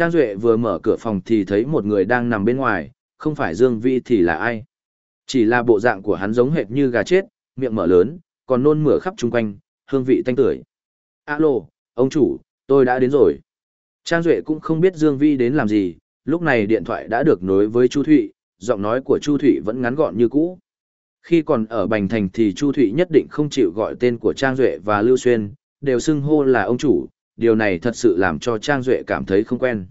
Trang Duệ vừa mở cửa phòng thì thấy một người đang nằm bên ngoài, không phải Dương Vĩ thì là ai. Chỉ là bộ dạng của hắn giống hệt như gà chết, miệng mở lớn, còn nôn mửa khắp chung quanh, hương vị tanh tưởi. Alo, ông chủ, tôi đã đến rồi. Trang Duệ cũng không biết Dương Vĩ đến làm gì, lúc này điện thoại đã được nối với Chu Thụy, giọng nói của Chu Thụy vẫn ngắn gọn như cũ. Khi còn ở Bành Thành thì Chu Thụy nhất định không chịu gọi tên của Trang Duệ và Lưu Xuyên, đều xưng hô là ông chủ, điều này thật sự làm cho Trang Duệ cảm thấy không quen.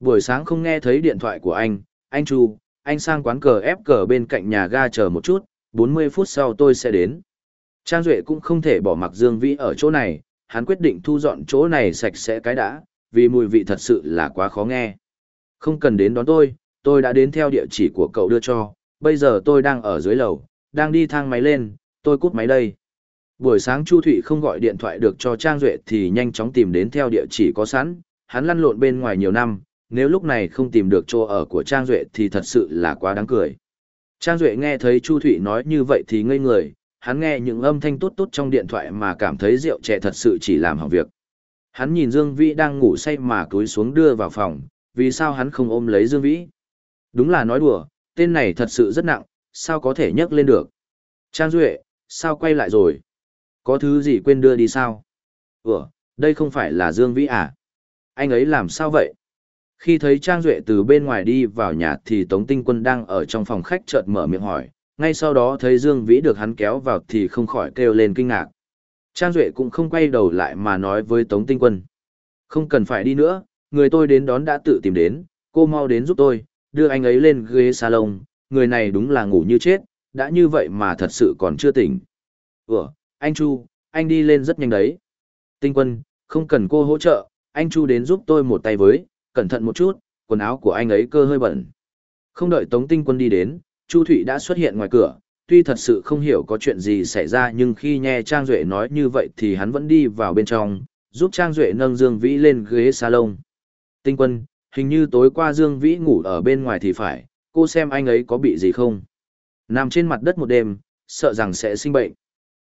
Buổi sáng không nghe thấy điện thoại của anh, anh Chu, anh sang quán cờ ép cờ bên cạnh nhà ga chờ một chút, 40 phút sau tôi sẽ đến. Trang Duệ cũng không thể bỏ mặc Dương Vĩ ở chỗ này, hắn quyết định thu dọn chỗ này sạch sẽ cái đã, vì mùi vị thật sự là quá khó nghe. Không cần đến đón tôi, tôi đã đến theo địa chỉ của cậu đưa cho, bây giờ tôi đang ở dưới lầu, đang đi thang máy lên, tôi cút máy đây. Buổi sáng Chu Thụy không gọi điện thoại được cho Trang Duệ thì nhanh chóng tìm đến theo địa chỉ có sẵn, hắn lăn lộn bên ngoài nhiều năm, nếu lúc này không tìm được chỗ ở của Trang Duệ thì thật sự là quá đáng cười. Trang Duệ nghe thấy Chu Thụy nói như vậy thì ngây người, hắn nghe những âm thanh tốt tốt trong điện thoại mà cảm thấy rượu trẻ thật sự chỉ làm hỏng việc. Hắn nhìn Dương Vĩ đang ngủ say mà cúi xuống đưa vào phòng, vì sao hắn không ôm lấy Dương Vĩ? Đúng là nói đùa, tên này thật sự rất nặng, sao có thể nhấc lên được? Trang Duệ, sao quay lại rồi? Có thứ gì quên đưa đi sao? Ủa, đây không phải là Dương Vĩ à? Anh ấy làm sao vậy? Khi thấy Trang Duệ từ bên ngoài đi vào nhà thì Tống Tinh Quân đang ở trong phòng khách chợt mở miệng hỏi, ngay sau đó thấy Dương Vĩ được hắn kéo vào thì không khỏi kêu lên kinh ngạc. Trang Duệ cũng không quay đầu lại mà nói với Tống Tinh Quân. Không cần phải đi nữa, người tôi đến đón đã tự tìm đến, cô mau đến giúp tôi, đưa anh ấy lên ghế salon, người này đúng là ngủ như chết, đã như vậy mà thật sự còn chưa tỉnh. Ủa, anh Chu, anh đi lên rất nhanh đấy. Tinh Quân, không cần cô hỗ trợ, anh Chu đến giúp tôi một tay với, cẩn thận một chút, quần áo của anh ấy cơ hơi bẩn. Không đợi Tống Tinh Quân đi đến, Chu Thụy đã xuất hiện ngoài cửa, tuy thật sự không hiểu có chuyện gì xảy ra nhưng khi nghe Trang Duệ nói như vậy thì hắn vẫn đi vào bên trong, giúp Trang Duệ nâng Dương Vĩ lên ghế salon. Tinh Quân, hình như tối qua Dương Vĩ ngủ ở bên ngoài thì phải, cô xem anh ấy có bị gì không? Nằm trên mặt đất một đêm, sợ rằng sẽ sinh bệnh.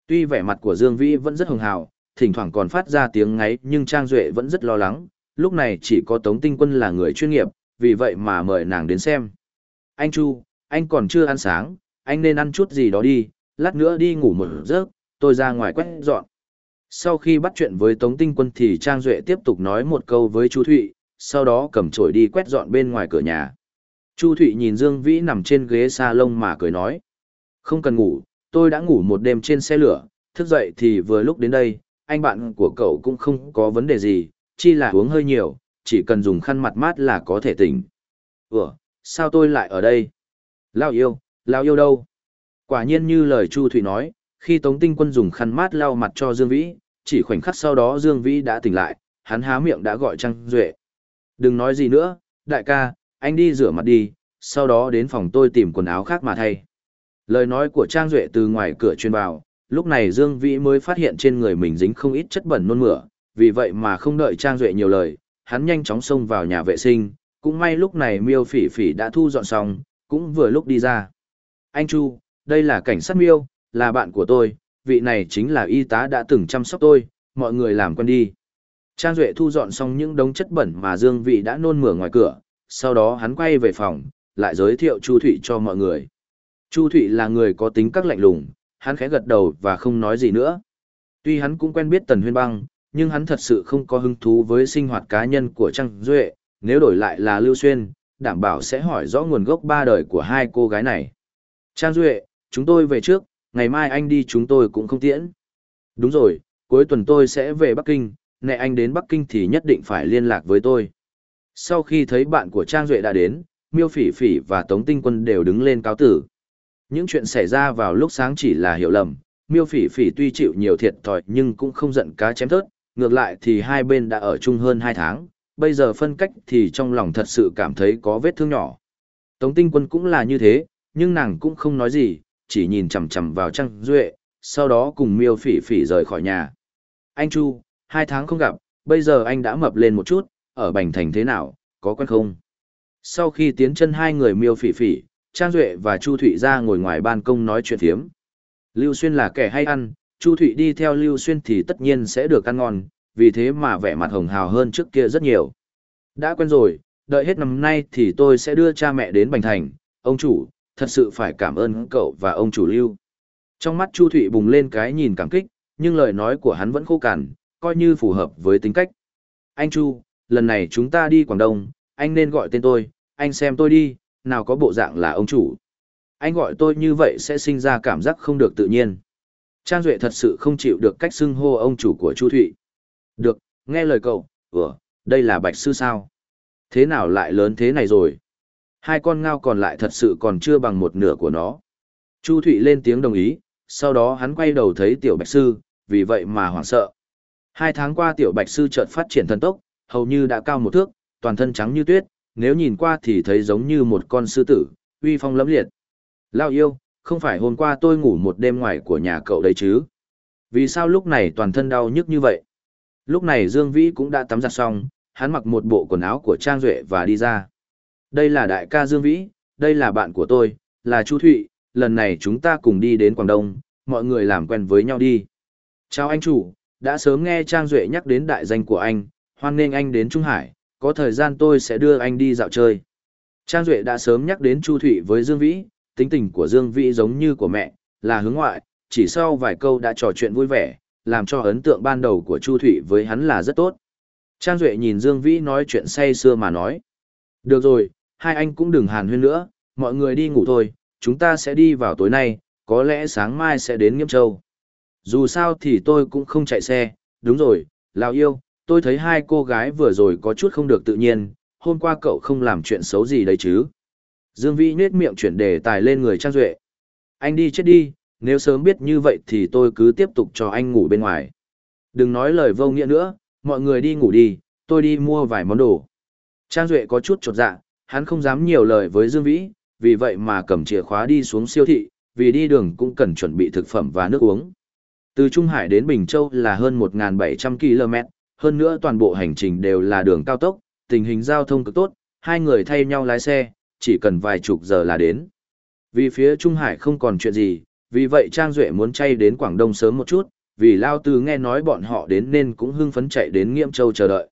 Tuy vẻ mặt của Dương Vĩ vẫn rất hưng hào, thỉnh thoảng còn phát ra tiếng ngáy nhưng Trang Duệ vẫn rất lo lắng, lúc này chỉ có Tống Tinh Quân là người chuyên nghiệp, vì vậy mà mời nàng đến xem. Anh Chu, anh còn chưa ăn sáng, anh nên ăn chút gì đó đi, lát nữa đi ngủ một giấc, tôi ra ngoài quét dọn. Sau khi bắt chuyện với Tống Tinh Quân thì Trang Duệ tiếp tục nói một câu với Chu Thụy, sau đó cầm chổi đi quét dọn bên ngoài cửa nhà. Chu Thụy nhìn Dương Vĩ nằm trên ghế salon mà cười nói. Không cần ngủ, tôi đã ngủ một đêm trên xe lửa, thức dậy thì vừa lúc đến đây, anh bạn của cậu cũng không có vấn đề gì, chi là uống hơi nhiều, chỉ cần dùng khăn mặt mát là có thể tỉnh. Ủa, sao tôi lại ở đây? Lao yêu, Lao yêu đâu? Quả nhiên như lời Chu Thủy nói, khi Tống Tinh Quân dùng khăn mát lau mặt cho Dương Vĩ, chỉ khoảnh khắc sau đó Dương Vĩ đã tỉnh lại, hắn há miệng đã gọi Trang Duệ. Đừng nói gì nữa, đại ca, anh đi rửa mặt đi, sau đó đến phòng tôi tìm quần áo khác mà thay. Lời nói của Trang Duệ từ ngoài cửa truyền vào, lúc này Dương Vĩ mới phát hiện trên người mình dính không ít chất bẩn nôn mửa, vì vậy mà không đợi Trang Duệ nhiều lời, hắn nhanh chóng xông vào nhà vệ sinh, cũng may lúc này miêu phỉ phỉ đã thu dọn xong, cũng vừa lúc đi ra. Anh Chu, đây là cảnh sát miêu, là bạn của tôi, vị này chính là y tá đã từng chăm sóc tôi, mọi người làm quen đi. Trang Duệ thu dọn xong những đống chất bẩn mà Dương Vị đã nôn mửa ngoài cửa, sau đó hắn quay về phòng, lại giới thiệu Chu Thụy cho mọi người. Chu Thụy là người có tính các lạnh lùng, hắn khẽ gật đầu và không nói gì nữa. Tuy hắn cũng quen biết Tần Huyên Băng, nhưng hắn thật sự không có hứng thú với sinh hoạt cá nhân của Trang Duệ, nếu đổi lại là Lưu Xuyên, đảm bảo sẽ hỏi rõ nguồn gốc ba đời của hai cô gái này. Trang Duệ, chúng tôi về trước, ngày mai anh đi chúng tôi cũng không tiễn. Đúng rồi, cuối tuần tôi sẽ về Bắc Kinh, nè anh đến Bắc Kinh thì nhất định phải liên lạc với tôi. Sau khi thấy bạn của Trang Duệ đã đến, Miêu Phỉ Phỉ và Tống Tinh Quân đều đứng lên cáo tử. Những chuyện xảy ra vào lúc sáng chỉ là hiểu lầm, Miêu Phỉ Phỉ tuy chịu nhiều thiệt thòi nhưng cũng không giận cá chém thớt, ngược lại thì hai bên đã ở chung hơn hai tháng, bây giờ phân cách thì trong lòng thật sự cảm thấy có vết thương nhỏ. Tống tinh quân cũng là như thế, nhưng nàng cũng không nói gì, chỉ nhìn chằm chằm vào Trang Duệ, sau đó cùng miêu phỉ phỉ rời khỏi nhà. Anh Chu, hai tháng không gặp, bây giờ anh đã mập lên một chút, ở Bành Thành thế nào, có quen không? Sau khi tiến chân hai người miêu phỉ phỉ, Trang Duệ và Chu Thụy ra ngồi ngoài ban công nói chuyện thiếm. Lưu Xuyên là kẻ hay ăn, Chu Thụy đi theo Lưu Xuyên thì tất nhiên sẽ được ăn ngon, vì thế mà vẻ mặt hồng hào hơn trước kia rất nhiều. Đã quen rồi, đợi hết năm nay thì tôi sẽ đưa cha mẹ đến Bành Thành, ông chủ, thật sự phải cảm ơn cậu và ông chủ lưu. Trong mắt Chu Thụy bùng lên cái nhìn cảm kích, nhưng lời nói của hắn vẫn khô cằn, coi như phù hợp với tính cách. Anh Chu, lần này chúng ta đi Quảng Đông, anh nên gọi tên tôi, anh xem tôi đi, nào có bộ dạng là ông chủ. Anh gọi tôi như vậy sẽ sinh ra cảm giác không được tự nhiên. Trang Duệ thật sự không chịu được cách xưng hô ông chủ của Chu Thụy. Được, nghe lời cậu, ủa, đây là bạch sư sao? Thế nào lại lớn thế này rồi? Hai con ngao còn lại thật sự còn chưa bằng một nửa của nó. Chu Thụy lên tiếng đồng ý, sau đó hắn quay đầu thấy tiểu bạch sư, vì vậy mà hoảng sợ. Hai tháng qua tiểu bạch sư chợt phát triển thần tốc, hầu như đã cao một thước, toàn thân trắng như tuyết, nếu nhìn qua thì thấy giống như một con sư tử, uy phong lẫm liệt. Lao yêu, không phải hôm qua tôi ngủ một đêm ngoài của nhà cậu đấy chứ? Vì sao lúc này toàn thân đau nhức như vậy? Lúc này Dương Vĩ cũng đã tắm giặt xong, hắn mặc một bộ quần áo của Trang Duệ và đi ra. Đây là đại ca Dương Vĩ, đây là bạn của tôi, là Chu Thụy, lần này chúng ta cùng đi đến Quảng Đông, mọi người làm quen với nhau đi. Chào anh chủ, đã sớm nghe Trang Duệ nhắc đến đại danh của anh, hoan nghênh anh đến Trung Hải, có thời gian tôi sẽ đưa anh đi dạo chơi. Trang Duệ đã sớm nhắc đến Chu Thụy với Dương Vĩ, tính tình của Dương Vĩ giống như của mẹ, là hướng ngoại, chỉ sau vài câu đã trò chuyện vui vẻ, làm cho ấn tượng ban đầu của Chu Thụy với hắn là rất tốt. Trang Duệ nhìn Dương Vĩ nói chuyện say xưa mà nói. Được rồi, hai anh cũng đừng hàn huyên nữa, mọi người đi ngủ thôi, chúng ta sẽ đi vào tối nay, có lẽ sáng mai sẽ đến Nghiêm Châu. Dù sao thì tôi cũng không chạy xe, đúng rồi, Lào yêu, tôi thấy hai cô gái vừa rồi có chút không được tự nhiên, hôm qua cậu không làm chuyện xấu gì đấy chứ. Dương Vĩ nết miệng chuyển đề tài lên người Trang Duệ. Anh đi chết đi, nếu sớm biết như vậy thì tôi cứ tiếp tục cho anh ngủ bên ngoài. Đừng nói lời vô nghĩa nữa, mọi người đi ngủ đi, tôi đi mua vài món đồ. Trang Duệ có chút chột dạ, hắn không dám nhiều lời với Dương Vĩ, vì vậy mà cầm chìa khóa đi xuống siêu thị, vì đi đường cũng cần chuẩn bị thực phẩm và nước uống. Từ Trung Hải đến Bình Châu là hơn 1.700 km, hơn nữa toàn bộ hành trình đều là đường cao tốc, tình hình giao thông cực tốt, hai người thay nhau lái xe, chỉ cần vài chục giờ là đến. Vì phía Trung Hải không còn chuyện gì, vì vậy Trang Duệ muốn chay đến Quảng Đông sớm một chút, vì Lao Tư nghe nói bọn họ đến nên cũng hưng phấn chạy đến Nghiêm Châu chờ đợi.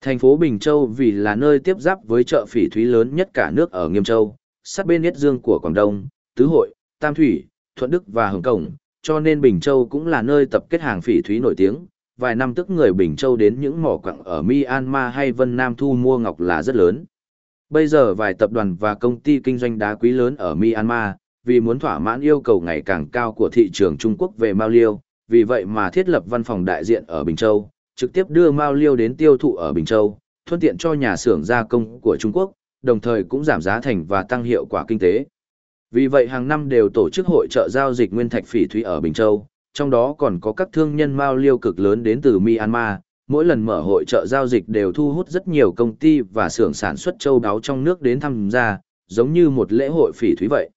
Thành phố Bình Châu vì là nơi tiếp giáp với chợ phỉ thúy lớn nhất cả nước ở Nghiêm Châu, sát bên Yết Dương của Quảng Đông, Tứ Hội, Tam Thủy, Thuận Đức và Hồng Cổng, cho nên Bình Châu cũng là nơi tập kết hàng phỉ thúy nổi tiếng. Vài năm tức người Bình Châu đến những mỏ quặng ở Myanmar hay Vân Nam thu mua ngọc là rất lớn. Bây giờ vài tập đoàn và công ty kinh doanh đá quý lớn ở Myanmar, vì muốn thỏa mãn yêu cầu ngày càng cao của thị trường Trung Quốc về Mao Liêu, vì vậy mà thiết lập văn phòng đại diện ở Bình Châu, trực tiếp đưa Mao Liêu đến tiêu thụ ở Bình Châu, thuận tiện cho nhà xưởng gia công của Trung Quốc, đồng thời cũng giảm giá thành và tăng hiệu quả kinh tế. Vì vậy hàng năm đều tổ chức hội trợ giao dịch nguyên thạch phỉ thúy ở Bình Châu, trong đó còn có các thương nhân Mao Liêu cực lớn đến từ Myanmar, mỗi lần mở hội trợ giao dịch đều thu hút rất nhiều công ty và xưởng sản xuất châu đáo trong nước đến tham gia, giống như một lễ hội phỉ thúy vậy.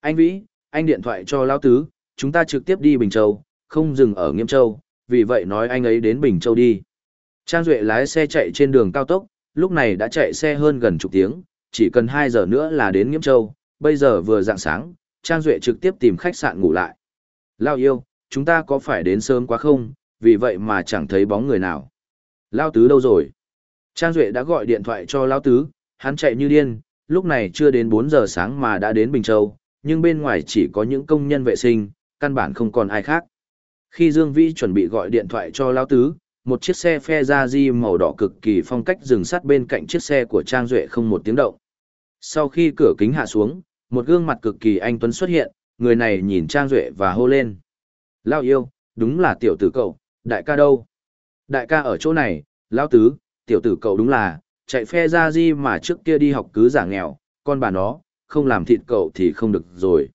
Anh Vĩ, anh điện thoại cho Lão Tứ, chúng ta trực tiếp đi Bình Châu, không dừng ở Nghiêm Châu, vì vậy nói anh ấy đến Bình Châu đi. Trang Duệ lái xe chạy trên đường cao tốc, lúc này đã chạy xe hơn gần chục tiếng, chỉ cần 2 giờ nữa là đến Nghiêm Châu, bây giờ vừa dạng sáng, Trang Duệ trực tiếp tìm khách sạn ngủ lại. Lao yêu, chúng ta có phải đến sớm quá không, vì vậy mà chẳng thấy bóng người nào. Lao Tứ đâu rồi? Trang Duệ đã gọi điện thoại cho Lao Tứ, hắn chạy như điên, lúc này chưa đến 4 giờ sáng mà đã đến Bình Châu, nhưng bên ngoài chỉ có những công nhân vệ sinh, căn bản không còn ai khác. Khi Dương Vĩ chuẩn bị gọi điện thoại cho Lao Tứ, một chiếc xe phe ra di màu đỏ cực kỳ phong cách dừng sát bên cạnh chiếc xe của Trang Duệ không một tiếng động. Sau khi cửa kính hạ xuống, một gương mặt cực kỳ anh tuấn xuất hiện, người này nhìn Trang Duệ và hô lên. Lao yêu, đúng là tiểu tử cậu, đại ca đâu? Đại ca ở chỗ này, Lao Tứ, tiểu tử cậu đúng là, chạy phe ra di mà trước kia đi học cứ giả nghèo, con bà nó, không làm thịt cậu thì không được rồi.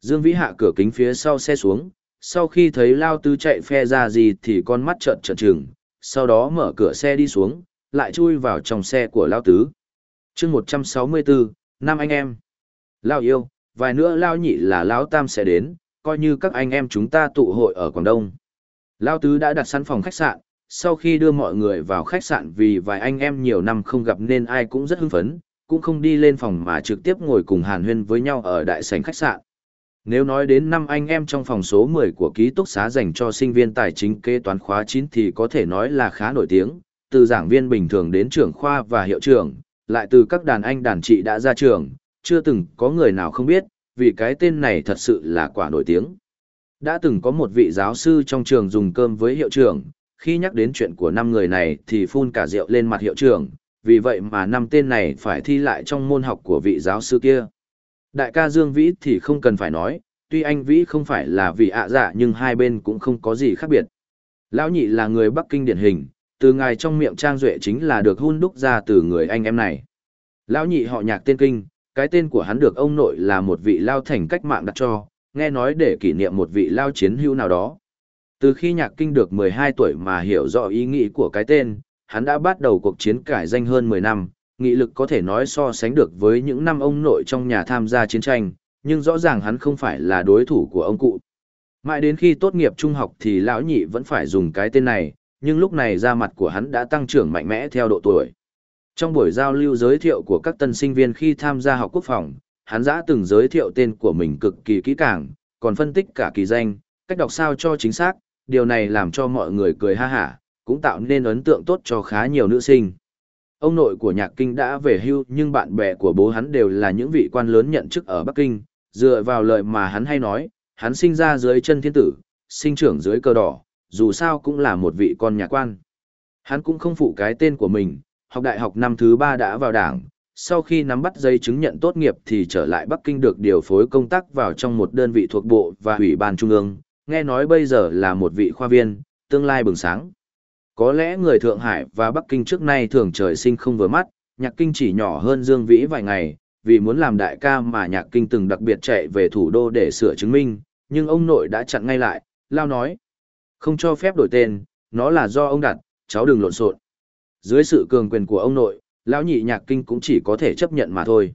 Dương Vĩ hạ cửa kính phía sau xe xuống, sau khi thấy Lao Tứ chạy phe ra gì thì con mắt trợn trợn trừng, sau đó mở cửa xe đi xuống, lại chui vào trong xe của Lao Tứ. chương 164, năm anh em. Lao yêu, vài nữa Lao nhị là Lao Tam sẽ đến, coi như các anh em chúng ta tụ hội ở Quảng Đông. Lao Tứ đã đặt sẵn phòng khách sạn, sau khi đưa mọi người vào khách sạn vì vài anh em nhiều năm không gặp nên ai cũng rất hưng phấn, cũng không đi lên phòng mà trực tiếp ngồi cùng hàn huyên với nhau ở đại sảnh khách sạn. Nếu nói đến năm anh em trong phòng số 10 của ký túc xá dành cho sinh viên tài chính kế toán khóa 9 thì có thể nói là khá nổi tiếng, từ giảng viên bình thường đến trưởng khoa và hiệu trưởng, lại từ các đàn anh đàn chị đã ra trường, chưa từng có người nào không biết, vì cái tên này thật sự là quả nổi tiếng. Đã từng có một vị giáo sư trong trường dùng cơm với hiệu trưởng, khi nhắc đến chuyện của năm người này thì phun cả rượu lên mặt hiệu trưởng, vì vậy mà năm tên này phải thi lại trong môn học của vị giáo sư kia. Đại ca Dương Vĩ thì không cần phải nói, tuy anh Vĩ không phải là vị ạ dạ nhưng hai bên cũng không có gì khác biệt. Lão nhị là người Bắc Kinh điển hình, từ ngài trong miệng Trang Duệ chính là được hun đúc ra từ người anh em này. Lão nhị họ nhạc tên kinh, cái tên của hắn được ông nội là một vị lao thành cách mạng đặt cho, nghe nói để kỷ niệm một vị lao chiến hữu nào đó. Từ khi nhạc kinh được 12 tuổi mà hiểu rõ ý nghĩ của cái tên, hắn đã bắt đầu cuộc chiến cải danh hơn 10 năm, nghị lực có thể nói so sánh được với những năm ông nội trong nhà tham gia chiến tranh, nhưng rõ ràng hắn không phải là đối thủ của ông cụ. Mãi đến khi tốt nghiệp trung học thì lão nhị vẫn phải dùng cái tên này, nhưng lúc này da mặt của hắn đã tăng trưởng mạnh mẽ theo độ tuổi. Trong buổi giao lưu giới thiệu của các tân sinh viên khi tham gia học quốc phòng, hắn đã từng giới thiệu tên của mình cực kỳ kỹ càng, còn phân tích cả kỳ danh, cách đọc sao cho chính xác, điều này làm cho mọi người cười ha hả, cũng tạo nên ấn tượng tốt cho khá nhiều nữ sinh. Ông nội của nhạc kinh đã về hưu nhưng bạn bè của bố hắn đều là những vị quan lớn nhận chức ở Bắc Kinh, dựa vào lời mà hắn hay nói, hắn sinh ra dưới chân thiên tử, sinh trưởng dưới cờ đỏ, dù sao cũng là một vị con nhà quan. Hắn cũng không phụ cái tên của mình, học đại học năm thứ ba đã vào đảng, sau khi nắm bắt giấy chứng nhận tốt nghiệp thì trở lại Bắc Kinh được điều phối công tác vào trong một đơn vị thuộc bộ và ủy ban trung ương, nghe nói bây giờ là một vị khoa viên, tương lai bừng sáng. Có lẽ người Thượng Hải và Bắc Kinh trước nay thường trời sinh không vừa mắt, nhạc kinh chỉ nhỏ hơn Dương Vĩ vài ngày, vì muốn làm đại ca mà nhạc kinh từng đặc biệt chạy về thủ đô để sửa chứng minh, nhưng ông nội đã chặn ngay lại, lao nói. Không cho phép đổi tên, nó là do ông đặt, cháu đừng lộn xộn. Dưới sự cường quyền của ông nội, lão nhị nhạc kinh cũng chỉ có thể chấp nhận mà thôi.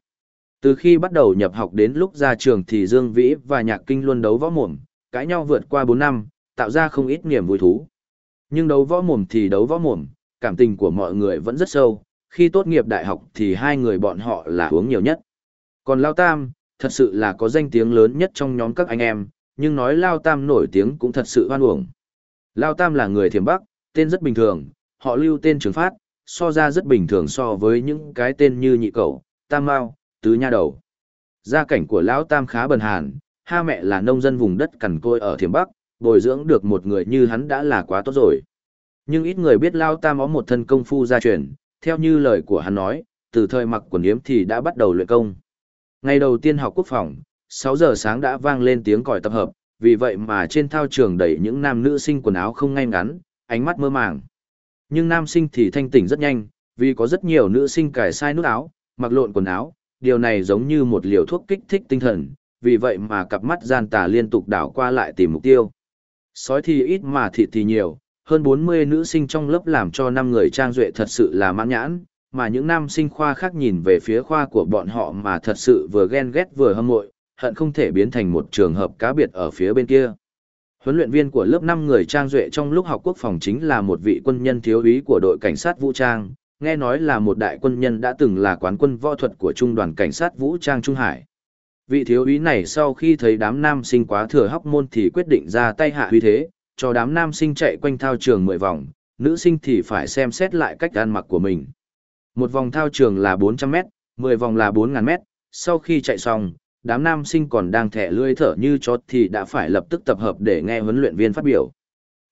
Từ khi bắt đầu nhập học đến lúc ra trường thì Dương Vĩ và nhạc kinh luôn đấu võ mồm, cãi nhau vượt qua 4 năm, tạo ra không ít niềm vui thú. Nhưng đấu võ mồm thì đấu võ mồm, cảm tình của mọi người vẫn rất sâu, khi tốt nghiệp đại học thì hai người bọn họ là uống nhiều nhất. Còn Lao Tam, thật sự là có danh tiếng lớn nhất trong nhóm các anh em, nhưng nói Lao Tam nổi tiếng cũng thật sự hoan uổng. Lao Tam là người thiểm Bắc, tên rất bình thường, họ lưu tên trường phát, so ra rất bình thường so với những cái tên như nhị cậu, tam mao, tứ nha đầu. Gia cảnh của Lão Tam khá bần hàn, ha mẹ là nông dân vùng đất cằn côi ở thiểm Bắc, bồi dưỡng được một người như hắn đã là quá tốt rồi. Nhưng ít người biết Lão Tam có một thân công phu gia truyền, theo như lời của hắn nói, từ thời mặc quần yếm thì đã bắt đầu luyện công. Ngày đầu tiên học quốc phòng, 6 giờ sáng đã vang lên tiếng còi tập hợp, vì vậy mà trên thao trường đầy những nam nữ sinh quần áo không ngay ngắn, ánh mắt mơ màng. Nhưng nam sinh thì thanh tỉnh rất nhanh, vì có rất nhiều nữ sinh cài sai nút áo, mặc lộn quần áo, điều này giống như một liều thuốc kích thích tinh thần, vì vậy mà cặp mắt gian tà liên tục đảo qua lại tìm mục tiêu. Sói thì ít mà thịt thì nhiều, hơn 40 nữ sinh trong lớp làm cho năm người trang duệ thật sự là mãn nhãn, mà những nam sinh khoa khác nhìn về phía khoa của bọn họ mà thật sự vừa ghen ghét vừa hâm mộ, hận không thể biến thành một trường hợp cá biệt ở phía bên kia. Huấn luyện viên của lớp 5 người trang duệ trong lúc học quốc phòng chính là một vị quân nhân thiếu úy của đội cảnh sát vũ trang, nghe nói là một đại quân nhân đã từng là quán quân võ thuật của trung đoàn cảnh sát vũ trang Trung Hải. Vị thiếu úy này sau khi thấy đám nam sinh quá thừa hóc môn thì quyết định ra tay hạ uy thế, cho đám nam sinh chạy quanh thao trường 10 vòng, nữ sinh thì phải xem xét lại cách ăn mặc của mình. Một vòng thao trường là 400m, 10 vòng là 4.000m. sau khi chạy xong, đám nam sinh còn đang thẻ lưỡi thở như chó thì đã phải lập tức tập hợp để nghe huấn luyện viên phát biểu.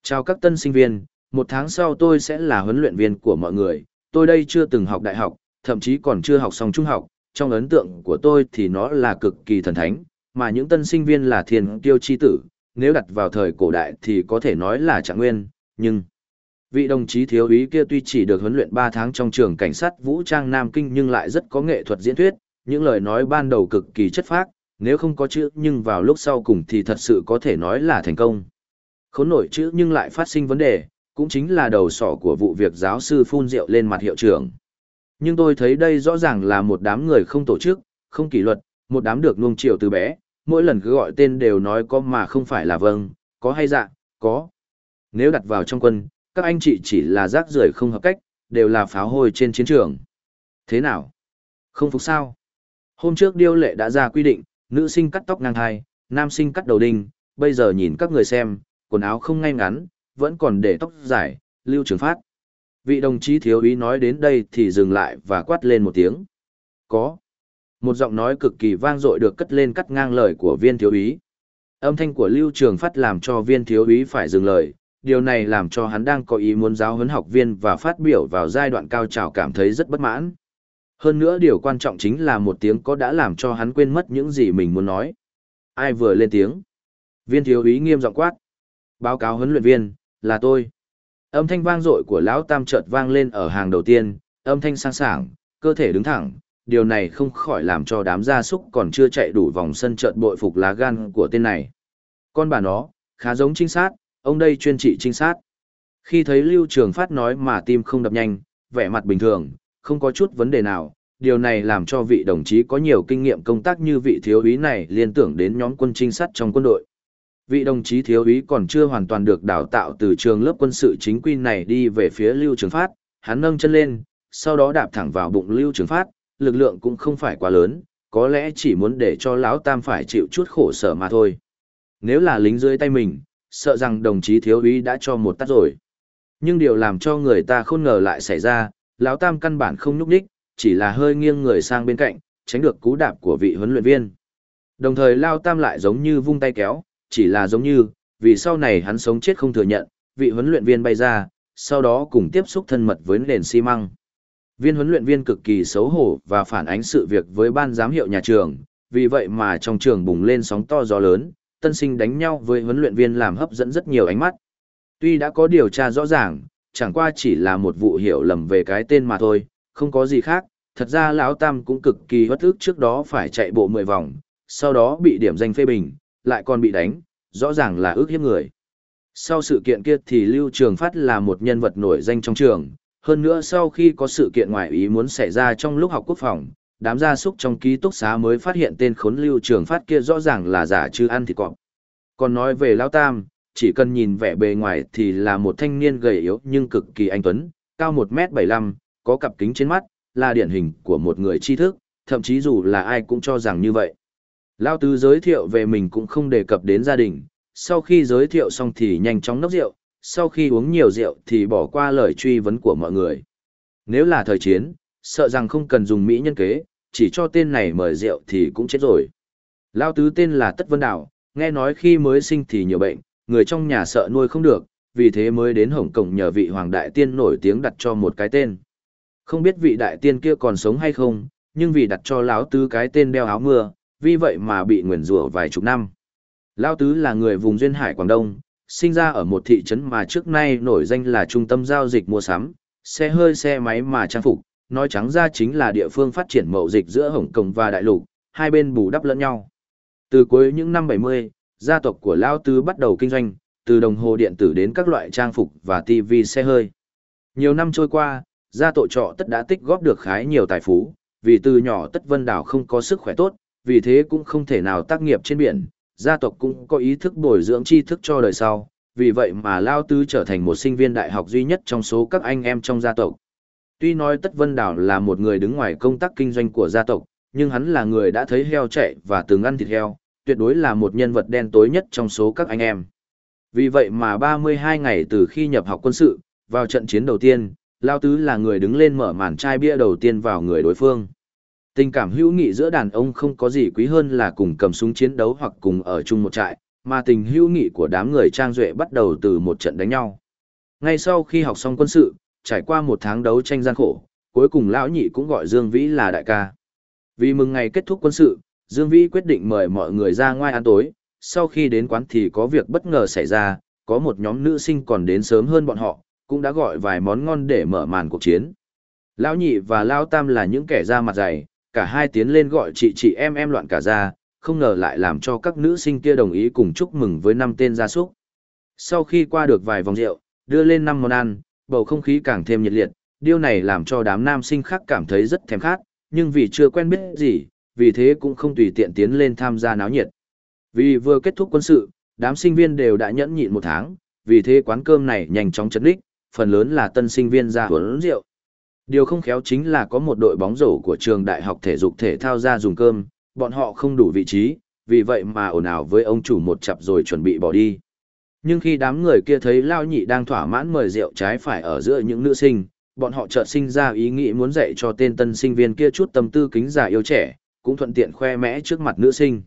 Chào các tân sinh viên, một tháng sau tôi sẽ là huấn luyện viên của mọi người, tôi đây chưa từng học đại học, thậm chí còn chưa học xong trung học, trong ấn tượng của tôi thì nó là cực kỳ thần thánh, mà những tân sinh viên là thiên tiêu chi tử, nếu đặt vào thời cổ đại thì có thể nói là trạng nguyên, nhưng... Vị đồng chí thiếu úy kia tuy chỉ được huấn luyện 3 tháng trong trường cảnh sát vũ trang Nam Kinh nhưng lại rất có nghệ thuật diễn thuyết, những lời nói ban đầu cực kỳ chất phác, nếu không có chữ nhưng vào lúc sau cùng thì thật sự có thể nói là thành công. Khốn nổi chữ nhưng lại phát sinh vấn đề, cũng chính là đầu sỏ của vụ việc giáo sư phun rượu lên mặt hiệu trưởng. Nhưng tôi thấy đây rõ ràng là một đám người không tổ chức, không kỷ luật, một đám được nuông chiều từ bé, mỗi lần cứ gọi tên đều nói có mà không phải là vâng, có hay dạ, có. Nếu đặt vào trong quân, các anh chị chỉ là rác rưởi không hợp cách, đều là pháo hôi trên chiến trường. Thế nào? Không phục sao? Hôm trước điêu lệ đã ra quy định, nữ sinh cắt tóc ngang hai, nam sinh cắt đầu đinh, bây giờ nhìn các người xem, quần áo không ngay ngắn, vẫn còn để tóc dài, lưu trường phát. Vị đồng chí thiếu úy nói đến đây thì dừng lại và quát lên một tiếng. Có. Một giọng nói cực kỳ vang dội được cất lên cắt ngang lời của viên thiếu úy. Âm thanh của Lưu Trường Phát làm cho viên thiếu úy phải dừng lời, điều này làm cho hắn đang có ý muốn giáo huấn học viên và phát biểu vào giai đoạn cao trào cảm thấy rất bất mãn. Hơn nữa điều quan trọng chính là một tiếng có đã làm cho hắn quên mất những gì mình muốn nói. Ai vừa lên tiếng? Viên thiếu úy nghiêm giọng quát. Báo cáo huấn luyện viên, là tôi. Âm thanh vang dội của lão tam chợt vang lên ở hàng đầu tiên, âm thanh sang sảng, cơ thể đứng thẳng, điều này không khỏi làm cho đám gia súc còn chưa chạy đủ vòng sân chợt bội phục lá gan của tên này. Con bà nó, khá giống trinh sát, ông đây chuyên trị trinh sát. Khi thấy Lưu Trường Phát nói mà tim không đập nhanh, vẻ mặt bình thường, không có chút vấn đề nào, điều này làm cho vị đồng chí có nhiều kinh nghiệm công tác như vị thiếu úy này liên tưởng đến nhóm quân trinh sát trong quân đội. Vị đồng chí thiếu úy còn chưa hoàn toàn được đào tạo từ trường lớp quân sự chính quy này đi về phía Lưu Trường Phát, hắn nâng chân lên, sau đó đạp thẳng vào bụng Lưu Trường Phát, lực lượng cũng không phải quá lớn, có lẽ chỉ muốn để cho lão tam phải chịu chút khổ sở mà thôi. Nếu là lính dưới tay mình, sợ rằng đồng chí thiếu úy đã cho một tát rồi. Nhưng điều làm cho người ta không ngờ lại xảy ra, lão tam căn bản không nhúc đích, chỉ là hơi nghiêng người sang bên cạnh, tránh được cú đạp của vị huấn luyện viên. Đồng thời lão tam lại giống như vung tay kéo, chỉ là giống như, vì sau này hắn sống chết không thừa nhận, vị huấn luyện viên bay ra, sau đó cùng tiếp xúc thân mật với nền xi măng. Viên huấn luyện viên cực kỳ xấu hổ và phản ánh sự việc với ban giám hiệu nhà trường, vì vậy mà trong trường bùng lên sóng to gió lớn, tân sinh đánh nhau với huấn luyện viên làm hấp dẫn rất nhiều ánh mắt. Tuy đã có điều tra rõ ràng, chẳng qua chỉ là một vụ hiểu lầm về cái tên mà thôi, không có gì khác, thật ra lão Tam cũng cực kỳ bất ức trước đó phải chạy bộ 10 vòng, sau đó bị điểm danh phê bình, lại còn bị đánh, rõ ràng là ước hiếp người. Sau sự kiện kia thì Lưu Trường Phát là một nhân vật nổi danh trong trường, hơn nữa sau khi có sự kiện ngoại ý muốn xảy ra trong lúc học quốc phòng, đám gia súc trong ký túc xá mới phát hiện tên khốn Lưu Trường Phát kia rõ ràng là giả chứ ăn thịt cọp. Còn nói về Lão Tam, chỉ cần nhìn vẻ bề ngoài thì là một thanh niên gầy yếu nhưng cực kỳ anh tuấn, cao 1m75, có cặp kính trên mắt, là điển hình của một người tri thức, thậm chí dù là ai cũng cho rằng như vậy. Lao Tứ giới thiệu về mình cũng không đề cập đến gia đình, sau khi giới thiệu xong thì nhanh chóng nốc rượu, sau khi uống nhiều rượu thì bỏ qua lời truy vấn của mọi người. Nếu là thời chiến, sợ rằng không cần dùng mỹ nhân kế, chỉ cho tên này mời rượu thì cũng chết rồi. Lao Tứ tên là Tất Vân Đào, nghe nói khi mới sinh thì nhiều bệnh, người trong nhà sợ nuôi không được, vì thế mới đến Hồng Kông nhờ vị Hoàng Đại Tiên nổi tiếng đặt cho một cái tên. Không biết vị Đại Tiên kia còn sống hay không, nhưng vì đặt cho Lão Tứ cái tên đeo áo mưa, vì vậy mà bị nguyền rủa vài chục năm. Lão Tứ là người vùng Duyên Hải Quảng Đông, sinh ra ở một thị trấn mà trước nay nổi danh là trung tâm giao dịch mua sắm, xe hơi xe máy mà trang phục, nói trắng ra chính là địa phương phát triển mậu dịch giữa Hồng Kông và Đại Lục, hai bên bù đắp lẫn nhau. Từ cuối những năm 70, gia tộc của Lao Tứ bắt đầu kinh doanh, từ đồng hồ điện tử đến các loại trang phục và TV xe hơi. Nhiều năm trôi qua, gia tộc trọ tất đã tích góp được khá nhiều tài phú, vì từ nhỏ tất vân đảo không có sức khỏe tốt, vì thế cũng không thể nào tác nghiệp trên biển, gia tộc cũng có ý thức bồi dưỡng tri thức cho đời sau, vì vậy mà Lao Tứ trở thành một sinh viên đại học duy nhất trong số các anh em trong gia tộc. Tuy nói Tất Vân Đảo là một người đứng ngoài công tác kinh doanh của gia tộc, nhưng hắn là người đã thấy heo chạy và từng ăn thịt heo, tuyệt đối là một nhân vật đen tối nhất trong số các anh em. Vì vậy mà 32 ngày từ khi nhập học quân sự, vào trận chiến đầu tiên, Lao Tứ là người đứng lên mở màn chai bia đầu tiên vào người đối phương. Tình cảm hữu nghị giữa đàn ông không có gì quý hơn là cùng cầm súng chiến đấu hoặc cùng ở chung một trại, mà tình hữu nghị của đám người trang duệ bắt đầu từ một trận đánh nhau. Ngay sau khi học xong quân sự, trải qua một tháng đấu tranh gian khổ, cuối cùng lão nhị cũng gọi Dương Vĩ là đại ca. Vì mừng ngày kết thúc quân sự, Dương Vĩ quyết định mời mọi người ra ngoài ăn tối, sau khi đến quán thì có việc bất ngờ xảy ra, có một nhóm nữ sinh còn đến sớm hơn bọn họ, cũng đã gọi vài món ngon để mở màn cuộc chiến. Lão nhị và Lão tam là những kẻ ra mặt dày, cả hai tiến lên gọi chị chị em em loạn cả ra, không ngờ lại làm cho các nữ sinh kia đồng ý cùng chúc mừng với năm tên gia súc. Sau khi qua được vài vòng rượu, đưa lên năm món ăn, bầu không khí càng thêm nhiệt liệt, điều này làm cho đám nam sinh khác cảm thấy rất thèm khát, nhưng vì chưa quen biết gì, vì thế cũng không tùy tiện tiến lên tham gia náo nhiệt. Vì vừa kết thúc quân sự, đám sinh viên đều đã nhẫn nhịn một tháng, vì thế quán cơm này nhanh chóng chấn đích, phần lớn là tân sinh viên ra uống rượu. Điều không khéo chính là có một đội bóng rổ của trường đại học thể dục thể thao ra dùng cơm, bọn họ không đủ vị trí, vì vậy mà ồn ào với ông chủ một chặp rồi chuẩn bị bỏ đi. Nhưng khi đám người kia thấy Lao Nhị đang thỏa mãn mời rượu trái phải ở giữa những nữ sinh, bọn họ chợt sinh ra ý nghĩ muốn dạy cho tên tân sinh viên kia chút tâm tư kính già yêu trẻ, cũng thuận tiện khoe mẽ trước mặt nữ sinh.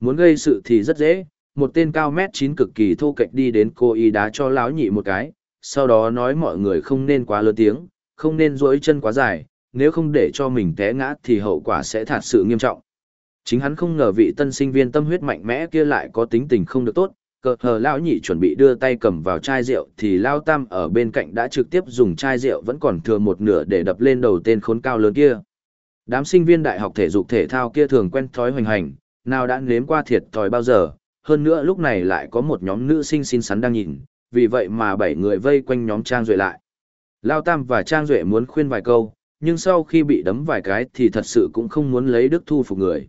Muốn gây sự thì rất dễ, một tên cao mét chín cực kỳ thô kệch đi đến cô y đá cho lão nhị một cái, sau đó nói mọi người không nên quá lớn tiếng, không nên duỗi chân quá dài, nếu không để cho mình té ngã thì hậu quả sẽ thật sự nghiêm trọng. Chính hắn không ngờ vị tân sinh viên tâm huyết mạnh mẽ kia lại có tính tình không được tốt, cờ hờ lão nhị chuẩn bị đưa tay cầm vào chai rượu thì lao tam ở bên cạnh đã trực tiếp dùng chai rượu vẫn còn thừa một nửa để đập lên đầu tên khốn cao lớn kia. Đám sinh viên đại học thể dục thể thao kia thường quen thói hoành hành, nào đã nếm qua thiệt thòi bao giờ, hơn nữa lúc này lại có một nhóm nữ sinh xinh xắn đang nhìn, vì vậy mà bảy người vây quanh nhóm Trang Duệ lại. Lao Tam và Trang Duệ muốn khuyên vài câu, nhưng sau khi bị đấm vài cái thì thật sự cũng không muốn lấy đức thu phục người.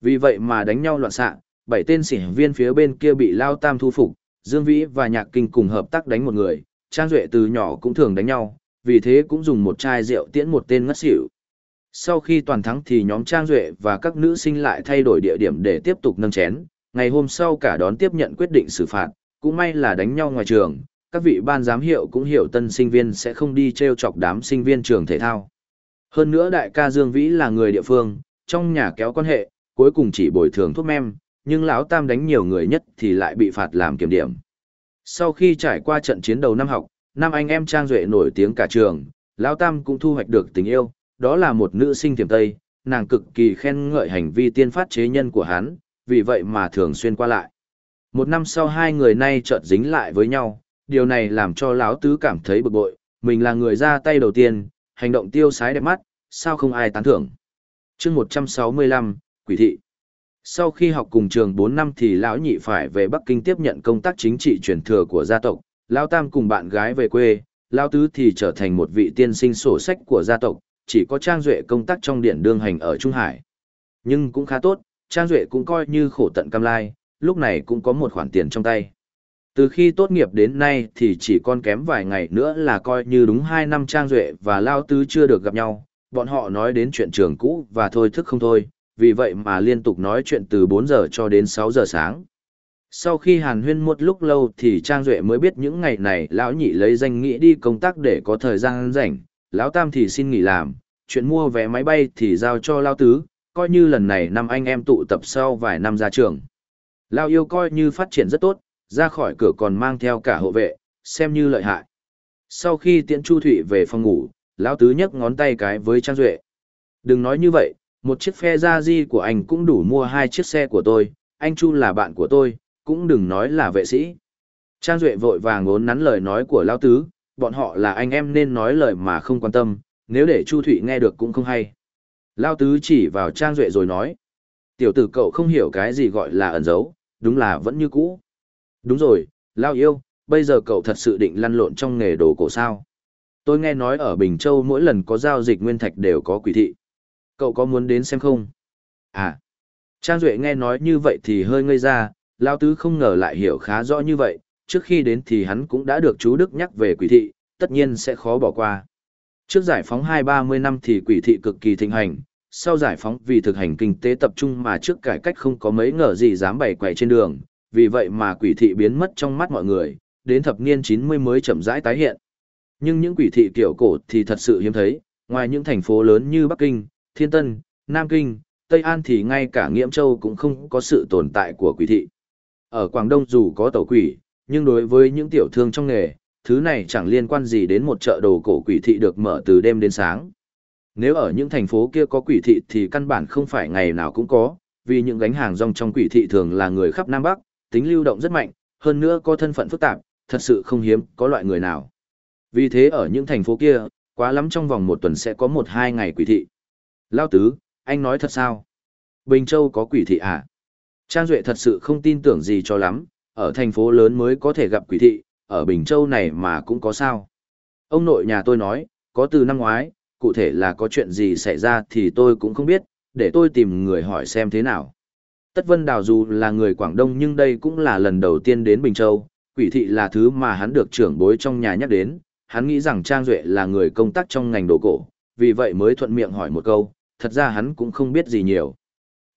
Vì vậy mà đánh nhau loạn xạ, bảy tên sĩ viên phía bên kia bị Lao Tam thu phục, Dương Vĩ và Nhạc Kinh cùng hợp tác đánh một người, Trang Duệ từ nhỏ cũng thường đánh nhau, vì thế cũng dùng một chai rượu tiễn một tên ngất xỉu. Sau khi toàn thắng thì nhóm Trang Duệ và các nữ sinh lại thay đổi địa điểm để tiếp tục nâng chén, ngày hôm sau cả đón tiếp nhận quyết định xử phạt, cũng may là đánh nhau ngoài trường, các vị ban giám hiệu cũng hiểu tân sinh viên sẽ không đi treo chọc đám sinh viên trường thể thao. Hơn nữa đại ca Dương Vĩ là người địa phương, trong nhà kéo quan hệ, cuối cùng chỉ bồi thường thuốc mem, nhưng lão Tam đánh nhiều người nhất thì lại bị phạt làm kiểm điểm. Sau khi trải qua trận chiến đầu năm học, năm anh em Trang Duệ nổi tiếng cả trường, lão Tam cũng thu hoạch được tình yêu, đó là một nữ sinh tiềm Tây, nàng cực kỳ khen ngợi hành vi tiên phát chế nhân của hắn, vì vậy mà thường xuyên qua lại. Một năm sau hai người nay chợt dính lại với nhau, điều này làm cho lão tứ cảm thấy bực bội, mình là người ra tay đầu tiên, hành động tiêu sái đẹp mắt, sao không ai tán thưởng. chương 165, Quỷ thị. Sau khi học cùng trường 4 năm thì lão nhị phải về Bắc Kinh tiếp nhận công tác chính trị truyền thừa của gia tộc, lão tam cùng bạn gái về quê, lão tứ thì trở thành một vị tiên sinh sổ sách của gia tộc, chỉ có Trang Duệ công tác trong điện đương hành ở Trung Hải. Nhưng cũng khá tốt, Trang Duệ cũng coi như khổ tận cam lai, lúc này cũng có một khoản tiền trong tay. Từ khi tốt nghiệp đến nay thì chỉ còn kém vài ngày nữa là coi như đúng 2 năm Trang Duệ và Lao Tứ chưa được gặp nhau, bọn họ nói đến chuyện trường cũ và thôi thức không thôi, vì vậy mà liên tục nói chuyện từ 4 giờ cho đến 6 giờ sáng. Sau khi hàn huyên một lúc lâu thì Trang Duệ mới biết những ngày này lão nhị lấy danh nghĩa đi công tác để có thời gian rảnh, lão tam thì xin nghỉ làm, chuyện mua vé máy bay thì giao cho Lao Tứ, coi như lần này năm anh em tụ tập sau vài năm ra trường. Lao yêu coi như phát triển rất tốt, ra khỏi cửa còn mang theo cả hộ vệ, xem như lợi hại. Sau khi tiễn Chu Thụy về phòng ngủ, Lão Tứ nhấc ngón tay cái với Trang Duệ. Đừng nói như vậy, một chiếc phe gia di của anh cũng đủ mua hai chiếc xe của tôi, anh Chu là bạn của tôi, cũng đừng nói là vệ sĩ. Trang Duệ vội vàng ngốn nắn lời nói của Lão Tứ, bọn họ là anh em nên nói lời mà không quan tâm, nếu để Chu Thụy nghe được cũng không hay. Lao Tứ chỉ vào Trang Duệ rồi nói. Tiểu tử cậu không hiểu cái gì gọi là ẩn giấu, đúng là vẫn như cũ. Đúng rồi, Lao yêu, bây giờ cậu thật sự định lăn lộn trong nghề đồ cổ sao. Tôi nghe nói ở Bình Châu mỗi lần có giao dịch nguyên thạch đều có quỷ thị. Cậu có muốn đến xem không? À, Trang Duệ nghe nói như vậy thì hơi ngây ra, Lao Tứ không ngờ lại hiểu khá rõ như vậy, trước khi đến thì hắn cũng đã được chú Đức nhắc về quỷ thị, tất nhiên sẽ khó bỏ qua. Trước giải phóng hai ba mươi năm thì quỷ thị cực kỳ thịnh hành, sau giải phóng vì thực hành kinh tế tập trung mà trước cải cách không có mấy ngờ gì dám bày quậy trên đường, vì vậy mà quỷ thị biến mất trong mắt mọi người, đến thập niên chín mươi mới chậm rãi tái hiện. Nhưng những quỷ thị kiểu cổ thì thật sự hiếm thấy, ngoài những thành phố lớn như Bắc Kinh, Thiên Tân, Nam Kinh, Tây An thì ngay cả Nghiễm Châu cũng không có sự tồn tại của quỷ thị. Ở Quảng Đông dù có tàu quỷ, nhưng đối với những tiểu thương trong nghề, thứ này chẳng liên quan gì đến một chợ đồ cổ quỷ thị được mở từ đêm đến sáng. Nếu ở những thành phố kia có quỷ thị thì căn bản không phải ngày nào cũng có, vì những gánh hàng rong trong quỷ thị thường là người khắp Nam Bắc, tính lưu động rất mạnh, hơn nữa có thân phận phức tạp, thật sự không hiếm có loại người nào. Vì thế ở những thành phố kia, quá lắm trong vòng một tuần sẽ có một hai ngày quỷ thị. Lao tứ, anh nói thật sao? Bình Châu có quỷ thị à? Trang Duệ thật sự không tin tưởng gì cho lắm, ở thành phố lớn mới có thể gặp quỷ thị, ở Bình Châu này mà cũng có sao. Ông nội nhà tôi nói, có từ năm ngoái, cụ thể là có chuyện gì xảy ra thì tôi cũng không biết, để tôi tìm người hỏi xem thế nào. Tất Vân Đào dù là người Quảng Đông nhưng đây cũng là lần đầu tiên đến Bình Châu, quỷ thị là thứ mà hắn được trưởng bối trong nhà nhắc đến, hắn nghĩ rằng Trang Duệ là người công tác trong ngành đồ cổ, vì vậy mới thuận miệng hỏi một câu, thật ra hắn cũng không biết gì nhiều.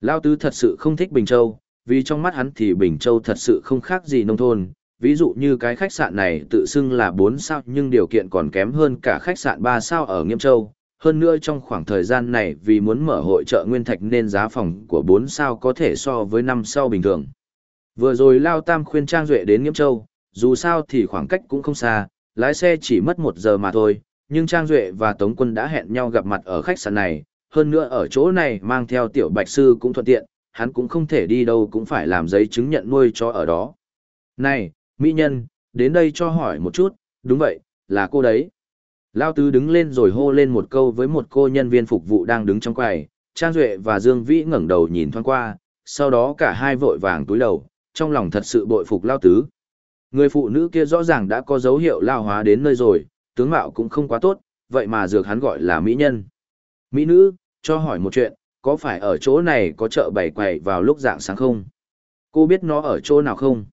Lao Tứ thật sự không thích Bình Châu, vì trong mắt hắn thì Bình Châu thật sự không khác gì nông thôn, ví dụ như cái khách sạn này tự xưng là 4 sao nhưng điều kiện còn kém hơn cả khách sạn 3 sao ở Nghiêm Châu. Hơn nữa trong khoảng thời gian này vì muốn mở hội trợ Nguyên Thạch nên giá phòng của 4 sao có thể so với 5 sao bình thường. Vừa rồi Lao Tam khuyên Trang Duệ đến Nghiêm Châu, dù sao thì khoảng cách cũng không xa, lái xe chỉ mất 1 giờ mà thôi, nhưng Trang Duệ và Tống Quân đã hẹn nhau gặp mặt ở khách sạn này, hơn nữa ở chỗ này mang theo tiểu bạch sư cũng thuận tiện, hắn cũng không thể đi đâu cũng phải làm giấy chứng nhận nuôi cho ở đó. Này, mỹ nhân, đến đây cho hỏi một chút, đúng vậy, là cô đấy. Lao Tứ đứng lên rồi hô lên một câu với một cô nhân viên phục vụ đang đứng trong quầy, Trang Duệ và Dương Vĩ ngẩng đầu nhìn thoáng qua, sau đó cả hai vội vàng túi đầu, trong lòng thật sự bội phục Lao Tứ. Người phụ nữ kia rõ ràng đã có dấu hiệu lao hóa đến nơi rồi, tướng mạo cũng không quá tốt, vậy mà dược hắn gọi là mỹ nhân. Mỹ nữ, cho hỏi một chuyện, có phải ở chỗ này có chợ bày quầy vào lúc dạng sáng không? Cô biết nó ở chỗ nào không?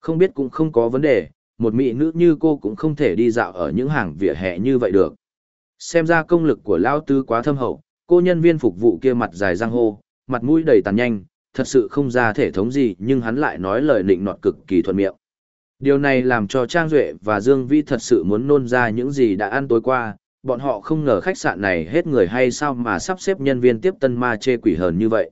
Không biết cũng không có vấn đề, một mỹ nữ như cô cũng không thể đi dạo ở những hàng vỉa hè như vậy được. Xem ra công lực của Lao Tư quá thâm hậu, cô nhân viên phục vụ kia mặt dài răng hô, mặt mũi đầy tàn nhanh, thật sự không ra thể thống gì nhưng hắn lại nói lời nịnh nọt cực kỳ thuận miệng. Điều này làm cho Trang Duệ và Dương Vi thật sự muốn nôn ra những gì đã ăn tối qua, bọn họ không ngờ khách sạn này hết người hay sao mà sắp xếp nhân viên tiếp tân ma chê quỷ hờn như vậy.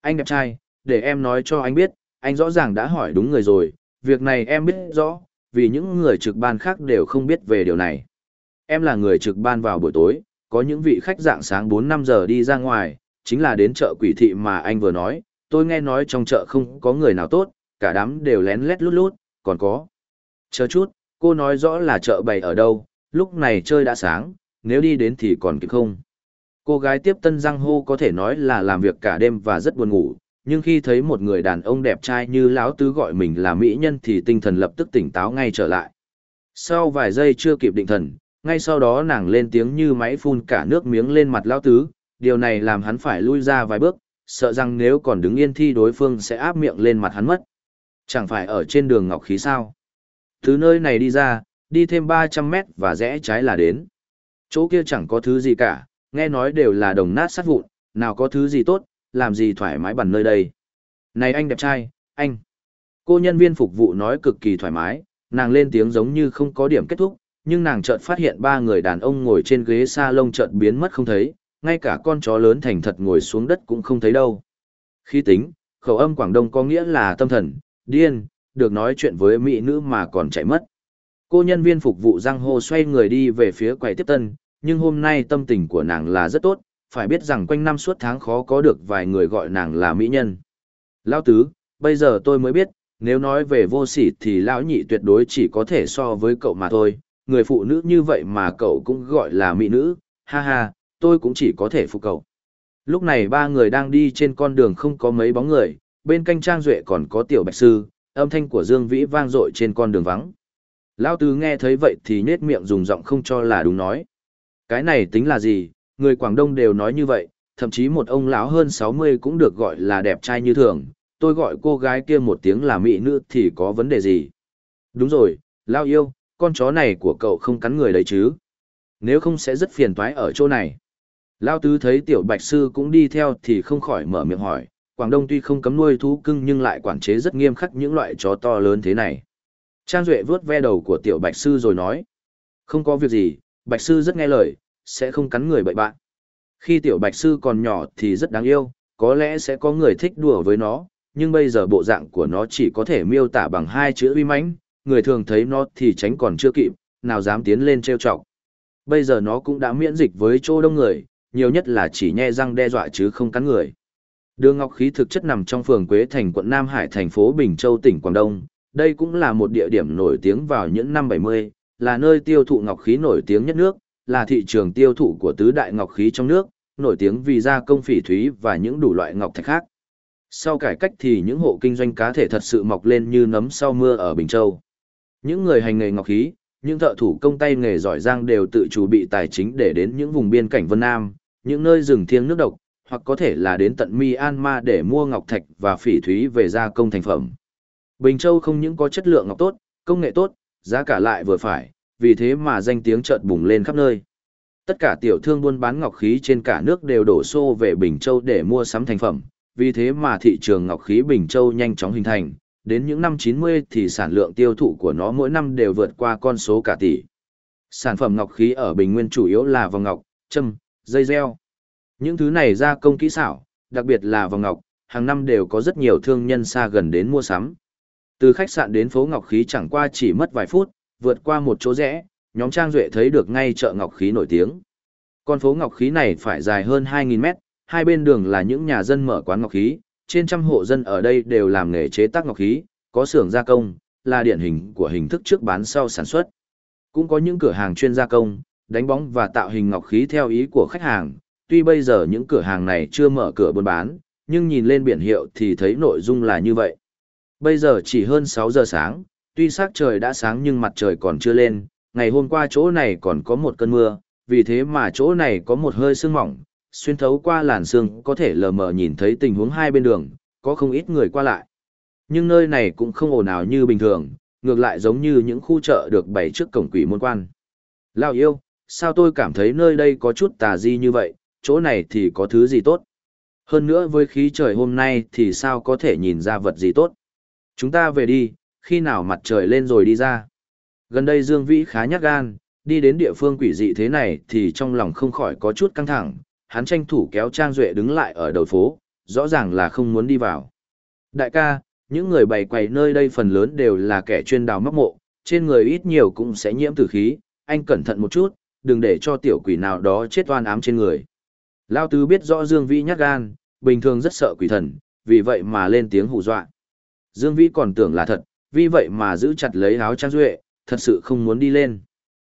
Anh đẹp trai, để em nói cho anh biết, anh rõ ràng đã hỏi đúng người rồi, việc này em biết rõ, vì những người trực ban khác đều không biết về điều này. Em là người trực ban vào buổi tối, có những vị khách dạng sáng 4-5 giờ đi ra ngoài, chính là đến chợ quỷ thị mà anh vừa nói, tôi nghe nói trong chợ không có người nào tốt, cả đám đều lén lét lút lút, còn có. Chờ chút, cô nói rõ là chợ bày ở đâu, lúc này chơi đã sáng, nếu đi đến thì còn kịp không. Cô gái tiếp tân răng hô có thể nói là làm việc cả đêm và rất buồn ngủ, nhưng khi thấy một người đàn ông đẹp trai như lão tứ gọi mình là mỹ nhân thì tinh thần lập tức tỉnh táo ngay trở lại. Sau vài giây chưa kịp định thần, ngay sau đó nàng lên tiếng như máy phun cả nước miếng lên mặt lão tứ, điều này làm hắn phải lui ra vài bước, sợ rằng nếu còn đứng yên thì đối phương sẽ áp miệng lên mặt hắn mất. Chẳng phải ở trên đường ngọc khí sao? Từ nơi này đi ra, đi thêm 300 mét và rẽ trái là đến. Chỗ kia chẳng có thứ gì cả, nghe nói đều là đồng nát sát vụn, nào có thứ gì tốt, làm gì thoải mái bằng nơi đây. Này anh đẹp trai, anh. Cô nhân viên phục vụ nói cực kỳ thoải mái, nàng lên tiếng giống như không có điểm kết thúc, nhưng nàng chợt phát hiện ba người đàn ông ngồi trên ghế salon chợt biến mất không thấy, ngay cả con chó lớn thành thật ngồi xuống đất cũng không thấy đâu. Khi tính, khẩu âm Quảng Đông có nghĩa là tâm thần, điên, được nói chuyện với mỹ nữ mà còn chạy mất. Cô nhân viên phục vụ giang hồ xoay người đi về phía quầy tiếp tân, nhưng hôm nay tâm tình của nàng là rất tốt, phải biết rằng quanh năm suốt tháng khó có được vài người gọi nàng là mỹ nhân. Lão tứ, bây giờ tôi mới biết, nếu nói về vô sỉ thì lão nhị tuyệt đối chỉ có thể so với cậu mà thôi, người phụ nữ như vậy mà cậu cũng gọi là mỹ nữ, ha ha, tôi cũng chỉ có thể phục cậu. Lúc này ba người đang đi trên con đường không có mấy bóng người, bên canh Trang Duệ còn có tiểu bạch sư, âm thanh của Dương Vĩ vang dội trên con đường vắng. Lão tứ nghe thấy vậy thì nết miệng dùng giọng không cho là đúng nói. Cái này tính là gì, người Quảng Đông đều nói như vậy, thậm chí một ông lão hơn 60 cũng được gọi là đẹp trai như thường, tôi gọi cô gái kia một tiếng là mỹ nữ thì có vấn đề gì. Đúng rồi, Lão yêu, con chó này của cậu không cắn người đấy chứ. Nếu không sẽ rất phiền toái ở chỗ này. Lão tứ thấy tiểu bạch sư cũng đi theo thì không khỏi mở miệng hỏi, Quảng Đông tuy không cấm nuôi thú cưng nhưng lại quản chế rất nghiêm khắc những loại chó to lớn thế này. Trang Duệ vướt ve đầu của tiểu bạch sư rồi nói, không có việc gì, bạch sư rất nghe lời, sẽ không cắn người bậy bạn. Khi tiểu bạch sư còn nhỏ thì rất đáng yêu, có lẽ sẽ có người thích đùa với nó, nhưng bây giờ bộ dạng của nó chỉ có thể miêu tả bằng hai chữ uy mãnh, người thường thấy nó thì tránh còn chưa kịp, nào dám tiến lên trêu chọc. Bây giờ nó cũng đã miễn dịch với chỗ đông người, nhiều nhất là chỉ nhe răng đe dọa chứ không cắn người. Đường Ngọc Khí thực chất nằm trong phường Quế Thành quận Nam Hải thành phố Bình Châu tỉnh Quảng Đông. Đây cũng là một địa điểm nổi tiếng vào những năm 70, là nơi tiêu thụ ngọc khí nổi tiếng nhất nước, là thị trường tiêu thụ của tứ đại ngọc khí trong nước, nổi tiếng vì gia công phỉ thúy và những đủ loại ngọc thạch khác. Sau cải cách thì những hộ kinh doanh cá thể thật sự mọc lên như nấm sau mưa ở Bình Châu. Những người hành nghề ngọc khí, những thợ thủ công tay nghề giỏi giang đều tự chủ bị tài chính để đến những vùng biên cảnh Vân Nam, những nơi rừng thiêng nước độc, hoặc có thể là đến tận Myanmar để mua ngọc thạch và phỉ thúy về gia công thành phẩm. Bình Châu không những có chất lượng ngọc tốt, công nghệ tốt, giá cả lại vừa phải, vì thế mà danh tiếng chợt bùng lên khắp nơi. Tất cả tiểu thương buôn bán ngọc khí trên cả nước đều đổ xô về Bình Châu để mua sắm thành phẩm, vì thế mà thị trường ngọc khí Bình Châu nhanh chóng hình thành, đến những năm 90 thì sản lượng tiêu thụ của nó mỗi năm đều vượt qua con số cả tỷ. Sản phẩm ngọc khí ở Bình Nguyên chủ yếu là vòng ngọc, châm, dây reo. Những thứ này gia công kỹ xảo, đặc biệt là vòng ngọc, hàng năm đều có rất nhiều thương nhân xa gần đến mua sắm. Từ khách sạn đến phố ngọc khí chẳng qua chỉ mất vài phút, vượt qua một chỗ rẽ, nhóm Trang Duệ thấy được ngay chợ ngọc khí nổi tiếng. Con phố ngọc khí này phải dài hơn 2.000 mét, hai bên đường là những nhà dân mở quán ngọc khí, trên trăm hộ dân ở đây đều làm nghề chế tác ngọc khí, có xưởng gia công, là điển hình của hình thức trước bán sau sản xuất. Cũng có những cửa hàng chuyên gia công, đánh bóng và tạo hình ngọc khí theo ý của khách hàng, tuy bây giờ những cửa hàng này chưa mở cửa buôn bán, nhưng nhìn lên biển hiệu thì thấy nội dung là như vậy. Bây giờ chỉ hơn 6 giờ sáng, tuy sắc trời đã sáng nhưng mặt trời còn chưa lên, ngày hôm qua chỗ này còn có một cơn mưa, vì thế mà chỗ này có một hơi sương mỏng, xuyên thấu qua làn sương có thể lờ mờ nhìn thấy tình huống hai bên đường, có không ít người qua lại. Nhưng nơi này cũng không ồn ào như bình thường, ngược lại giống như những khu chợ được bày trước cổng quỷ môn quan. Lao yêu, sao tôi cảm thấy nơi đây có chút tà di như vậy, chỗ này thì có thứ gì tốt. Hơn nữa với khí trời hôm nay thì sao có thể nhìn ra vật gì tốt. Chúng ta về đi, khi nào mặt trời lên rồi đi ra. Gần đây Dương Vĩ khá nhát gan, đi đến địa phương quỷ dị thế này thì trong lòng không khỏi có chút căng thẳng, hắn tranh thủ kéo Trang Duệ đứng lại ở đầu phố, rõ ràng là không muốn đi vào. Đại ca, những người bày quầy nơi đây phần lớn đều là kẻ chuyên đào móc mộ, trên người ít nhiều cũng sẽ nhiễm tử khí, anh cẩn thận một chút, đừng để cho tiểu quỷ nào đó chết oan ám trên người. Lao Tứ biết rõ Dương Vĩ nhát gan, bình thường rất sợ quỷ thần, vì vậy mà lên tiếng hù dọa. Dương Vĩ còn tưởng là thật, vì vậy mà giữ chặt lấy áo Trang Duệ, thật sự không muốn đi lên.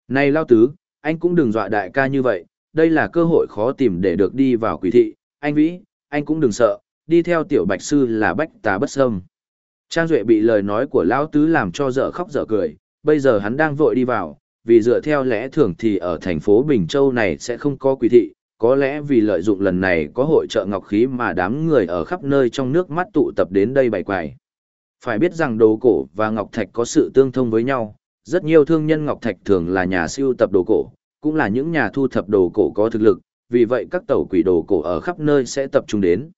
Này Lao Tứ, anh cũng đừng dọa đại ca như vậy, đây là cơ hội khó tìm để được đi vào quỷ thị, anh Vĩ, anh cũng đừng sợ, đi theo tiểu bạch sư là bách tà bất xâm. Trang Duệ bị lời nói của Lão Tứ làm cho dở khóc dở cười, bây giờ hắn đang vội đi vào, vì dựa theo lẽ thường thì ở thành phố Bình Châu này sẽ không có quỷ thị, có lẽ vì lợi dụng lần này có hội trợ ngọc khí mà đám người ở khắp nơi trong nước mắt tụ tập đến đây bày quài. Phải biết rằng đồ cổ và ngọc thạch có sự tương thông với nhau, rất nhiều thương nhân ngọc thạch thường là nhà siêu tập đồ cổ, cũng là những nhà thu thập đồ cổ có thực lực, vì vậy các tàu quỷ đồ cổ ở khắp nơi sẽ tập trung đến.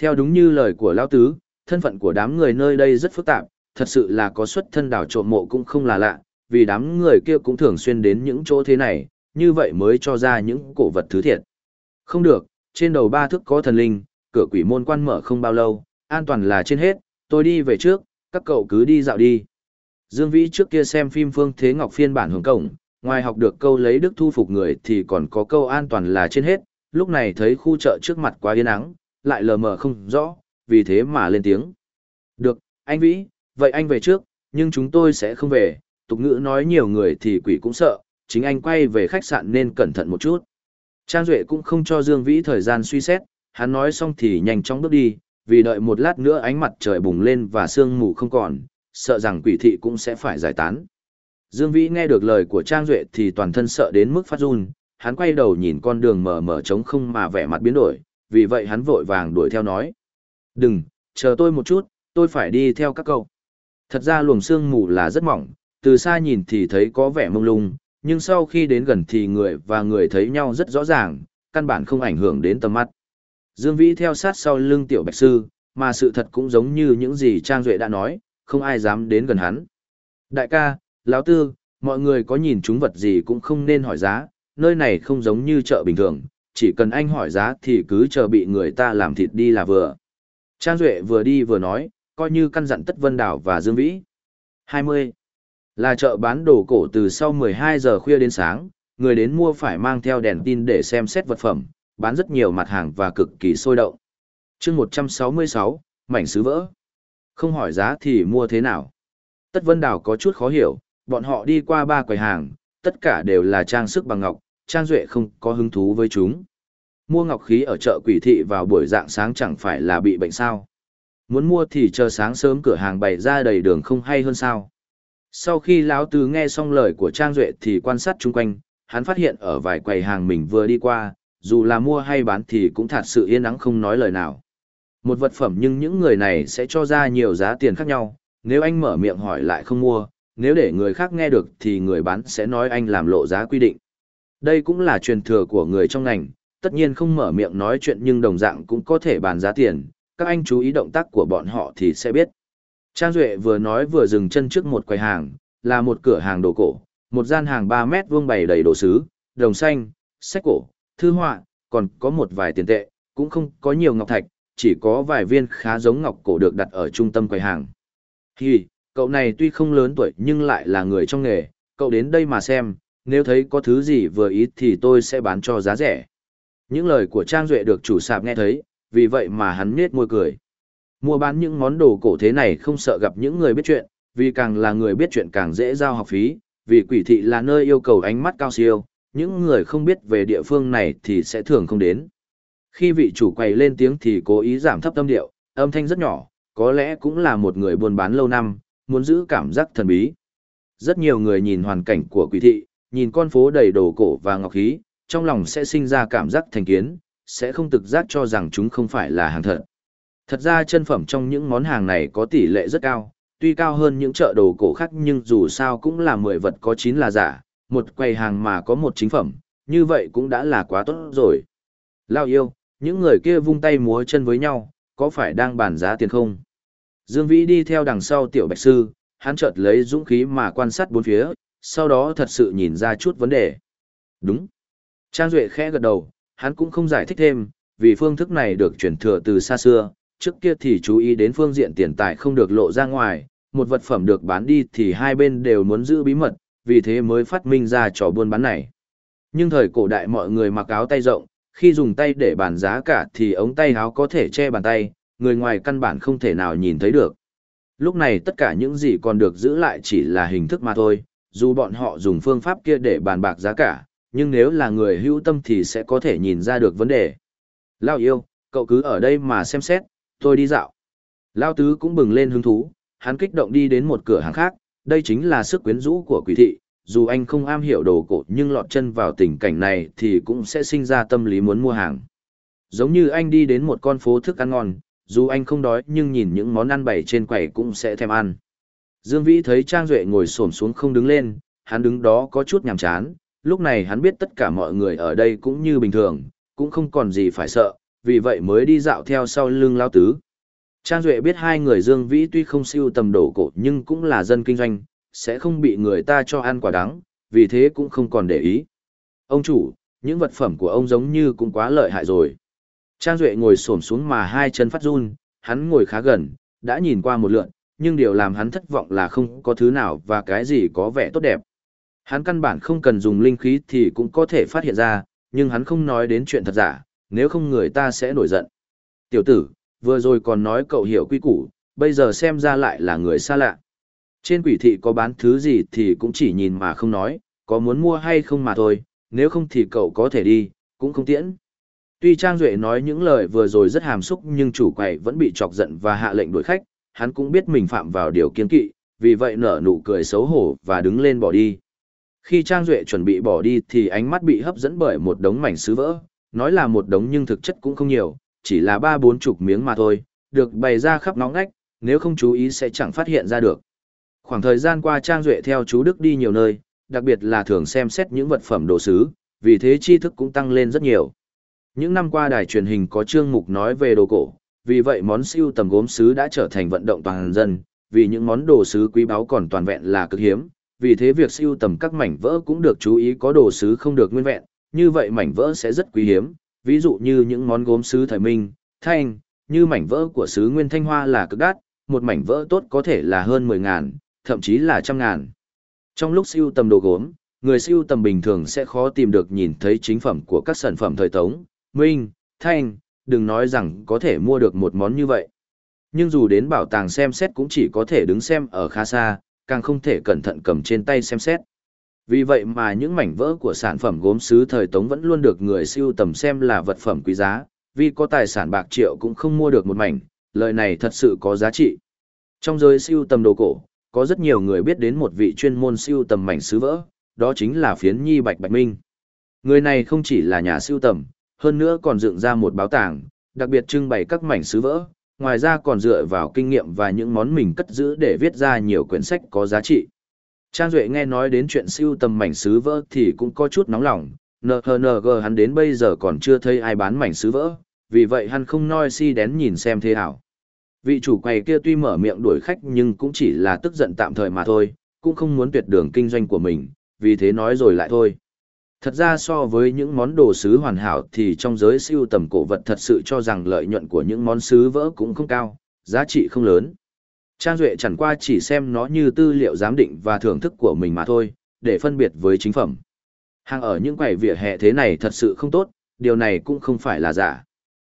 Theo đúng như lời của Lão Tứ, thân phận của đám người nơi đây rất phức tạp, thật sự là có xuất thân đảo trộm mộ cũng không là lạ, vì đám người kia cũng thường xuyên đến những chỗ thế này, như vậy mới cho ra những cổ vật thứ thiệt. Không được, trên đầu ba thức có thần linh, cửa quỷ môn quan mở không bao lâu, an toàn là trên hết, tôi đi về trước, các cậu cứ đi dạo đi. Dương Vĩ trước kia xem phim Phương Thế Ngọc phiên bản hướng cổng, ngoài học được câu lấy đức thu phục người thì còn có câu an toàn là trên hết, lúc này thấy khu chợ trước mặt quá yên ắng, lại lờ mờ không rõ, vì thế mà lên tiếng. Được, anh Vĩ, vậy anh về trước, nhưng chúng tôi sẽ không về, tục ngữ nói nhiều người thì quỷ cũng sợ, chính anh quay về khách sạn nên cẩn thận một chút. Trang Duệ cũng không cho Dương Vĩ thời gian suy xét, hắn nói xong thì nhanh chóng bước đi, vì đợi một lát nữa ánh mặt trời bùng lên và sương mù không còn, sợ rằng quỷ thị cũng sẽ phải giải tán. Dương Vĩ nghe được lời của Trang Duệ thì toàn thân sợ đến mức phát run, hắn quay đầu nhìn con đường mờ mờ trống không mà vẻ mặt biến đổi, vì vậy hắn vội vàng đuổi theo nói. Đừng, chờ tôi một chút, tôi phải đi theo các cậu. Thật ra luồng sương mù là rất mỏng, từ xa nhìn thì thấy có vẻ mông lung, nhưng sau khi đến gần thì người và người thấy nhau rất rõ ràng, căn bản không ảnh hưởng đến tầm mắt. Dương Vĩ theo sát sau lưng tiểu bạch sư, mà sự thật cũng giống như những gì Trang Duệ đã nói, không ai dám đến gần hắn. Đại ca, lão tư, mọi người có nhìn chúng vật gì cũng không nên hỏi giá, nơi này không giống như chợ bình thường, chỉ cần anh hỏi giá thì cứ chờ bị người ta làm thịt đi là vừa. Trang Duệ vừa đi vừa nói, coi như căn dặn Tất Vân Đảo và Dương Vĩ. 20. Là chợ bán đồ cổ từ sau 12 giờ khuya đến sáng, người đến mua phải mang theo đèn tin để xem xét vật phẩm, bán rất nhiều mặt hàng và cực kỳ sôi động. chương 166, mảnh sứ vỡ. Không hỏi giá thì mua thế nào? Tất Vân Đảo có chút khó hiểu, bọn họ đi qua ba quầy hàng, tất cả đều là trang sức bằng ngọc, Trang Duệ không có hứng thú với chúng. Mua ngọc khí ở chợ quỷ thị vào buổi dạng sáng chẳng phải là bị bệnh sao. Muốn mua thì chờ sáng sớm cửa hàng bày ra đầy đường không hay hơn sao. Sau khi lão tứ nghe xong lời của Trang Duệ thì quan sát chung quanh, hắn phát hiện ở vài quầy hàng mình vừa đi qua, dù là mua hay bán thì cũng thật sự yên ắng không nói lời nào. Một vật phẩm nhưng những người này sẽ cho ra nhiều giá tiền khác nhau, nếu anh mở miệng hỏi lại không mua, nếu để người khác nghe được thì người bán sẽ nói anh làm lộ giá quy định. Đây cũng là truyền thừa của người trong ngành, tất nhiên không mở miệng nói chuyện nhưng đồng dạng cũng có thể bàn giá tiền, các anh chú ý động tác của bọn họ thì sẽ biết. Trang Duệ vừa nói vừa dừng chân trước một quầy hàng, là một cửa hàng đồ cổ, một gian hàng 3 mét vuông bày đầy đồ sứ, đồng xanh, sách cổ, thư họa, còn có một vài tiền tệ, cũng không có nhiều ngọc thạch, chỉ có vài viên khá giống ngọc cổ được đặt ở trung tâm quầy hàng. Hì, cậu này tuy không lớn tuổi nhưng lại là người trong nghề, cậu đến đây mà xem, nếu thấy có thứ gì vừa ý thì tôi sẽ bán cho giá rẻ. Những lời của Trang Duệ được chủ sạp nghe thấy, vì vậy mà hắn nết môi cười. Mua bán những món đồ cổ thế này không sợ gặp những người biết chuyện, vì càng là người biết chuyện càng dễ giao học phí, vì quỷ thị là nơi yêu cầu ánh mắt cao siêu, những người không biết về địa phương này thì sẽ thường không đến. Khi vị chủ quầy lên tiếng thì cố ý giảm thấp âm điệu, âm thanh rất nhỏ, có lẽ cũng là một người buôn bán lâu năm, muốn giữ cảm giác thần bí. Rất nhiều người nhìn hoàn cảnh của quỷ thị, nhìn con phố đầy đồ cổ và ngọc khí, trong lòng sẽ sinh ra cảm giác thành kiến, sẽ không thực giác cho rằng chúng không phải là hàng thật. Thật ra chân phẩm trong những món hàng này có tỷ lệ rất cao, tuy cao hơn những chợ đồ cổ khác nhưng dù sao cũng là 10 vật có 9 là giả, một quầy hàng mà có một chính phẩm, như vậy cũng đã là quá tốt rồi. Lao yêu, những người kia vung tay múa chân với nhau, có phải đang bàn giá tiền không? Dương Vĩ đi theo đằng sau tiểu bạch sư, hắn chợt lấy dũng khí mà quan sát bốn phía, sau đó thật sự nhìn ra chút vấn đề. Đúng. Trang Duệ khẽ gật đầu, hắn cũng không giải thích thêm, vì phương thức này được chuyển thừa từ xa xưa, trước kia thì chú ý đến phương diện tiền tài không được lộ ra ngoài, một vật phẩm được bán đi thì hai bên đều muốn giữ bí mật, vì thế mới phát minh ra trò buôn bán này. Nhưng thời cổ đại mọi người mặc áo tay rộng, khi dùng tay để bàn giá cả thì ống tay áo có thể che bàn tay, người ngoài căn bản không thể nào nhìn thấy được. Lúc này tất cả những gì còn được giữ lại chỉ là hình thức mà thôi, dù bọn họ dùng phương pháp kia để bàn bạc giá cả, nhưng nếu là người hữu tâm thì sẽ có thể nhìn ra được vấn đề. Lao yêu, cậu cứ ở đây mà xem xét, tôi đi dạo. Lao tứ cũng bừng lên hứng thú, hắn kích động đi đến một cửa hàng khác, đây chính là sức quyến rũ của quỷ thị, dù anh không am hiểu đồ cổ nhưng lọt chân vào tình cảnh này thì cũng sẽ sinh ra tâm lý muốn mua hàng. Giống như anh đi đến một con phố thức ăn ngon, dù anh không đói nhưng nhìn những món ăn bày trên quầy cũng sẽ thèm ăn. Dương Vĩ thấy Trang Duệ ngồi xổm xuống không đứng lên, hắn đứng đó có chút nhàm chán, lúc này hắn biết tất cả mọi người ở đây cũng như bình thường, cũng không còn gì phải sợ, vì vậy mới đi dạo theo sau lưng lao tứ. Trang Duệ biết hai người Dương Vĩ tuy không siêu tầm đổ cổ nhưng cũng là dân kinh doanh, sẽ không bị người ta cho ăn quả đắng, vì thế cũng không còn để ý. Ông chủ, những vật phẩm của ông giống như cũng quá lợi hại rồi. Trang Duệ ngồi xổm xuống mà hai chân phát run, hắn ngồi khá gần, đã nhìn qua một lượn, nhưng điều làm hắn thất vọng là không có thứ nào và cái gì có vẻ tốt đẹp. Hắn căn bản không cần dùng linh khí thì cũng có thể phát hiện ra, nhưng hắn không nói đến chuyện thật giả, nếu không người ta sẽ nổi giận. Tiểu tử, vừa rồi còn nói cậu hiểu quy củ, bây giờ xem ra lại là người xa lạ. Trên quỷ thị có bán thứ gì thì cũng chỉ nhìn mà không nói, có muốn mua hay không mà thôi, nếu không thì cậu có thể đi, cũng không tiễn. Tuy Trang Duệ nói những lời vừa rồi rất hàm xúc nhưng chủ quầy vẫn bị chọc giận và hạ lệnh đuổi khách, hắn cũng biết mình phạm vào điều kiên kỵ, vì vậy nở nụ cười xấu hổ và đứng lên bỏ đi. Khi Trang Duệ chuẩn bị bỏ đi thì ánh mắt bị hấp dẫn bởi một đống mảnh sứ vỡ, nói là một đống nhưng thực chất cũng không nhiều, chỉ là ba bốn chục miếng mà thôi, được bày ra khắp nóng ngách, nếu không chú ý sẽ chẳng phát hiện ra được. Khoảng thời gian qua Trang Duệ theo chú Đức đi nhiều nơi, đặc biệt là thường xem xét những vật phẩm đồ sứ, vì thế tri thức cũng tăng lên rất nhiều. Những năm qua đài truyền hình có chương mục nói về đồ cổ, vì vậy món siêu tầm gốm sứ đã trở thành vận động toàn dân, vì những món đồ sứ quý báu còn toàn vẹn là cực hiếm, vì thế việc siêu tầm các mảnh vỡ cũng được chú ý có đồ sứ không được nguyên vẹn, như vậy mảnh vỡ sẽ rất quý hiếm, ví dụ như những món gốm sứ thời minh, thanh, như mảnh vỡ của sứ Nguyên Thanh Hoa là cực đắt, một mảnh vỡ tốt có thể là hơn 10 ngàn, thậm chí là trăm ngàn. Trong lúc siêu tầm đồ gốm, người siêu tầm bình thường sẽ khó tìm được nhìn thấy chính phẩm của các sản phẩm thời Tống, Minh, Thanh, đừng nói rằng có thể mua được một món như vậy. Nhưng dù đến bảo tàng xem xét cũng chỉ có thể đứng xem ở khá xa, càng không thể cẩn thận cầm trên tay xem xét. Vì vậy mà những mảnh vỡ của sản phẩm gốm sứ thời Tống vẫn luôn được người siêu tầm xem là vật phẩm quý giá, vì có tài sản bạc triệu cũng không mua được một mảnh, lời này thật sự có giá trị. Trong giới siêu tầm đồ cổ, có rất nhiều người biết đến một vị chuyên môn siêu tầm mảnh sứ vỡ, đó chính là phiến nhi Bạch Bạch Minh. Người này không chỉ là nhà siêu tầm, hơn nữa còn dựng ra một báo tàng, đặc biệt trưng bày các mảnh sứ vỡ, ngoài ra còn dựa vào kinh nghiệm và những món mình cất giữ để viết ra nhiều quyển sách có giá trị. Trang Duệ nghe nói đến chuyện siêu tầm mảnh sứ vỡ thì cũng có chút nóng lòng, NHNG hắn đến bây giờ còn chưa thấy ai bán mảnh sứ vỡ, vì vậy hắn không noi si đén nhìn xem thế hảo. Vị chủ quầy kia tuy mở miệng đuổi khách nhưng cũng chỉ là tức giận tạm thời mà thôi, cũng không muốn tuyệt đường kinh doanh của mình, vì thế nói rồi lại thôi. Thật ra so với những món đồ sứ hoàn hảo thì trong giới siêu tầm cổ vật thật sự cho rằng lợi nhuận của những món sứ vỡ cũng không cao, giá trị không lớn. Trang Duệ chẳng qua chỉ xem nó như tư liệu giám định và thưởng thức của mình mà thôi, để phân biệt với chính phẩm. Hàng ở những quầy vỉa hè thế này thật sự không tốt, điều này cũng không phải là giả.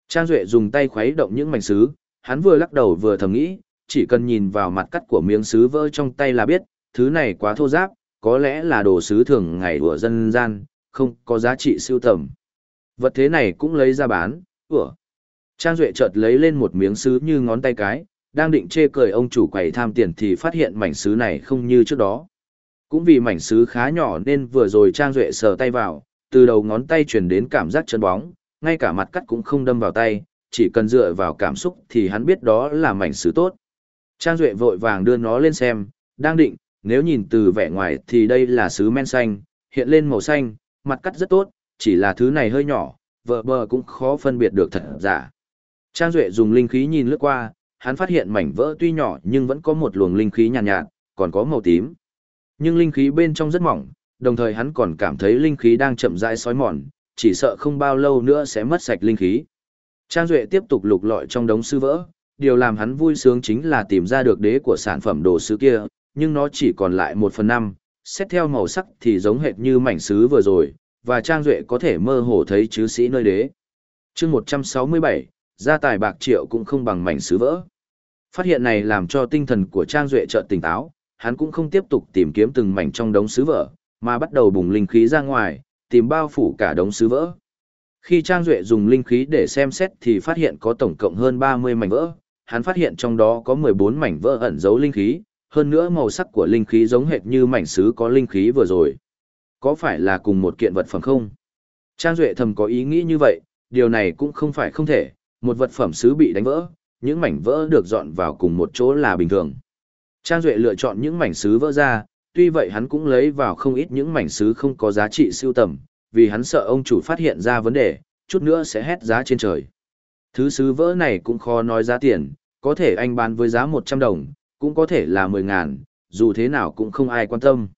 Trang Duệ dùng tay khuấy động những mảnh sứ, hắn vừa lắc đầu vừa thầm nghĩ, chỉ cần nhìn vào mặt cắt của miếng sứ vỡ trong tay là biết, thứ này quá thô giáp, có lẽ là đồ sứ thường ngày của dân gian, không có giá trị siêu tầm. Vật thế này cũng lấy ra bán, ủa. Trang Duệ chợt lấy lên một miếng sứ như ngón tay cái, đang định chê cười ông chủ quầy tham tiền thì phát hiện mảnh sứ này không như trước đó. Cũng vì mảnh sứ khá nhỏ nên vừa rồi Trang Duệ sờ tay vào, từ đầu ngón tay chuyển đến cảm giác chân bóng, ngay cả mặt cắt cũng không đâm vào tay, chỉ cần dựa vào cảm xúc thì hắn biết đó là mảnh sứ tốt. Trang Duệ vội vàng đưa nó lên xem, đang định, nếu nhìn từ vẻ ngoài thì đây là sứ men xanh, hiện lên màu xanh, mặt cắt rất tốt, chỉ là thứ này hơi nhỏ, vợ bờ cũng khó phân biệt được thật giả. Trang Duệ dùng linh khí nhìn lướt qua, hắn phát hiện mảnh vỡ tuy nhỏ nhưng vẫn có một luồng linh khí nhàn nhạt, nhạt, còn có màu tím. Nhưng linh khí bên trong rất mỏng, đồng thời hắn còn cảm thấy linh khí đang chậm rãi sói mòn, chỉ sợ không bao lâu nữa sẽ mất sạch linh khí. Trang Duệ tiếp tục lục lọi trong đống sư vỡ, điều làm hắn vui sướng chính là tìm ra được đế của sản phẩm đồ sứ kia, nhưng nó chỉ còn lại một phần năm, xét theo màu sắc thì giống hệt như mảnh sứ vừa rồi, và Trang Duệ có thể mơ hồ thấy chứ sĩ nơi đế. chương 167, gia tài bạc triệu cũng không bằng mảnh sứ vỡ. Phát hiện này làm cho tinh thần của Trang Duệ chợt tỉnh táo, hắn cũng không tiếp tục tìm kiếm từng mảnh trong đống sứ vỡ, mà bắt đầu bùng linh khí ra ngoài, tìm bao phủ cả đống sứ vỡ. Khi Trang Duệ dùng linh khí để xem xét thì phát hiện có tổng cộng hơn 30 mảnh vỡ, hắn phát hiện trong đó có 14 mảnh vỡ ẩn giấu linh khí, hơn nữa màu sắc của linh khí giống hệt như mảnh sứ có linh khí vừa rồi. Có phải là cùng một kiện vật phẩm không? Trang Duệ thầm có ý nghĩ như vậy, điều này cũng không phải không thể, một vật phẩm sứ bị đánh vỡ, những mảnh vỡ được dọn vào cùng một chỗ là bình thường. Trang Duệ lựa chọn những mảnh sứ vỡ ra, tuy vậy hắn cũng lấy vào không ít những mảnh sứ không có giá trị siêu tầm, vì hắn sợ ông chủ phát hiện ra vấn đề, chút nữa sẽ hét giá trên trời. Thứ sứ vỡ này cũng khó nói giá tiền, có thể anh bán với giá 100 đồng, cũng có thể là 10 ngàn, dù thế nào cũng không ai quan tâm.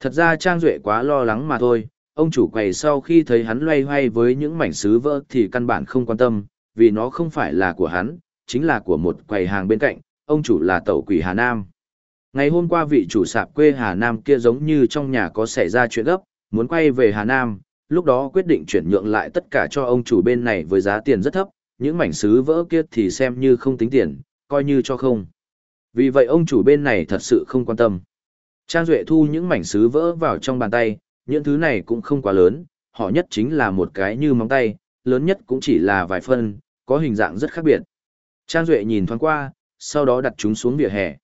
Thật ra Trang Duệ quá lo lắng mà thôi, ông chủ quầy sau khi thấy hắn loay hoay với những mảnh sứ vỡ thì căn bản không quan tâm, vì nó không phải là của hắn, chính là của một quầy hàng bên cạnh, ông chủ là tẩu quỷ Hà Nam. Ngày hôm qua vị chủ sạp quê Hà Nam kia giống như trong nhà có xảy ra chuyện gấp, muốn quay về Hà Nam, lúc đó quyết định chuyển nhượng lại tất cả cho ông chủ bên này với giá tiền rất thấp, những mảnh sứ vỡ kia thì xem như không tính tiền, coi như cho không. Vì vậy ông chủ bên này thật sự không quan tâm. Trang Duệ thu những mảnh sứ vỡ vào trong bàn tay, những thứ này cũng không quá lớn, họ nhất chính là một cái như móng tay, lớn nhất cũng chỉ là vài phân, có hình dạng rất khác biệt. Trang Duệ nhìn thoáng qua, sau đó đặt chúng xuống vỉa hè.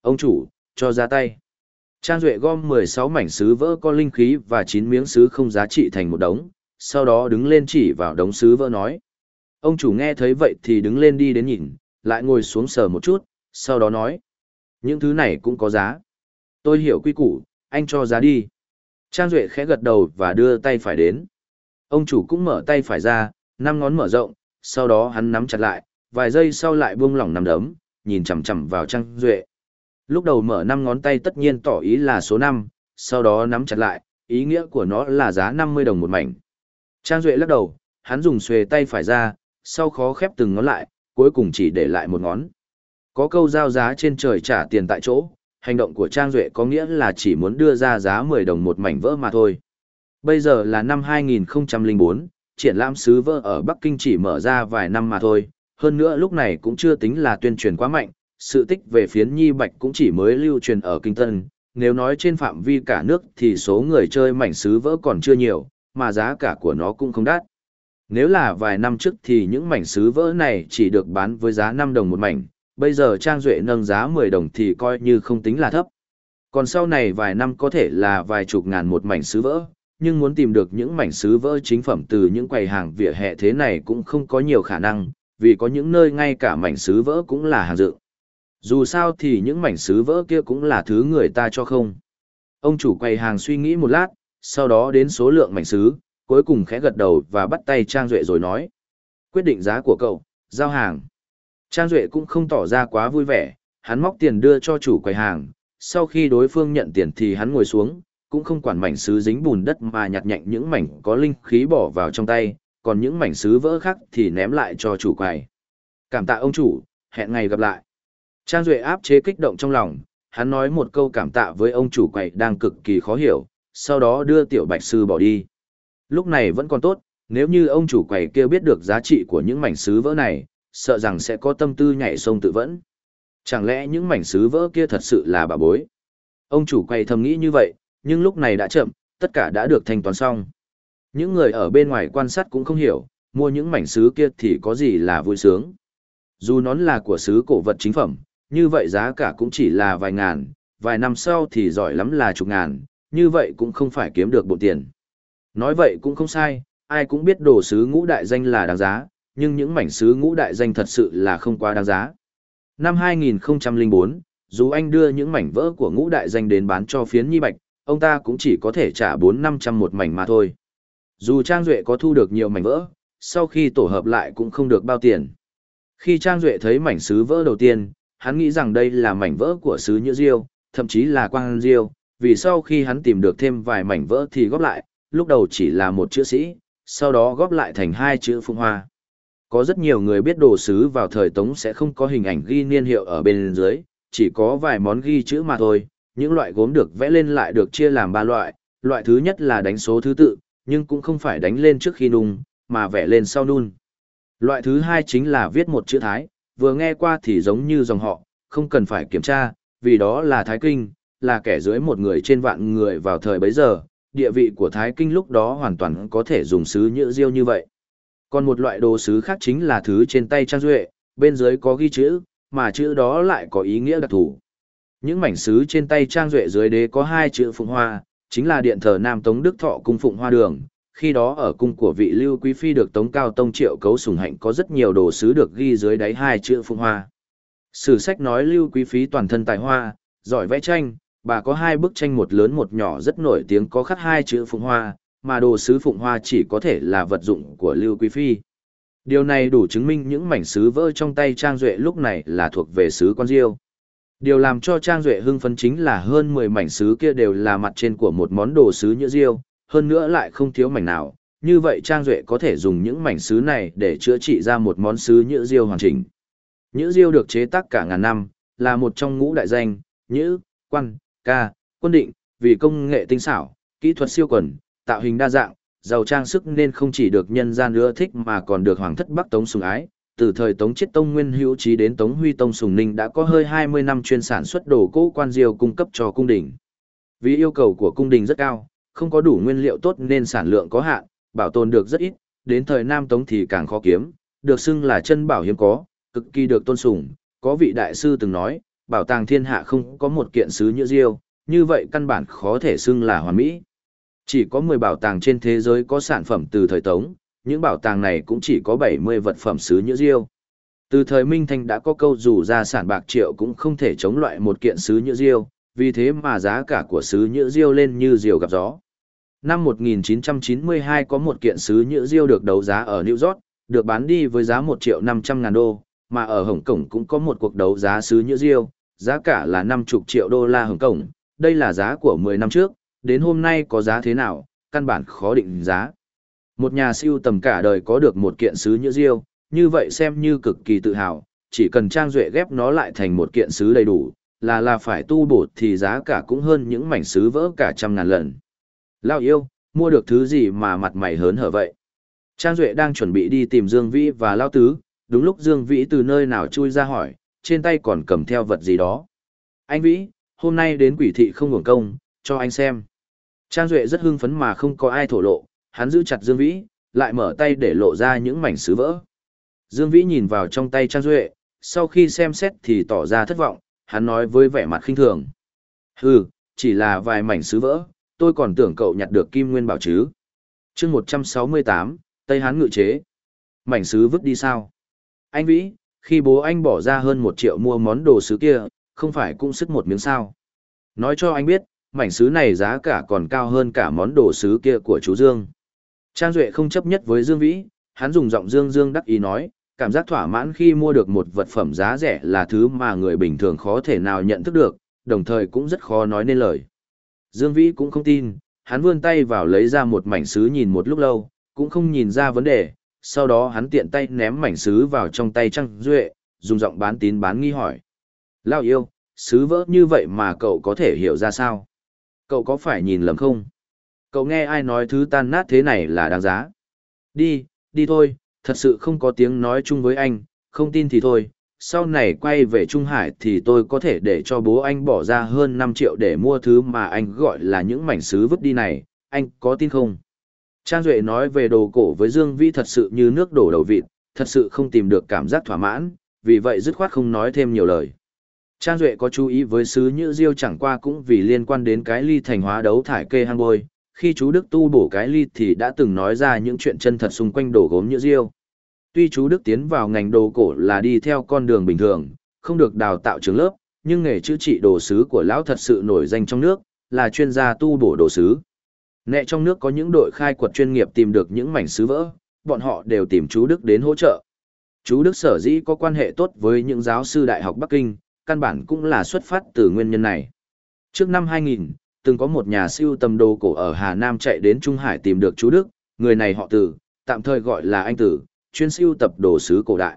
Ông chủ, cho ra tay. Trang Duệ gom 16 mảnh sứ vỡ có linh khí và 9 miếng sứ không giá trị thành một đống, sau đó đứng lên chỉ vào đống sứ vỡ nói. Ông chủ nghe thấy vậy thì đứng lên đi đến nhìn, lại ngồi xuống sờ một chút, sau đó nói. Những thứ này cũng có giá. Tôi hiểu quy củ, anh cho giá đi. Trang Duệ khẽ gật đầu và đưa tay phải đến. Ông chủ cũng mở tay phải ra, năm ngón mở rộng, sau đó hắn nắm chặt lại, vài giây sau lại buông lỏng nằm đấm, nhìn chằm chằm vào Trang Duệ. Lúc đầu mở năm ngón tay tất nhiên tỏ ý là số 5, sau đó nắm chặt lại, ý nghĩa của nó là giá 50 đồng một mảnh. Trang Duệ lắc đầu, hắn dùng xuề tay phải ra, sau khó khép từng ngón lại, cuối cùng chỉ để lại một ngón. Có câu giao giá trên trời trả tiền tại chỗ, hành động của Trang Duệ có nghĩa là chỉ muốn đưa ra giá 10 đồng một mảnh vỡ mà thôi. Bây giờ là năm 2004, triển lãm sứ vỡ ở Bắc Kinh chỉ mở ra vài năm mà thôi, hơn nữa lúc này cũng chưa tính là tuyên truyền quá mạnh, sự tích về phiến nhi bạch cũng chỉ mới lưu truyền ở Kinh Tân, nếu nói trên phạm vi cả nước thì số người chơi mảnh sứ vỡ còn chưa nhiều, mà giá cả của nó cũng không đắt. Nếu là vài năm trước thì những mảnh sứ vỡ này chỉ được bán với giá 5 đồng một mảnh, bây giờ Trang Duệ nâng giá 10 đồng thì coi như không tính là thấp. Còn sau này vài năm có thể là vài chục ngàn một mảnh sứ vỡ, nhưng muốn tìm được những mảnh sứ vỡ chính phẩm từ những quầy hàng vỉa hè thế này cũng không có nhiều khả năng, vì có những nơi ngay cả mảnh sứ vỡ cũng là hàng dự. Dù sao thì những mảnh sứ vỡ kia cũng là thứ người ta cho không. Ông chủ quầy hàng suy nghĩ một lát, sau đó đến số lượng mảnh sứ, cuối cùng khẽ gật đầu và bắt tay Trang Duệ rồi nói. Quyết định giá của cậu, giao hàng. Trang Duệ cũng không tỏ ra quá vui vẻ, hắn móc tiền đưa cho chủ quầy hàng, sau khi đối phương nhận tiền thì hắn ngồi xuống, cũng không quản mảnh sứ dính bùn đất mà nhặt nhạnh những mảnh có linh khí bỏ vào trong tay, còn những mảnh sứ vỡ khác thì ném lại cho chủ quầy. Cảm tạ ông chủ, hẹn ngày gặp lại. Trang Duệ áp chế kích động trong lòng, hắn nói một câu cảm tạ với ông chủ quầy đang cực kỳ khó hiểu, sau đó đưa tiểu bạch sư bỏ đi. Lúc này vẫn còn tốt, nếu như ông chủ quầy kia biết được giá trị của những mảnh sứ vỡ này, sợ rằng sẽ có tâm tư nhảy sông tự vẫn. Chẳng lẽ những mảnh sứ vỡ kia thật sự là bà bối? Ông chủ quầy thầm nghĩ như vậy, nhưng lúc này đã chậm, tất cả đã được thanh toán xong. Những người ở bên ngoài quan sát cũng không hiểu, mua những mảnh sứ kia thì có gì là vui sướng. Dù nón là của sứ cổ vật chính phẩm, như vậy giá cả cũng chỉ là vài ngàn, vài năm sau thì giỏi lắm là chục ngàn, như vậy cũng không phải kiếm được bộ tiền. Nói vậy cũng không sai, ai cũng biết đồ sứ ngũ đại danh là đáng giá, nhưng những mảnh sứ ngũ đại danh thật sự là không quá đáng giá. Năm 2004, dù anh đưa những mảnh vỡ của ngũ đại danh đến bán cho phiến nhi bạch, ông ta cũng chỉ có thể trả 4-500 một mảnh mà thôi. Dù Trang Duệ có thu được nhiều mảnh vỡ, sau khi tổ hợp lại cũng không được bao tiền. Khi Trang Duệ thấy mảnh sứ vỡ đầu tiên, hắn nghĩ rằng đây là mảnh vỡ của sứ Nhữ Diêu, thậm chí là Quang Diêu, vì sau khi hắn tìm được thêm vài mảnh vỡ thì góp lại, lúc đầu chỉ là một chữ sĩ, sau đó góp lại thành hai chữ Phung Hoa. Có rất nhiều người biết đồ sứ vào thời Tống sẽ không có hình ảnh ghi niên hiệu ở bên dưới, chỉ có vài món ghi chữ mà thôi. Những loại gốm được vẽ lên lại được chia làm ba loại, loại thứ nhất là đánh số thứ tự, nhưng cũng không phải đánh lên trước khi nung, mà vẽ lên sau nun. Loại thứ hai chính là viết một chữ Thái, vừa nghe qua thì giống như dòng họ, không cần phải kiểm tra, vì đó là Thái Kinh, là kẻ dưới một người trên vạn người vào thời bấy giờ, địa vị của Thái Kinh lúc đó hoàn toàn có thể dùng sứ nhựa diêu như vậy. Còn một loại đồ sứ khác chính là thứ trên tay Trang Duệ, bên dưới có ghi chữ, mà chữ đó lại có ý nghĩa đặc thù. Những mảnh sứ trên tay Trang Duệ dưới đế có hai chữ Phụng Hoa, chính là điện thờ Nam Tống Đức Thọ cung Phụng Hoa Đường. Khi đó ở cung của vị Lưu Quý Phi được Tống Cao Tông Triệu Cấu Sùng Hạnh có rất nhiều đồ sứ được ghi dưới đáy hai chữ Phụng Hoa. Sử sách nói Lưu Quý Phi toàn thân tài hoa, giỏi vẽ tranh, bà có hai bức tranh một lớn một nhỏ rất nổi tiếng có khắc hai chữ Phụng Hoa, mà đồ sứ phụng hoa chỉ có thể là vật dụng của Lưu Quý Phi. Điều này đủ chứng minh những mảnh sứ vỡ trong tay Trang Duệ lúc này là thuộc về sứ con diêu. Điều làm cho Trang Duệ hưng phấn chính là hơn 10 mảnh sứ kia đều là mặt trên của một món đồ sứ nhựa diêu, hơn nữa lại không thiếu mảnh nào. Như vậy Trang Duệ có thể dùng những mảnh sứ này để chữa trị ra một món sứ nhựa diêu hoàn chỉnh. Nhữ diêu được chế tác cả ngàn năm, là một trong ngũ đại danh, nhữ, quan, ca, quân định, vì công nghệ tinh xảo, kỹ thuật siêu quần, tạo hình đa dạng, giàu trang sức nên không chỉ được nhân gian ưa thích mà còn được hoàng thất Bắc Tống sùng ái. Từ thời Tống Chiết Tông Nguyên Hữu Trí đến Tống Huy Tông Sùng Ninh đã có hơi 20 năm chuyên sản xuất đồ cỗ quan diêu cung cấp cho cung đình. Vì yêu cầu của cung đình rất cao, không có đủ nguyên liệu tốt nên sản lượng có hạn, bảo tồn được rất ít, đến thời Nam Tống thì càng khó kiếm, được xưng là chân bảo hiếm có, cực kỳ được tôn sùng. Có vị đại sư từng nói, bảo tàng thiên hạ không có một kiện sứ như diêu, như vậy căn bản khó thể xưng là hoàn mỹ. Chỉ có 10 bảo tàng trên thế giới có sản phẩm từ thời Tống, những bảo tàng này cũng chỉ có 70 vật phẩm sứ nhữ diêu. Từ thời Minh Thanh đã có câu dù ra sản bạc triệu cũng không thể chống loại một kiện sứ nhữ diêu, vì thế mà giá cả của sứ nhữ diêu lên như diều gặp gió. Năm 1992 có một kiện sứ nhữ diêu được đấu giá ở New York, được bán đi với giá 1 triệu 500 ngàn đô, mà ở Hồng Kông cũng có một cuộc đấu giá sứ nhữ diêu, giá cả là 50 triệu đô la Hồng Kông, đây là giá của 10 năm trước, đến hôm nay có giá thế nào, căn bản khó định giá. Một nhà siêu tầm cả đời có được một kiện sứ như diêu, như vậy xem như cực kỳ tự hào, chỉ cần trang duệ ghép nó lại thành một kiện sứ đầy đủ, là là phải tu bổ thì giá cả cũng hơn những mảnh sứ vỡ cả trăm ngàn lần. Lao yêu, mua được thứ gì mà mặt mày hớn hở vậy? Trang Duệ đang chuẩn bị đi tìm Dương Vĩ và Lao Tứ, đúng lúc Dương Vĩ từ nơi nào chui ra hỏi, trên tay còn cầm theo vật gì đó. Anh Vĩ, hôm nay đến quỷ thị không hưởng công, cho anh xem. Trang Duệ rất hưng phấn mà không có ai thổ lộ, hắn giữ chặt Dương Vĩ, lại mở tay để lộ ra những mảnh sứ vỡ. Dương Vĩ nhìn vào trong tay Trang Duệ, sau khi xem xét thì tỏ ra thất vọng, hắn nói với vẻ mặt khinh thường. Hừ, chỉ là vài mảnh sứ vỡ, tôi còn tưởng cậu nhặt được kim nguyên bảo chứ. chương 168, Tây Hán ngự chế. Mảnh sứ vứt đi sao? Anh Vĩ, khi bố anh bỏ ra hơn một triệu mua món đồ sứ kia, không phải cũng sức một miếng sao? Nói cho anh biết, mảnh sứ này giá cả còn cao hơn cả món đồ sứ kia của chú Dương. Trang Duệ không chấp nhất với Dương Vĩ, hắn dùng giọng Dương Dương đắc ý nói, cảm giác thỏa mãn khi mua được một vật phẩm giá rẻ là thứ mà người bình thường khó thể nào nhận thức được, đồng thời cũng rất khó nói nên lời. Dương Vĩ cũng không tin, hắn vươn tay vào lấy ra một mảnh sứ nhìn một lúc lâu, cũng không nhìn ra vấn đề, sau đó hắn tiện tay ném mảnh sứ vào trong tay Trang Duệ, dùng giọng bán tín bán nghi hỏi. Lao yêu, sứ vỡ như vậy mà cậu có thể hiểu ra sao? Cậu có phải nhìn lầm không? Cậu nghe ai nói thứ tan nát thế này là đáng giá? Đi, đi thôi, thật sự không có tiếng nói chung với anh, không tin thì thôi. Sau này quay về Trung Hải thì tôi có thể để cho bố anh bỏ ra hơn 5 triệu để mua thứ mà anh gọi là những mảnh sứ vứt đi này, anh có tin không? Trang Duệ nói về đồ cổ với Dương Vĩ thật sự như nước đổ đầu vịt, thật sự không tìm được cảm giác thỏa mãn, vì vậy dứt khoát không nói thêm nhiều lời. Trang Duệ có chú ý với sứ nhữ diêu chẳng qua cũng vì liên quan đến cái ly thành hóa đấu thải kê hang bôi. Khi chú Đức tu bổ cái ly thì đã từng nói ra những chuyện chân thật xung quanh đồ gốm như riêu. Tuy chú Đức tiến vào ngành đồ cổ là đi theo con đường bình thường, không được đào tạo trường lớp, nhưng nghề chữ trị đồ sứ của lão thật sự nổi danh trong nước, là chuyên gia tu bổ đồ sứ. Nẹ trong nước có những đội khai quật chuyên nghiệp tìm được những mảnh sứ vỡ, bọn họ đều tìm chú Đức đến hỗ trợ. Chú Đức sở dĩ có quan hệ tốt với những giáo sư Đại học Bắc Kinh, căn bản cũng là xuất phát từ nguyên nhân này. Trước năm 2000, từng có một nhà siêu tầm đồ cổ ở Hà Nam chạy đến Trung Hải tìm được chú Đức, người này họ Tử, tạm thời gọi là anh Tử, chuyên siêu tập đồ sứ cổ đại.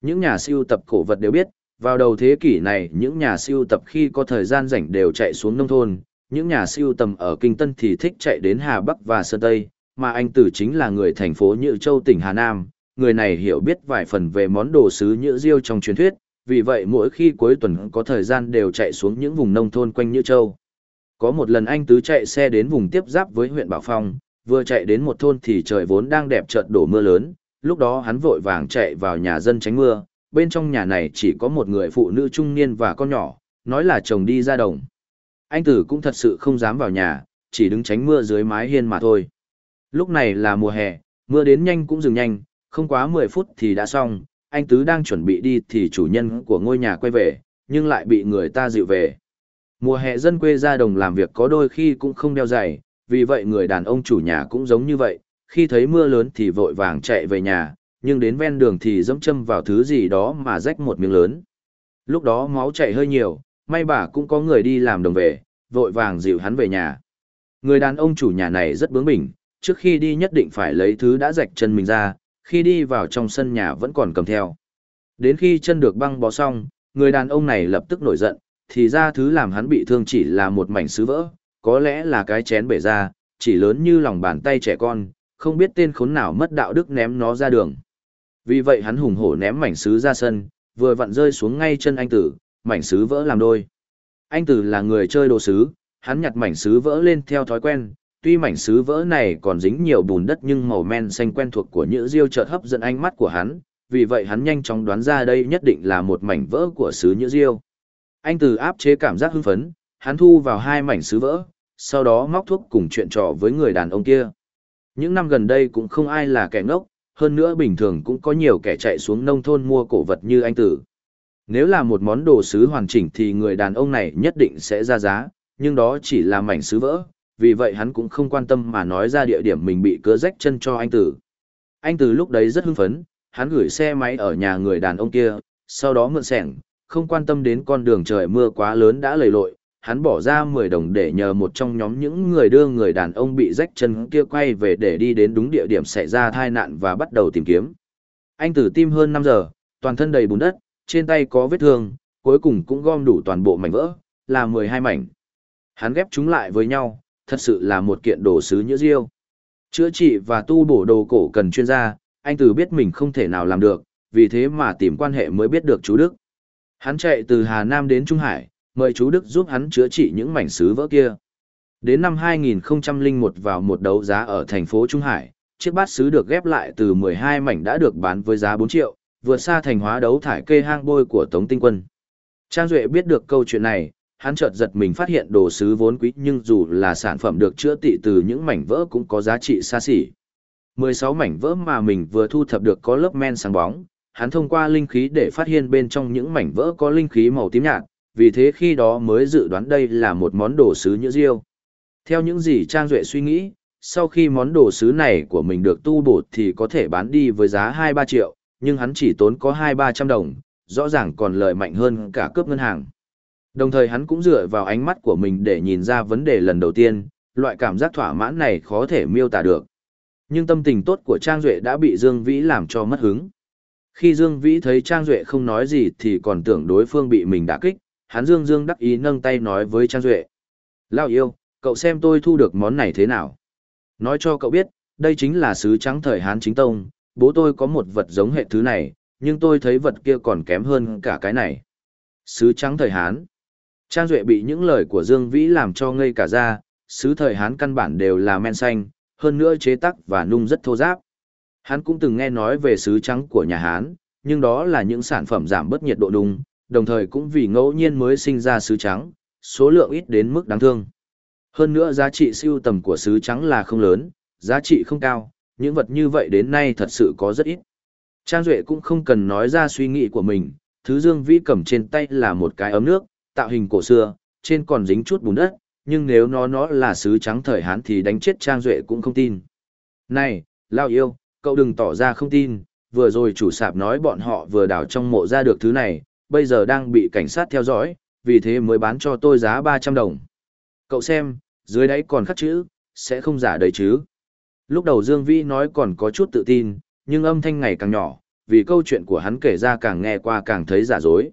Những nhà siêu tập cổ vật đều biết, vào đầu thế kỷ này những nhà siêu tập khi có thời gian rảnh đều chạy xuống nông thôn, những nhà siêu tầm ở Kinh Tân thì thích chạy đến Hà Bắc và Sơn Tây, mà anh Tử chính là người thành phố Nhữ Châu tỉnh Hà Nam, người này hiểu biết vài phần về món đồ sứ Nhữ Diêu trong truyền thuyết, vì vậy mỗi khi cuối tuần có thời gian đều chạy xuống những vùng nông thôn quanh Nhữ Châu. Có một lần anh Tứ chạy xe đến vùng tiếp giáp với huyện Bảo Phong, vừa chạy đến một thôn thì trời vốn đang đẹp chợt đổ mưa lớn, lúc đó hắn vội vàng chạy vào nhà dân tránh mưa, bên trong nhà này chỉ có một người phụ nữ trung niên và con nhỏ, nói là chồng đi ra đồng. Anh Tử cũng thật sự không dám vào nhà, chỉ đứng tránh mưa dưới mái hiên mà thôi. Lúc này là mùa hè, mưa đến nhanh cũng dừng nhanh, không quá 10 phút thì đã xong, anh Tứ đang chuẩn bị đi thì chủ nhân của ngôi nhà quay về, nhưng lại bị người ta dịu về. Mùa hè dân quê ra đồng làm việc có đôi khi cũng không đeo giày, vì vậy người đàn ông chủ nhà cũng giống như vậy, khi thấy mưa lớn thì vội vàng chạy về nhà, nhưng đến ven đường thì dẫm châm vào thứ gì đó mà rách một miếng lớn. Lúc đó máu chạy hơi nhiều, may bà cũng có người đi làm đồng về, vội vàng dịu hắn về nhà. Người đàn ông chủ nhà này rất bướng bỉnh, trước khi đi nhất định phải lấy thứ đã rạch chân mình ra, khi đi vào trong sân nhà vẫn còn cầm theo. Đến khi chân được băng bó xong, người đàn ông này lập tức nổi giận, thì ra thứ làm hắn bị thương chỉ là một mảnh sứ vỡ, có lẽ là cái chén bể ra, chỉ lớn như lòng bàn tay trẻ con, không biết tên khốn nào mất đạo đức ném nó ra đường. Vì vậy hắn hùng hổ ném mảnh sứ ra sân, vừa vặn rơi xuống ngay chân anh tử, mảnh sứ vỡ làm đôi. Anh tử là người chơi đồ sứ, hắn nhặt mảnh sứ vỡ lên theo thói quen, tuy mảnh sứ vỡ này còn dính nhiều bùn đất nhưng màu men xanh quen thuộc của nhữ diêu chợt hấp dẫn ánh mắt của hắn, vì vậy hắn nhanh chóng đoán ra đây nhất định là một mảnh vỡ của sứ nhữ diêu. Anh từ áp chế cảm giác hưng phấn, hắn thu vào hai mảnh sứ vỡ, sau đó móc thuốc cùng chuyện trò với người đàn ông kia. Những năm gần đây cũng không ai là kẻ ngốc, hơn nữa bình thường cũng có nhiều kẻ chạy xuống nông thôn mua cổ vật như anh tử. Nếu là một món đồ sứ hoàn chỉnh thì người đàn ông này nhất định sẽ ra giá, nhưng đó chỉ là mảnh sứ vỡ, vì vậy hắn cũng không quan tâm mà nói ra địa điểm mình bị cứa rách chân cho anh tử. Anh tử lúc đấy rất hưng phấn, hắn gửi xe máy ở nhà người đàn ông kia, sau đó mượn sẻng, không quan tâm đến con đường trời mưa quá lớn đã lầy lội, hắn bỏ ra 10 đồng để nhờ một trong nhóm những người đưa người đàn ông bị rách chân kia quay về để đi đến đúng địa điểm xảy ra tai nạn và bắt đầu tìm kiếm. Anh tử tim hơn 5 giờ, toàn thân đầy bùn đất, trên tay có vết thương, cuối cùng cũng gom đủ toàn bộ mảnh vỡ, là 12 mảnh. Hắn ghép chúng lại với nhau, thật sự là một kiện đồ sứ nhữ diêu. Chữa trị và tu bổ đồ cổ cần chuyên gia, anh Từ biết mình không thể nào làm được, vì thế mà tìm quan hệ mới biết được chú Đức. Hắn chạy từ Hà Nam đến Trung Hải, mời chú Đức giúp hắn chữa trị những mảnh sứ vỡ kia. Đến năm 2001 vào một đấu giá ở thành phố Trung Hải, chiếc bát sứ được ghép lại từ 12 mảnh đã được bán với giá 4 triệu, vượt xa thành hóa đấu thải kê hang bôi của Tống Tinh Quân. Trang Duệ biết được câu chuyện này, hắn chợt giật mình phát hiện đồ sứ vốn quý nhưng dù là sản phẩm được chữa trị từ những mảnh vỡ cũng có giá trị xa xỉ. 16 mảnh vỡ mà mình vừa thu thập được có lớp men sáng bóng, hắn thông qua linh khí để phát hiện bên trong những mảnh vỡ có linh khí màu tím nhạt, vì thế khi đó mới dự đoán đây là một món đồ sứ như diêu. Theo những gì Trang Duệ suy nghĩ, sau khi món đồ sứ này của mình được tu bổ thì có thể bán đi với giá 2-3 triệu, nhưng hắn chỉ tốn có 2-300 đồng, rõ ràng còn lợi mạnh hơn cả cướp ngân hàng. Đồng thời hắn cũng dựa vào ánh mắt của mình để nhìn ra vấn đề lần đầu tiên, loại cảm giác thỏa mãn này khó thể miêu tả được. Nhưng tâm tình tốt của Trang Duệ đã bị Dương Vĩ làm cho mất hứng. Khi Dương Vĩ thấy Trang Duệ không nói gì thì còn tưởng đối phương bị mình đả kích, hắn Dương Dương đắc ý nâng tay nói với Trang Duệ. Lao yêu, cậu xem tôi thu được món này thế nào? Nói cho cậu biết, đây chính là sứ trắng thời Hán chính tông, bố tôi có một vật giống hệ thứ này, nhưng tôi thấy vật kia còn kém hơn cả cái này. Sứ trắng thời Hán. Trang Duệ bị những lời của Dương Vĩ làm cho ngây cả ra, sứ thời Hán căn bản đều là men xanh, hơn nữa chế tắc và nung rất thô giáp. Hắn cũng từng nghe nói về sứ trắng của nhà Hán, nhưng đó là những sản phẩm giảm bớt nhiệt độ đùng, đồng thời cũng vì ngẫu nhiên mới sinh ra sứ trắng, số lượng ít đến mức đáng thương. Hơn nữa giá trị siêu tầm của sứ trắng là không lớn, giá trị không cao, những vật như vậy đến nay thật sự có rất ít. Trang Duệ cũng không cần nói ra suy nghĩ của mình, thứ Dương Vĩ cầm trên tay là một cái ấm nước, tạo hình cổ xưa, trên còn dính chút bùn đất, nhưng nếu nó nó là sứ trắng thời Hán thì đánh chết Trang Duệ cũng không tin. Này, Lao yêu, cậu đừng tỏ ra không tin, vừa rồi chủ sạp nói bọn họ vừa đào trong mộ ra được thứ này, bây giờ đang bị cảnh sát theo dõi, vì thế mới bán cho tôi giá 300 đồng. Cậu xem, dưới đấy còn khắc chữ, sẽ không giả đấy chứ. Lúc đầu Dương Vĩ nói còn có chút tự tin, nhưng âm thanh ngày càng nhỏ, vì câu chuyện của hắn kể ra càng nghe qua càng thấy giả dối.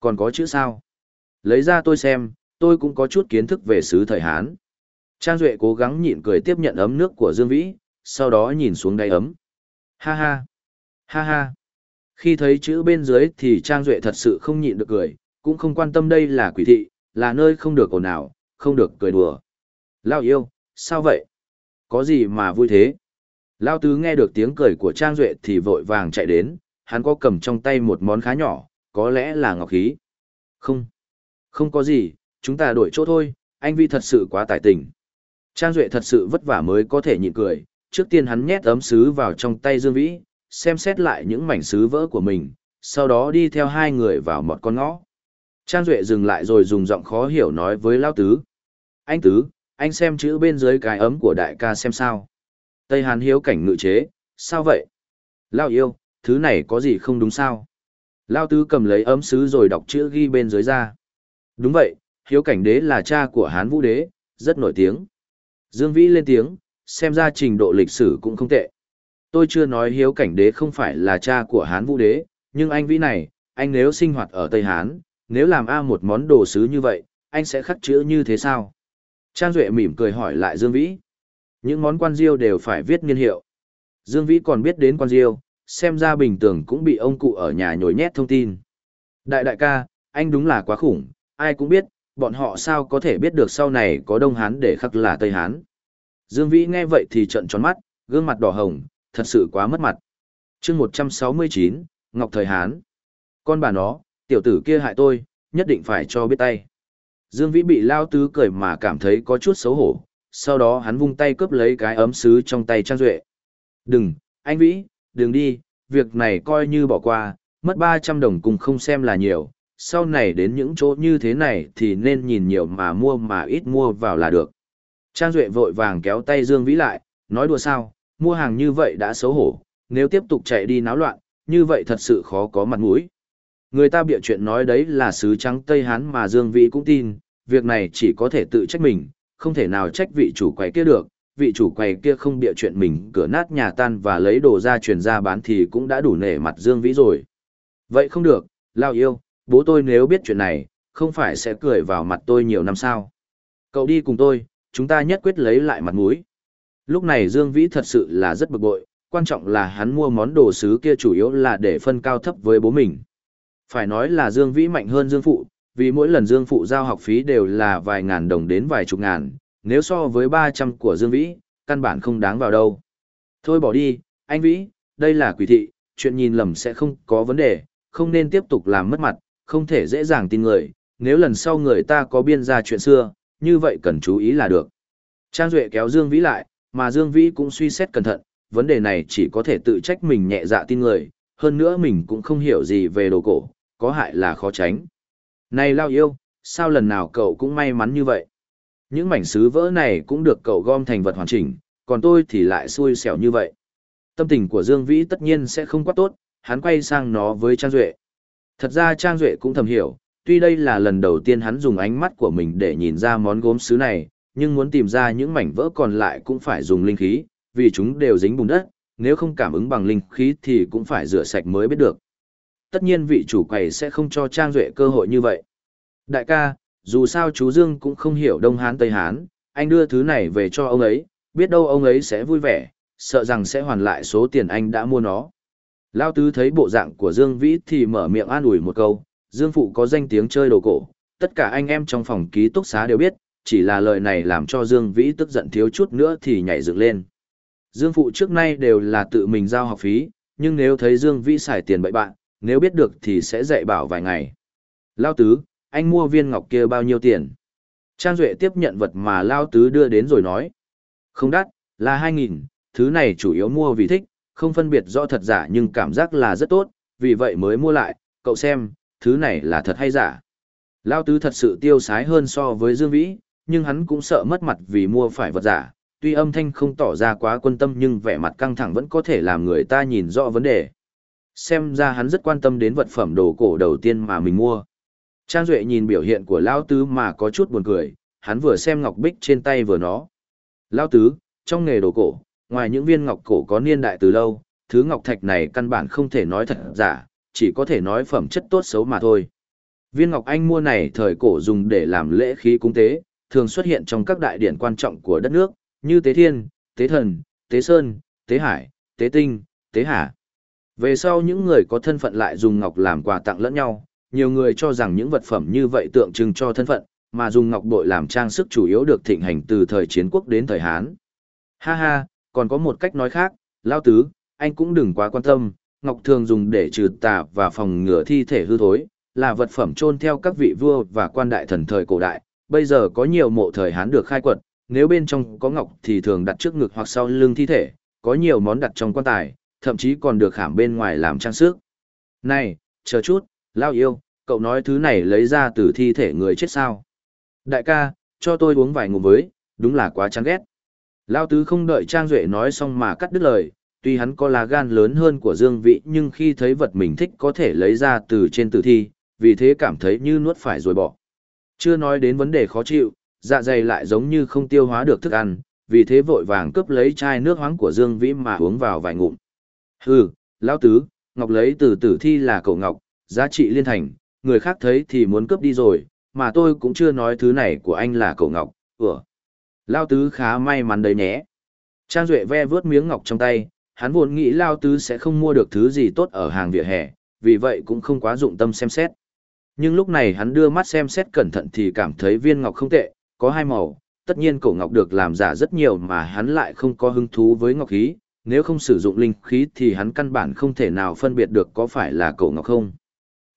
Còn có chữ sao? Lấy ra tôi xem, tôi cũng có chút kiến thức về sứ thời Hán. Trang Duệ cố gắng nhịn cười tiếp nhận ấm nước của Dương Vĩ, sau đó nhìn xuống đáy ấm. Ha ha! Ha ha! Khi thấy chữ bên dưới thì Trang Duệ thật sự không nhịn được cười, cũng không quan tâm đây là quỷ thị, là nơi không được ồn ào, không được cười đùa. Lao yêu, sao vậy? Có gì mà vui thế? Lao tứ nghe được tiếng cười của Trang Duệ thì vội vàng chạy đến, hắn có cầm trong tay một món khá nhỏ, có lẽ là ngọc khí. Không, không có gì, chúng ta đổi chỗ thôi, anh Vi thật sự quá tài tình. Trang Duệ thật sự vất vả mới có thể nhịn cười, trước tiên hắn nhét ấm sứ vào trong tay Dương Vĩ, xem xét lại những mảnh sứ vỡ của mình, sau đó đi theo hai người vào một con ngõ. Trang Duệ dừng lại rồi dùng giọng khó hiểu nói với Lao Tứ. Anh Tứ, anh xem chữ bên dưới cái ấm của đại ca xem sao. Tây Hàn hiếu cảnh ngự chế, sao vậy? Lao yêu, thứ này có gì không đúng sao? Lao Tứ cầm lấy ấm sứ rồi đọc chữ ghi bên dưới ra. Đúng vậy, hiếu cảnh đế là cha của Hán Vũ đế, rất nổi tiếng. Dương Vĩ lên tiếng, xem ra trình độ lịch sử cũng không tệ. Tôi chưa nói hiếu cảnh đế không phải là cha của Hán Vũ đế, nhưng anh Vĩ này, anh nếu sinh hoạt ở Tây Hán, nếu làm A một món đồ sứ như vậy, anh sẽ khắc chữ như thế sao? Trang Duệ mỉm cười hỏi lại Dương Vĩ. Những món quan diêu đều phải viết niên hiệu. Dương Vĩ còn biết đến quan diêu, xem ra bình thường cũng bị ông cụ ở nhà nhồi nhét thông tin. Đại đại ca, anh đúng là quá khủng, ai cũng biết, bọn họ sao có thể biết được sau này có Đông Hán để khắc là Tây Hán. Dương Vĩ nghe vậy thì trợn tròn mắt, gương mặt đỏ hồng, thật sự quá mất mặt. chương 169, Ngọc Thời Hán. Con bà nó, tiểu tử kia hại tôi, nhất định phải cho biết tay. Dương Vĩ bị lao tứ cười mà cảm thấy có chút xấu hổ, sau đó hắn vung tay cướp lấy cái ấm sứ trong tay Trang Duệ. Đừng, anh Vĩ, đừng đi, việc này coi như bỏ qua, mất 300 đồng cùng không xem là nhiều, sau này đến những chỗ như thế này thì nên nhìn nhiều mà mua mà ít mua vào là được. Trang Duệ vội vàng kéo tay Dương Vĩ lại, nói đùa sao, mua hàng như vậy đã xấu hổ, nếu tiếp tục chạy đi náo loạn, như vậy thật sự khó có mặt mũi. Người ta bịa chuyện nói đấy là sứ trắng Tây Hán mà Dương Vĩ cũng tin, việc này chỉ có thể tự trách mình, không thể nào trách vị chủ quầy kia được, vị chủ quầy kia không bịa chuyện mình cửa nát nhà tan và lấy đồ ra truyền ra bán thì cũng đã đủ nể mặt Dương Vĩ rồi. Vậy không được, Lao yêu, bố tôi nếu biết chuyện này, không phải sẽ cười vào mặt tôi nhiều năm sao. Cậu đi cùng tôi, chúng ta nhất quyết lấy lại mặt mũi. Lúc này Dương Vĩ thật sự là rất bực bội, quan trọng là hắn mua món đồ sứ kia chủ yếu là để phân cao thấp với bố mình. Phải nói là Dương Vĩ mạnh hơn Dương Phụ, vì mỗi lần Dương Phụ giao học phí đều là vài ngàn đồng đến vài chục ngàn, nếu so với 300 của Dương Vĩ, căn bản không đáng vào đâu. Thôi bỏ đi, anh Vĩ, đây là quỷ thị, chuyện nhìn lầm sẽ không có vấn đề, không nên tiếp tục làm mất mặt, không thể dễ dàng tin người, nếu lần sau người ta có biên ra chuyện xưa, như vậy cần chú ý là được. Trang Duệ kéo Dương Vĩ lại, mà Dương Vĩ cũng suy xét cẩn thận, vấn đề này chỉ có thể tự trách mình nhẹ dạ tin người, hơn nữa mình cũng không hiểu gì về đồ cổ, có hại là khó tránh. Này lao yêu, sao lần nào cậu cũng may mắn như vậy? Những mảnh sứ vỡ này cũng được cậu gom thành vật hoàn chỉnh, còn tôi thì lại xui xẻo như vậy. Tâm tình của Dương Vĩ tất nhiên sẽ không quá tốt, hắn quay sang nó với Trang Duệ. Thật ra Trang Duệ cũng thầm hiểu, tuy đây là lần đầu tiên hắn dùng ánh mắt của mình để nhìn ra món gốm sứ này, nhưng muốn tìm ra những mảnh vỡ còn lại cũng phải dùng linh khí, vì chúng đều dính bùn đất, nếu không cảm ứng bằng linh khí thì cũng phải rửa sạch mới biết được. Tất nhiên vị chủ quầy sẽ không cho Trang Duệ cơ hội như vậy. Đại ca, dù sao chú Dương cũng không hiểu Đông Hán Tây Hán, anh đưa thứ này về cho ông ấy, biết đâu ông ấy sẽ vui vẻ, sợ rằng sẽ hoàn lại số tiền anh đã mua nó. Lao Tứ thấy bộ dạng của Dương Vĩ thì mở miệng an ủi một câu, Dương Phụ có danh tiếng chơi đồ cổ, tất cả anh em trong phòng ký túc xá đều biết, chỉ là lời này làm cho Dương Vĩ tức giận thiếu chút nữa thì nhảy dựng lên. Dương Phụ trước nay đều là tự mình giao học phí, nhưng nếu thấy Dương Vĩ xài tiền bậy bạn, nếu biết được thì sẽ dạy bảo vài ngày. Lao Tứ, anh mua viên ngọc kia bao nhiêu tiền? Trang Duệ tiếp nhận vật mà Lao Tứ đưa đến rồi nói. Không đắt, là 2.000, thứ này chủ yếu mua vì thích, không phân biệt rõ thật giả nhưng cảm giác là rất tốt, vì vậy mới mua lại, cậu xem, thứ này là thật hay giả. Lao Tứ thật sự tiêu sái hơn so với Dương Vĩ, nhưng hắn cũng sợ mất mặt vì mua phải vật giả, tuy âm thanh không tỏ ra quá quân tâm nhưng vẻ mặt căng thẳng vẫn có thể làm người ta nhìn rõ vấn đề. Xem ra hắn rất quan tâm đến vật phẩm đồ cổ đầu tiên mà mình mua. Trang Duệ nhìn biểu hiện của Lao Tứ mà có chút buồn cười, hắn vừa xem ngọc bích trên tay vừa nó. Lao Tứ, trong nghề đồ cổ, ngoài những viên ngọc cổ có niên đại từ lâu, thứ ngọc thạch này căn bản không thể nói thật giả, chỉ có thể nói phẩm chất tốt xấu mà thôi. Viên ngọc anh mua này thời cổ dùng để làm lễ khí cúng tế, thường xuất hiện trong các đại điển quan trọng của đất nước, như Tế Thiên, Tế Thần, Tế Sơn, Tế Hải, Tế Tinh, Tế Hà. Về sau những người có thân phận lại dùng ngọc làm quà tặng lẫn nhau, nhiều người cho rằng những vật phẩm như vậy tượng trưng cho thân phận, mà dùng ngọc bội làm trang sức chủ yếu được thịnh hành từ thời chiến quốc đến thời Hán. Ha ha, còn có một cách nói khác, Lao Tứ, anh cũng đừng quá quan tâm, ngọc thường dùng để trừ tà và phòng ngừa thi thể hư thối, là vật phẩm chôn theo các vị vua và quan đại thần thời cổ đại, bây giờ có nhiều mộ thời Hán được khai quật, nếu bên trong có ngọc thì thường đặt trước ngực hoặc sau lưng thi thể, có nhiều món đặt trong quan tài, thậm chí còn được khảm bên ngoài làm trang sức. Này, chờ chút, Lao yêu, cậu nói thứ này lấy ra từ thi thể người chết sao? Đại ca, cho tôi uống vài ngụm với, đúng là quá chán ghét. Lao tứ không đợi Trang Duệ nói xong mà cắt đứt lời, tuy hắn có lá gan lớn hơn của Dương Vị nhưng khi thấy vật mình thích có thể lấy ra từ trên tử thi, vì thế cảm thấy như nuốt phải rồi bỏ. Chưa nói đến vấn đề khó chịu, dạ dày lại giống như không tiêu hóa được thức ăn, vì thế vội vàng cướp lấy chai nước hoáng của Dương Vĩ mà uống vào vài ngụm. Hừ, lão tứ, Ngọc lấy từ tử thi là cậu Ngọc, giá trị liên thành, người khác thấy thì muốn cướp đi rồi, mà tôi cũng chưa nói thứ này của anh là cậu Ngọc, ủa. Lão tứ khá may mắn đấy nhé. Trang Duệ ve vớt miếng ngọc trong tay, hắn vốn nghĩ Lao tứ sẽ không mua được thứ gì tốt ở hàng vỉa hè, vì vậy cũng không quá dụng tâm xem xét. Nhưng lúc này hắn đưa mắt xem xét cẩn thận thì cảm thấy viên ngọc không tệ, có hai màu, tất nhiên cổ ngọc được làm giả rất nhiều mà hắn lại không có hứng thú với ngọc khí, nếu không sử dụng linh khí thì hắn căn bản không thể nào phân biệt được có phải là cổ ngọc không.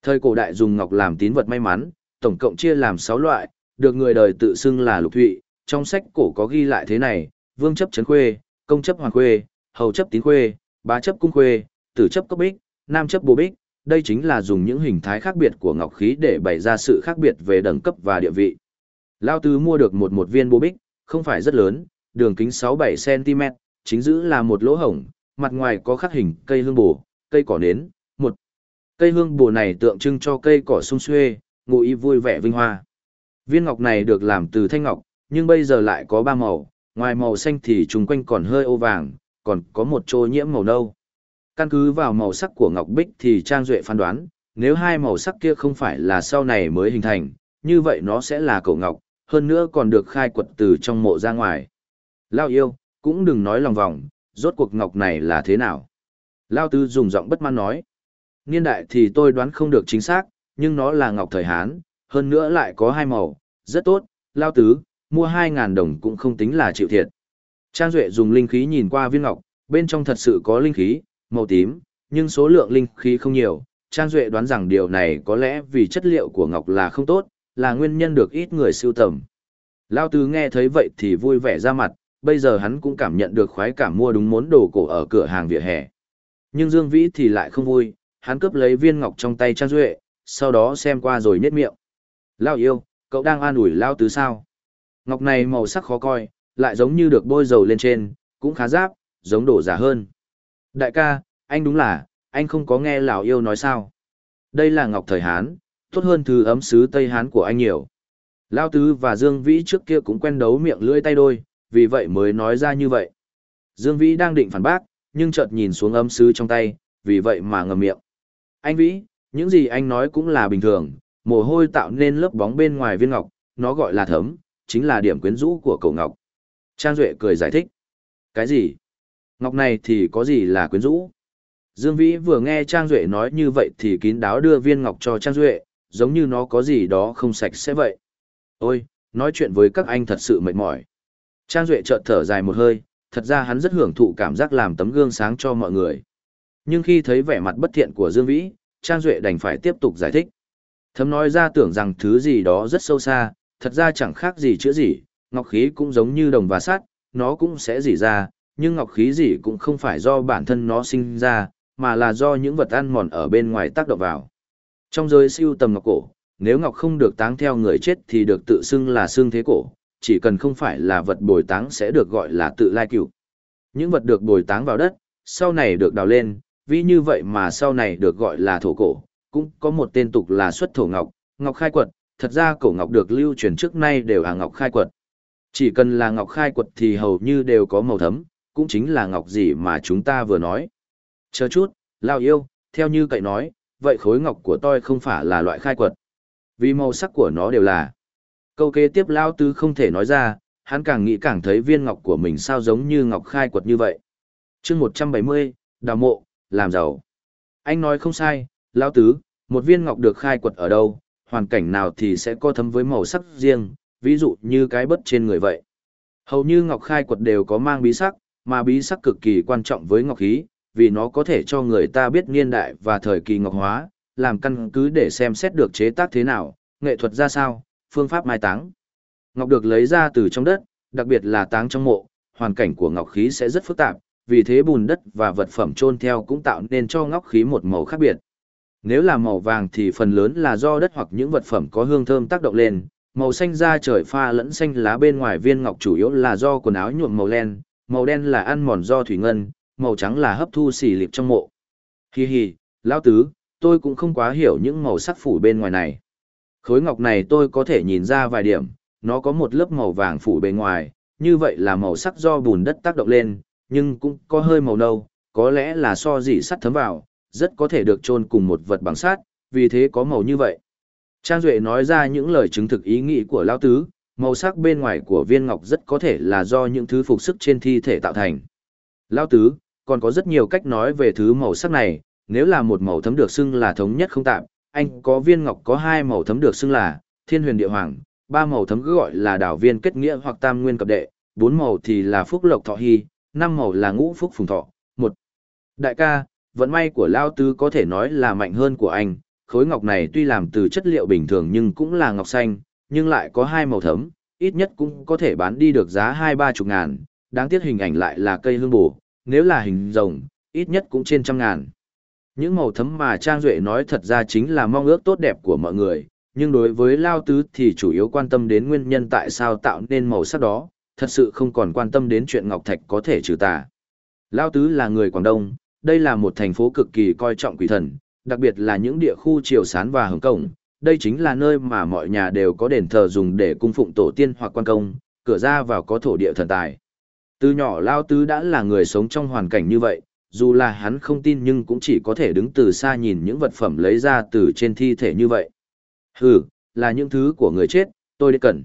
Thời cổ đại dùng ngọc làm tín vật may mắn, tổng cộng chia làm 6 loại, được người đời tự xưng là lục thụy, trong sách cổ có ghi lại thế này, vương chấp chấn khuê, công chấp hoàng khuê, hầu chấp tín khuê, bá chấp cung khuê, tử chấp cấp bích, nam chấp bố bích, đây chính là dùng những hình thái khác biệt của ngọc khí để bày ra sự khác biệt về đẳng cấp và địa vị. Lao Tứ mua được một một viên bố bích, không phải rất lớn, đường kính 6-7 cm, chính giữ là một lỗ hổng, mặt ngoài có khắc hình cây hương bồ, cây cỏ nến, một cây hương bồ này tượng trưng cho cây cỏ sung xuê, ngụ ý vui vẻ vinh hoa. Viên ngọc này được làm từ thanh ngọc, nhưng bây giờ lại có ba màu, ngoài màu xanh thì chung quanh còn hơi ô vàng, còn có một chỗ nhiễm màu nâu. Căn cứ vào màu sắc của ngọc bích thì Trang Duệ phán đoán, nếu hai màu sắc kia không phải là sau này mới hình thành, như vậy nó sẽ là cổ ngọc, hơn nữa còn được khai quật từ trong mộ ra ngoài. Lao yêu, cũng đừng nói lòng vòng, rốt cuộc ngọc này là thế nào. Lao tư dùng giọng bất mãn nói. Niên đại thì tôi đoán không được chính xác, nhưng nó là ngọc thời Hán, hơn nữa lại có hai màu, rất tốt, Lao tứ, mua 2.000 đồng cũng không tính là chịu thiệt. Trang Duệ dùng linh khí nhìn qua viên ngọc, bên trong thật sự có linh khí, màu tím, nhưng số lượng linh khí không nhiều. Trang Duệ đoán rằng điều này có lẽ vì chất liệu của ngọc là không tốt, là nguyên nhân được ít người sưu tầm. Lao Tứ nghe thấy vậy thì vui vẻ ra mặt, bây giờ hắn cũng cảm nhận được khoái cảm mua đúng món đồ cổ ở cửa hàng vỉa hè. Nhưng Dương Vĩ thì lại không vui, hắn cướp lấy viên ngọc trong tay Trang Duệ, sau đó xem qua rồi nhét miệng. Lao yêu, cậu đang an ủi Lao Tứ sao? Ngọc này màu sắc khó coi, lại giống như được bôi dầu lên trên, cũng khá giáp, giống đổ giả hơn. Đại ca, anh đúng là, anh không có nghe lão yêu nói sao? Đây là ngọc thời Hán, tốt hơn thứ ấm sứ Tây Hán của anh nhiều. Lao Tứ và Dương Vĩ trước kia cũng quen đấu miệng lưỡi tay đôi, vì vậy mới nói ra như vậy. Dương Vĩ đang định phản bác, nhưng chợt nhìn xuống ấm sứ trong tay, vì vậy mà ngậm miệng. Anh Vĩ, những gì anh nói cũng là bình thường, mồ hôi tạo nên lớp bóng bên ngoài viên ngọc, nó gọi là thấm, chính là điểm quyến rũ của cậu ngọc. Trang Duệ cười giải thích. Cái gì? Ngọc này thì có gì là quyến rũ? Dương Vĩ vừa nghe Trang Duệ nói như vậy thì kín đáo đưa viên ngọc cho Trang Duệ, giống như nó có gì đó không sạch sẽ vậy. Ôi, nói chuyện với các anh thật sự mệt mỏi. Trang Duệ chợt thở dài một hơi, thật ra hắn rất hưởng thụ cảm giác làm tấm gương sáng cho mọi người. Nhưng khi thấy vẻ mặt bất thiện của Dương Vĩ, Trang Duệ đành phải tiếp tục giải thích. Thấm nói ra tưởng rằng thứ gì đó rất sâu xa, thật ra chẳng khác gì chữa gì, ngọc khí cũng giống như đồng và sắt, nó cũng sẽ dỉ ra, nhưng ngọc khí dỉ cũng không phải do bản thân nó sinh ra, mà là do những vật ăn mòn ở bên ngoài tác động vào. Trong giới siêu tầm ngọc cổ, nếu ngọc không được táng theo người chết thì được tự xưng là xương thế cổ, chỉ cần không phải là vật bồi táng sẽ được gọi là tự lai cửu. Những vật được bồi táng vào đất, sau này được đào lên, vì như vậy mà sau này được gọi là thổ cổ, cũng có một tên tục là xuất thổ ngọc, ngọc khai quật, thật ra cổ ngọc được lưu truyền trước nay đều là ngọc khai quật. Chỉ cần là ngọc khai quật thì hầu như đều có màu thấm, cũng chính là ngọc gì mà chúng ta vừa nói. Chờ chút, lao yêu, theo như cậy nói, vậy khối ngọc của tôi không phải là loại khai quật. Vì màu sắc của nó đều là. Câu kế tiếp lao tứ không thể nói ra, hắn càng nghĩ càng thấy viên ngọc của mình sao giống như ngọc khai quật như vậy. chương 170, đào mộ, làm giàu. Anh nói không sai, lao tứ, một viên ngọc được khai quật ở đâu, hoàn cảnh nào thì sẽ có thấm với màu sắc riêng, ví dụ như cái bất trên người vậy. Hầu như ngọc khai quật đều có mang bí sắc, mà bí sắc cực kỳ quan trọng với ngọc khí, vì nó có thể cho người ta biết niên đại và thời kỳ ngọc hóa, làm căn cứ để xem xét được chế tác thế nào, nghệ thuật ra sao, phương pháp mai táng. Ngọc được lấy ra từ trong đất, đặc biệt là táng trong mộ, hoàn cảnh của ngọc khí sẽ rất phức tạp, vì thế bùn đất và vật phẩm chôn theo cũng tạo nên cho ngọc khí một màu khác biệt. Nếu là màu vàng thì phần lớn là do đất hoặc những vật phẩm có hương thơm tác động lên, màu xanh da trời pha lẫn xanh lá bên ngoài viên ngọc chủ yếu là do quần áo nhuộm màu len, màu đen là ăn mòn do thủy ngân, màu trắng là hấp thu xì lịp trong mộ. Hi hi, lão tứ, tôi cũng không quá hiểu những màu sắc phủ bên ngoài này. Khối ngọc này tôi có thể nhìn ra vài điểm, nó có một lớp màu vàng phủ bề ngoài, như vậy là màu sắc do bùn đất tác động lên, nhưng cũng có hơi màu nâu, có lẽ là so dỉ sắt thấm vào, rất có thể được chôn cùng một vật bằng sắt, vì thế có màu như vậy. Trang Duệ nói ra những lời chứng thực ý nghĩ của Lão Tứ, màu sắc bên ngoài của viên ngọc rất có thể là do những thứ phục sức trên thi thể tạo thành. Lão Tứ, còn có rất nhiều cách nói về thứ màu sắc này, nếu là một màu thấm được xưng là thống nhất không tạm, anh có viên ngọc có hai màu thấm được xưng là thiên huyền địa hoàng, ba màu thấm cứ gọi là đảo viên kết nghĩa hoặc tam nguyên cập đệ, bốn màu thì là phúc lộc thọ hy, năm màu là ngũ phúc phùng thọ. Một, đại ca, vận may của Lao Tứ có thể nói là mạnh hơn của anh, khối ngọc này tuy làm từ chất liệu bình thường nhưng cũng là ngọc xanh, nhưng lại có hai màu thấm, ít nhất cũng có thể bán đi được giá hai ba chục ngàn, đáng tiếc hình ảnh lại là cây hương bổ, nếu là hình rồng, ít nhất cũng trên trăm ngàn. Những màu thấm mà Trang Duệ nói thật ra chính là mong ước tốt đẹp của mọi người, nhưng đối với Lao Tứ thì chủ yếu quan tâm đến nguyên nhân tại sao tạo nên màu sắc đó, thật sự không còn quan tâm đến chuyện Ngọc Thạch có thể trừ tà. Lao Tứ là người Quảng Đông, đây là một thành phố cực kỳ coi trọng quỷ thần, đặc biệt là những địa khu triều sán và hồng cổng. Đây chính là nơi mà mọi nhà đều có đền thờ dùng để cung phụng tổ tiên hoặc quan công, cửa ra vào có thổ địa thần tài. Từ nhỏ Lao Tứ đã là người sống trong hoàn cảnh như vậy, dù là hắn không tin nhưng cũng chỉ có thể đứng từ xa nhìn những vật phẩm lấy ra từ trên thi thể như vậy. Hừ, là những thứ của người chết, tôi đi cần.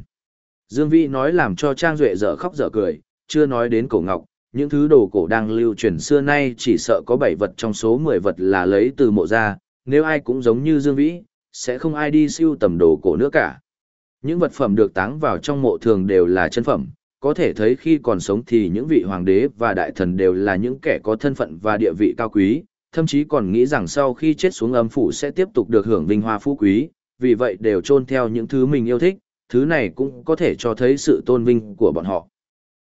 Dương Vĩ nói làm cho Trang Duệ dở khóc dở cười, chưa nói đến cổ ngọc, những thứ đồ cổ đang lưu truyền xưa nay chỉ sợ có 7 vật trong số 10 vật là lấy từ mộ ra, nếu ai cũng giống như Dương Vĩ, sẽ không ai đi siêu tầm đồ cổ nữa cả. Những vật phẩm được táng vào trong mộ thường đều là chân phẩm, có thể thấy khi còn sống thì những vị hoàng đế và đại thần đều là những kẻ có thân phận và địa vị cao quý, thậm chí còn nghĩ rằng sau khi chết xuống âm phủ sẽ tiếp tục được hưởng vinh hoa phú quý, vì vậy đều chôn theo những thứ mình yêu thích, thứ này cũng có thể cho thấy sự tôn vinh của bọn họ.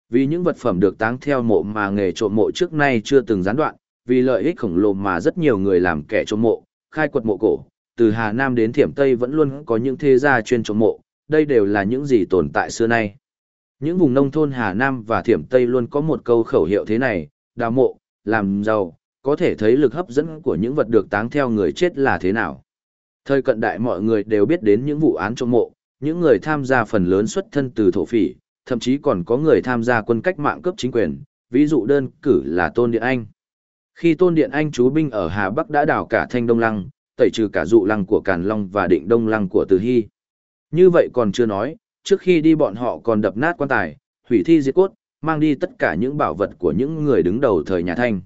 Vì những vật phẩm được táng theo mộ mà nghề trộm mộ trước nay chưa từng gián đoạn, vì lợi ích khổng lồ mà rất nhiều người làm kẻ trộm mộ, khai quật mộ cổ, từ Hà Nam đến Thiểm Tây vẫn luôn có những thế gia chuyên trộm mộ, đây đều là những gì tồn tại xưa nay. Những vùng nông thôn Hà Nam và Thiểm Tây luôn có một câu khẩu hiệu thế này, đào mộ, làm giàu, có thể thấy lực hấp dẫn của những vật được táng theo người chết là thế nào. Thời cận đại mọi người đều biết đến những vụ án trộm mộ, những người tham gia phần lớn xuất thân từ thổ phỉ, thậm chí còn có người tham gia quân cách mạng cấp chính quyền, ví dụ đơn cử là Tôn Điện Anh. Khi Tôn Điện Anh chú binh ở Hà Bắc đã đào cả thanh đông lăng, tẩy trừ cả dụ lăng của Càn Long và định đông lăng của Từ Hy. Như vậy còn chưa nói, trước khi đi bọn họ còn đập nát quan tài, hủy thi diệt cốt, mang đi tất cả những bảo vật của những người đứng đầu thời nhà Thanh.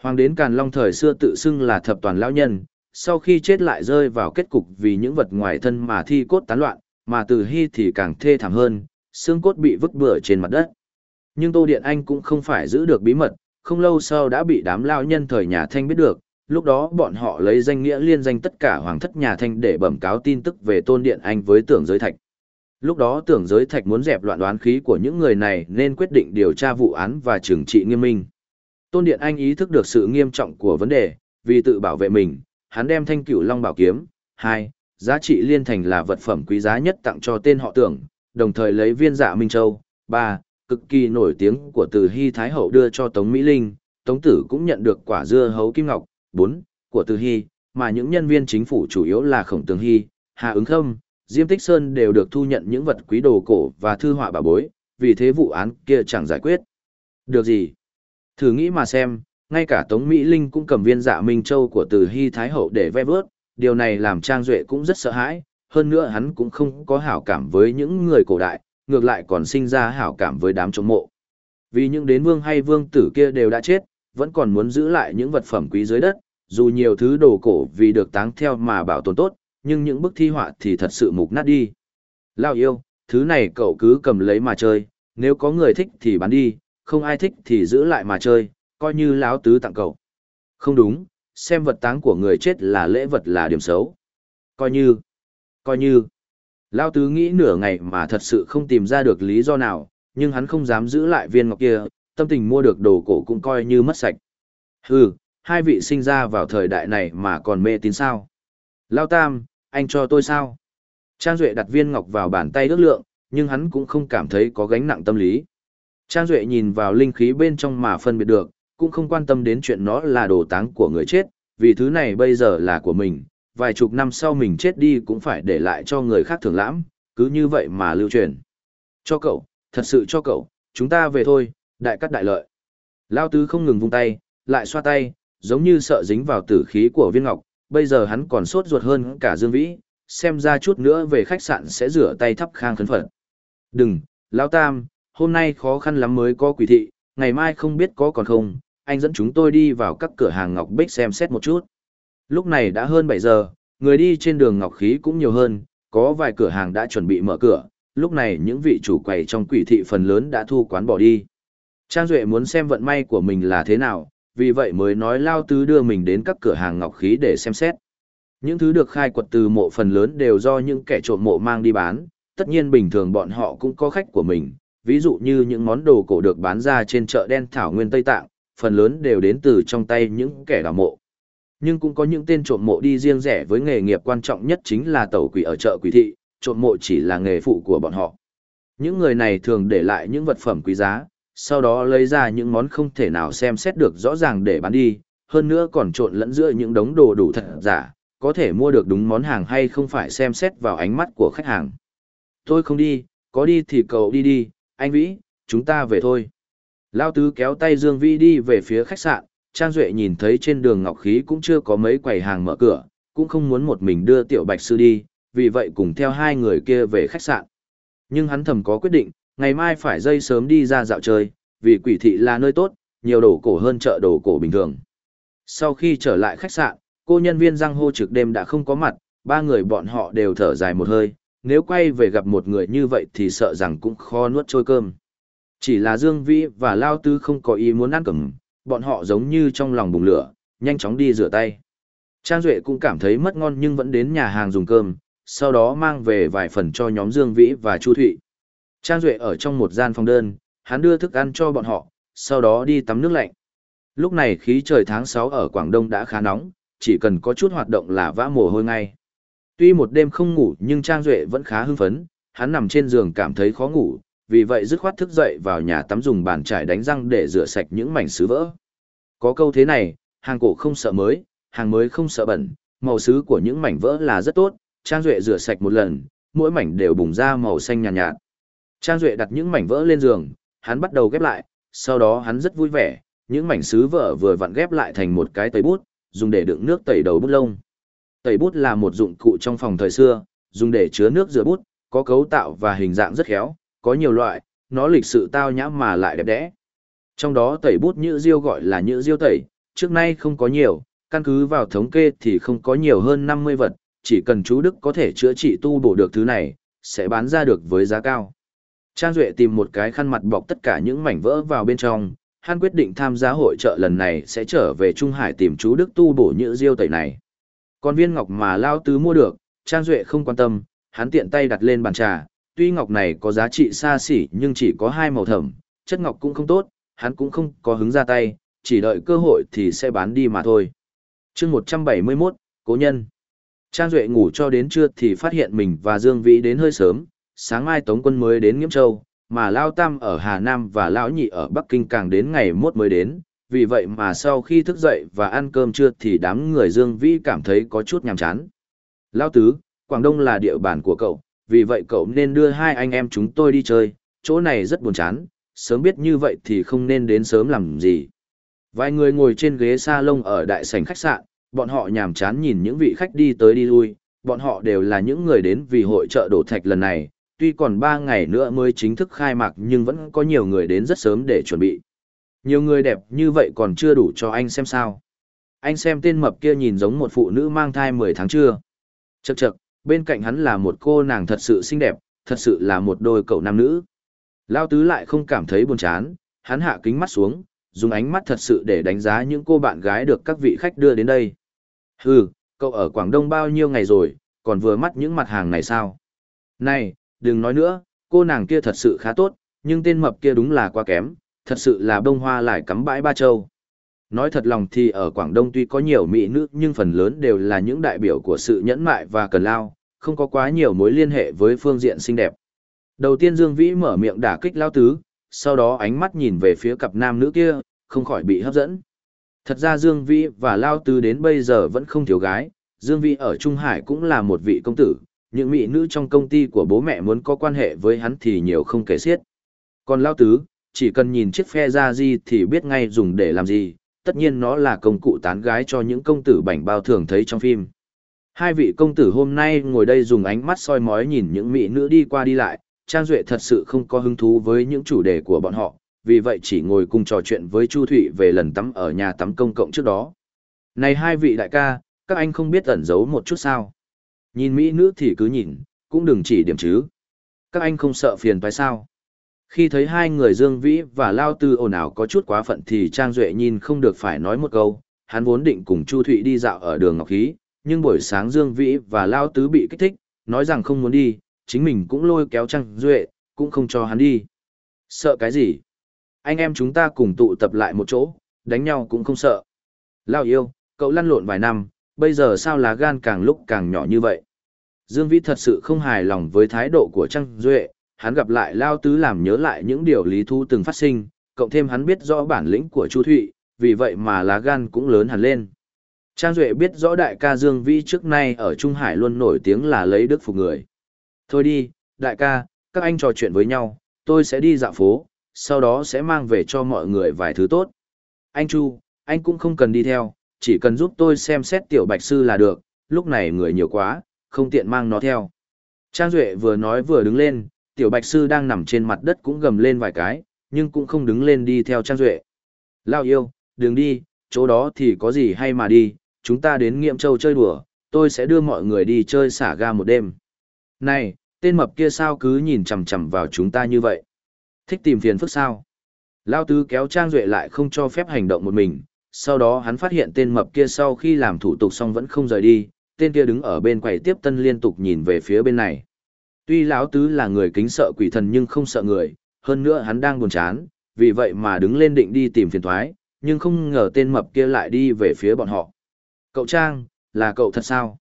Hoàng đến Càn Long thời xưa tự xưng là thập toàn lão nhân, sau khi chết lại rơi vào kết cục vì những vật ngoài thân mà thi cốt tán loạn, mà Từ Hy thì càng thê thảm hơn, xương cốt bị vứt bừa trên mặt đất. Nhưng Tô Điện Anh cũng không phải giữ được bí mật, không lâu sau đã bị đám lao nhân thời nhà Thanh biết được, lúc đó bọn họ lấy danh nghĩa liên danh tất cả hoàng thất nhà Thanh để bẩm cáo tin tức về Tôn Điện Anh với tưởng giới thạch. Lúc đó tưởng giới thạch muốn dẹp loạn đoán khí của những người này nên quyết định điều tra vụ án và trừng trị nghiêm minh. Tôn Điện Anh ý thức được sự nghiêm trọng của vấn đề, vì tự bảo vệ mình, hắn đem thanh cửu long bảo kiếm, hai, giá trị liên thành là vật phẩm quý giá nhất tặng cho tên họ tưởng, đồng thời lấy viên dạ Minh Châu, ba, cực kỳ nổi tiếng của từ Hy Thái Hậu đưa cho Tống Mỹ Linh, Tống Tử cũng nhận được quả dưa hấu kim ngọc, bốn, của từ Hy, mà những nhân viên chính phủ chủ yếu là Khổng Tường Hy, Hà Ứng Khâm, Diêm Tích Sơn đều được thu nhận những vật quý đồ cổ và thư họa bà bối, vì thế vụ án kia chẳng giải quyết. Được gì? Thử nghĩ mà xem, ngay cả Tống Mỹ Linh cũng cầm viên dạ Minh Châu của từ Hy Thái Hậu để ve vớt, điều này làm Trang Duệ cũng rất sợ hãi, hơn nữa hắn cũng không có hảo cảm với những người cổ đại, ngược lại còn sinh ra hảo cảm với đám chống mộ. Vì những đến vương hay vương tử kia đều đã chết, vẫn còn muốn giữ lại những vật phẩm quý dưới đất, dù nhiều thứ đồ cổ vì được táng theo mà bảo tồn tốt, nhưng những bức thi họa thì thật sự mục nát đi. Lao yêu, thứ này cậu cứ cầm lấy mà chơi, nếu có người thích thì bán đi, không ai thích thì giữ lại mà chơi, coi như láo tứ tặng cậu. Không đúng, xem vật táng của người chết là lễ vật là điểm xấu. Coi như, coi như, Lao tứ nghĩ nửa ngày mà thật sự không tìm ra được lý do nào, nhưng hắn không dám giữ lại viên ngọc kia, tâm tình mua được đồ cổ cũng coi như mất sạch. Hừ, hai vị sinh ra vào thời đại này mà còn mê tín sao. Lao tam, anh cho tôi sao? Trang Duệ đặt viên ngọc vào bàn tay ước lượng, nhưng hắn cũng không cảm thấy có gánh nặng tâm lý. Trang Duệ nhìn vào linh khí bên trong mà phân biệt được, cũng không quan tâm đến chuyện nó là đồ táng của người chết, vì thứ này bây giờ là của mình, vài chục năm sau mình chết đi cũng phải để lại cho người khác thưởng lãm, cứ như vậy mà lưu truyền. Cho cậu, thật sự cho cậu, chúng ta về thôi, đại cắt đại lợi. Lao tứ không ngừng vung tay, lại xoa tay, giống như sợ dính vào tử khí của viên ngọc, bây giờ hắn còn sốt ruột hơn cả Dương Vĩ, xem ra chút nữa về khách sạn sẽ rửa tay thắp khang khấn phật. Đừng, Lão Tam, hôm nay khó khăn lắm mới có quỷ thị, ngày mai không biết có còn không, anh dẫn chúng tôi đi vào các cửa hàng Ngọc Bích xem xét một chút. Lúc này đã hơn 7 giờ, người đi trên đường Ngọc Khí cũng nhiều hơn, có vài cửa hàng đã chuẩn bị mở cửa, lúc này những vị chủ quầy trong quỷ thị phần lớn đã thu quán bỏ đi. Trang Duệ muốn xem vận may của mình là thế nào, vì vậy mới nói Lao Tứ đưa mình đến các cửa hàng ngọc khí để xem xét. Những thứ được khai quật từ mộ phần lớn đều do những kẻ trộm mộ mang đi bán, tất nhiên bình thường bọn họ cũng có khách của mình, ví dụ như những món đồ cổ được bán ra trên chợ đen thảo nguyên Tây Tạng, phần lớn đều đến từ trong tay những kẻ đào mộ. Nhưng cũng có những tên trộm mộ đi riêng rẻ với nghề nghiệp quan trọng nhất chính là tẩu quỷ ở chợ quỷ thị, trộm mộ chỉ là nghề phụ của bọn họ. Những người này thường để lại những vật phẩm quý giá, sau đó lấy ra những món không thể nào xem xét được rõ ràng để bán đi, hơn nữa còn trộn lẫn giữa những đống đồ đủ thật giả, có thể mua được đúng món hàng hay không phải xem xét vào ánh mắt của khách hàng. Tôi không đi, có đi thì cậu đi đi, anh Vĩ, chúng ta về thôi. Lao Tứ kéo tay Dương Vĩ đi về phía khách sạn, Trang Duệ nhìn thấy trên đường Ngọc Khí cũng chưa có mấy quầy hàng mở cửa, cũng không muốn một mình đưa Tiểu Bạch Sư đi, vì vậy cùng theo hai người kia về khách sạn. Nhưng hắn thầm có quyết định, ngày mai phải dây sớm đi ra dạo chơi, vì quỷ thị là nơi tốt, nhiều đồ cổ hơn chợ đồ cổ bình thường. Sau khi trở lại khách sạn, cô nhân viên răng hô trực đêm đã không có mặt, ba người bọn họ đều thở dài một hơi, nếu quay về gặp một người như vậy thì sợ rằng cũng khó nuốt trôi cơm. Chỉ là Dương Vĩ và Lao Tư không có ý muốn ăn cẩm, bọn họ giống như trong lòng bùng lửa, nhanh chóng đi rửa tay. Trang Duệ cũng cảm thấy mất ngon nhưng vẫn đến nhà hàng dùng cơm, sau đó mang về vài phần cho nhóm Dương Vĩ và Chu Thụy. Trang Duệ ở trong một gian phòng đơn, hắn đưa thức ăn cho bọn họ, sau đó đi tắm nước lạnh. Lúc này khí trời tháng 6 ở Quảng Đông đã khá nóng, chỉ cần có chút hoạt động là vã mồ hôi ngay. Tuy một đêm không ngủ nhưng Trang Duệ vẫn khá hưng phấn, hắn nằm trên giường cảm thấy khó ngủ, vì vậy dứt khoát thức dậy vào nhà tắm dùng bàn chải đánh răng để rửa sạch những mảnh sứ vỡ. Có câu thế này, Hàng cổ không sợ mới, hàng mới không sợ bẩn, màu sứ của những mảnh vỡ là rất tốt, Trang Duệ rửa sạch một lần, mỗi mảnh đều bùng ra màu xanh nhạt, nhạt. Trang Duệ đặt những mảnh vỡ lên giường, hắn bắt đầu ghép lại, sau đó hắn rất vui vẻ, những mảnh sứ vỡ vừa vặn ghép lại thành một cái tẩy bút, dùng để đựng nước tẩy đầu bút lông. Tẩy bút là một dụng cụ trong phòng thời xưa, dùng để chứa nước rửa bút, có cấu tạo và hình dạng rất khéo, có nhiều loại, nó lịch sự tao nhã mà lại đẹp đẽ. Trong đó tẩy bút nhữ diêu gọi là nhữ diêu tẩy, trước nay không có nhiều, căn cứ vào thống kê thì không có nhiều hơn 50 vật, chỉ cần chú Đức có thể chữa trị tu bổ được thứ này, sẽ bán ra được với giá cao. Trang Duệ tìm một cái khăn mặt bọc tất cả những mảnh vỡ vào bên trong, hắn quyết định tham gia hội trợ lần này sẽ trở về Trung Hải tìm chú Đức tu bổ nhữ diêu tẩy này. Còn viên ngọc mà Lao Tứ mua được, Trang Duệ không quan tâm, hắn tiện tay đặt lên bàn trà, tuy ngọc này có giá trị xa xỉ nhưng chỉ có hai màu thẩm, chất ngọc cũng không tốt, hắn cũng không có hứng ra tay, chỉ đợi cơ hội thì sẽ bán đi mà thôi. chương 171, Cố Nhân Trang Duệ ngủ cho đến trưa thì phát hiện mình và Dương Vĩ đến hơi sớm, sáng mai Tống quân mới đến Nghiễm Châu, mà Lao Tam ở Hà Nam và Lão Nhị ở Bắc Kinh càng đến ngày mốt mới đến, vì vậy mà sau khi thức dậy và ăn cơm trưa thì đám người Dương Vĩ cảm thấy có chút nhàm chán. Lao Tứ, Quảng Đông là địa bàn của cậu, vì vậy cậu nên đưa hai anh em chúng tôi đi chơi, chỗ này rất buồn chán, sớm biết như vậy thì không nên đến sớm làm gì. Vài người ngồi trên ghế salon ở đại sảnh khách sạn, bọn họ nhàm chán nhìn những vị khách đi tới đi lui, bọn họ đều là những người đến vì hội trợ đổ thạch lần này, tuy còn 3 ngày nữa mới chính thức khai mạc nhưng vẫn có nhiều người đến rất sớm để chuẩn bị. Nhiều người đẹp như vậy còn chưa đủ cho anh xem sao. Anh xem tên mập kia nhìn giống một phụ nữ mang thai 10 tháng chưa. Chậc chậc, bên cạnh hắn là một cô nàng thật sự xinh đẹp, thật sự là một đôi cậu nam nữ. Lao tứ lại không cảm thấy buồn chán, hắn hạ kính mắt xuống, dùng ánh mắt thật sự để đánh giá những cô bạn gái được các vị khách đưa đến đây. Hừ, cậu ở Quảng Đông bao nhiêu ngày rồi, còn vừa mắt những mặt hàng này sao? Này, đừng nói nữa, cô nàng kia thật sự khá tốt, nhưng tên mập kia đúng là quá kém, thật sự là bông hoa lại cắm bãi ba châu. Nói thật lòng thì ở Quảng Đông tuy có nhiều mỹ nữ nhưng phần lớn đều là những đại biểu của sự nhẫn mại và cần lao, không có quá nhiều mối liên hệ với phương diện xinh đẹp. Đầu tiên Dương Vĩ mở miệng đả kích lao tứ, sau đó ánh mắt nhìn về phía cặp nam nữ kia, không khỏi bị hấp dẫn. Thật ra Dương Vĩ và Lao Tứ đến bây giờ vẫn không thiếu gái, Dương Vĩ ở Trung Hải cũng là một vị công tử, những mỹ nữ trong công ty của bố mẹ muốn có quan hệ với hắn thì nhiều không kể xiết. Còn Lao Tứ, chỉ cần nhìn chiếc phe ra gì thì biết ngay dùng để làm gì, tất nhiên nó là công cụ tán gái cho những công tử bảnh bao thường thấy trong phim. Hai vị công tử hôm nay ngồi đây dùng ánh mắt soi mói nhìn những mỹ nữ đi qua đi lại, Trang Duệ thật sự không có hứng thú với những chủ đề của bọn họ, vì vậy chỉ ngồi cùng trò chuyện với Chu Thụy về lần tắm ở nhà tắm công cộng trước đó. Này hai vị đại ca, các anh không biết ẩn giấu một chút sao? Nhìn mỹ nữ thì cứ nhìn, cũng đừng chỉ điểm chứ. Các anh không sợ phiền phải sao? Khi thấy hai người Dương Vĩ và Lao Tư ồn ào có chút quá phận thì Trang Duệ nhìn không được phải nói một câu, hắn vốn định cùng Chu Thụy đi dạo ở đường Ngọc Khí, nhưng buổi sáng Dương Vĩ và Lao Tứ bị kích thích, nói rằng không muốn đi, chính mình cũng lôi kéo Trang Duệ, cũng không cho hắn đi. Sợ cái gì? Anh em chúng ta cùng tụ tập lại một chỗ, đánh nhau cũng không sợ. Lao yêu, cậu lăn lộn vài năm, bây giờ sao lá gan càng lúc càng nhỏ như vậy? Dương Vĩ thật sự không hài lòng với thái độ của Trang Duệ, hắn gặp lại Lao Tứ làm nhớ lại những điều lý thu từng phát sinh, cộng thêm hắn biết rõ bản lĩnh của Chu Thụy, vì vậy mà lá gan cũng lớn hẳn lên. Trang Duệ biết rõ đại ca Dương Vĩ trước nay ở Trung Hải luôn nổi tiếng là lấy đức phục người. Thôi đi, đại ca, các anh trò chuyện với nhau, tôi sẽ đi dạo phố, sau đó sẽ mang về cho mọi người vài thứ tốt. Anh Chu, anh cũng không cần đi theo, chỉ cần giúp tôi xem xét tiểu bạch sư là được, lúc này người nhiều quá, không tiện mang nó theo. Trang Duệ vừa nói vừa đứng lên, tiểu bạch sư đang nằm trên mặt đất cũng gầm lên vài cái, nhưng cũng không đứng lên đi theo Trang Duệ. Lao yêu, đừng đi, chỗ đó thì có gì hay mà đi, chúng ta đến Nghiệm Châu chơi đùa, tôi sẽ đưa mọi người đi chơi xả ga một đêm. Này, tên mập kia sao cứ nhìn chằm chằm vào chúng ta như vậy? Thích tìm phiền phức sao? Lao tứ kéo Trang Duệ lại không cho phép hành động một mình, sau đó hắn phát hiện tên mập kia sau khi làm thủ tục xong vẫn không rời đi, tên kia đứng ở bên quầy tiếp tân liên tục nhìn về phía bên này. Tuy lão tứ là người kính sợ quỷ thần nhưng không sợ người, hơn nữa hắn đang buồn chán, vì vậy mà đứng lên định đi tìm phiền thoái, nhưng không ngờ tên mập kia lại đi về phía bọn họ. Cậu Trang, là cậu thật sao?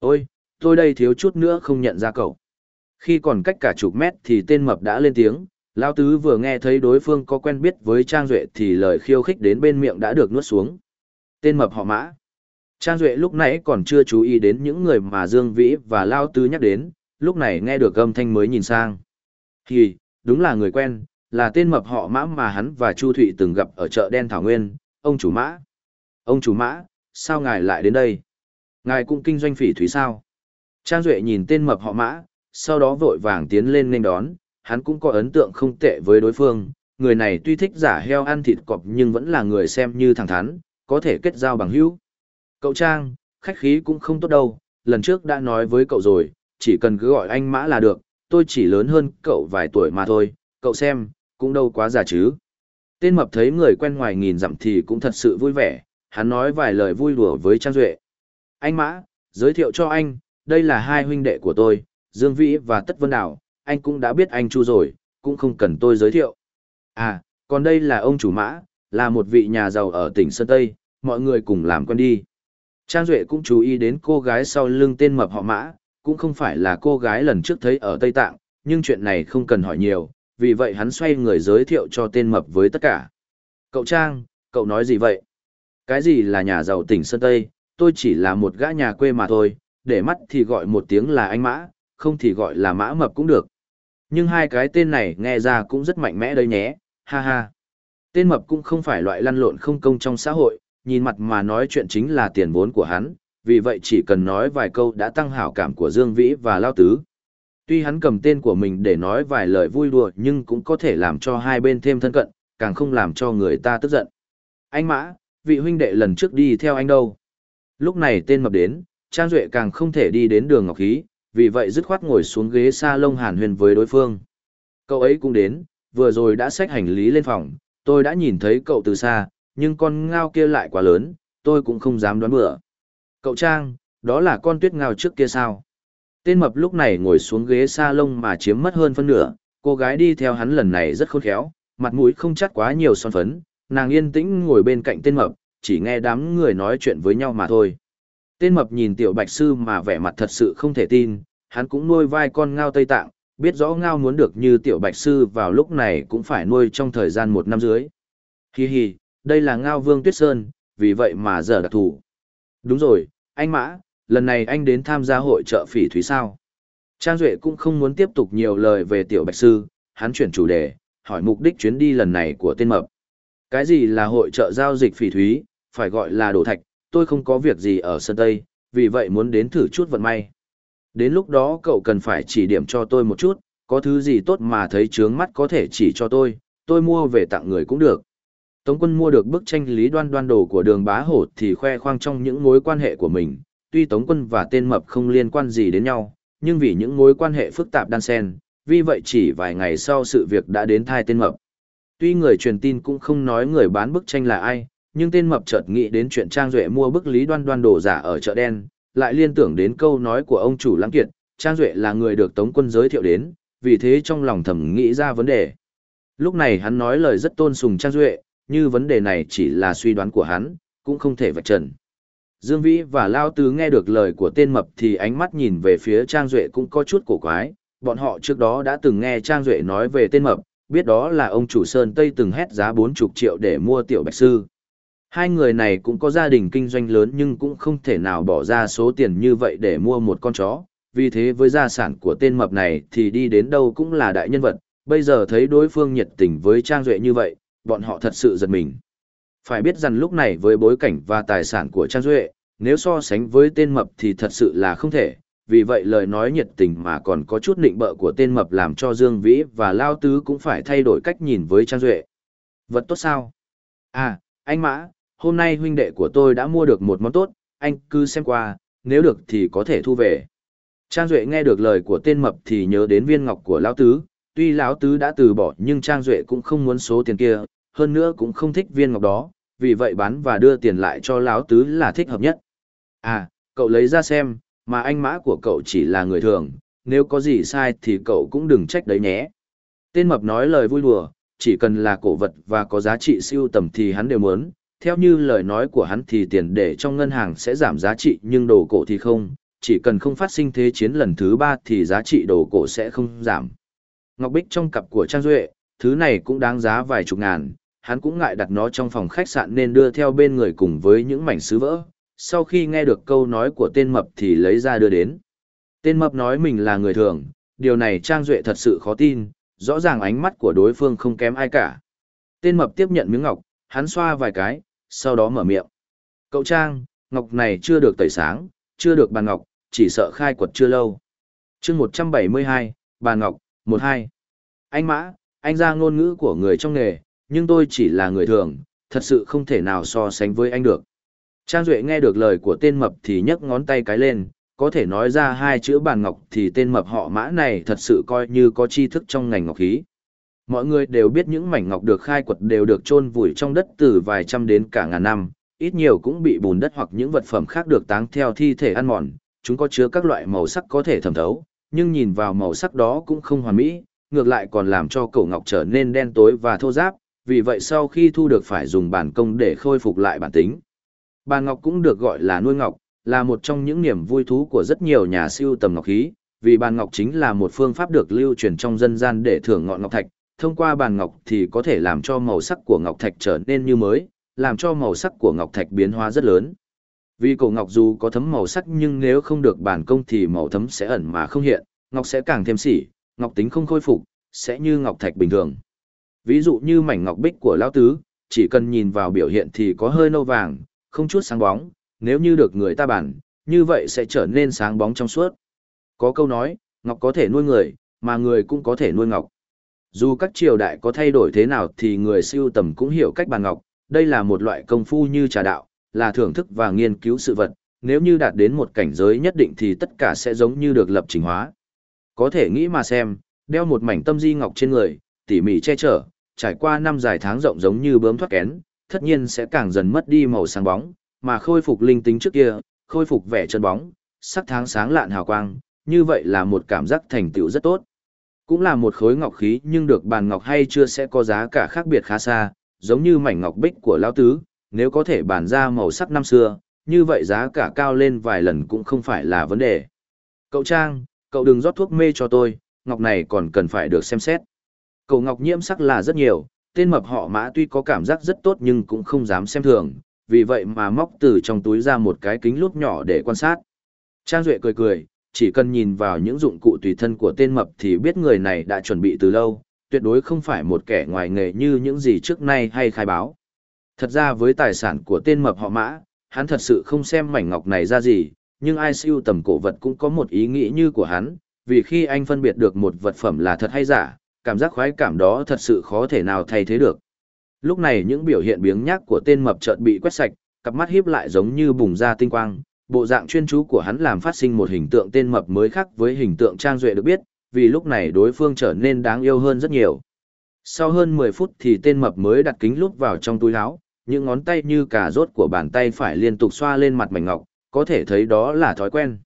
Ôi, tôi đây thiếu chút nữa không nhận ra cậu. Khi còn cách cả chục mét thì tên mập đã lên tiếng, Lão Tứ vừa nghe thấy đối phương có quen biết với Trang Duệ thì lời khiêu khích đến bên miệng đã được nuốt xuống. Tên mập họ mã. Trang Duệ lúc nãy còn chưa chú ý đến những người mà Dương Vĩ và Lao Tứ nhắc đến, lúc này nghe được âm thanh mới nhìn sang. Thì, đúng là người quen, là tên mập họ mã mà hắn và Chu Thụy từng gặp ở chợ đen Thảo Nguyên, ông chủ mã. Ông chủ mã, sao ngài lại đến đây? Ngài cũng kinh doanh phỉ thúy sao? Trang Duệ nhìn tên mập họ mã, sau đó vội vàng tiến lên nên đón, hắn cũng có ấn tượng không tệ với đối phương. Người này tuy thích giả heo ăn thịt cọp nhưng vẫn là người xem như thẳng thắn, có thể kết giao bằng hữu. Cậu Trang, khách khí cũng không tốt đâu, lần trước đã nói với cậu rồi, chỉ cần cứ gọi anh Mã là được, tôi chỉ lớn hơn cậu vài tuổi mà thôi, cậu xem, cũng đâu quá già chứ. Tên mập thấy người quen ngoài nghìn dặm thì cũng thật sự vui vẻ, hắn nói vài lời vui đùa với Trang Duệ. Anh Mã, giới thiệu cho anh, đây là hai huynh đệ của tôi, Dương Vĩ và Tất Vân Đảo, anh cũng đã biết anh Chu rồi, cũng không cần tôi giới thiệu. À, còn đây là ông chủ Mã, là một vị nhà giàu ở tỉnh Sơn Tây, mọi người cùng làm quen đi. Trang Duệ cũng chú ý đến cô gái sau lưng tên mập họ Mã, cũng không phải là cô gái lần trước thấy ở Tây Tạng, nhưng chuyện này không cần hỏi nhiều, vì vậy hắn xoay người giới thiệu cho tên mập với tất cả. Cậu Trang, cậu nói gì vậy? Cái gì là nhà giàu tỉnh Sơn Tây, tôi chỉ là một gã nhà quê mà thôi, để mắt thì gọi một tiếng là anh Mã, không thì gọi là Mã Mập cũng được. Nhưng hai cái tên này nghe ra cũng rất mạnh mẽ đấy nhé, ha ha. Tên Mập cũng không phải loại lăn lộn không công trong xã hội, nhìn mặt mà nói chuyện chính là tiền vốn của hắn, vì vậy chỉ cần nói vài câu đã tăng hảo cảm của Dương Vĩ và Lao Tứ. Tuy hắn cầm tên của mình để nói vài lời vui đùa nhưng cũng có thể làm cho hai bên thêm thân cận, càng không làm cho người ta tức giận. Anh Mã, vị huynh đệ lần trước đi theo anh đâu? Lúc này tên mập đến, Trang Duệ càng không thể đi đến đường Ngọc Khí, vì vậy dứt khoát ngồi xuống ghế sa lông hàn huyền với đối phương. Cậu ấy cũng đến, vừa rồi đã xách hành lý lên phòng, tôi đã nhìn thấy cậu từ xa, nhưng con ngao kia lại quá lớn, tôi cũng không dám đoán bừa. Cậu Trang, đó là con tuyết ngao trước kia sao? Tên mập lúc này ngồi xuống ghế sa lông mà chiếm mất hơn phân nửa, cô gái đi theo hắn lần này rất khôn khéo, mặt mũi không chắt quá nhiều son phấn, nàng yên tĩnh ngồi bên cạnh tên mập, chỉ nghe đám người nói chuyện với nhau mà thôi. Tên mập nhìn tiểu bạch sư mà vẻ mặt thật sự không thể tin, hắn cũng nuôi vai con ngao Tây Tạng, biết rõ ngao muốn được như tiểu bạch sư vào lúc này cũng phải nuôi trong thời gian một năm dưới. Hi hi, đây là ngao vương tuyết sơn, vì vậy mà giờ đặc thủ. Đúng rồi, anh Mã, lần này anh đến tham gia hội trợ phỉ thúy sao. Trang Duệ cũng không muốn tiếp tục nhiều lời về tiểu bạch sư, hắn chuyển chủ đề, hỏi mục đích chuyến đi lần này của tên mập. Cái gì là hội trợ giao dịch phỉ thúy, phải gọi là đổ thạch, tôi không có việc gì ở sân Tây, vì vậy muốn đến thử chút vận may. Đến lúc đó cậu cần phải chỉ điểm cho tôi một chút, có thứ gì tốt mà thấy trướng mắt có thể chỉ cho tôi, tôi mua về tặng người cũng được. Tống quân mua được bức tranh lý đoan đoan đồ của đường bá hổ thì khoe khoang trong những mối quan hệ của mình. Tuy Tống quân và tên mập không liên quan gì đến nhau, nhưng vì những mối quan hệ phức tạp đan xen, vì vậy chỉ vài ngày sau sự việc đã đến thai tên mập. Tuy người truyền tin cũng không nói người bán bức tranh là ai, nhưng tên mập chợt nghĩ đến chuyện Trang Duệ mua bức lý đoan đoan đồ giả ở chợ đen, lại liên tưởng đến câu nói của ông chủ lãng kiệt, Trang Duệ là người được Tống quân giới thiệu đến, vì thế trong lòng thầm nghĩ ra vấn đề. Lúc này hắn nói lời rất tôn sùng Trang Duệ, như vấn đề này chỉ là suy đoán của hắn, cũng không thể vạch trần. Dương Vĩ và Lao Tứ nghe được lời của tên mập thì ánh mắt nhìn về phía Trang Duệ cũng có chút cổ quái, bọn họ trước đó đã từng nghe Trang Duệ nói về tên mập, biết đó là ông chủ Sơn Tây từng hét giá 40 triệu để mua tiểu bạch sư. Hai người này cũng có gia đình kinh doanh lớn nhưng cũng không thể nào bỏ ra số tiền như vậy để mua một con chó, vì thế với gia sản của tên mập này thì đi đến đâu cũng là đại nhân vật, bây giờ thấy đối phương nhiệt tình với Trang Duệ như vậy, bọn họ thật sự giật mình. Phải biết rằng lúc này với bối cảnh và tài sản của Trang Duệ, nếu so sánh với tên mập thì thật sự là không thể, vì vậy lời nói nhiệt tình mà còn có chút nịnh bợ của tên mập làm cho Dương Vĩ và Lao Tứ cũng phải thay đổi cách nhìn với Trang Duệ. Vật tốt sao? À, anh Mã, hôm nay huynh đệ của tôi đã mua được một món tốt, anh cứ xem qua, nếu được thì có thể thu về. Trang Duệ nghe được lời của tên mập thì nhớ đến viên ngọc của Lão Tứ, tuy Lão Tứ đã từ bỏ nhưng Trang Duệ cũng không muốn số tiền kia, hơn nữa cũng không thích viên ngọc đó, vì vậy bán và đưa tiền lại cho Lão Tứ là thích hợp nhất. À, cậu lấy ra xem, mà anh mã của cậu chỉ là người thường, nếu có gì sai thì cậu cũng đừng trách đấy nhé. Tên mập nói lời vui đùa, chỉ cần là cổ vật và có giá trị siêu tầm thì hắn đều muốn, theo như lời nói của hắn thì tiền để trong ngân hàng sẽ giảm giá trị nhưng đồ cổ thì không, chỉ cần không phát sinh thế chiến lần thứ ba thì giá trị đồ cổ sẽ không giảm. Ngọc Bích trong cặp của Trang Duệ, thứ này cũng đáng giá vài chục ngàn, hắn cũng ngại đặt nó trong phòng khách sạn nên đưa theo bên người cùng với những mảnh sứ vỡ. Sau khi nghe được câu nói của tên mập thì lấy ra đưa đến. Tên mập nói mình là người thường, điều này Trang Duệ thật sự khó tin, rõ ràng ánh mắt của đối phương không kém ai cả. Tên mập tiếp nhận miếng ngọc, hắn xoa vài cái, sau đó mở miệng. Cậu Trang, ngọc này chưa được tẩy sáng, chưa được bàn ngọc, chỉ sợ khai quật chưa lâu. chương 172, bàn ngọc, 12. Anh Mã, anh ra ngôn ngữ của người trong nghề, nhưng tôi chỉ là người thường, thật sự không thể nào so sánh với anh được. Trang Duệ nghe được lời của tên mập thì nhấc ngón tay cái lên, có thể nói ra hai chữ bàn ngọc thì tên mập họ mã này thật sự coi như có tri thức trong ngành ngọc khí. Mọi người đều biết những mảnh ngọc được khai quật đều được chôn vùi trong đất từ vài trăm đến cả ngàn năm, ít nhiều cũng bị bùn đất hoặc những vật phẩm khác được táng theo thi thể ăn mòn, chúng có chứa các loại màu sắc có thể thẩm thấu, nhưng nhìn vào màu sắc đó cũng không hoàn mỹ, ngược lại còn làm cho cổ ngọc trở nên đen tối và thô ráp, vì vậy sau khi thu được phải dùng bản công để khôi phục lại bản tính. Bàn ngọc cũng được gọi là nuôi ngọc, là một trong những niềm vui thú của rất nhiều nhà siêu tầm ngọc khí, vì bàn ngọc chính là một phương pháp được lưu truyền trong dân gian để thưởng ngọn ngọc thạch, thông qua bàn ngọc thì có thể làm cho màu sắc của ngọc thạch trở nên như mới, làm cho màu sắc của ngọc thạch biến hóa rất lớn. Vì cổ ngọc dù có thấm màu sắc nhưng nếu không được bản công thì màu thấm sẽ ẩn mà không hiện, ngọc sẽ càng thêm xỉ, ngọc tính không khôi phục, sẽ như ngọc thạch bình thường. Ví dụ như mảnh ngọc bích của lão tứ, chỉ cần nhìn vào biểu hiện thì có hơi nâu vàng, không chút sáng bóng, nếu như được người ta bản, như vậy sẽ trở nên sáng bóng trong suốt. Có câu nói, ngọc có thể nuôi người, mà người cũng có thể nuôi ngọc. Dù các triều đại có thay đổi thế nào thì người siêu tầm cũng hiểu cách bàn ngọc, đây là một loại công phu như trà đạo, là thưởng thức và nghiên cứu sự vật, nếu như đạt đến một cảnh giới nhất định thì tất cả sẽ giống như được lập trình hóa. Có thể nghĩ mà xem, đeo một mảnh tâm di ngọc trên người, tỉ mỉ che chở, trải qua năm dài tháng rộng giống như bướm thoát kén, tất nhiên sẽ càng dần mất đi màu sáng bóng, mà khôi phục linh tính trước kia, khôi phục vẻ chân bóng, sắc tháng sáng lạn hào quang, như vậy là một cảm giác thành tựu rất tốt. Cũng là một khối ngọc khí nhưng được bàn ngọc hay chưa sẽ có giá cả khác biệt khá xa, giống như mảnh ngọc bích của lão tứ, nếu có thể bàn ra màu sắc năm xưa, như vậy giá cả cao lên vài lần cũng không phải là vấn đề. Cậu Trang, cậu đừng rót thuốc mê cho tôi, ngọc này còn cần phải được xem xét. Cậu ngọc nhiễm sắc là rất nhiều, tên mập họ mã tuy có cảm giác rất tốt nhưng cũng không dám xem thường, vì vậy mà móc từ trong túi ra một cái kính lúp nhỏ để quan sát. Trang Duệ cười cười, chỉ cần nhìn vào những dụng cụ tùy thân của tên mập thì biết người này đã chuẩn bị từ lâu, tuyệt đối không phải một kẻ ngoài nghề như những gì trước nay hay khai báo. Thật ra với tài sản của tên mập họ mã, hắn thật sự không xem mảnh ngọc này ra gì, nhưng ai siêu tầm cổ vật cũng có một ý nghĩ như của hắn, vì khi anh phân biệt được một vật phẩm là thật hay giả, cảm giác khoái cảm đó thật sự khó thể nào thay thế được. Lúc này những biểu hiện biếng nhác của tên mập chợt bị quét sạch, cặp mắt híp lại giống như bùng ra tinh quang, bộ dạng chuyên chú của hắn làm phát sinh một hình tượng tên mập mới khác với hình tượng Trang Duệ được biết, vì lúc này đối phương trở nên đáng yêu hơn rất nhiều. Sau hơn 10 phút thì tên mập mới đặt kính lúp vào trong túi áo, những ngón tay như cà rốt của bàn tay phải liên tục xoa lên mặt mảnh ngọc, có thể thấy đó là thói quen.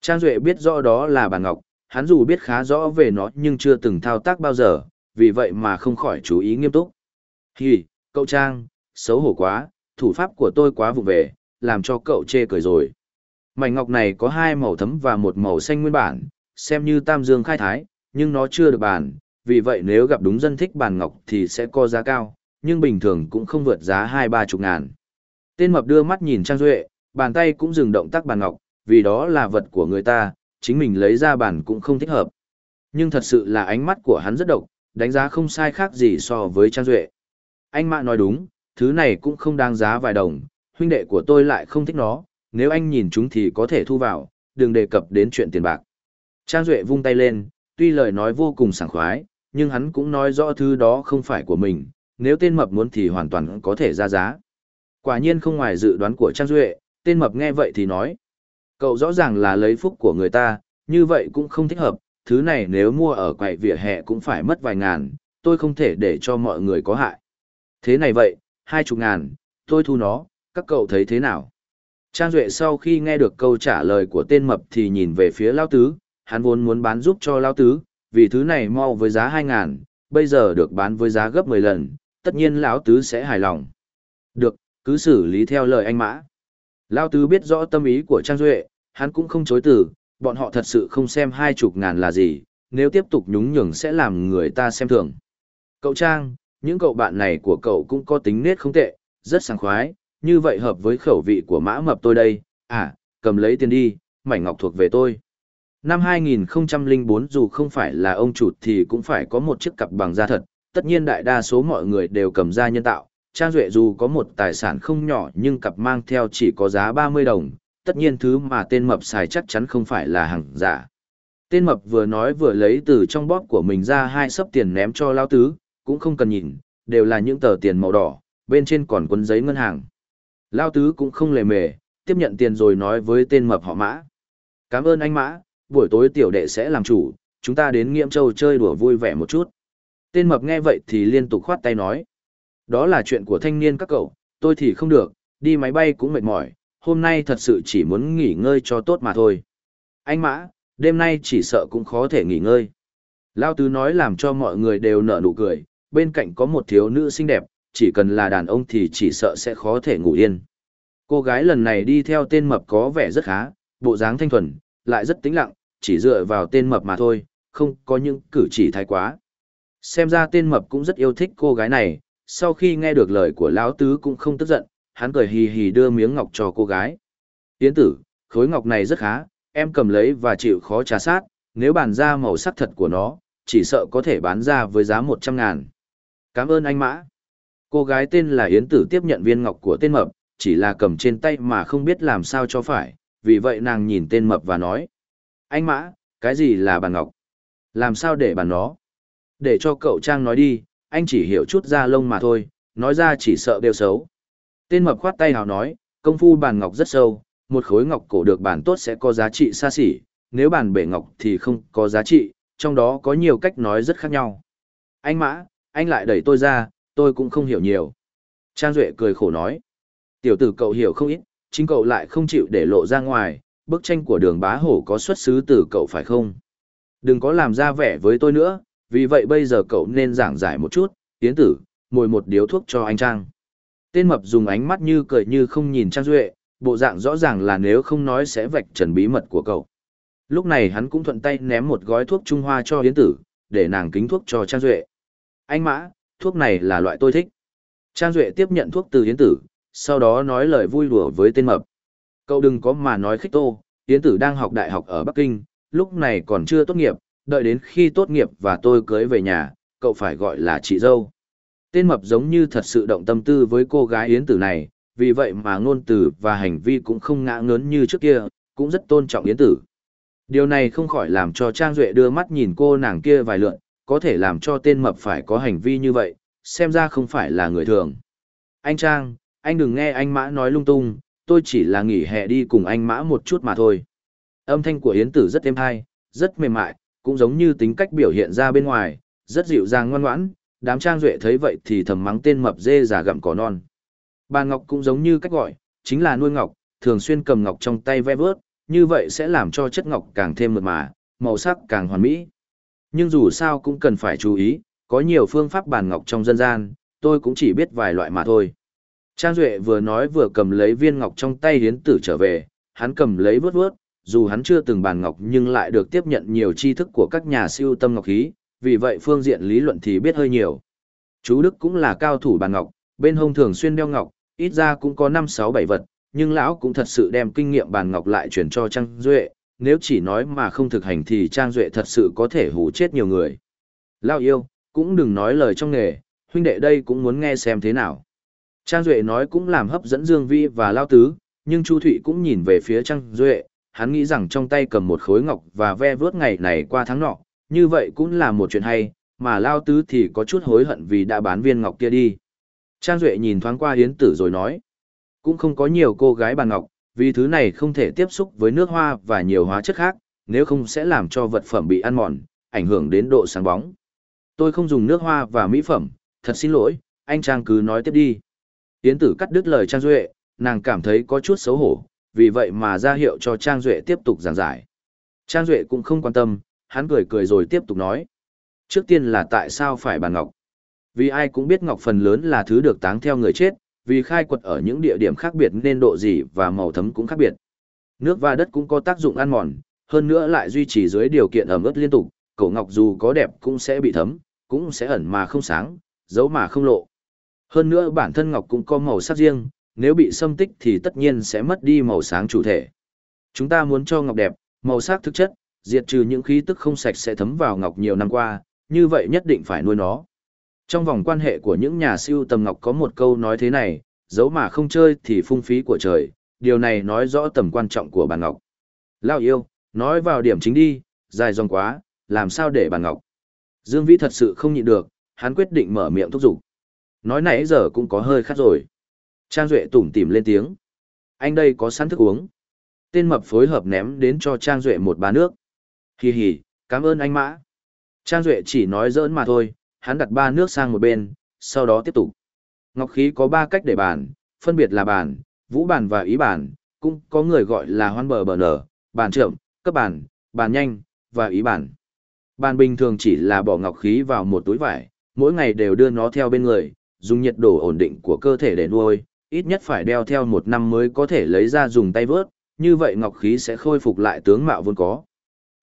Trang Duệ biết rõ đó là bàn ngọc, hắn dù biết khá rõ về nó nhưng chưa từng thao tác bao giờ, vì vậy mà không khỏi chú ý nghiêm túc. Hì, cậu Trang, xấu hổ quá, thủ pháp của tôi quá vụ về, làm cho cậu chê cười rồi. Mảnh ngọc này có hai màu thấm và một màu xanh nguyên bản, xem như tam dương khai thái, nhưng nó chưa được bàn, vì vậy nếu gặp đúng dân thích bàn ngọc thì sẽ có giá cao, nhưng bình thường cũng không vượt giá hai ba chục ngàn. Tên mập đưa mắt nhìn Trang Duệ, bàn tay cũng dừng động tác bàn ngọc, vì đó là vật của người ta, chính mình lấy ra bàn cũng không thích hợp. Nhưng thật sự là ánh mắt của hắn rất độc, đánh giá không sai khác gì so với Trang Duệ. Anh Mạ nói đúng, thứ này cũng không đáng giá vài đồng, huynh đệ của tôi lại không thích nó, nếu anh nhìn chúng thì có thể thu vào, đừng đề cập đến chuyện tiền bạc. Trang Duệ vung tay lên, tuy lời nói vô cùng sảng khoái, nhưng hắn cũng nói rõ thứ đó không phải của mình, nếu tên mập muốn thì hoàn toàn có thể ra giá. Quả nhiên không ngoài dự đoán của Trang Duệ, tên mập nghe vậy thì nói. Cậu rõ ràng là lấy phúc của người ta, như vậy cũng không thích hợp, thứ này nếu mua ở quầy vỉa hè cũng phải mất vài ngàn, tôi không thể để cho mọi người có hại. Thế này vậy, hai chục ngàn, tôi thu nó, các cậu thấy thế nào? Trang Duệ sau khi nghe được câu trả lời của tên mập thì nhìn về phía Lao Tứ, hắn vốn muốn bán giúp cho Lao Tứ, vì thứ này mau với giá 2 ngàn, bây giờ được bán với giá gấp 10 lần, tất nhiên lão Tứ sẽ hài lòng. Được, cứ xử lý theo lời anh Mã. Lão Tứ biết rõ tâm ý của Trang Duệ, hắn cũng không chối từ, bọn họ thật sự không xem hai chục ngàn là gì, nếu tiếp tục nhúng nhường sẽ làm người ta xem thường. Cậu Trang, Những cậu bạn này của cậu cũng có tính nết không tệ, rất sảng khoái, như vậy hợp với khẩu vị của mã mập tôi đây, à, cầm lấy tiền đi, mảnh ngọc thuộc về tôi. Năm 2004 dù không phải là ông chủ thì cũng phải có một chiếc cặp bằng da thật, tất nhiên đại đa số mọi người đều cầm ra nhân tạo. Trang Duệ dù có một tài sản không nhỏ nhưng cặp mang theo chỉ có giá 30 đồng, tất nhiên thứ mà tên mập xài chắc chắn không phải là hàng giả. Tên mập vừa nói vừa lấy từ trong bóp của mình ra hai sấp tiền ném cho lao tứ, cũng không cần nhìn, đều là những tờ tiền màu đỏ, bên trên còn quấn giấy ngân hàng. Lao tứ cũng không lề mề, tiếp nhận tiền rồi nói với tên mập họ mã. Cảm ơn anh mã, buổi tối tiểu đệ sẽ làm chủ, chúng ta đến Nghiễm Châu chơi đùa vui vẻ một chút. Tên mập nghe vậy thì liên tục khoát tay nói. Đó là chuyện của thanh niên các cậu, tôi thì không được, đi máy bay cũng mệt mỏi, hôm nay thật sự chỉ muốn nghỉ ngơi cho tốt mà thôi. Anh Mã, đêm nay chỉ sợ cũng khó thể nghỉ ngơi. Lao Tứ nói làm cho mọi người đều nở nụ cười, bên cạnh có một thiếu nữ xinh đẹp, chỉ cần là đàn ông thì chỉ sợ sẽ khó thể ngủ yên. Cô gái lần này đi theo tên mập có vẻ rất khá, bộ dáng thanh thuần, lại rất tĩnh lặng, chỉ dựa vào tên mập mà thôi, không có những cử chỉ thái quá. Xem ra tên mập cũng rất yêu thích cô gái này, sau khi nghe được lời của lão tứ cũng không tức giận, hắn cười hì hì đưa miếng ngọc cho cô gái. Tiến tử, khối ngọc này rất khá, em cầm lấy và chịu khó trà sát, nếu bàn ra màu sắc thật của nó, chỉ sợ có thể bán ra với giá 100 ngàn. Cảm ơn anh Mã. Cô gái tên là Yến Tử tiếp nhận viên ngọc của tên mập, chỉ là cầm trên tay mà không biết làm sao cho phải, vì vậy nàng nhìn tên mập và nói. Anh Mã, cái gì là bàn ngọc? Làm sao để bàn nó? Để cho cậu Trang nói đi, anh chỉ hiểu chút da lông mà thôi, nói ra chỉ sợ đều xấu. Tên mập khoát tay hào nói, công phu bàn ngọc rất sâu, một khối ngọc cổ được bàn tốt sẽ có giá trị xa xỉ, nếu bàn bể ngọc thì không có giá trị, trong đó có nhiều cách nói rất khác nhau. Anh Mã, anh lại đẩy tôi ra, tôi cũng không hiểu nhiều. Trang Duệ cười khổ nói, tiểu tử cậu hiểu không ít, chính cậu lại không chịu để lộ ra ngoài, bức tranh của đường bá hổ có xuất xứ từ cậu phải không? Đừng có làm ra vẻ với tôi nữa, vì vậy bây giờ cậu nên giảng giải một chút, tiến tử, mồi một điếu thuốc cho anh Trang. Tên mập dùng ánh mắt như cười như không nhìn Trang Duệ, bộ dạng rõ ràng là nếu không nói sẽ vạch trần bí mật của cậu. Lúc này hắn cũng thuận tay ném một gói thuốc Trung Hoa cho Yến Tử, để nàng kính thuốc cho Trang Duệ. Anh Mã, thuốc này là loại tôi thích. Trang Duệ tiếp nhận thuốc từ Yến Tử, sau đó nói lời vui đùa với tên mập. Cậu đừng có mà nói khích tô, Yến Tử đang học đại học ở Bắc Kinh, lúc này còn chưa tốt nghiệp, đợi đến khi tốt nghiệp và tôi cưới về nhà, cậu phải gọi là chị dâu. Tên mập giống như thật sự động tâm tư với cô gái Yến Tử này, vì vậy mà ngôn từ và hành vi cũng không ngã ngớn như trước kia, cũng rất tôn trọng Yến Tử. Điều này không khỏi làm cho Trang Duệ đưa mắt nhìn cô nàng kia vài lượn, có thể làm cho tên mập phải có hành vi như vậy, xem ra không phải là người thường. Anh Trang, anh đừng nghe anh Mã nói lung tung, tôi chỉ là nghỉ hè đi cùng anh Mã một chút mà thôi. Âm thanh của Yến Tử rất êm hay, rất mềm mại, cũng giống như tính cách biểu hiện ra bên ngoài, rất dịu dàng ngoan ngoãn, đám Trang Duệ thấy vậy thì thầm mắng tên mập dê già gặm cỏ non. Bà Ngọc cũng giống như cách gọi, chính là nuôi ngọc, thường xuyên cầm ngọc trong tay ve vớt, như vậy sẽ làm cho chất ngọc càng thêm mượt mà, màu sắc càng hoàn mỹ. Nhưng dù sao cũng cần phải chú ý, có nhiều phương pháp bàn ngọc trong dân gian, tôi cũng chỉ biết vài loại mà thôi. Trang Duệ vừa nói vừa cầm lấy viên ngọc trong tay hiến tử trở về, hắn cầm lấy vớt vớt, dù hắn chưa từng bàn ngọc nhưng lại được tiếp nhận nhiều tri thức của các nhà siêu tâm ngọc khí, vì vậy phương diện lý luận thì biết hơi nhiều. Chú Đức cũng là cao thủ bàn ngọc, bên hông thường xuyên đeo ngọc, ít ra cũng có 5-6-7 vật, nhưng lão cũng thật sự đem kinh nghiệm bàn ngọc lại truyền cho Trang Duệ, nếu chỉ nói mà không thực hành thì Trang Duệ thật sự có thể hù chết nhiều người. Lão yêu, cũng đừng nói lời trong nghề, huynh đệ đây cũng muốn nghe xem thế nào. Trang Duệ nói cũng làm hấp dẫn Dương Vi và Lao Tứ, nhưng Chu Thụy cũng nhìn về phía Trang Duệ, hắn nghĩ rằng trong tay cầm một khối ngọc và ve vớt ngày này qua tháng nọ, như vậy cũng là một chuyện hay, mà Lao Tứ thì có chút hối hận vì đã bán viên ngọc kia đi. Trang Duệ nhìn thoáng qua Yến tử rồi nói, cũng không có nhiều cô gái bàn ngọc, vì thứ này không thể tiếp xúc với nước hoa và nhiều hóa chất khác, nếu không sẽ làm cho vật phẩm bị ăn mòn, ảnh hưởng đến độ sáng bóng. Tôi không dùng nước hoa và mỹ phẩm, thật xin lỗi, anh Trang cứ nói tiếp đi. Yến tử cắt đứt lời Trang Duệ, nàng cảm thấy có chút xấu hổ, vì vậy mà ra hiệu cho Trang Duệ tiếp tục giảng giải. Trang Duệ cũng không quan tâm, hắn cười cười rồi tiếp tục nói. Trước tiên là tại sao phải bàn ngọc? Vì ai cũng biết ngọc phần lớn là thứ được táng theo người chết, vì khai quật ở những địa điểm khác biệt nên độ dỉ và màu thấm cũng khác biệt. Nước và đất cũng có tác dụng ăn mòn, hơn nữa lại duy trì dưới điều kiện ẩm ướt liên tục, cổ ngọc dù có đẹp cũng sẽ bị thấm, cũng sẽ ẩn mà không sáng, giấu mà không lộ. Hơn nữa bản thân ngọc cũng có màu sắc riêng, nếu bị xâm tích thì tất nhiên sẽ mất đi màu sáng chủ thể. Chúng ta muốn cho ngọc đẹp, màu sắc thực chất, diệt trừ những khí tức không sạch sẽ thấm vào ngọc nhiều năm qua, như vậy nhất định phải nuôi nó. Trong vòng quan hệ của những nhà siêu tầm ngọc có một câu nói thế này, giấu mà không chơi thì phung phí của trời, điều này nói rõ tầm quan trọng của bàn ngọc. Lao yêu, nói vào điểm chính đi, dài dòng quá, làm sao để bàn ngọc. Dương Vĩ thật sự không nhịn được, hắn quyết định mở miệng thúc giục. Nói nãy giờ cũng có hơi khát rồi. Trang Duệ tủm tỉm lên tiếng. Anh đây có sẵn thức uống. Tên mập phối hợp ném đến cho Trang Duệ một bá nước. Hì hì, cảm ơn anh Mã. Trang Duệ chỉ nói giỡn mà thôi, hắn đặt ba nước sang một bên, sau đó tiếp tục. Ngọc khí có ba cách để bàn, phân biệt là bàn, vũ bàn và ý bàn, cũng có người gọi là hoan bờ bờ nở, bàn trưởng, cấp bàn, bàn nhanh, và ý bàn. Bàn bình thường chỉ là bỏ ngọc khí vào một túi vải, mỗi ngày đều đưa nó theo bên người, dùng nhiệt độ ổn định của cơ thể để nuôi, ít nhất phải đeo theo một năm mới có thể lấy ra dùng tay vớt, như vậy ngọc khí sẽ khôi phục lại tướng mạo vốn có.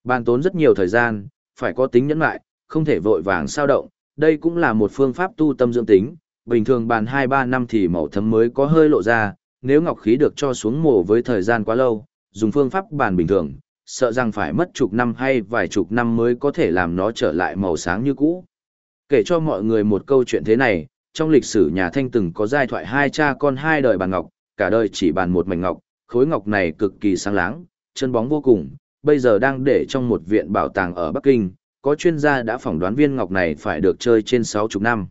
Bàn tốn rất nhiều thời gian, phải có tính nhẫn lại, không thể vội vàng sao động, đây cũng là một phương pháp tu tâm dưỡng tính, bình thường bàn 2-3 năm thì màu thấm mới có hơi lộ ra, nếu ngọc khí được cho xuống mồ với thời gian quá lâu, dùng phương pháp bàn bình thường, sợ rằng phải mất chục năm hay vài chục năm mới có thể làm nó trở lại màu sáng như cũ. Kể cho mọi người một câu chuyện thế này, trong lịch sử nhà Thanh từng có giai thoại hai cha con hai đời bàn ngọc, cả đời chỉ bàn một mảnh ngọc, khối ngọc này cực kỳ sáng láng, chân bóng vô cùng, bây giờ đang để trong một viện bảo tàng ở Bắc Kinh, có chuyên gia đã phỏng đoán viên ngọc này phải được chơi trên 60 năm.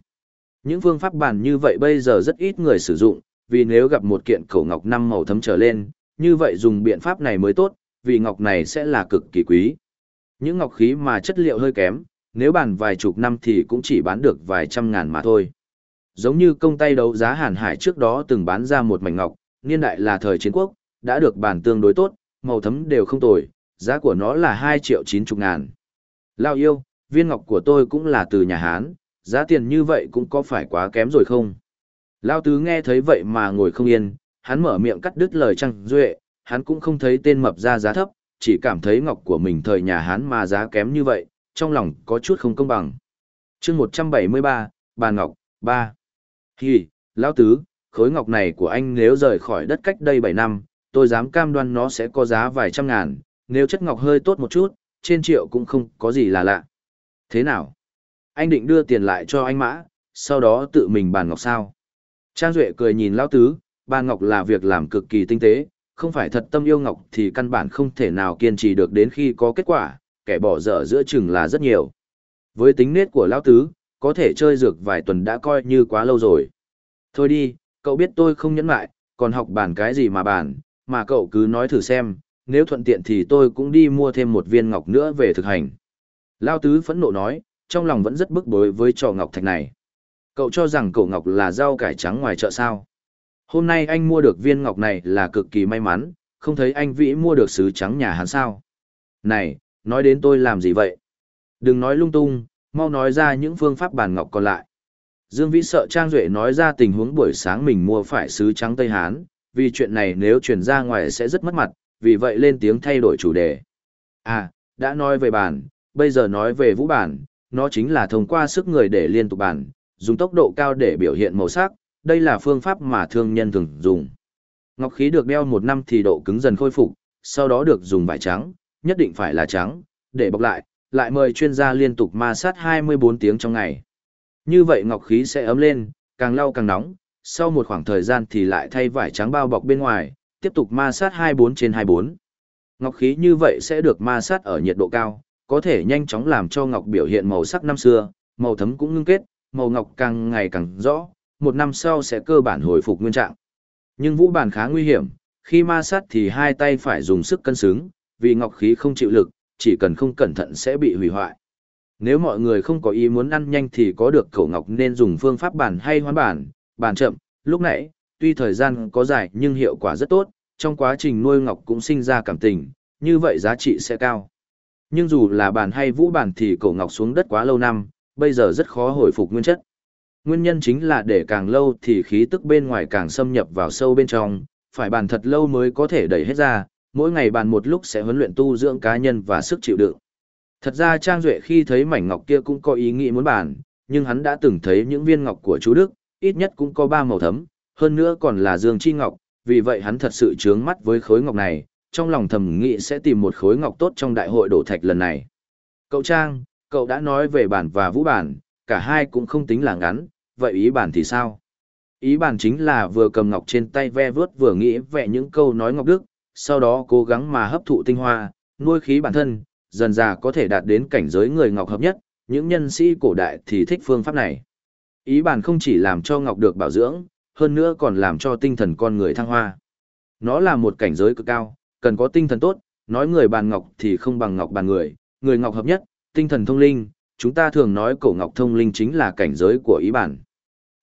Những phương pháp bàn như vậy bây giờ rất ít người sử dụng, vì nếu gặp một kiện cổ ngọc năm màu thấm trở lên, như vậy dùng biện pháp này mới tốt, vì ngọc này sẽ là cực kỳ quý. Những ngọc khí mà chất liệu hơi kém, nếu bàn vài chục năm thì cũng chỉ bán được vài trăm ngàn mà thôi. Giống như công tay đấu giá Hàn Hải trước đó từng bán ra một mảnh ngọc, niên đại là thời chiến quốc, đã được bàn tương đối tốt, màu thấm đều không tồi, giá của nó là 2 triệu 90 ngàn. Lao yêu, viên ngọc của tôi cũng là từ nhà Hán, giá tiền như vậy cũng có phải quá kém rồi không? Lao tứ nghe thấy vậy mà ngồi không yên, hắn mở miệng cắt đứt lời trăng Duệ, hắn cũng không thấy tên mập ra giá thấp, chỉ cảm thấy ngọc của mình thời nhà Hán mà giá kém như vậy, trong lòng có chút không công bằng. chương 173, bà Ngọc, 3. Hì, Lão Tứ, khối ngọc này của anh nếu rời khỏi đất cách đây 7 năm, tôi dám cam đoan nó sẽ có giá vài trăm ngàn, nếu chất ngọc hơi tốt một chút, trên triệu cũng không có gì là lạ. Thế nào? Anh định đưa tiền lại cho anh Mã, sau đó tự mình bàn ngọc sao? Trang Duệ cười nhìn Lão Tứ, bàn ngọc là việc làm cực kỳ tinh tế, không phải thật tâm yêu ngọc thì căn bản không thể nào kiên trì được đến khi có kết quả, kẻ bỏ dở giữa chừng là rất nhiều. Với tính nết của Lão Tứ, có thể chơi dược vài tuần đã coi như quá lâu rồi. Thôi đi, cậu biết tôi không nhẫn lại, còn học bản cái gì mà bản, mà cậu cứ nói thử xem, nếu thuận tiện thì tôi cũng đi mua thêm một viên ngọc nữa về thực hành. Lao Tứ phẫn nộ nói, trong lòng vẫn rất bức bối với trò ngọc thạch này. Cậu cho rằng cậu ngọc là rau cải trắng ngoài chợ sao. Hôm nay anh mua được viên ngọc này là cực kỳ may mắn, không thấy anh Vĩ mua được sứ trắng nhà hắn sao. Này, nói đến tôi làm gì vậy? Đừng nói lung tung, mau nói ra những phương pháp bàn ngọc còn lại. Dương Vĩ sợ Trang Duệ nói ra tình huống buổi sáng mình mua phải sứ trắng Tây Hán, vì chuyện này nếu truyền ra ngoài sẽ rất mất mặt, vì vậy lên tiếng thay đổi chủ đề. À, đã nói về bàn, bây giờ nói về vũ bản, nó chính là thông qua sức người để liên tục bản, dùng tốc độ cao để biểu hiện màu sắc, đây là phương pháp mà thương nhân thường dùng. Ngọc khí được đeo một năm thì độ cứng dần khôi phục, sau đó được dùng vải trắng, nhất định phải là trắng, để bọc lại, lại mời chuyên gia liên tục ma sát 24 tiếng trong ngày. Như vậy ngọc khí sẽ ấm lên, càng lau càng nóng, sau một khoảng thời gian thì lại thay vải trắng bao bọc bên ngoài, tiếp tục ma sát 24 trên 24. Ngọc khí như vậy sẽ được ma sát ở nhiệt độ cao, có thể nhanh chóng làm cho ngọc biểu hiện màu sắc năm xưa, màu thấm cũng ngưng kết, màu ngọc càng ngày càng rõ, một năm sau sẽ cơ bản hồi phục nguyên trạng. Nhưng vũ bản khá nguy hiểm, khi ma sát thì hai tay phải dùng sức cân xứng, vì ngọc khí không chịu lực, chỉ cần không cẩn thận sẽ bị hủy hoại. Nếu mọi người không có ý muốn ăn nhanh thì có được khẩu ngọc nên dùng phương pháp bản hay hoán bản, bản chậm, lúc nãy, tuy thời gian có dài nhưng hiệu quả rất tốt, trong quá trình nuôi ngọc cũng sinh ra cảm tình, như vậy giá trị sẽ cao. Nhưng dù là bản hay vũ bản thì cổ ngọc xuống đất quá lâu năm, bây giờ rất khó hồi phục nguyên chất. Nguyên nhân chính là để càng lâu thì khí tức bên ngoài càng xâm nhập vào sâu bên trong, phải bàn thật lâu mới có thể đẩy hết ra, mỗi ngày bàn một lúc sẽ huấn luyện tu dưỡng cá nhân và sức chịu đựng. Thật ra Trang Duệ khi thấy mảnh ngọc kia cũng có ý nghĩ muốn bàn, nhưng hắn đã từng thấy những viên ngọc của chú Đức, ít nhất cũng có ba màu thấm, hơn nữa còn là dương chi ngọc, vì vậy hắn thật sự chướng mắt với khối ngọc này, trong lòng thầm nghĩ sẽ tìm một khối ngọc tốt trong đại hội đổ thạch lần này. Cậu Trang, cậu đã nói về bản và vũ bản, cả hai cũng không tính là ngắn, vậy ý bản thì sao? Ý bản chính là vừa cầm ngọc trên tay ve vớt vừa nghĩ vẽ những câu nói ngọc đức, sau đó cố gắng mà hấp thụ tinh hoa, nuôi khí bản thân, dần dà có thể đạt đến cảnh giới người ngọc hợp nhất, những nhân sĩ cổ đại thì thích phương pháp này. Ý bản không chỉ làm cho ngọc được bảo dưỡng, hơn nữa còn làm cho tinh thần con người thăng hoa. Nó là một cảnh giới cực cao, cần có tinh thần tốt, nói người bàn ngọc thì không bằng ngọc bàn người, người ngọc hợp nhất, tinh thần thông linh, chúng ta thường nói cổ ngọc thông linh chính là cảnh giới của ý bản.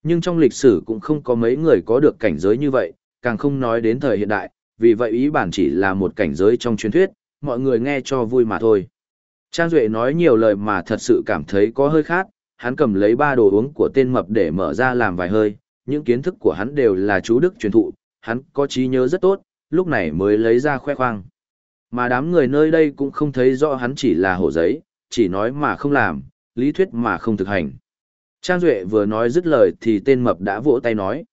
Nhưng trong lịch sử cũng không có mấy người có được cảnh giới như vậy, càng không nói đến thời hiện đại, vì vậy ý bản chỉ là một cảnh giới trong truyền thuyết, mọi người nghe cho vui mà thôi. Trang Duệ nói nhiều lời mà thật sự cảm thấy có hơi khác, hắn cầm lấy ba đồ uống của tên mập để mở ra làm vài hơi, những kiến thức của hắn đều là chú Đức truyền thụ, hắn có trí nhớ rất tốt, lúc này mới lấy ra khoe khoang. Mà đám người nơi đây cũng không thấy rõ hắn chỉ là hổ giấy, chỉ nói mà không làm, lý thuyết mà không thực hành. Trang Duệ vừa nói dứt lời thì tên mập đã vỗ tay nói.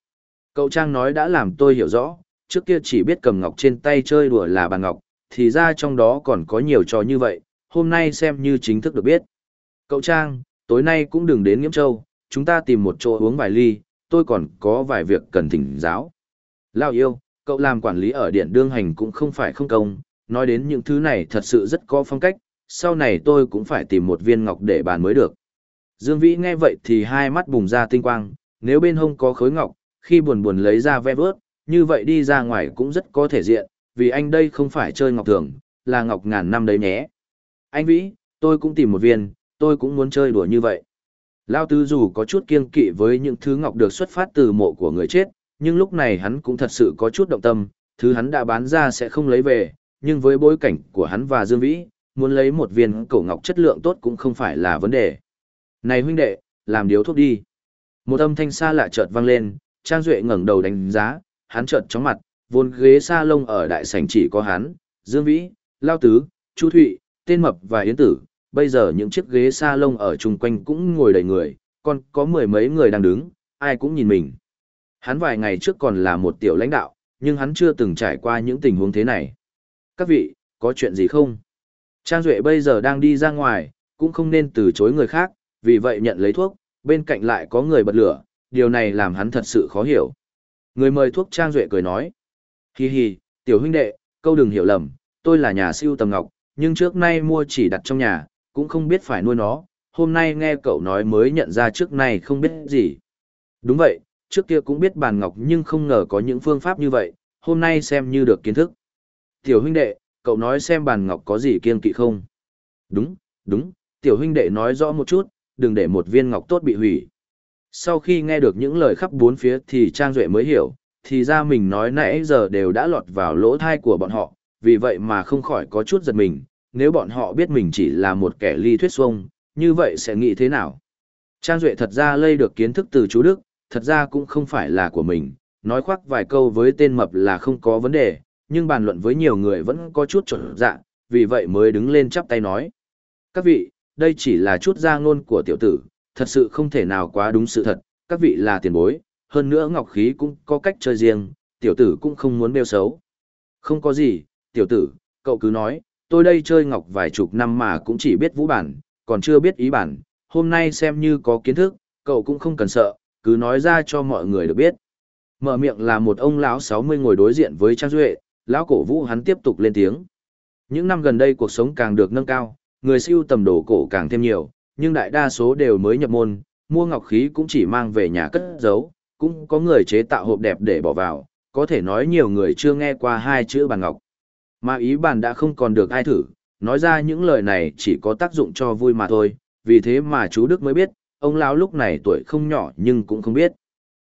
Cậu Trang nói đã làm tôi hiểu rõ, trước kia chỉ biết cầm ngọc trên tay chơi đùa là bàn ngọc, thì ra trong đó còn có nhiều trò như vậy, hôm nay xem như chính thức được biết. Cậu Trang, tối nay cũng đừng đến Nghiễm Châu, chúng ta tìm một chỗ uống vài ly, tôi còn có vài việc cần thỉnh giáo. Lao yêu, cậu làm quản lý ở điện đương hành cũng không phải không công, nói đến những thứ này thật sự rất có phong cách, sau này tôi cũng phải tìm một viên ngọc để bàn mới được. Dương Vĩ nghe vậy thì hai mắt bùng ra tinh quang, nếu bên hông có khối ngọc, khi buồn buồn lấy ra ve vớt, như vậy đi ra ngoài cũng rất có thể diện, vì anh đây không phải chơi ngọc thường, là ngọc ngàn năm đấy nhé. Anh Vĩ, tôi cũng tìm một viên, tôi cũng muốn chơi đùa như vậy. Lao Tứ dù có chút kiêng kỵ với những thứ ngọc được xuất phát từ mộ của người chết, nhưng lúc này hắn cũng thật sự có chút động tâm, thứ hắn đã bán ra sẽ không lấy về, nhưng với bối cảnh của hắn và Dương Vĩ, muốn lấy một viên cổ ngọc chất lượng tốt cũng không phải là vấn đề. Này huynh đệ, làm điếu thuốc đi. Một âm thanh xa lạ chợt vang lên, Trang Duệ ngẩng đầu đánh giá, hắn chợt chóng mặt, vốn ghế sa lông ở đại sảnh chỉ có hắn, Dương Vĩ, Lao Tứ, Chu Thụy, Tên Mập và Yến Tử. Bây giờ những chiếc ghế sa lông ở chung quanh cũng ngồi đầy người, còn có mười mấy người đang đứng, ai cũng nhìn mình. Hắn vài ngày trước còn là một tiểu lãnh đạo, nhưng hắn chưa từng trải qua những tình huống thế này. Các vị, có chuyện gì không? Trang Duệ bây giờ đang đi ra ngoài, cũng không nên từ chối người khác, vì vậy nhận lấy thuốc, bên cạnh lại có người bật lửa, điều này làm hắn thật sự khó hiểu. Người mời thuốc Trang Duệ cười nói. Hi hi, tiểu huynh đệ, câu đừng hiểu lầm, tôi là nhà siêu tầm ngọc, nhưng trước nay mua chỉ đặt trong nhà, cũng không biết phải nuôi nó, hôm nay nghe cậu nói mới nhận ra trước nay không biết gì. Đúng vậy, trước kia cũng biết bàn ngọc nhưng không ngờ có những phương pháp như vậy, hôm nay xem như được kiến thức. Tiểu huynh đệ, cậu nói xem bàn ngọc có gì kiên kỵ không? Đúng, đúng, tiểu huynh đệ nói rõ một chút, đừng để một viên ngọc tốt bị hủy. Sau khi nghe được những lời khắp bốn phía thì Trang Duệ mới hiểu, thì ra mình nói nãy giờ đều đã lọt vào lỗ thai của bọn họ, vì vậy mà không khỏi có chút giật mình, nếu bọn họ biết mình chỉ là một kẻ ly thuyết xuông, như vậy sẽ nghĩ thế nào? Trang Duệ thật ra lây được kiến thức từ chú Đức, thật ra cũng không phải là của mình, nói khoác vài câu với tên mập là không có vấn đề, nhưng bàn luận với nhiều người vẫn có chút trở dạ, vì vậy mới đứng lên chắp tay nói. Các vị, đây chỉ là chút ra ngôn của tiểu tử, thật sự không thể nào quá đúng sự thật, các vị là tiền bối, hơn nữa ngọc khí cũng có cách chơi riêng, tiểu tử cũng không muốn bêu xấu. Không có gì, tiểu tử, cậu cứ nói, tôi đây chơi ngọc vài chục năm mà cũng chỉ biết vũ bản, còn chưa biết ý bản, hôm nay xem như có kiến thức, cậu cũng không cần sợ, cứ nói ra cho mọi người được biết. Mở miệng là một ông lão 60 ngồi đối diện với Trang Duệ, lão cổ vũ hắn tiếp tục lên tiếng. Những năm gần đây cuộc sống càng được nâng cao, người siêu tầm đồ cổ càng thêm nhiều, nhưng đại đa số đều mới nhập môn, mua ngọc khí cũng chỉ mang về nhà cất giấu, cũng có người chế tạo hộp đẹp để bỏ vào, có thể nói nhiều người chưa nghe qua hai chữ bàn ngọc. Mà ý bàn đã không còn được ai thử, nói ra những lời này chỉ có tác dụng cho vui mà thôi, vì thế mà chú Đức mới biết, ông lão lúc này tuổi không nhỏ nhưng cũng không biết.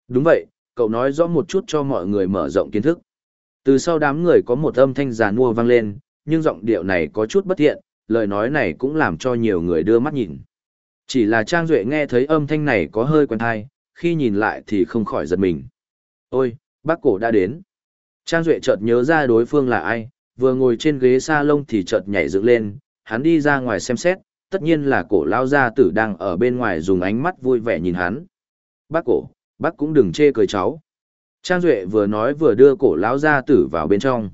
Đúng vậy, cậu nói rõ một chút cho mọi người mở rộng kiến thức. Từ sau đám người có một âm thanh giàn mua vang lên, nhưng giọng điệu này có chút bất thiện, lời nói này cũng làm cho nhiều người đưa mắt nhìn. Chỉ là Trang Duệ nghe thấy âm thanh này có hơi quen thai, khi nhìn lại thì không khỏi giật mình. Ôi, bác cổ đã đến. Trang Duệ chợt nhớ ra đối phương là ai, vừa ngồi trên ghế salon thì chợt nhảy dựng lên, hắn đi ra ngoài xem xét, tất nhiên là cổ lao gia tử đang ở bên ngoài dùng ánh mắt vui vẻ nhìn hắn. Bác cổ, bác cũng đừng chê cười cháu. Trang Duệ vừa nói vừa đưa cổ lão gia tử vào bên trong.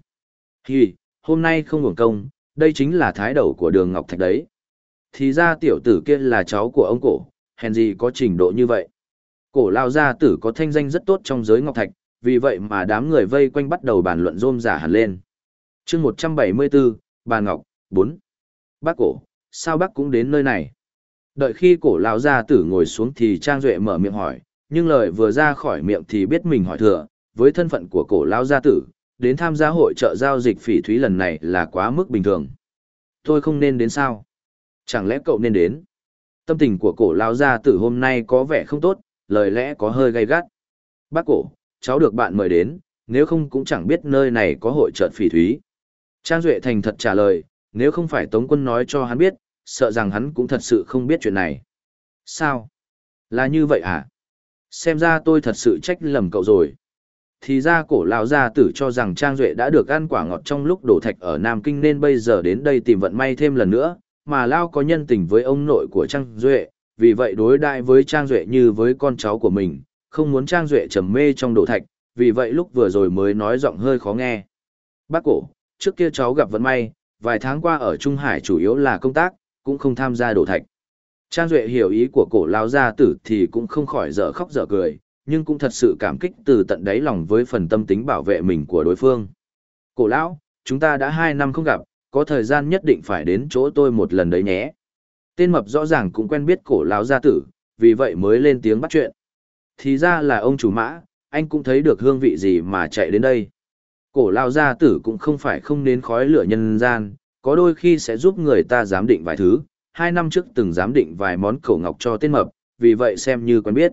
Hì, hôm nay không hưởng công, đây chính là thái đầu của đường Ngọc Thạch đấy. Thì ra tiểu tử kia là cháu của ông cổ, hèn gì có trình độ như vậy. Cổ lao gia tử có thanh danh rất tốt trong giới Ngọc Thạch, vì vậy mà đám người vây quanh bắt đầu bàn luận rôm giả hẳn lên. chương 174, bà Ngọc, 4. Bác cổ, sao bác cũng đến nơi này? Đợi khi cổ lao gia tử ngồi xuống thì Trang Duệ mở miệng hỏi, nhưng lời vừa ra khỏi miệng thì biết mình hỏi thừa, với thân phận của cổ lao gia tử, đến tham gia hội trợ giao dịch phỉ thúy lần này là quá mức bình thường. Tôi không nên đến sao? Chẳng lẽ cậu nên đến? Tâm tình của cổ lao gia tử hôm nay có vẻ không tốt, lời lẽ có hơi gay gắt. Bác cổ, cháu được bạn mời đến, nếu không cũng chẳng biết nơi này có hội trợt phỉ thúy. Trang Duệ thành thật trả lời, nếu không phải Tống quân nói cho hắn biết, sợ rằng hắn cũng thật sự không biết chuyện này. Sao? Là như vậy à? Xem ra tôi thật sự trách lầm cậu rồi. Thì ra cổ lão gia tử cho rằng Trang Duệ đã được ăn quả ngọt trong lúc đổ thạch ở Nam Kinh nên bây giờ đến đây tìm vận may thêm lần nữa, mà Lao có nhân tình với ông nội của Trang Duệ, vì vậy đối đại với Trang Duệ như với con cháu của mình, không muốn Trang Duệ trầm mê trong đổ thạch, vì vậy lúc vừa rồi mới nói giọng hơi khó nghe. Bác cổ, trước kia cháu gặp vận may, vài tháng qua ở Trung Hải chủ yếu là công tác, cũng không tham gia đổ thạch. Trang Duệ hiểu ý của cổ lao gia tử thì cũng không khỏi dở khóc dở cười, nhưng cũng thật sự cảm kích từ tận đáy lòng với phần tâm tính bảo vệ mình của đối phương. Cổ lão, chúng ta đã hai năm không gặp, có thời gian nhất định phải đến chỗ tôi một lần đấy nhé. Tên mập rõ ràng cũng quen biết cổ lão gia tử, vì vậy mới lên tiếng bắt chuyện. Thì ra là ông chủ mã, anh cũng thấy được hương vị gì mà chạy đến đây. Cổ lão gia tử cũng không phải không nến khói lửa nhân gian, có đôi khi sẽ giúp người ta giám định vài thứ, hai năm trước từng giám định vài món cổ ngọc cho tên mập, vì vậy xem như quen biết.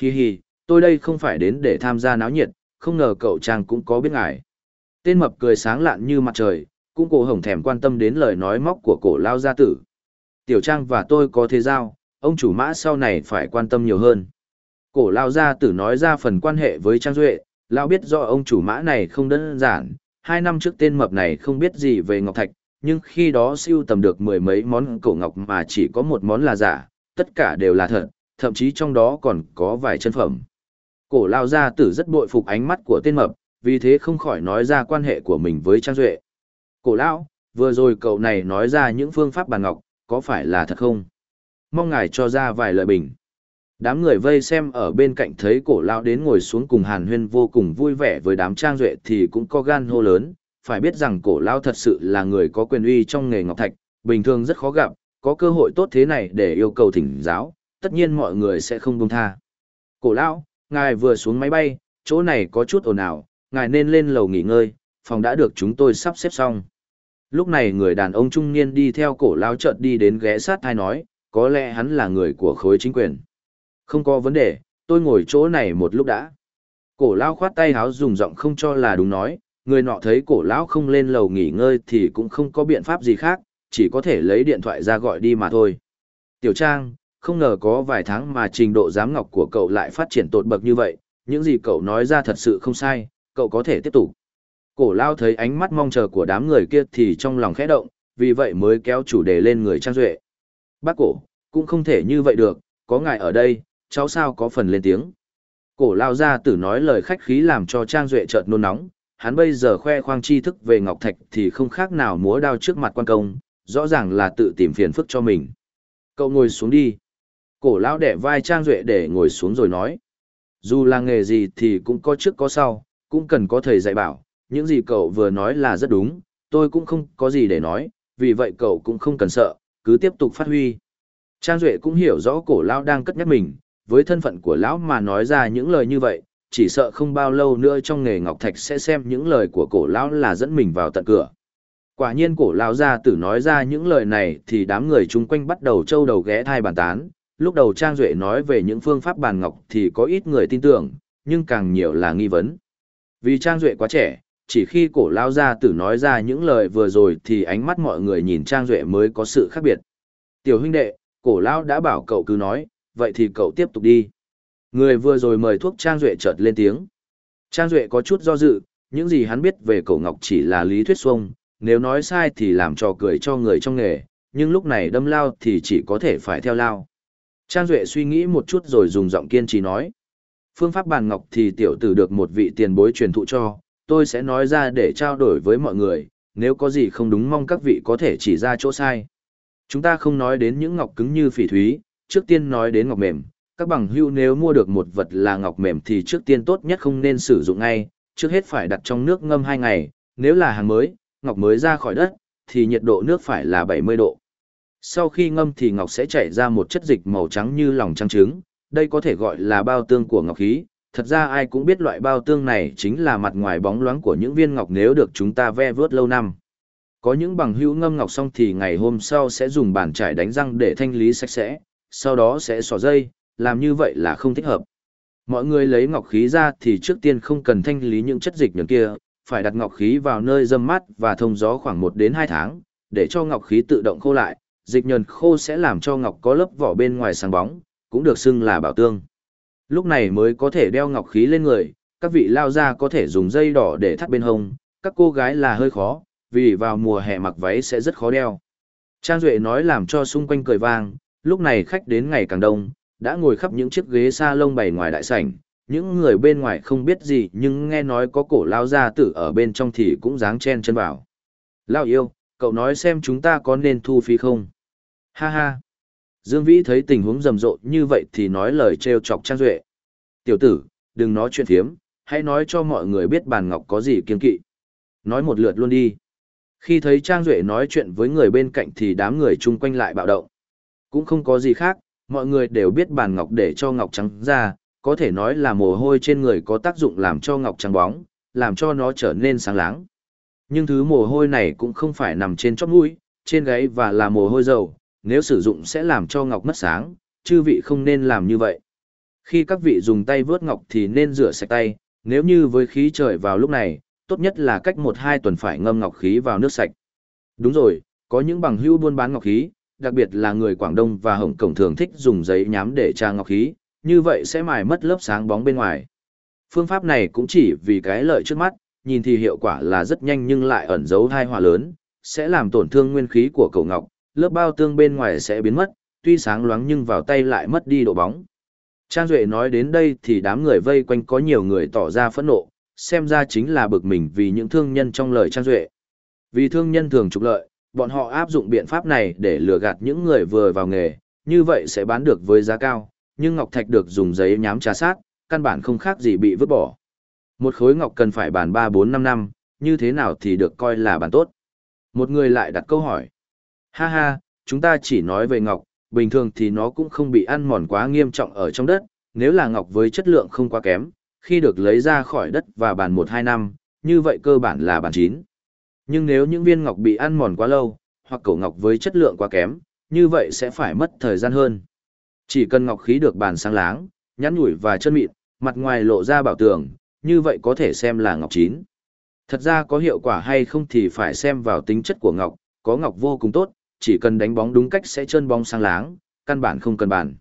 Hi hi, tôi đây không phải đến để tham gia náo nhiệt, không ngờ cậu Trang cũng có biết ngài. Tên mập cười sáng lạn như mặt trời, cũng cổ hồng thèm quan tâm đến lời nói móc của cổ lao gia tử. Tiểu Trang và tôi có thế giao, ông chủ mã sau này phải quan tâm nhiều hơn. Cổ lao gia tử nói ra phần quan hệ với Trang Duệ, lao biết do ông chủ mã này không đơn giản, hai năm trước tên mập này không biết gì về Ngọc Thạch, nhưng khi đó siêu tầm được mười mấy món cổ ngọc mà chỉ có một món là giả, tất cả đều là thật, thậm chí trong đó còn có vài chân phẩm. Cổ lao gia tử rất bội phục ánh mắt của tên mập, vì thế không khỏi nói ra quan hệ của mình với Trang Duệ. Cổ lão, vừa rồi cậu này nói ra những phương pháp bàn ngọc, có phải là thật không? Mong ngài cho ra vài lời bình. Đám người vây xem ở bên cạnh thấy cổ lão đến ngồi xuống cùng hàn huyên vô cùng vui vẻ với đám trang duệ thì cũng có gan hô lớn, phải biết rằng cổ lão thật sự là người có quyền uy trong nghề ngọc thạch, bình thường rất khó gặp, có cơ hội tốt thế này để yêu cầu thỉnh giáo, tất nhiên mọi người sẽ không buông tha. Cổ lão, ngài vừa xuống máy bay, chỗ này có chút ồn ào, ngài nên lên lầu nghỉ ngơi, phòng đã được chúng tôi sắp xếp xong. Lúc này người đàn ông trung niên đi theo cổ lao chợt đi đến ghé sát thai nói, có lẽ hắn là người của khối chính quyền. Không có vấn đề, tôi ngồi chỗ này một lúc đã. Cổ lao khoát tay háo dùng giọng không cho là đúng nói, người nọ thấy cổ lão không lên lầu nghỉ ngơi thì cũng không có biện pháp gì khác, chỉ có thể lấy điện thoại ra gọi đi mà thôi. Tiểu Trang, không ngờ có vài tháng mà trình độ giám ngọc của cậu lại phát triển tột bậc như vậy, những gì cậu nói ra thật sự không sai, cậu có thể tiếp tục. Cổ lao thấy ánh mắt mong chờ của đám người kia thì trong lòng khẽ động, vì vậy mới kéo chủ đề lên người Trang Duệ. Bác cổ, cũng không thể như vậy được, có ngài ở đây, cháu sao có phần lên tiếng. Cổ lao ra tử nói lời khách khí làm cho Trang Duệ chợt nôn nóng, hắn bây giờ khoe khoang tri thức về Ngọc Thạch thì không khác nào múa đao trước mặt quan công, rõ ràng là tự tìm phiền phức cho mình. Cậu ngồi xuống đi. Cổ lão đẻ vai Trang Duệ để ngồi xuống rồi nói. Dù là nghề gì thì cũng có trước có sau, cũng cần có thầy dạy bảo, những gì cậu vừa nói là rất đúng, tôi cũng không có gì để nói, vì vậy cậu cũng không cần sợ, cứ tiếp tục phát huy. Trang Duệ cũng hiểu rõ cổ lão đang cất nhắc mình, với thân phận của lão mà nói ra những lời như vậy, chỉ sợ không bao lâu nữa trong nghề ngọc thạch sẽ xem những lời của cổ lão là dẫn mình vào tận cửa. Quả nhiên cổ lão gia tử nói ra những lời này thì đám người chung quanh bắt đầu trâu đầu ghé thai bàn tán. Lúc đầu Trang Duệ nói về những phương pháp bàn ngọc thì có ít người tin tưởng, nhưng càng nhiều là nghi vấn. Vì Trang Duệ quá trẻ, chỉ khi cổ lao gia tử nói ra những lời vừa rồi thì ánh mắt mọi người nhìn Trang Duệ mới có sự khác biệt. Tiểu huynh đệ, cổ lao đã bảo cậu cứ nói, vậy thì cậu tiếp tục đi. Người vừa rồi mời thuốc Trang Duệ chợt lên tiếng. Trang Duệ có chút do dự, những gì hắn biết về cổ ngọc chỉ là lý thuyết xuông, nếu nói sai thì làm trò cười cho người trong nghề, nhưng lúc này đâm lao thì chỉ có thể phải theo lao. Trang Duệ suy nghĩ một chút rồi dùng giọng kiên trì nói. Phương pháp bàn ngọc thì tiểu tử được một vị tiền bối truyền thụ cho, tôi sẽ nói ra để trao đổi với mọi người, nếu có gì không đúng mong các vị có thể chỉ ra chỗ sai. Chúng ta không nói đến những ngọc cứng như phỉ thúy, trước tiên nói đến ngọc mềm. Các bằng hữu nếu mua được một vật là ngọc mềm thì trước tiên tốt nhất không nên sử dụng ngay, trước hết phải đặt trong nước ngâm 2 ngày, nếu là hàng mới, ngọc mới ra khỏi đất, thì nhiệt độ nước phải là 70 độ. Sau khi ngâm thì ngọc sẽ chảy ra một chất dịch màu trắng như lòng trắng trứng, đây có thể gọi là bao tương của ngọc khí. Thật ra ai cũng biết loại bao tương này chính là mặt ngoài bóng loáng của những viên ngọc nếu được chúng ta ve vớt lâu năm. Có những bằng hữu ngâm ngọc xong thì ngày hôm sau sẽ dùng bàn chải đánh răng để thanh lý sạch sẽ, sau đó sẽ xỏ dây, làm như vậy là không thích hợp. Mọi người lấy ngọc khí ra thì trước tiên không cần thanh lý những chất dịch nhờn kia, phải đặt ngọc khí vào nơi dâm mát và thông gió khoảng 1 đến 2 tháng, để cho ngọc khí tự động khô lại, dịch nhờn khô sẽ làm cho ngọc có lớp vỏ bên ngoài sáng bóng, cũng được xưng là bảo tương. Lúc này mới có thể đeo ngọc khí lên người, các vị lao ra có thể dùng dây đỏ để thắt bên hông, các cô gái là hơi khó, vì vào mùa hè mặc váy sẽ rất khó đeo. Trang Duệ nói làm cho xung quanh cười vang, lúc này khách đến ngày càng đông, đã ngồi khắp những chiếc ghế sa lông bày ngoài đại sảnh, những người bên ngoài không biết gì nhưng nghe nói có cổ lao gia tử ở bên trong thì cũng dáng chen chân vào. Lao yêu, cậu nói xem chúng ta có nên thu phí không? Ha ha! Dương Vĩ thấy tình huống rầm rộ như vậy thì nói lời trêu chọc Trang Duệ. Tiểu tử, đừng nói chuyện thiếm, hãy nói cho mọi người biết bàn ngọc có gì kiêng kỵ. Nói một lượt luôn đi. Khi thấy Trang Duệ nói chuyện với người bên cạnh thì đám người chung quanh lại bạo động. Cũng không có gì khác, mọi người đều biết bàn ngọc để cho ngọc trắng ra, có thể nói là mồ hôi trên người có tác dụng làm cho ngọc trắng bóng, làm cho nó trở nên sáng láng. Nhưng thứ mồ hôi này cũng không phải nằm trên chóp mũi, trên gáy và là mồ hôi dầu, nếu sử dụng sẽ làm cho ngọc mất sáng, chư vị không nên làm như vậy. Khi các vị dùng tay vớt ngọc thì nên rửa sạch tay, nếu như với khí trời vào lúc này, tốt nhất là cách 1-2 tuần phải ngâm ngọc khí vào nước sạch. Đúng rồi, có những bằng hữu buôn bán ngọc khí, đặc biệt là người Quảng Đông và Hồng Cổng thường thích dùng giấy nhám để tra ngọc khí, như vậy sẽ mài mất lớp sáng bóng bên ngoài. Phương pháp này cũng chỉ vì cái lợi trước mắt, nhìn thì hiệu quả là rất nhanh nhưng lại ẩn giấu hai họa lớn, sẽ làm tổn thương nguyên khí của cầu ngọc, lớp bao tương bên ngoài sẽ biến mất, tuy sáng loáng nhưng vào tay lại mất đi độ bóng. Trang Duệ nói đến đây thì đám người vây quanh có nhiều người tỏ ra phẫn nộ, xem ra chính là bực mình vì những thương nhân trong lời Trang Duệ. Vì thương nhân thường trục lợi, bọn họ áp dụng biện pháp này để lừa gạt những người vừa vào nghề, như vậy sẽ bán được với giá cao, nhưng ngọc thạch được dùng giấy nhám trà sát, căn bản không khác gì bị vứt bỏ. Một khối ngọc cần phải bàn 3-4-5 năm, như thế nào thì được coi là bàn tốt. Một người lại đặt câu hỏi. Ha ha, chúng ta chỉ nói về ngọc, bình thường thì nó cũng không bị ăn mòn quá nghiêm trọng ở trong đất, nếu là ngọc với chất lượng không quá kém, khi được lấy ra khỏi đất và bàn 1-2 năm, như vậy cơ bản là bàn chín. Nhưng nếu những viên ngọc bị ăn mòn quá lâu, hoặc cổ ngọc với chất lượng quá kém, như vậy sẽ phải mất thời gian hơn. Chỉ cần ngọc khí được bàn sáng láng, nhắn nhủi và chân mịn, mặt ngoài lộ ra bảo tường, như vậy có thể xem là ngọc chín. Thật ra có hiệu quả hay không thì phải xem vào tính chất của ngọc, có ngọc vô cùng tốt, chỉ cần đánh bóng đúng cách sẽ trơn bóng sáng láng, căn bản không cần bàn.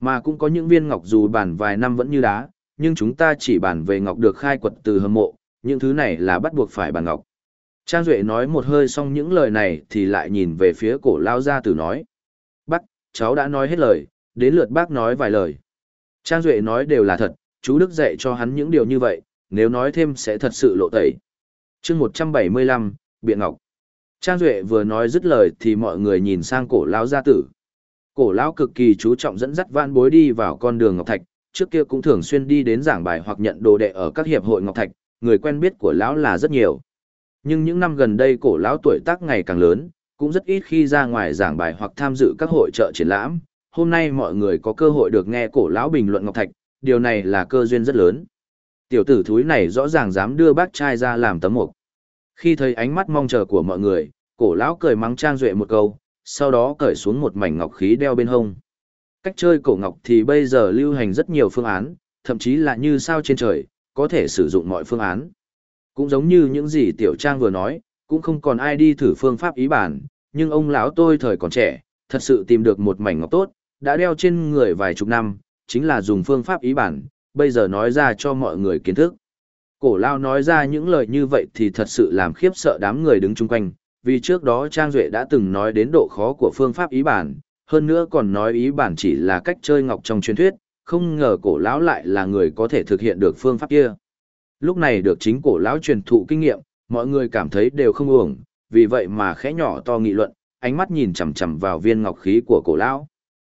Mà cũng có những viên ngọc dù bàn vài năm vẫn như đá, nhưng chúng ta chỉ bàn về ngọc được khai quật từ hầm mộ, những thứ này là bắt buộc phải bàn ngọc. Trang Duệ nói một hơi xong những lời này thì lại nhìn về phía cổ lao gia tử nói. Bác, cháu đã nói hết lời, đến lượt bác nói vài lời. Trang Duệ nói đều là thật, chú Đức dạy cho hắn những điều như vậy, nếu nói thêm sẽ thật sự lộ tẩy. chương 175, Biện Ngọc. Trang Duệ vừa nói dứt lời thì mọi người nhìn sang cổ lão gia tử. Cổ lão cực kỳ chú trọng dẫn dắt vãn bối đi vào con đường Ngọc Thạch, trước kia cũng thường xuyên đi đến giảng bài hoặc nhận đồ đệ ở các hiệp hội Ngọc Thạch, người quen biết của lão là rất nhiều. Nhưng những năm gần đây cổ lão tuổi tác ngày càng lớn, cũng rất ít khi ra ngoài giảng bài hoặc tham dự các hội trợ triển lãm. Hôm nay mọi người có cơ hội được nghe cổ lão bình luận Ngọc Thạch, điều này là cơ duyên rất lớn. Tiểu tử thúi này rõ ràng dám đưa bác trai ra làm tấm mục. Khi thấy ánh mắt mong chờ của mọi người, cổ lão cười mắng Trang Duệ một câu, sau đó cởi xuống một mảnh ngọc khí đeo bên hông. Cách chơi cổ ngọc thì bây giờ lưu hành rất nhiều phương án, thậm chí là như sao trên trời, có thể sử dụng mọi phương án. Cũng giống như những gì Tiểu Trang vừa nói, cũng không còn ai đi thử phương pháp ý bản, nhưng ông lão tôi thời còn trẻ, thật sự tìm được một mảnh ngọc tốt, đã đeo trên người vài chục năm, chính là dùng phương pháp ý bản, bây giờ nói ra cho mọi người kiến thức. Cổ lao nói ra những lời như vậy thì thật sự làm khiếp sợ đám người đứng chung quanh, Vì trước đó Trang Duệ đã từng nói đến độ khó của phương pháp ý bản, hơn nữa còn nói ý bản chỉ là cách chơi ngọc trong truyền thuyết, không ngờ cổ lão lại là người có thể thực hiện được phương pháp kia. Lúc này được chính cổ lão truyền thụ kinh nghiệm, mọi người cảm thấy đều không uổng, vì vậy mà khẽ nhỏ to nghị luận, ánh mắt nhìn chằm chằm vào viên ngọc khí của cổ lão.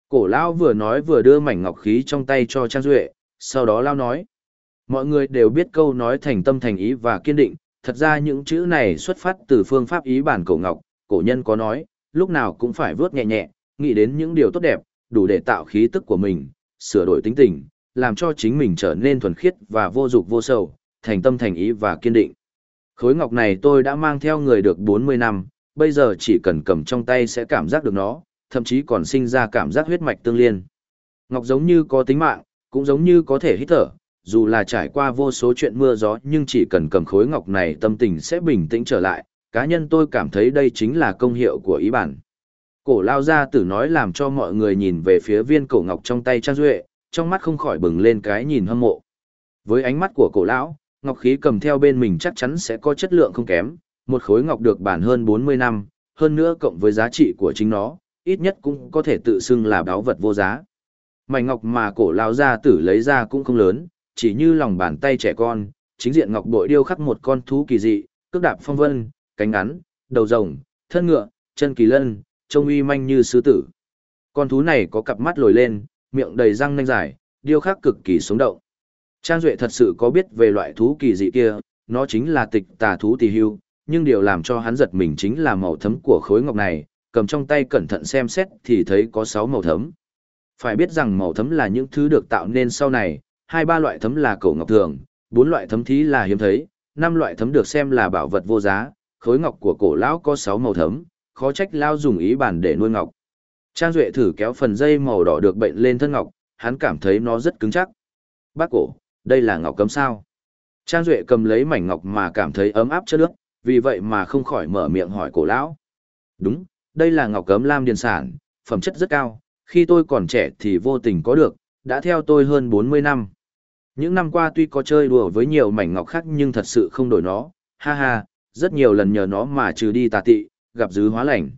Cổ lão vừa nói vừa đưa mảnh ngọc khí trong tay cho Trang Duệ, sau đó lao nói. Mọi người đều biết câu nói thành tâm thành ý và kiên định, thật ra những chữ này xuất phát từ phương pháp ý bản cổ ngọc, cổ nhân có nói, lúc nào cũng phải vớt nhẹ nhẹ, nghĩ đến những điều tốt đẹp, đủ để tạo khí tức của mình, sửa đổi tính tình, làm cho chính mình trở nên thuần khiết và vô dục vô sầu, thành tâm thành ý và kiên định. Khối ngọc này tôi đã mang theo người được 40 năm, bây giờ chỉ cần cầm trong tay sẽ cảm giác được nó, thậm chí còn sinh ra cảm giác huyết mạch tương liên. Ngọc giống như có tính mạng, cũng giống như có thể hít thở, dù là trải qua vô số chuyện mưa gió nhưng chỉ cần cầm khối ngọc này tâm tình sẽ bình tĩnh trở lại, cá nhân tôi cảm thấy đây chính là công hiệu của ý bản. Cổ lao ra tử nói làm cho mọi người nhìn về phía viên cổ ngọc trong tay Trang Duệ, trong mắt không khỏi bừng lên cái nhìn hâm mộ. Với ánh mắt của cổ lão, ngọc khí cầm theo bên mình chắc chắn sẽ có chất lượng không kém, một khối ngọc được bản hơn 40 năm, hơn nữa cộng với giá trị của chính nó, ít nhất cũng có thể tự xưng là báo vật vô giá. Mảnh ngọc mà cổ lao ra tử lấy ra cũng không lớn, chỉ như lòng bàn tay trẻ con, chính diện ngọc bội điêu khắc một con thú kỳ dị, cước đạp phong vân, cánh ngắn, đầu rồng, thân ngựa, chân kỳ lân, trông uy manh như sư tử. Con thú này có cặp mắt lồi lên, miệng đầy răng nanh dài, điêu khắc cực kỳ sống động. Trang Duệ thật sự có biết về loại thú kỳ dị kia, nó chính là tịch tà thú tỳ hưu, nhưng điều làm cho hắn giật mình chính là màu thấm của khối ngọc này, cầm trong tay cẩn thận xem xét thì thấy có 6 màu thấm. Phải biết rằng màu thấm là những thứ được tạo nên sau này, hai ba loại thấm là cổ ngọc thường, bốn loại thấm thí là hiếm thấy, năm loại thấm được xem là bảo vật vô giá, khối ngọc của cổ lão có 6 màu thấm, khó trách lão dùng ý bản để nuôi ngọc. Trang Duệ thử kéo phần dây màu đỏ được bệnh lên thân ngọc, hắn cảm thấy nó rất cứng chắc. Bác cổ, đây là ngọc cấm sao? Trang Duệ cầm lấy mảnh ngọc mà cảm thấy ấm áp chất nước, vì vậy mà không khỏi mở miệng hỏi cổ lão. Đúng, đây là ngọc cấm lam điền sản, phẩm chất rất cao, khi tôi còn trẻ thì vô tình có được, đã theo tôi hơn 40 năm. Những năm qua tuy có chơi đùa với nhiều mảnh ngọc khác nhưng thật sự không đổi nó, ha ha, rất nhiều lần nhờ nó mà trừ đi tà tị, gặp dứ hóa lành.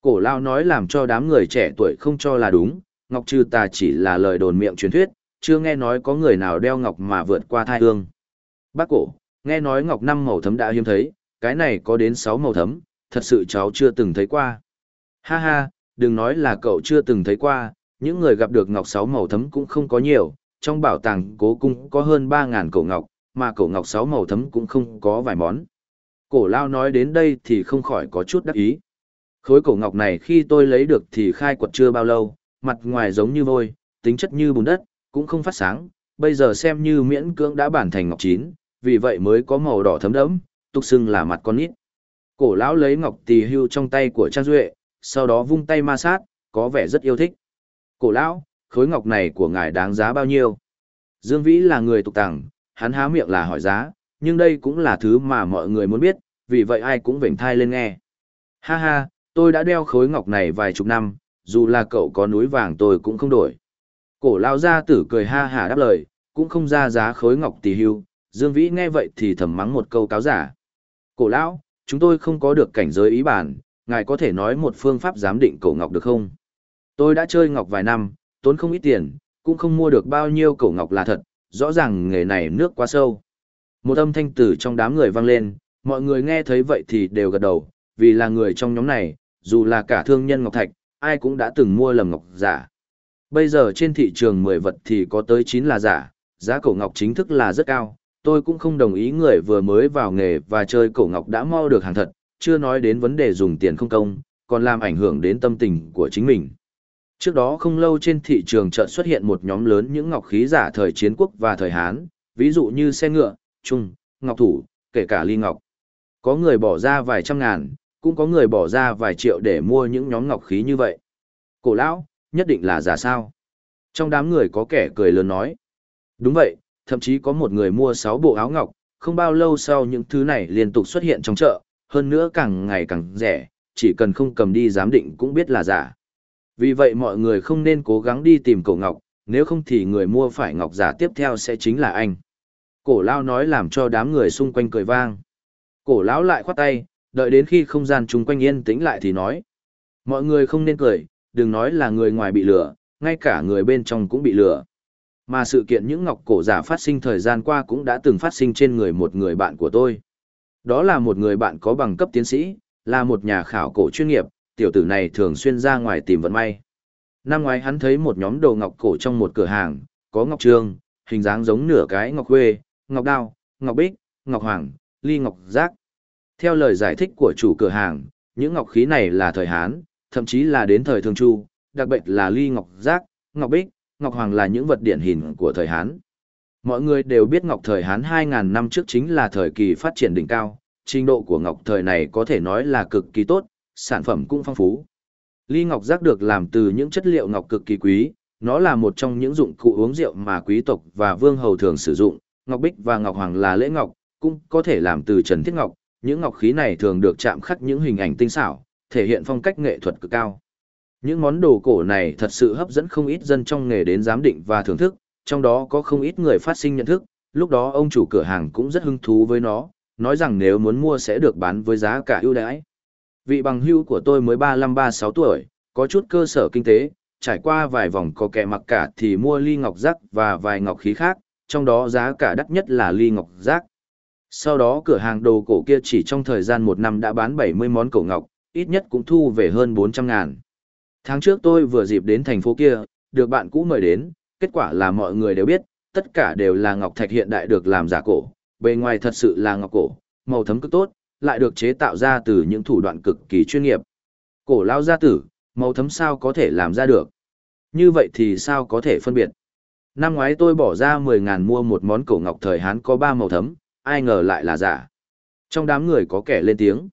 Cổ lao nói làm cho đám người trẻ tuổi không cho là đúng, ngọc trừ tà chỉ là lời đồn miệng truyền thuyết, chưa nghe nói có người nào đeo ngọc mà vượt qua thai hương. Bác cổ, nghe nói ngọc năm màu thấm đã hiếm thấy, cái này có đến 6 màu thấm, thật sự cháu chưa từng thấy qua. Ha ha, đừng nói là cậu chưa từng thấy qua, những người gặp được ngọc sáu màu thấm cũng không có nhiều, trong bảo tàng cố cung có hơn 3.000 cổ ngọc, mà cổ ngọc sáu màu thấm cũng không có vài món. Cổ lao nói đến đây thì không khỏi có chút đắc ý. Khối cổ ngọc này khi tôi lấy được thì khai quật chưa bao lâu, mặt ngoài giống như vôi, tính chất như bùn đất, cũng không phát sáng, bây giờ xem như miễn cưỡng đã bản thành ngọc chín, vì vậy mới có màu đỏ thấm đẫm, tục xưng là mặt con nít. Cổ lão lấy ngọc tỳ hưu trong tay của Trang Duệ, sau đó vung tay ma sát, có vẻ rất yêu thích. Cổ lão, khối ngọc này của ngài đáng giá bao nhiêu? Dương Vĩ là người tục tằng, hắn há miệng là hỏi giá, nhưng đây cũng là thứ mà mọi người muốn biết, vì vậy ai cũng vểnh thai lên nghe. Ha ha, tôi đã đeo khối ngọc này vài chục năm, dù là cậu có núi vàng tôi cũng không đổi. Cổ lao gia tử cười ha hả đáp lời, cũng không ra giá khối ngọc tỳ hưu, Dương Vĩ nghe vậy thì thầm mắng một câu cáo giả. Cổ lão, chúng tôi không có được cảnh giới ý bản, ngài có thể nói một phương pháp giám định cổ ngọc được không? Tôi đã chơi ngọc vài năm, tốn không ít tiền, cũng không mua được bao nhiêu cổ ngọc là thật, rõ ràng nghề này nước quá sâu. Một âm thanh từ trong đám người vang lên, mọi người nghe thấy vậy thì đều gật đầu, vì là người trong nhóm này, dù là cả thương nhân ngọc thạch, ai cũng đã từng mua lầm ngọc giả. Bây giờ trên thị trường 10 vật thì có tới 9 là giả, giá cổ ngọc chính thức là rất cao, tôi cũng không đồng ý người vừa mới vào nghề và chơi cổ ngọc đã mau được hàng thật, chưa nói đến vấn đề dùng tiền không công, còn làm ảnh hưởng đến tâm tình của chính mình. Trước đó không lâu trên thị trường chợt xuất hiện một nhóm lớn những ngọc khí giả thời chiến quốc và thời Hán, ví dụ như xe ngựa, trung, ngọc thủ, kể cả ly ngọc. Có người bỏ ra vài trăm ngàn, cũng có người bỏ ra vài triệu để mua những nhóm ngọc khí như vậy. Cổ lão, nhất định là giả sao? Trong đám người có kẻ cười lớn nói. Đúng vậy, thậm chí có một người mua 6 bộ áo ngọc, không bao lâu sau những thứ này liên tục xuất hiện trong chợ, hơn nữa càng ngày càng rẻ, chỉ cần không cầm đi giám định cũng biết là giả. Vì vậy mọi người không nên cố gắng đi tìm cổ ngọc, nếu không thì người mua phải ngọc giả tiếp theo sẽ chính là anh. Cổ lao nói làm cho đám người xung quanh cười vang. Cổ lão lại khoát tay, đợi đến khi không gian chung quanh yên tĩnh lại thì nói. Mọi người không nên cười, đừng nói là người ngoài bị lừa, ngay cả người bên trong cũng bị lừa. Mà sự kiện những ngọc cổ giả phát sinh thời gian qua cũng đã từng phát sinh trên người một người bạn của tôi. Đó là một người bạn có bằng cấp tiến sĩ, là một nhà khảo cổ chuyên nghiệp, tiểu tử này thường xuyên ra ngoài tìm vận may. Năm ngoái hắn thấy một nhóm đồ ngọc cổ trong một cửa hàng, có ngọc trương, hình dáng giống nửa cái ngọc khuê, ngọc đao, ngọc bích, ngọc hoàng, ly ngọc giác. Theo lời giải thích của chủ cửa hàng, những ngọc khí này là thời Hán, thậm chí là đến thời Thương Chu, đặc biệt là ly ngọc giác, ngọc bích, ngọc hoàng là những vật điển hình của thời Hán. Mọi người đều biết ngọc thời Hán 2.000 năm trước chính là thời kỳ phát triển đỉnh cao, trình độ của ngọc thời này có thể nói là cực kỳ tốt, sản phẩm cũng phong phú. Ly ngọc giác được làm từ những chất liệu ngọc cực kỳ quý, nó là một trong những dụng cụ uống rượu mà quý tộc và vương hầu thường sử dụng, ngọc bích và ngọc hoàng là lễ ngọc, cũng có thể làm từ trần thiết ngọc, những ngọc khí này thường được chạm khắc những hình ảnh tinh xảo, thể hiện phong cách nghệ thuật cực cao. Những món đồ cổ này thật sự hấp dẫn không ít dân trong nghề đến giám định và thưởng thức, trong đó có không ít người phát sinh nhận thức, lúc đó ông chủ cửa hàng cũng rất hứng thú với nó, nói rằng nếu muốn mua sẽ được bán với giá cả ưu đãi. Vị bằng hưu của tôi mới 35-36 tuổi, có chút cơ sở kinh tế, trải qua vài vòng có kẻ mặc cả thì mua ly ngọc giác và vài ngọc khí khác, trong đó giá cả đắt nhất là ly ngọc giác. Sau đó cửa hàng đồ cổ kia chỉ trong thời gian một năm đã bán 70 món cổ ngọc, ít nhất cũng thu về hơn 400 ngàn. Tháng trước tôi vừa dịp đến thành phố kia, được bạn cũ mời đến, kết quả là mọi người đều biết, tất cả đều là ngọc thạch hiện đại được làm giả cổ, bề ngoài thật sự là ngọc cổ, màu thấm cực tốt, lại được chế tạo ra từ những thủ đoạn cực kỳ chuyên nghiệp. Cổ lao gia tử, màu thấm sao có thể làm ra được? Như vậy thì sao có thể phân biệt? Năm ngoái tôi bỏ ra 10 ngàn mua một món cổ ngọc thời Hán có 3 màu thấm, ai ngờ lại là giả. Trong đám người có kẻ lên tiếng.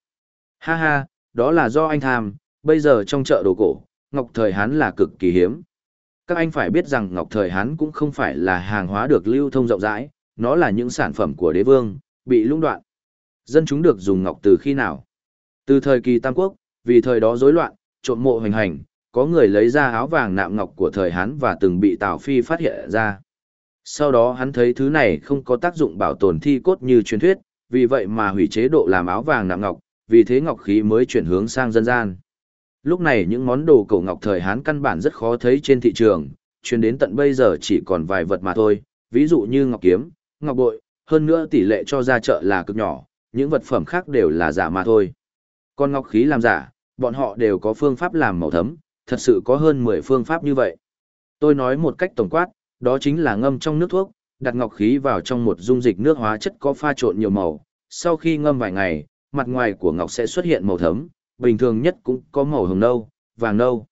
Ha ha, đó là do anh tham, bây giờ trong chợ đồ cổ, ngọc thời Hán là cực kỳ hiếm. Các anh phải biết rằng ngọc thời Hán cũng không phải là hàng hóa được lưu thông rộng rãi, nó là những sản phẩm của đế vương, bị lũng đoạn. Dân chúng được dùng ngọc từ khi nào? Từ thời kỳ Tam Quốc, vì thời đó rối loạn, trộm mộ hoành hành, có người lấy ra áo vàng nạm ngọc của thời Hán và từng bị Tào Phi phát hiện ra. Sau đó hắn thấy thứ này không có tác dụng bảo tồn thi cốt như truyền thuyết, vì vậy mà hủy chế độ làm áo vàng nạm ngọc, vì thế ngọc khí mới chuyển hướng sang dân gian. Lúc này những món đồ cổ ngọc thời Hán căn bản rất khó thấy trên thị trường, truyền đến tận bây giờ chỉ còn vài vật mà thôi, ví dụ như ngọc kiếm, ngọc bội, hơn nữa tỷ lệ cho ra chợ là cực nhỏ, những vật phẩm khác đều là giả mà thôi. Còn ngọc khí làm giả, bọn họ đều có phương pháp làm màu thấm, thật sự có hơn 10 phương pháp như vậy. Tôi nói một cách tổng quát, đó chính là ngâm trong nước thuốc, đặt ngọc khí vào trong một dung dịch nước hóa chất có pha trộn nhiều màu, sau khi ngâm vài ngày, mặt ngoài của ngọc sẽ xuất hiện màu thấm, bình thường nhất cũng có màu hồng nâu, vàng nâu.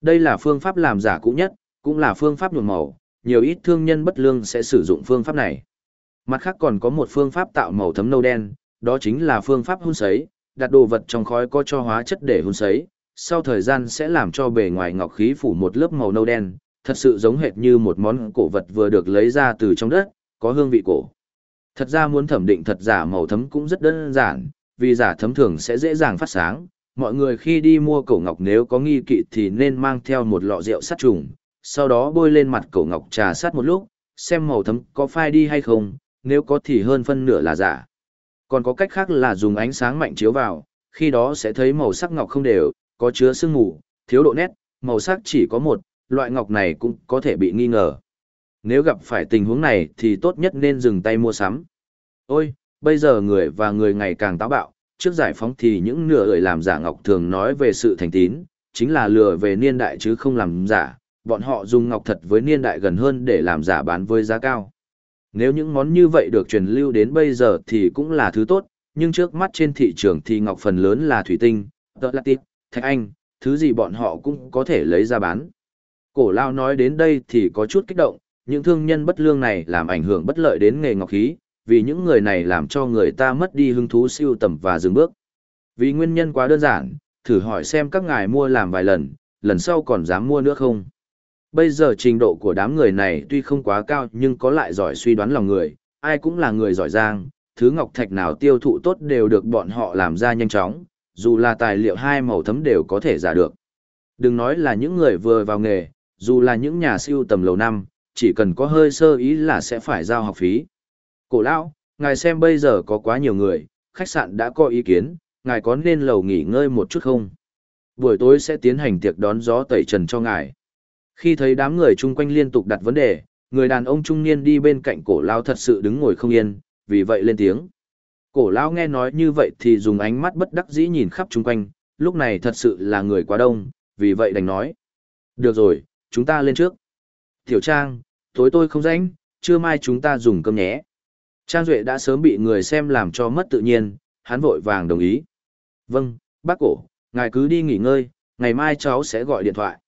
Đây là phương pháp làm giả cũ nhất, cũng là phương pháp nhuộm màu, nhiều ít thương nhân bất lương sẽ sử dụng phương pháp này. Mặt khác còn có một phương pháp tạo màu thấm nâu đen, đó chính là phương pháp hun sấy, đặt đồ vật trong khói có cho hóa chất để hun sấy, sau thời gian sẽ làm cho bề ngoài ngọc khí phủ một lớp màu nâu đen, thật sự giống hệt như một món cổ vật vừa được lấy ra từ trong đất, có hương vị cổ. Thật ra muốn thẩm định thật giả màu thấm cũng rất đơn giản, vì giả thấm thường sẽ dễ dàng phát sáng. Mọi người khi đi mua cổ ngọc nếu có nghi kỵ thì nên mang theo một lọ rượu sát trùng, sau đó bôi lên mặt cổ ngọc trà sát một lúc, xem màu thấm có phai đi hay không, nếu có thì hơn phân nửa là giả. Còn có cách khác là dùng ánh sáng mạnh chiếu vào, khi đó sẽ thấy màu sắc ngọc không đều, có chứa sương mù, thiếu độ nét, màu sắc chỉ có một, loại ngọc này cũng có thể bị nghi ngờ. Nếu gặp phải tình huống này thì tốt nhất nên dừng tay mua sắm. Ôi, bây giờ người và người ngày càng táo bạo, trước giải phóng thì những nửa lời làm giả ngọc thường nói về sự thành tín, chính là lừa về niên đại chứ không làm giả, bọn họ dùng ngọc thật với niên đại gần hơn để làm giả bán với giá cao. Nếu những món như vậy được truyền lưu đến bây giờ thì cũng là thứ tốt, nhưng trước mắt trên thị trường thì ngọc phần lớn là thủy tinh, tợ lạc tịp, thạch anh, thứ gì bọn họ cũng có thể lấy ra bán. Cổ lao nói đến đây thì có chút kích động, những thương nhân bất lương này làm ảnh hưởng bất lợi đến nghề ngọc khí, vì những người này làm cho người ta mất đi hứng thú siêu tầm và dừng bước. Vì nguyên nhân quá đơn giản, thử hỏi xem các ngài mua làm vài lần, lần sau còn dám mua nữa không? Bây giờ trình độ của đám người này tuy không quá cao nhưng có lại giỏi suy đoán lòng người, ai cũng là người giỏi giang, thứ ngọc thạch nào tiêu thụ tốt đều được bọn họ làm ra nhanh chóng, dù là tài liệu hai màu thấm đều có thể giả được. Đừng nói là những người vừa vào nghề, dù là những nhà siêu tầm lầu năm, chỉ cần có hơi sơ ý là sẽ phải giao học phí. Cổ lão, ngài xem bây giờ có quá nhiều người, khách sạn đã có ý kiến, ngài có nên lầu nghỉ ngơi một chút không? Buổi tối sẽ tiến hành tiệc đón gió tẩy trần cho ngài. Khi thấy đám người chung quanh liên tục đặt vấn đề, người đàn ông trung niên đi bên cạnh cổ lao thật sự đứng ngồi không yên, vì vậy lên tiếng. Cổ lao nghe nói như vậy thì dùng ánh mắt bất đắc dĩ nhìn khắp chung quanh, lúc này thật sự là người quá đông, vì vậy đành nói. Được rồi, chúng ta lên trước. Tiểu Trang, tối tôi không rảnh, trưa mai chúng ta dùng cơm nhé. Trang Duệ đã sớm bị người xem làm cho mất tự nhiên, hắn vội vàng đồng ý. Vâng, bác cổ, ngài cứ đi nghỉ ngơi, ngày mai cháu sẽ gọi điện thoại.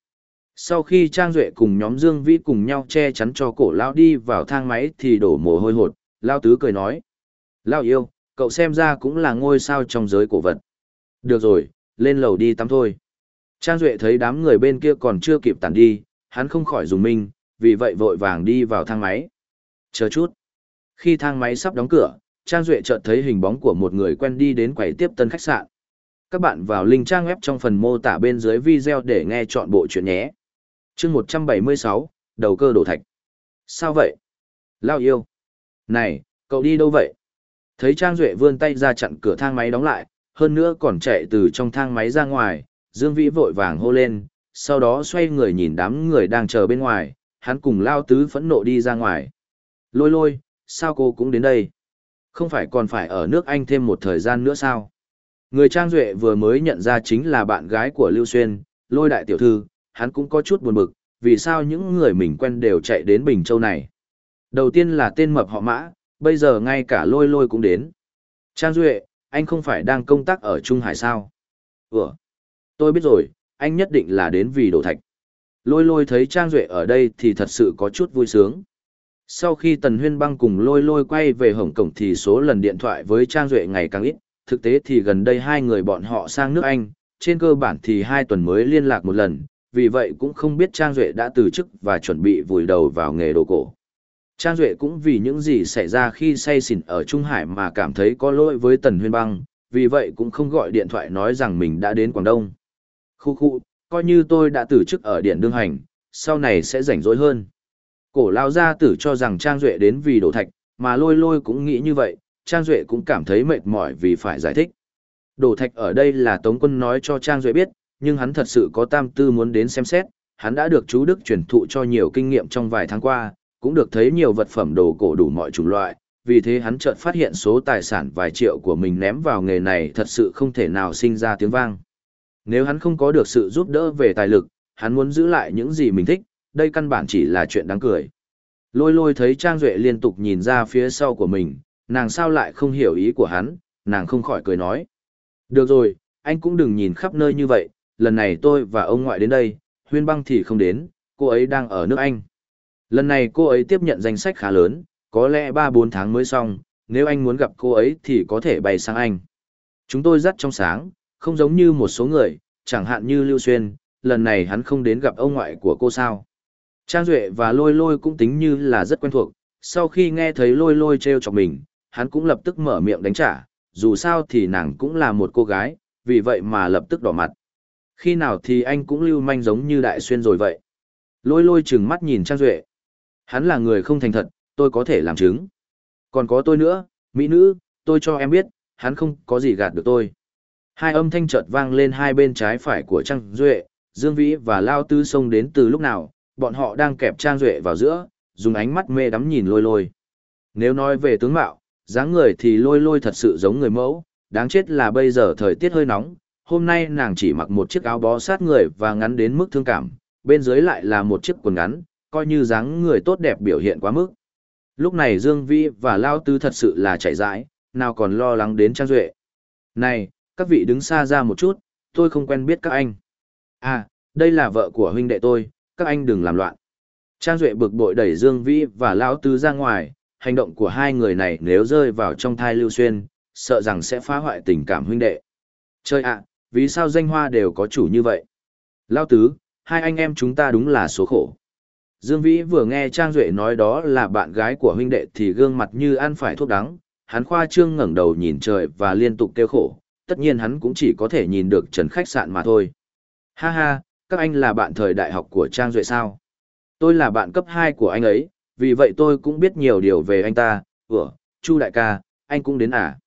Sau khi Trang Duệ cùng nhóm Dương Vĩ cùng nhau che chắn cho cổ lao đi vào thang máy thì đổ mồ hôi hột, lao tứ cười nói. Lao yêu, cậu xem ra cũng là ngôi sao trong giới cổ vật. Được rồi, lên lầu đi tắm thôi. Trang Duệ thấy đám người bên kia còn chưa kịp tản đi, hắn không khỏi dùng mình, vì vậy vội vàng đi vào thang máy. Chờ chút. Khi thang máy sắp đóng cửa, Trang Duệ chợt thấy hình bóng của một người quen đi đến quầy tiếp tân khách sạn. Các bạn vào link trang web trong phần mô tả bên dưới video để nghe chọn bộ chuyện nhé chương 176, đầu cơ đổ thạch. Sao vậy? Lao yêu. Này, cậu đi đâu vậy? Thấy Trang Duệ vươn tay ra chặn cửa thang máy đóng lại, hơn nữa còn chạy từ trong thang máy ra ngoài, Dương Vĩ vội vàng hô lên, sau đó xoay người nhìn đám người đang chờ bên ngoài, hắn cùng Lao Tứ phẫn nộ đi ra ngoài. Lôi lôi, sao cô cũng đến đây? Không phải còn phải ở nước Anh thêm một thời gian nữa sao? Người Trang Duệ vừa mới nhận ra chính là bạn gái của Lưu Xuyên, lôi đại tiểu thư, hắn cũng có chút buồn bực, vì sao những người mình quen đều chạy đến Bình Châu này. Đầu tiên là tên mập họ mã, bây giờ ngay cả lôi lôi cũng đến. Trang Duệ, anh không phải đang công tác ở Trung Hải sao? Ủa? Tôi biết rồi, anh nhất định là đến vì đổ thạch. Lôi lôi thấy Trang Duệ ở đây thì thật sự có chút vui sướng. Sau khi Tần Huyên Băng cùng lôi lôi quay về Hồng cổng thì số lần điện thoại với Trang Duệ ngày càng ít, thực tế thì gần đây hai người bọn họ sang nước Anh, trên cơ bản thì hai tuần mới liên lạc một lần, vì vậy cũng không biết Trang Duệ đã từ chức và chuẩn bị vùi đầu vào nghề đồ cổ. Trang Duệ cũng vì những gì xảy ra khi say xỉn ở Trung Hải mà cảm thấy có lỗi với Tần Huyên Băng, vì vậy cũng không gọi điện thoại nói rằng mình đã đến Quảng Đông. Khu khu, coi như tôi đã từ chức ở Điện Đương Hành, sau này sẽ rảnh rỗi hơn. Cổ lao gia tử cho rằng Trang Duệ đến vì đổ thạch, mà lôi lôi cũng nghĩ như vậy, Trang Duệ cũng cảm thấy mệt mỏi vì phải giải thích. Đổ thạch ở đây là Tống quân nói cho Trang Duệ biết, nhưng hắn thật sự có tam tư muốn đến xem xét, hắn đã được chú Đức truyền thụ cho nhiều kinh nghiệm trong vài tháng qua, cũng được thấy nhiều vật phẩm đồ cổ đủ mọi chủng loại, vì thế hắn chợt phát hiện số tài sản vài triệu của mình ném vào nghề này thật sự không thể nào sinh ra tiếng vang. Nếu hắn không có được sự giúp đỡ về tài lực, hắn muốn giữ lại những gì mình thích, đây căn bản chỉ là chuyện đáng cười. Lôi lôi thấy Trang Duệ liên tục nhìn ra phía sau của mình, nàng sao lại không hiểu ý của hắn, nàng không khỏi cười nói. Được rồi, anh cũng đừng nhìn khắp nơi như vậy, lần này tôi và ông ngoại đến đây, huyên băng thì không đến, cô ấy đang ở nước Anh. Lần này cô ấy tiếp nhận danh sách khá lớn, có lẽ 3-4 tháng mới xong, nếu anh muốn gặp cô ấy thì có thể bay sang Anh. Chúng tôi rất trong sáng, không giống như một số người, chẳng hạn như Lưu Xuyên, lần này hắn không đến gặp ông ngoại của cô sao. Trang Duệ và Lôi Lôi cũng tính như là rất quen thuộc, sau khi nghe thấy Lôi Lôi trêu chọc mình, hắn cũng lập tức mở miệng đánh trả, dù sao thì nàng cũng là một cô gái, vì vậy mà lập tức đỏ mặt. Khi nào thì anh cũng lưu manh giống như Đại Xuyên rồi vậy. Lôi lôi chừng mắt nhìn Trang Duệ. Hắn là người không thành thật, tôi có thể làm chứng. Còn có tôi nữa, mỹ nữ, tôi cho em biết, hắn không có gì gạt được tôi. Hai âm thanh chợt vang lên hai bên trái phải của Trang Duệ, Dương Vĩ và Lao Tư xông đến từ lúc nào, bọn họ đang kẹp Trang Duệ vào giữa, dùng ánh mắt mê đắm nhìn lôi lôi. Nếu nói về tướng mạo, dáng người thì lôi lôi thật sự giống người mẫu, đáng chết là bây giờ thời tiết hơi nóng, hôm nay nàng chỉ mặc một chiếc áo bó sát người và ngắn đến mức thương cảm, bên dưới lại là một chiếc quần ngắn, coi như dáng người tốt đẹp biểu hiện quá mức. Lúc này Dương Vĩ và Lao Tư thật sự là chạy rãi nào còn lo lắng đến Trang Duệ. Này, các vị đứng xa ra một chút, tôi không quen biết các anh. À, đây là vợ của huynh đệ tôi, các anh đừng làm loạn. Trang Duệ bực bội đẩy Dương Vĩ và Lão Tư ra ngoài, hành động của hai người này nếu rơi vào trong thai Lưu Xuyên, sợ rằng sẽ phá hoại tình cảm huynh đệ. Chơi ạ, vì sao danh hoa đều có chủ như vậy? Lão Tứ, hai anh em chúng ta đúng là số khổ. Dương Vĩ vừa nghe Trang Duệ nói đó là bạn gái của huynh đệ thì gương mặt như ăn phải thuốc đắng, hắn khoa trương ngẩng đầu nhìn trời và liên tục kêu khổ, tất nhiên hắn cũng chỉ có thể nhìn được trần khách sạn mà thôi. Ha ha, các anh là bạn thời đại học của Trang Duệ sao? Tôi là bạn cấp 2 của anh ấy, vì vậy tôi cũng biết nhiều điều về anh ta, ủa, Chu đại ca, anh cũng đến à?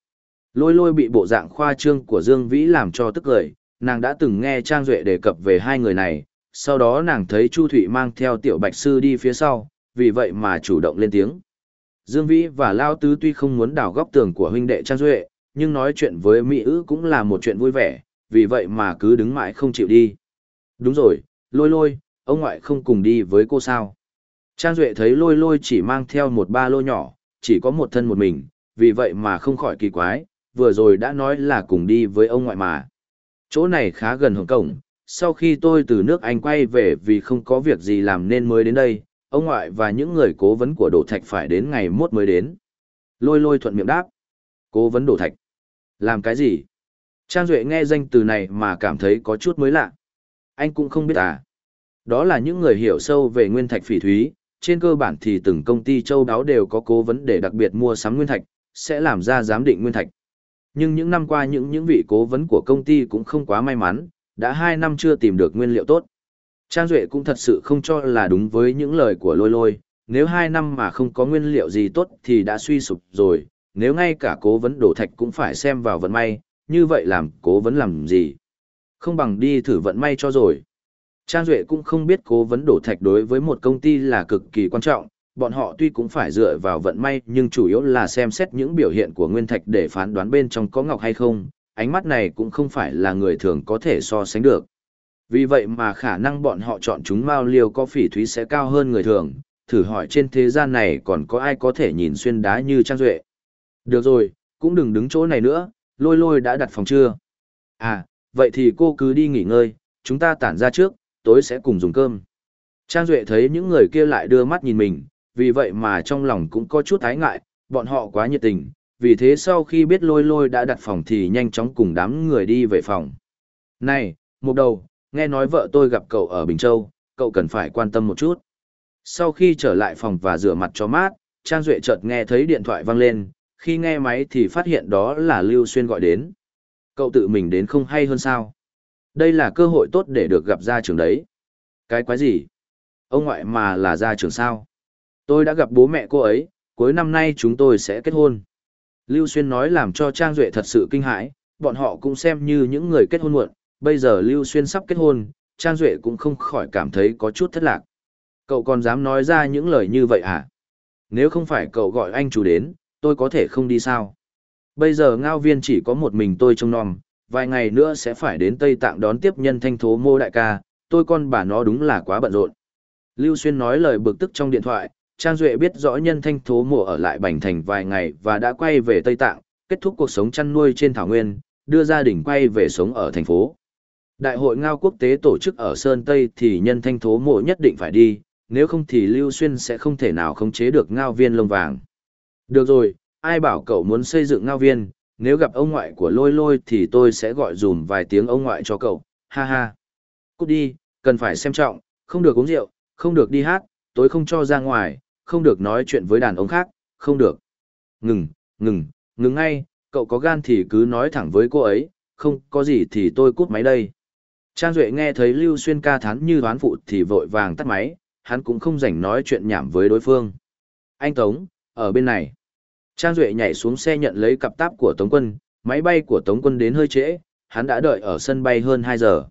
Lôi lôi bị bộ dạng khoa trương của Dương Vĩ làm cho tức cười, nàng đã từng nghe Trang Duệ đề cập về hai người này, sau đó nàng thấy Chu Thụy mang theo tiểu bạch sư đi phía sau, vì vậy mà chủ động lên tiếng. Dương Vĩ và Lao Tứ tuy không muốn đào góc tường của huynh đệ Trang Duệ, nhưng nói chuyện với Mỹ ư cũng là một chuyện vui vẻ, vì vậy mà cứ đứng mãi không chịu đi. Đúng rồi, lôi lôi, ông ngoại không cùng đi với cô sao. Trang Duệ thấy lôi lôi chỉ mang theo một ba lô nhỏ, chỉ có một thân một mình, vì vậy mà không khỏi kỳ quái, vừa rồi đã nói là cùng đi với ông ngoại mà. Chỗ này khá gần Hồng Cổng, sau khi tôi từ nước Anh quay về vì không có việc gì làm nên mới đến đây, ông ngoại và những người cố vấn của Đỗ Thạch phải đến ngày mốt mới đến. Lôi lôi thuận miệng đáp. Cố vấn Đỗ Thạch. Làm cái gì? Trang Duệ nghe danh từ này mà cảm thấy có chút mới lạ. Anh cũng không biết à. Đó là những người hiểu sâu về nguyên thạch phỉ thúy, trên cơ bản thì từng công ty châu đáo đều có cố vấn để đặc biệt mua sắm nguyên thạch, sẽ làm ra giám định nguyên thạch. Nhưng những năm qua những những vị cố vấn của công ty cũng không quá may mắn, đã hai năm chưa tìm được nguyên liệu tốt. Trang Duệ cũng thật sự không cho là đúng với những lời của lôi lôi, nếu hai năm mà không có nguyên liệu gì tốt thì đã suy sụp rồi, nếu ngay cả cố vấn đổ thạch cũng phải xem vào vận may, như vậy làm cố vấn làm gì? Không bằng đi thử vận may cho rồi. Trang Duệ cũng không biết cố vấn đổ thạch đối với một công ty là cực kỳ quan trọng, bọn họ tuy cũng phải dựa vào vận may nhưng chủ yếu là xem xét những biểu hiện của nguyên thạch để phán đoán bên trong có ngọc hay không, ánh mắt này cũng không phải là người thường có thể so sánh được. Vì vậy mà khả năng bọn họ chọn chúng mao liêu có phỉ thúy sẽ cao hơn người thường, thử hỏi trên thế gian này còn có ai có thể nhìn xuyên đá như Trang Duệ. Được rồi, cũng đừng đứng chỗ này nữa, lôi lôi đã đặt phòng chưa? À, vậy thì cô cứ đi nghỉ ngơi, chúng ta tản ra trước, tối sẽ cùng dùng cơm. Trang Duệ thấy những người kia lại đưa mắt nhìn mình, vì vậy mà trong lòng cũng có chút ái ngại, bọn họ quá nhiệt tình, vì thế sau khi biết lôi lôi đã đặt phòng thì nhanh chóng cùng đám người đi về phòng. Này, một đầu, nghe nói vợ tôi gặp cậu ở Bình Châu, cậu cần phải quan tâm một chút. Sau khi trở lại phòng và rửa mặt cho mát, Trang Duệ chợt nghe thấy điện thoại vang lên, khi nghe máy thì phát hiện đó là Lưu Xuyên gọi đến. Cậu tự mình đến không hay hơn sao? Đây là cơ hội tốt để được gặp gia trưởng đấy. Cái quái gì? Ông ngoại mà là gia trưởng sao? Tôi đã gặp bố mẹ cô ấy, cuối năm nay chúng tôi sẽ kết hôn. Lưu Xuyên nói làm cho Trang Duệ thật sự kinh hãi, bọn họ cũng xem như những người kết hôn muộn, bây giờ Lưu Xuyên sắp kết hôn, Trang Duệ cũng không khỏi cảm thấy có chút thất lạc. Cậu còn dám nói ra những lời như vậy hả? Nếu không phải cậu gọi anh chủ đến, tôi có thể không đi sao? Bây giờ ngao viên chỉ có một mình tôi trông nom, vài ngày nữa sẽ phải đến Tây Tạng đón tiếp nhân thanh thố mô đại ca, tôi con bà nó đúng là quá bận rộn. Lưu Xuyên nói lời bực tức trong điện thoại, Trang Duệ biết rõ nhân thanh thố mộ ở lại Bành Thành vài ngày và đã quay về Tây Tạng, kết thúc cuộc sống chăn nuôi trên Thảo Nguyên, đưa gia đình quay về sống ở thành phố. Đại hội ngao quốc tế tổ chức ở Sơn Tây thì nhân thanh thố mộ nhất định phải đi, nếu không thì Lưu Xuyên sẽ không thể nào khống chế được ngao viên lông vàng. Được rồi, ai bảo cậu muốn xây dựng ngao viên, nếu gặp ông ngoại của lôi lôi thì tôi sẽ gọi dùm vài tiếng ông ngoại cho cậu, ha ha. Cút đi, cần phải xem trọng, không được uống rượu, không được đi hát, tối không cho ra ngoài, không được nói chuyện với đàn ông khác, không được. Ngừng, ngừng, ngừng ngay, cậu có gan thì cứ nói thẳng với cô ấy, không có gì thì tôi cút máy đây. Trang Duệ nghe thấy Lưu Xuyên ca thán như đoán phụ thì vội vàng tắt máy, hắn cũng không rảnh nói chuyện nhảm với đối phương. Anh Tống, ở bên này. Trang Duệ nhảy xuống xe nhận lấy cặp táp của Tống Quân, máy bay của Tống Quân đến hơi trễ, hắn đã đợi ở sân bay hơn 2 giờ.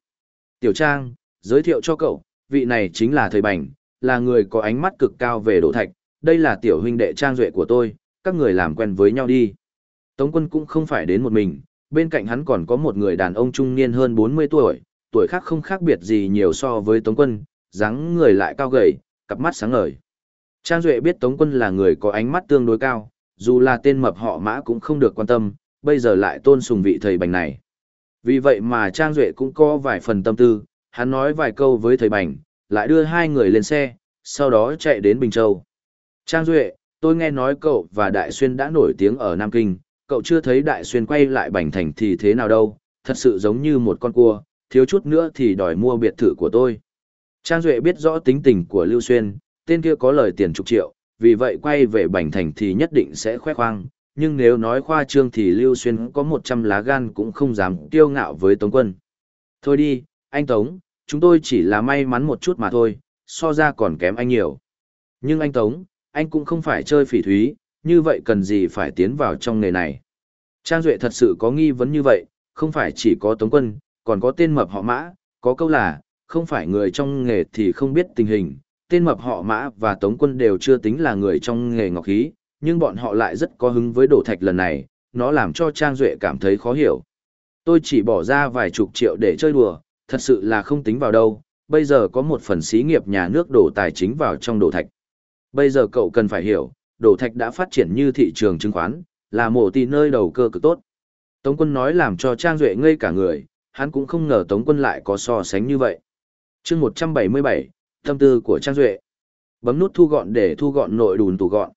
Tiểu Trang, giới thiệu cho cậu, vị này chính là Thời Bành, là người có ánh mắt cực cao về đổ thạch, đây là tiểu huynh đệ Trang Duệ của tôi, các người làm quen với nhau đi. Tống Quân cũng không phải đến một mình, bên cạnh hắn còn có một người đàn ông trung niên hơn 40 tuổi, tuổi khác không khác biệt gì nhiều so với Tống Quân, dáng người lại cao gầy, cặp mắt sáng ngời. Trang Duệ biết Tống Quân là người có ánh mắt tương đối cao, dù là tên mập họ mã cũng không được quan tâm, bây giờ lại tôn sùng vị thầy bành này. Vì vậy mà Trang Duệ cũng có vài phần tâm tư, hắn nói vài câu với thầy bành, lại đưa hai người lên xe, sau đó chạy đến Bình Châu. Trang Duệ, tôi nghe nói cậu và Đại Xuyên đã nổi tiếng ở Nam Kinh, cậu chưa thấy Đại Xuyên quay lại Bành Thành thì thế nào đâu, thật sự giống như một con cua, thiếu chút nữa thì đòi mua biệt thự của tôi. Trang Duệ biết rõ tính tình của Lưu Xuyên, tên kia có lời tiền chục triệu, vì vậy quay về Bành Thành thì nhất định sẽ khoe khoang, nhưng nếu nói khoa trương thì Lưu Xuyên có 100 lá gan cũng không dám kiêu ngạo với Tống Quân. Thôi đi, anh Tống, chúng tôi chỉ là may mắn một chút mà thôi, so ra còn kém anh nhiều. Nhưng anh Tống, anh cũng không phải chơi phỉ thúy, như vậy cần gì phải tiến vào trong nghề này. Trang Duệ thật sự có nghi vấn như vậy, không phải chỉ có Tống Quân, còn có tên mập họ mã, có câu là, không phải người trong nghề thì không biết tình hình, tên mập họ mã và Tống Quân đều chưa tính là người trong nghề ngọc khí, nhưng bọn họ lại rất có hứng với đổ thạch lần này, nó làm cho Trang Duệ cảm thấy khó hiểu. Tôi chỉ bỏ ra vài chục triệu để chơi đùa, thật sự là không tính vào đâu, bây giờ có một phần xí nghiệp nhà nước đổ tài chính vào trong đổ thạch. Bây giờ cậu cần phải hiểu, đổ thạch đã phát triển như thị trường chứng khoán, là mổ tì nơi đầu cơ cực tốt. Tống quân nói làm cho Trang Duệ ngây cả người, hắn cũng không ngờ Tống quân lại có so sánh như vậy. chương 177, tâm tư của Trang Duệ. Bấm nút thu gọn để thu gọn nội đùn tủ gọn.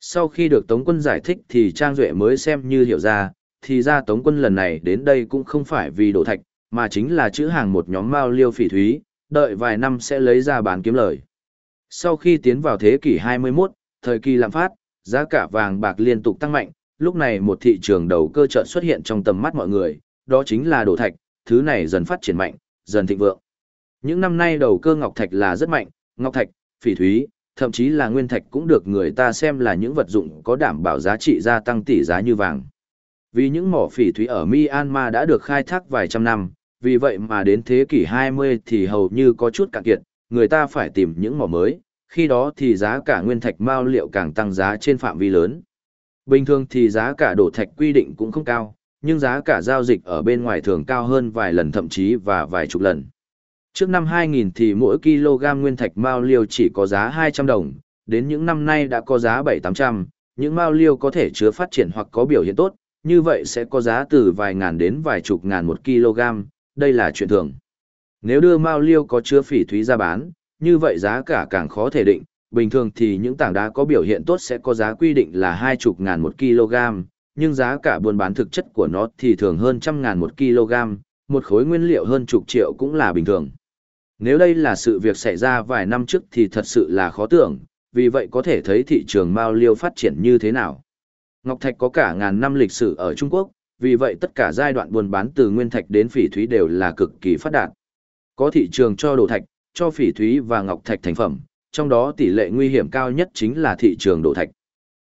Sau khi được Tống quân giải thích thì Trang Duệ mới xem như hiểu ra, thì ra Tống quân lần này đến đây cũng không phải vì đổ thạch, mà chính là chữ hàng một nhóm mao liêu phỉ thúy, đợi vài năm sẽ lấy ra bán kiếm lời. Sau khi tiến vào thế kỷ 21, thời kỳ lạm phát, giá cả vàng bạc liên tục tăng mạnh, lúc này một thị trường đầu cơ chợt xuất hiện trong tầm mắt mọi người, đó chính là đồ thạch, thứ này dần phát triển mạnh, dần thịnh vượng. Những năm nay đầu cơ ngọc thạch là rất mạnh, ngọc thạch, phỉ thúy, thậm chí là nguyên thạch cũng được người ta xem là những vật dụng có đảm bảo giá trị gia tăng tỷ giá như vàng. Vì những mỏ phỉ thúy ở Myanmar đã được khai thác vài trăm năm, vì vậy mà đến thế kỷ 20 thì hầu như có chút cạn kiệt, người ta phải tìm những mỏ mới, khi đó thì giá cả nguyên thạch mao liệu càng tăng giá trên phạm vi lớn. Bình thường thì giá cả đổ thạch quy định cũng không cao, nhưng giá cả giao dịch ở bên ngoài thường cao hơn vài lần thậm chí và vài chục lần. Trước năm 2000 thì mỗi kg nguyên thạch mao liêu chỉ có giá 200 đồng, đến những năm nay đã có giá 7-800, những mao liêu có thể chứa phát triển hoặc có biểu hiện tốt, như vậy sẽ có giá từ vài ngàn đến vài chục ngàn một kg, đây là chuyện thường. Nếu đưa mao liêu có chứa phỉ thúy ra bán, như vậy giá cả càng khó thể định, bình thường thì những tảng đá có biểu hiện tốt sẽ có giá quy định là hai chục ngàn một kg, nhưng giá cả buôn bán thực chất của nó thì thường hơn trăm ngàn một kg, một khối nguyên liệu hơn chục triệu cũng là bình thường. Nếu đây là sự việc xảy ra vài năm trước thì thật sự là khó tưởng, vì vậy có thể thấy thị trường mao liêu phát triển như thế nào. Ngọc Thạch có cả ngàn năm lịch sử ở Trung Quốc, vì vậy tất cả giai đoạn buôn bán từ nguyên thạch đến phỉ thúy đều là cực kỳ phát đạt. Có thị trường cho đồ thạch, cho phỉ thúy và ngọc thạch thành phẩm, trong đó tỷ lệ nguy hiểm cao nhất chính là thị trường đồ thạch.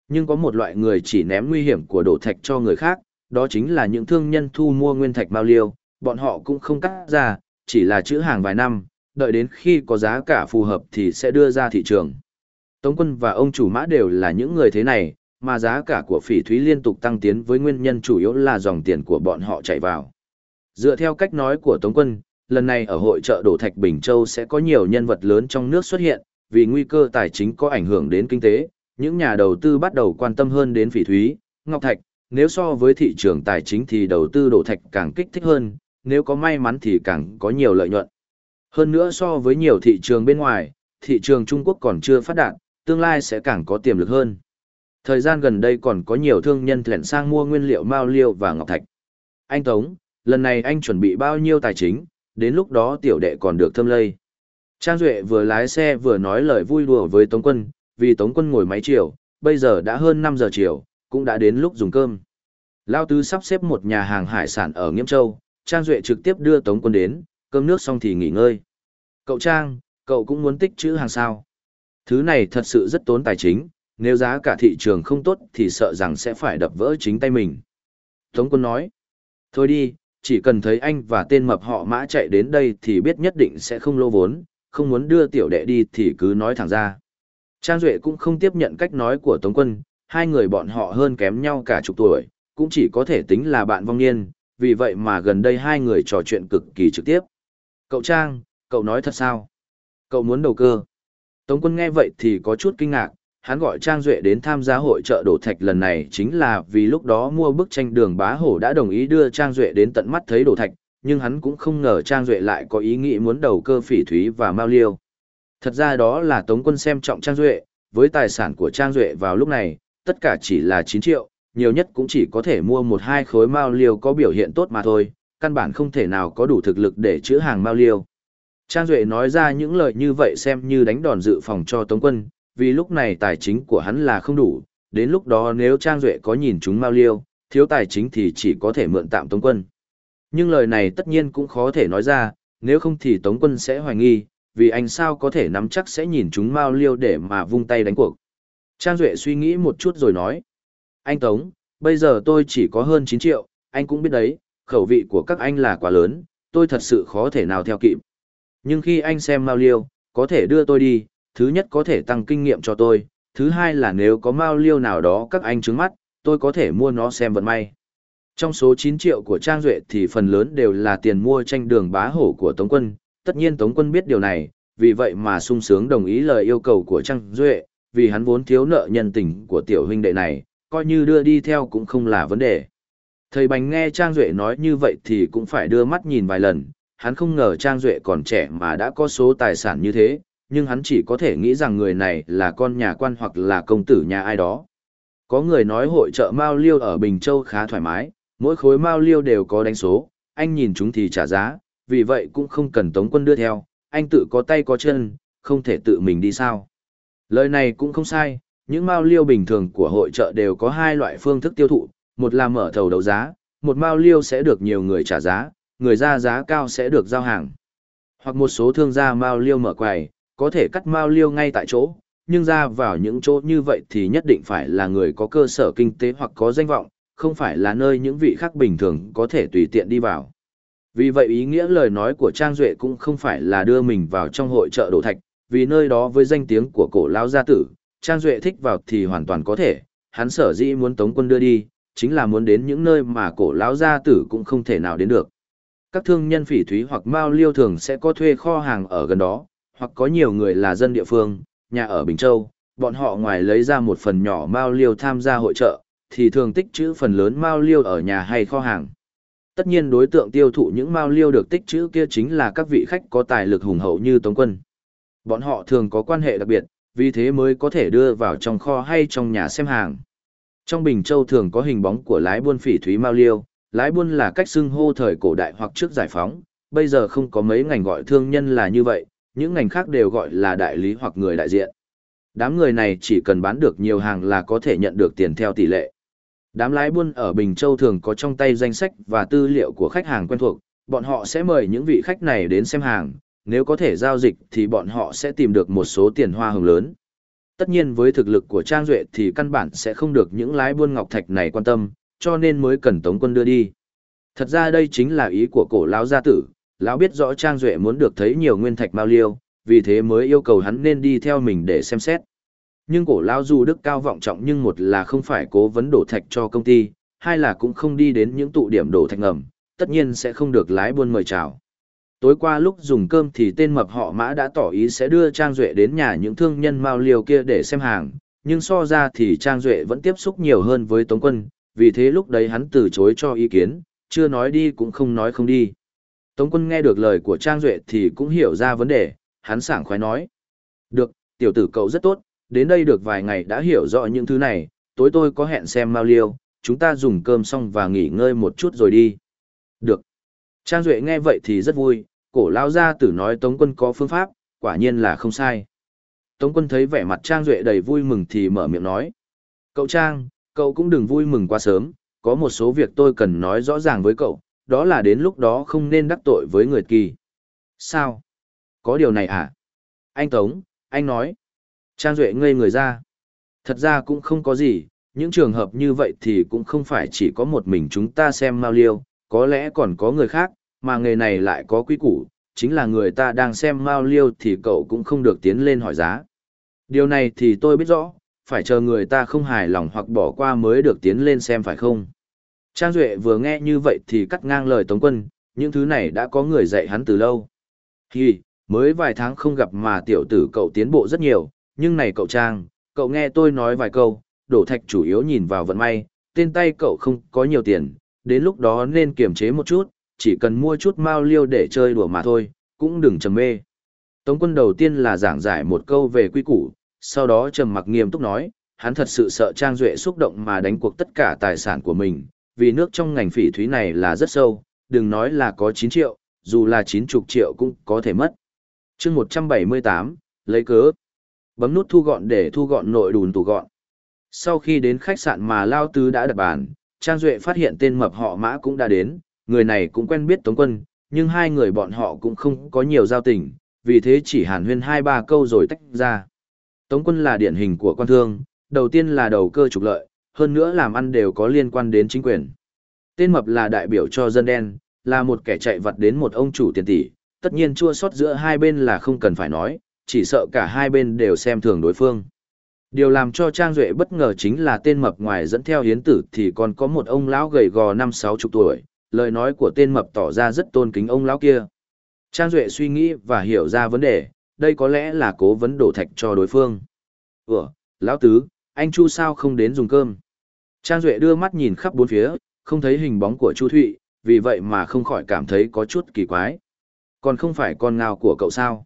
Nhưng có một loại người chỉ ném nguy hiểm của đồ thạch cho người khác, đó chính là những thương nhân thu mua nguyên thạch bao liêu, bọn họ cũng không cắt ra, chỉ là chữ hàng vài năm, đợi đến khi có giá cả phù hợp thì sẽ đưa ra thị trường. Tống quân và ông chủ mã đều là những người thế này, mà giá cả của phỉ thúy liên tục tăng tiến với nguyên nhân chủ yếu là dòng tiền của bọn họ chạy vào. Dựa theo cách nói của Tống quân, lần này ở hội trợ đổ thạch Bình Châu sẽ có nhiều nhân vật lớn trong nước xuất hiện, vì nguy cơ tài chính có ảnh hưởng đến kinh tế, những nhà đầu tư bắt đầu quan tâm hơn đến phỉ thúy, ngọc thạch, nếu so với thị trường tài chính thì đầu tư đổ thạch càng kích thích hơn, nếu có may mắn thì càng có nhiều lợi nhuận. Hơn nữa so với nhiều thị trường bên ngoài, thị trường Trung Quốc còn chưa phát đạt, tương lai sẽ càng có tiềm lực hơn. Thời gian gần đây còn có nhiều thương nhân thuyền sang mua nguyên liệu mao liêu và ngọc thạch. Anh Tống, lần này anh chuẩn bị bao nhiêu tài chính, đến lúc đó tiểu đệ còn được thâm lây. Trang Duệ vừa lái xe vừa nói lời vui đùa với Tống Quân, vì Tống Quân ngồi máy chiều, bây giờ đã hơn 5 giờ chiều, cũng đã đến lúc dùng cơm. Lao Tứ sắp xếp một nhà hàng hải sản ở Nghiêm Châu, Trang Duệ trực tiếp đưa Tống Quân đến, cơm nước xong thì nghỉ ngơi. Cậu Trang, cậu cũng muốn tích chữ hàng sao. Thứ này thật sự rất tốn tài chính, nếu giá cả thị trường không tốt thì sợ rằng sẽ phải đập vỡ chính tay mình. Tống Quân nói, thôi đi, chỉ cần thấy anh và tên mập họ mã chạy đến đây thì biết nhất định sẽ không lô vốn, không muốn đưa tiểu đệ đi thì cứ nói thẳng ra. Trang Duệ cũng không tiếp nhận cách nói của Tống Quân, hai người bọn họ hơn kém nhau cả chục tuổi, cũng chỉ có thể tính là bạn vong niên, vì vậy mà gần đây hai người trò chuyện cực kỳ trực tiếp. Cậu Trang, cậu nói thật sao? Cậu muốn đầu cơ? Tống Quân nghe vậy thì có chút kinh ngạc, hắn gọi Trang Duệ đến tham gia hội trợ đổ thạch lần này chính là vì lúc đó mua bức tranh đường bá hổ đã đồng ý đưa Trang Duệ đến tận mắt thấy đổ thạch, nhưng hắn cũng không ngờ Trang Duệ lại có ý nghĩ muốn đầu cơ phỉ thúy và mao liêu. Thật ra đó là Tống quân xem trọng Trang Duệ, với tài sản của Trang Duệ vào lúc này, tất cả chỉ là 9 triệu, nhiều nhất cũng chỉ có thể mua một hai khối mao liêu có biểu hiện tốt mà thôi, căn bản không thể nào có đủ thực lực để chữa hàng mao liêu. Trang Duệ nói ra những lời như vậy xem như đánh đòn dự phòng cho Tống quân, vì lúc này tài chính của hắn là không đủ, đến lúc đó nếu Trang Duệ có nhìn chúng Mao Liêu, thiếu tài chính thì chỉ có thể mượn tạm Tống Quân. Nhưng lời này tất nhiên cũng khó thể nói ra, nếu không thì Tống Quân sẽ hoài nghi, vì anh sao có thể nắm chắc sẽ nhìn chúng Mao Liêu để mà vung tay đánh cuộc. Trang Duệ suy nghĩ một chút rồi nói, anh Tống, bây giờ tôi chỉ có hơn 9 triệu, anh cũng biết đấy, khẩu vị của các anh là quá lớn, tôi thật sự khó thể nào theo kịp. Nhưng khi anh xem Mao Liêu, có thể đưa tôi đi, thứ nhất có thể tăng kinh nghiệm cho tôi, thứ hai là nếu có Mao Liêu nào đó các anh trứng mắt, tôi có thể mua nó xem vận may. Trong số 9 triệu của Trang Duệ thì phần lớn đều là tiền mua tranh đường bá hổ của Tống Quân, tất nhiên Tống Quân biết điều này, vì vậy mà sung sướng đồng ý lời yêu cầu của Trang Duệ, vì hắn vốn thiếu nợ nhân tình của tiểu huynh đệ này, coi như đưa đi theo cũng không là vấn đề. Thầy Bành nghe Trang Duệ nói như vậy thì cũng phải đưa mắt nhìn vài lần, hắn không ngờ Trang Duệ còn trẻ mà đã có số tài sản như thế, nhưng hắn chỉ có thể nghĩ rằng người này là con nhà quan hoặc là công tử nhà ai đó. Có người nói hội trợ Mao Liêu ở Bình Châu khá thoải mái, mỗi khối Mao Liêu đều có đánh số, anh nhìn chúng thì trả giá, vì vậy cũng không cần Tống quân đưa theo, anh tự có tay có chân, không thể tự mình đi sao. Lời này cũng không sai, những Mao Liêu bình thường của hội trợ đều có hai loại phương thức tiêu thụ, một là mở thầu đấu giá, một Mao Liêu sẽ được nhiều người trả giá, người ra giá cao sẽ được giao hàng. Hoặc một số thương gia Mao Liêu mở quầy, có thể cắt Mao Liêu ngay tại chỗ, nhưng ra vào những chỗ như vậy thì nhất định phải là người có cơ sở kinh tế hoặc có danh vọng, không phải là nơi những vị khác bình thường có thể tùy tiện đi vào. Vì vậy ý nghĩa lời nói của Trang Duệ cũng không phải là đưa mình vào trong hội trợ đồ thạch, vì nơi đó với danh tiếng của cổ lão gia tử, Trang Duệ thích vào thì hoàn toàn có thể, hắn sở dĩ muốn tống quân đưa đi, chính là muốn đến những nơi mà cổ lão gia tử cũng không thể nào đến được. Các thương nhân phỉ thúy hoặc mao liêu thường sẽ có thuê kho hàng ở gần đó, hoặc có nhiều người là dân địa phương, nhà ở Bình Châu, bọn họ ngoài lấy ra một phần nhỏ mao liêu tham gia hội trợ, thì thường tích trữ phần lớn mao liêu ở nhà hay kho hàng. Tất nhiên đối tượng tiêu thụ những mao liêu được tích trữ kia chính là các vị khách có tài lực hùng hậu như Tống Quân. Bọn họ thường có quan hệ đặc biệt, vì thế mới có thể đưa vào trong kho hay trong nhà xem hàng. Trong Bình Châu thường có hình bóng của lái buôn phỉ thúy mao liêu, lái buôn là cách xưng hô thời cổ đại hoặc trước giải phóng, bây giờ không có mấy ngành gọi thương nhân là như vậy, những ngành khác đều gọi là đại lý hoặc người đại diện. Đám người này chỉ cần bán được nhiều hàng là có thể nhận được tiền theo tỷ lệ. Đám lái buôn ở Bình Châu thường có trong tay danh sách và tư liệu của khách hàng quen thuộc, bọn họ sẽ mời những vị khách này đến xem hàng, nếu có thể giao dịch thì bọn họ sẽ tìm được một số tiền hoa hồng lớn. Tất nhiên với thực lực của Trang Duệ thì căn bản sẽ không được những lái buôn ngọc thạch này quan tâm, cho nên mới cần Tống quân đưa đi. Thật ra đây chính là ý của cổ lão gia tử, lão biết rõ Trang Duệ muốn được thấy nhiều nguyên thạch mao liêu, vì thế mới yêu cầu hắn nên đi theo mình để xem xét. Nhưng cổ lão dù đức cao vọng trọng nhưng một là không phải cố vấn đổ thạch cho công ty, hai là cũng không đi đến những tụ điểm đổ thạch ngầm, tất nhiên sẽ không được lái buôn mời chào. Tối qua lúc dùng cơm thì tên mập họ mã đã tỏ ý sẽ đưa Trang Duệ đến nhà những thương nhân mao liều kia để xem hàng, nhưng so ra thì Trang Duệ vẫn tiếp xúc nhiều hơn với Tống Quân, vì thế lúc đấy hắn từ chối cho ý kiến, chưa nói đi cũng không nói không đi. Tống Quân nghe được lời của Trang Duệ thì cũng hiểu ra vấn đề, hắn sảng khoái nói. Được, tiểu tử cậu rất tốt, đến đây được vài ngày đã hiểu rõ những thứ này, tối tôi có hẹn xem mao liêu, chúng ta dùng cơm xong và nghỉ ngơi một chút rồi đi. Được. Trang Duệ nghe vậy thì rất vui, cổ lao ra tử nói Tống quân có phương pháp, quả nhiên là không sai. Tống quân thấy vẻ mặt Trang Duệ đầy vui mừng thì mở miệng nói. Cậu Trang, cậu cũng đừng vui mừng quá sớm, có một số việc tôi cần nói rõ ràng với cậu, đó là đến lúc đó không nên đắc tội với người kỳ. Sao? Có điều này à? Anh Tống, anh nói. Trang Duệ ngây người ra. Thật ra cũng không có gì, những trường hợp như vậy thì cũng không phải chỉ có một mình chúng ta xem mao liêu, có lẽ còn có người khác, mà nghề này lại có quý củ, chính là người ta đang xem mao liêu thì cậu cũng không được tiến lên hỏi giá. Điều này thì tôi biết rõ, phải chờ người ta không hài lòng hoặc bỏ qua mới được tiến lên xem phải không. Trang Duệ vừa nghe như vậy thì cắt ngang lời Tống Quân, những thứ này đã có người dạy hắn từ lâu. Hì, mới vài tháng không gặp mà tiểu tử cậu tiến bộ rất nhiều, nhưng này cậu Trang, cậu nghe tôi nói vài câu, đổ thạch chủ yếu nhìn vào vận may, tên tay cậu không có nhiều tiền, đến lúc đó nên kiềm chế một chút, chỉ cần mua chút mao liêu để chơi đùa mà thôi, cũng đừng trầm mê. Tống quân đầu tiên là giảng giải một câu về quy củ, sau đó trầm mặc nghiêm túc nói, hắn thật sự sợ Trang Duệ xúc động mà đánh cuộc tất cả tài sản của mình, vì nước trong ngành phỉ thúy này là rất sâu, đừng nói là có 9 triệu, dù là 90 triệu cũng có thể mất. chương 178, lấy cớ. Bấm nút thu gọn để thu gọn nội đùn tủ gọn. Sau khi đến khách sạn mà Lao Tứ đã đặt bàn, Trang Duệ phát hiện tên mập họ mã cũng đã đến, người này cũng quen biết Tống Quân, nhưng hai người bọn họ cũng không có nhiều giao tình, vì thế chỉ hàn huyên hai ba câu rồi tách ra. Tống Quân là điển hình của quan thương, đầu tiên là đầu cơ trục lợi, hơn nữa làm ăn đều có liên quan đến chính quyền. Tên mập là đại biểu cho dân đen, là một kẻ chạy vặt đến một ông chủ tiền tỷ, tất nhiên chua sót giữa hai bên là không cần phải nói, chỉ sợ cả hai bên đều xem thường đối phương. Điều làm cho Trang Duệ bất ngờ chính là tên mập ngoài dẫn theo hiến tử thì còn có một ông lão gầy gò năm sáu chục tuổi, lời nói của tên mập tỏ ra rất tôn kính ông lão kia. Trang Duệ suy nghĩ và hiểu ra vấn đề, đây có lẽ là cố vấn đổ thạch cho đối phương. Ủa, lão tứ, anh Chu sao không đến dùng cơm? Trang Duệ đưa mắt nhìn khắp bốn phía, không thấy hình bóng của Chu Thụy, vì vậy mà không khỏi cảm thấy có chút kỳ quái. Còn không phải con ngao của cậu sao?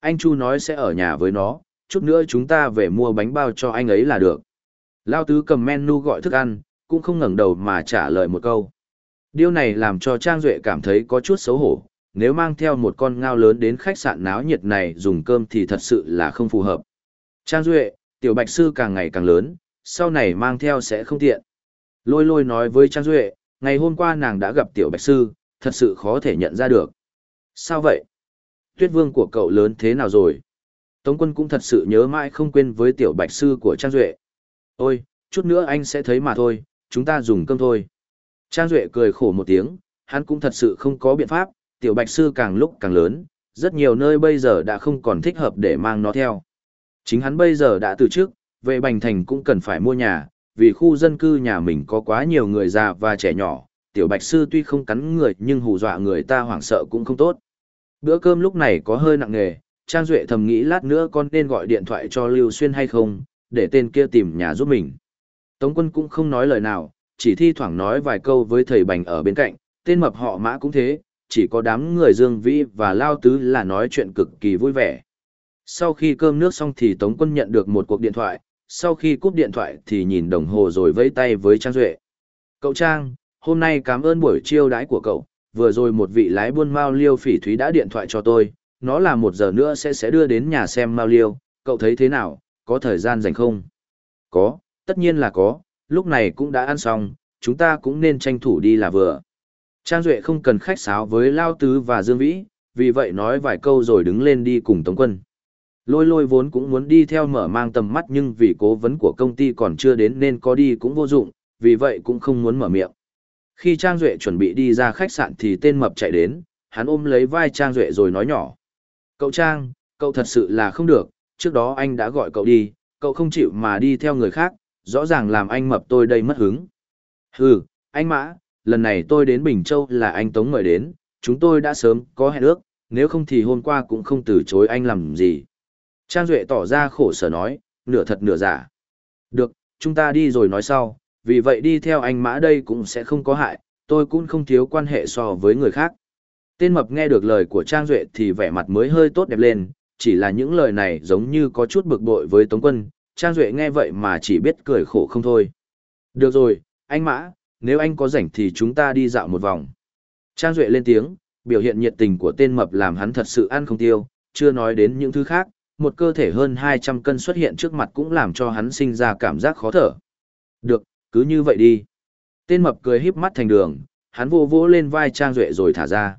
Anh Chu nói sẽ ở nhà với nó, chút nữa chúng ta về mua bánh bao cho anh ấy là được. Lao tứ cầm menu gọi thức ăn, cũng không ngẩng đầu mà trả lời một câu. Điều này làm cho Trang Duệ cảm thấy có chút xấu hổ, nếu mang theo một con ngao lớn đến khách sạn náo nhiệt này dùng cơm thì thật sự là không phù hợp. Trang Duệ, tiểu bạch sư càng ngày càng lớn, sau này mang theo sẽ không tiện. Lôi lôi nói với Trang Duệ, ngày hôm qua nàng đã gặp tiểu bạch sư, thật sự khó thể nhận ra được. Sao vậy? Tuyết vương của cậu lớn thế nào rồi? Tống quân cũng thật sự nhớ mãi không quên với tiểu bạch sư của Trang Duệ. Ôi, chút nữa anh sẽ thấy mà thôi, chúng ta dùng cơm thôi. Trang Duệ cười khổ một tiếng, hắn cũng thật sự không có biện pháp, tiểu bạch sư càng lúc càng lớn, rất nhiều nơi bây giờ đã không còn thích hợp để mang nó theo. Chính hắn bây giờ đã từ trước, về Bành Thành cũng cần phải mua nhà, vì khu dân cư nhà mình có quá nhiều người già và trẻ nhỏ, tiểu bạch sư tuy không cắn người nhưng hù dọa người ta hoảng sợ cũng không tốt. Bữa cơm lúc này có hơi nặng nề, Trang Duệ thầm nghĩ lát nữa con nên gọi điện thoại cho Lưu Xuyên hay không, để tên kia tìm nhà giúp mình. Tống quân cũng không nói lời nào, chỉ thi thoảng nói vài câu với thầy Bành ở bên cạnh, tên mập họ mã cũng thế, chỉ có đám người Dương Vĩ và Lao Tứ là nói chuyện cực kỳ vui vẻ. Sau khi cơm nước xong thì Tống quân nhận được một cuộc điện thoại, sau khi cúp điện thoại thì nhìn đồng hồ rồi vẫy tay với Trang Duệ. Cậu Trang, hôm nay cảm ơn buổi chiêu đãi của cậu, vừa rồi một vị lái buôn Mao Liêu phỉ thúy đã điện thoại cho tôi, nó là một giờ nữa sẽ sẽ đưa đến nhà xem Mao Liêu, cậu thấy thế nào, có thời gian dành không? Có, tất nhiên là có, lúc này cũng đã ăn xong, chúng ta cũng nên tranh thủ đi là vừa. Trang Duệ không cần khách sáo với Lao Tứ và Dương Vĩ, vì vậy nói vài câu rồi đứng lên đi cùng Tống Quân. Lôi lôi vốn cũng muốn đi theo mở mang tầm mắt nhưng vì cố vấn của công ty còn chưa đến nên có đi cũng vô dụng, vì vậy cũng không muốn mở miệng. Khi Trang Duệ chuẩn bị đi ra khách sạn thì tên mập chạy đến, hắn ôm lấy vai Trang Duệ rồi nói nhỏ. Cậu Trang, cậu thật sự là không được, trước đó anh đã gọi cậu đi, cậu không chịu mà đi theo người khác, rõ ràng làm anh mập tôi đây mất hứng. Hừ, anh Mã, lần này tôi đến Bình Châu là anh Tống mời đến, chúng tôi đã sớm có hẹn ước, nếu không thì hôm qua cũng không từ chối anh làm gì. Trang Duệ tỏ ra khổ sở nói, nửa thật nửa giả. Được, chúng ta đi rồi nói sau, vì vậy đi theo anh Mã đây cũng sẽ không có hại, tôi cũng không thiếu quan hệ so với người khác. Tên mập nghe được lời của Trang Duệ thì vẻ mặt mới hơi tốt đẹp lên, chỉ là những lời này giống như có chút bực bội với Tống Quân, Trang Duệ nghe vậy mà chỉ biết cười khổ không thôi. Được rồi, anh Mã, nếu anh có rảnh thì chúng ta đi dạo một vòng. Trang Duệ lên tiếng, biểu hiện nhiệt tình của tên mập làm hắn thật sự ăn không tiêu, chưa nói đến những thứ khác, một cơ thể hơn 200 cân xuất hiện trước mặt cũng làm cho hắn sinh ra cảm giác khó thở. Được, cứ như vậy đi. Tên mập cười híp mắt thành đường, hắn vô vỗ lên vai Trang Duệ rồi thả ra.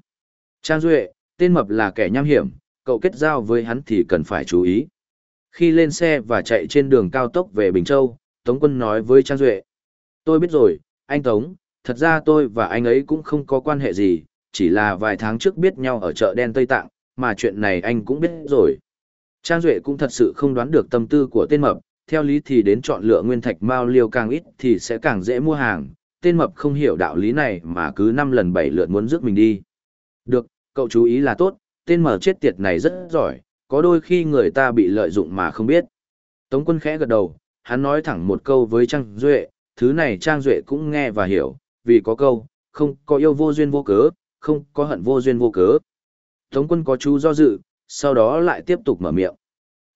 Trang Duệ, tên mập là kẻ nham hiểm, cậu kết giao với hắn thì cần phải chú ý. Khi lên xe và chạy trên đường cao tốc về Bình Châu, Tống Quân nói với Trang Duệ. Tôi biết rồi, anh Tống, thật ra tôi và anh ấy cũng không có quan hệ gì, chỉ là vài tháng trước biết nhau ở chợ đen Tây Tạng, mà chuyện này anh cũng biết rồi. Trang Duệ cũng thật sự không đoán được tâm tư của tên mập, theo lý thì đến chọn lựa nguyên thạch mao liêu càng ít thì sẽ càng dễ mua hàng, tên mập không hiểu đạo lý này mà cứ 5 lần 7 lượt muốn rước mình đi. Được, cậu chú ý là tốt, tên mở chết tiệt này rất giỏi, có đôi khi người ta bị lợi dụng mà không biết. Tống quân khẽ gật đầu, hắn nói thẳng một câu với Trang Duệ, thứ này Trang Duệ cũng nghe và hiểu, vì có câu, không có yêu vô duyên vô cớ, không có hận vô duyên vô cớ. Tống quân có chú do dự, sau đó lại tiếp tục mở miệng.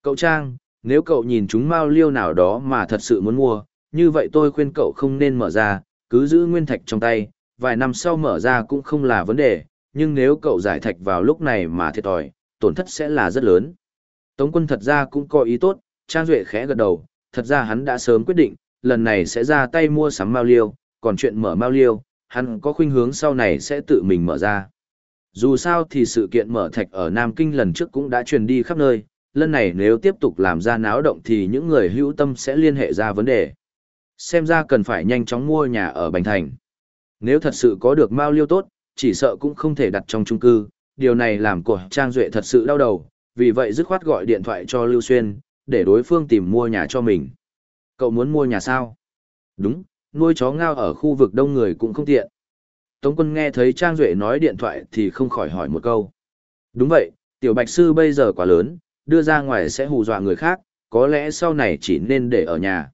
Cậu Trang, nếu cậu nhìn chúng mao liêu nào đó mà thật sự muốn mua, như vậy tôi khuyên cậu không nên mở ra, cứ giữ nguyên thạch trong tay, vài năm sau mở ra cũng không là vấn đề, nhưng nếu cậu giải thạch vào lúc này mà thiệt thòi, tổn thất sẽ là rất lớn. Tống quân thật ra cũng có ý tốt, Trang Duệ khẽ gật đầu, thật ra hắn đã sớm quyết định, lần này sẽ ra tay mua sắm Mao Liêu, còn chuyện mở Mao Liêu, hắn có khuynh hướng sau này sẽ tự mình mở ra. Dù sao thì sự kiện mở thạch ở Nam Kinh lần trước cũng đã truyền đi khắp nơi, lần này nếu tiếp tục làm ra náo động thì những người hữu tâm sẽ liên hệ ra vấn đề. Xem ra cần phải nhanh chóng mua nhà ở Bành Thành. Nếu thật sự có được mao liêu tốt, chỉ sợ cũng không thể đặt trong chung cư, điều này làm cổ Trang Duệ thật sự đau đầu, vì vậy dứt khoát gọi điện thoại cho Lưu Xuyên, để đối phương tìm mua nhà cho mình. Cậu muốn mua nhà sao? Đúng, nuôi chó ngao ở khu vực đông người cũng không tiện. Tống quân nghe thấy Trang Duệ nói điện thoại thì không khỏi hỏi một câu. Đúng vậy, tiểu bạch sư bây giờ quá lớn, đưa ra ngoài sẽ hù dọa người khác, có lẽ sau này chỉ nên để ở nhà.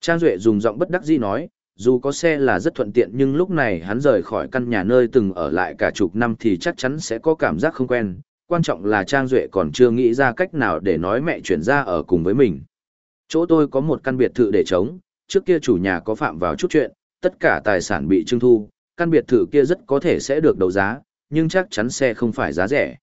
Trang Duệ dùng giọng bất đắc dĩ nói, dù có xe là rất thuận tiện nhưng lúc này hắn rời khỏi căn nhà nơi từng ở lại cả chục năm thì chắc chắn sẽ có cảm giác không quen. Quan trọng là Trang Duệ còn chưa nghĩ ra cách nào để nói mẹ chuyển ra ở cùng với mình. Chỗ tôi có một căn biệt thự để trống, trước kia chủ nhà có phạm vào chút chuyện, tất cả tài sản bị trưng thu, căn biệt thự kia rất có thể sẽ được đấu giá, nhưng chắc chắn xe không phải giá rẻ.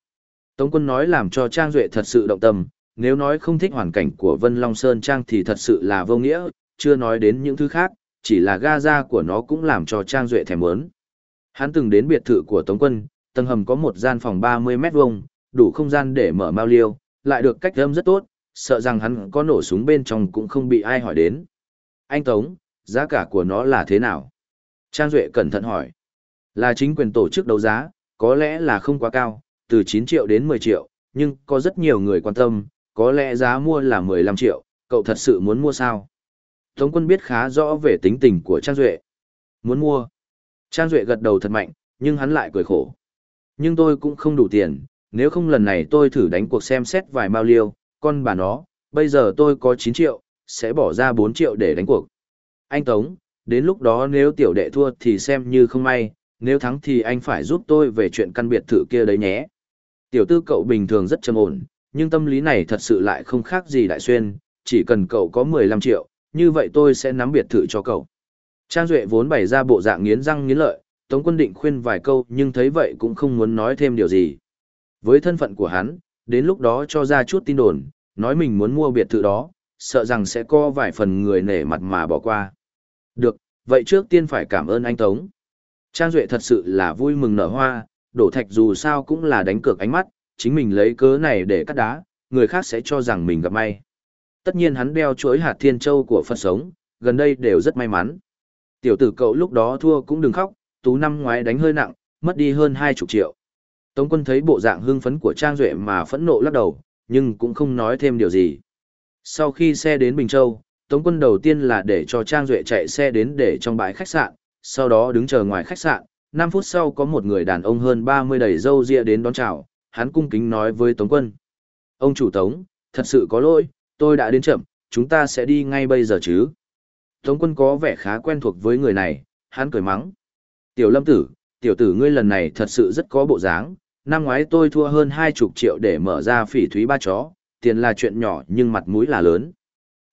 Tống quân nói làm cho Trang Duệ thật sự động tâm, nếu nói không thích hoàn cảnh của Vân Long Sơn Trang thì thật sự là vô nghĩa, chưa nói đến những thứ khác, chỉ là ga ra của nó cũng làm cho Trang Duệ thèm ớn. Hắn từng đến biệt thự của Tống quân, tầng hầm có một gian phòng 30 mét vuông, đủ không gian để mở mao liêu, lại được cách âm rất tốt, sợ rằng hắn có nổ súng bên trong cũng không bị ai hỏi đến. Anh Tống, giá cả của nó là thế nào? Trang Duệ cẩn thận hỏi. Là chính quyền tổ chức đấu giá, có lẽ là không quá cao, từ 9 triệu đến 10 triệu, nhưng có rất nhiều người quan tâm, có lẽ giá mua là 15 triệu, cậu thật sự muốn mua sao? Tống quân biết khá rõ về tính tình của Trang Duệ. Muốn mua. Trang Duệ gật đầu thật mạnh, nhưng hắn lại cười khổ. Nhưng tôi cũng không đủ tiền, nếu không lần này tôi thử đánh cuộc xem xét vài mao liêu, con bà nó, bây giờ tôi có 9 triệu, sẽ bỏ ra 4 triệu để đánh cuộc. Anh Tống, đến lúc đó nếu tiểu đệ thua thì xem như không may, nếu thắng thì anh phải giúp tôi về chuyện căn biệt thự kia đấy nhé. Tiểu tư cậu bình thường rất trầm ổn, nhưng tâm lý này thật sự lại không khác gì đại xuyên, chỉ cần cậu có 15 triệu, như vậy tôi sẽ nắm biệt thự cho cậu. Trang Duệ vốn bày ra bộ dạng nghiến răng nghiến lợi, Tống quân định khuyên vài câu nhưng thấy vậy cũng không muốn nói thêm điều gì. Với thân phận của hắn, đến lúc đó cho ra chút tin đồn, nói mình muốn mua biệt thự đó, sợ rằng sẽ có vài phần người nể mặt mà bỏ qua. Được, vậy trước tiên phải cảm ơn anh Tống. Trang Duệ thật sự là vui mừng nở hoa, đổ thạch dù sao cũng là đánh cược ánh mắt, chính mình lấy cớ này để cắt đá, người khác sẽ cho rằng mình gặp may. Tất nhiên hắn đeo chuỗi hạt thiên châu của Phật sống, gần đây đều rất may mắn. Tiểu tử cậu lúc đó thua cũng đừng khóc, tú năm ngoái đánh hơi nặng, mất đi hơn hai chục triệu. Tống quân thấy bộ dạng hưng phấn của Trang Duệ mà phẫn nộ lắc đầu, nhưng cũng không nói thêm điều gì. Sau khi xe đến Bình Châu, Tống quân đầu tiên là để cho Trang Duệ chạy xe đến để trong bãi khách sạn, sau đó đứng chờ ngoài khách sạn. 5 phút sau có một người đàn ông hơn 30 đầy dâu ria đến đón chào, hắn cung kính nói với Tống quân. Ông chủ Tống, thật sự có lỗi, tôi đã đến chậm, chúng ta sẽ đi ngay bây giờ chứ. Tống quân có vẻ khá quen thuộc với người này, hắn cười mắng. Tiểu lâm tử, tiểu tử ngươi lần này thật sự rất có bộ dáng, năm ngoái tôi thua hơn hai chục triệu để mở ra phỉ thúy ba chó, tiền là chuyện nhỏ nhưng mặt mũi là lớn.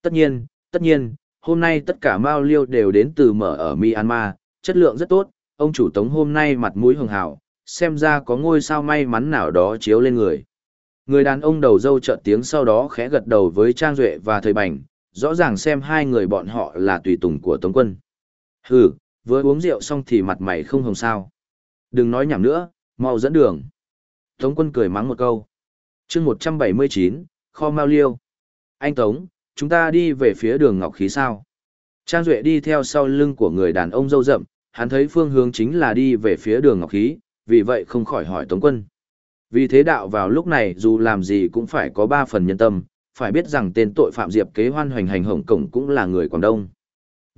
Tất nhiên, tất nhiên, hôm nay tất cả mao liêu đều đến từ mở ở Myanmar, chất lượng rất tốt, ông chủ tống hôm nay mặt mũi hường hào, xem ra có ngôi sao may mắn nào đó chiếu lên người. Người đàn ông đầu dâu trợn tiếng sau đó khẽ gật đầu với Trang Duệ và Thời Bành, rõ ràng xem hai người bọn họ là tùy tùng của Tống Quân. Hừ, vừa uống rượu xong thì mặt mày không hồng sao. Đừng nói nhảm nữa, mau dẫn đường. Tống Quân cười mắng một câu. chương 179, kho mau liêu. Anh Tống, chúng ta đi về phía đường Ngọc Khí sao? Trang Duệ đi theo sau lưng của người đàn ông dâu rậm, hắn thấy phương hướng chính là đi về phía đường Ngọc Khí, vì vậy không khỏi hỏi Tống Quân. Vì thế đạo vào lúc này dù làm gì cũng phải có ba phần nhân tâm, phải biết rằng tên tội phạm Diệp kế hoan hoành hành hồng cổng cũng là người Quảng Đông.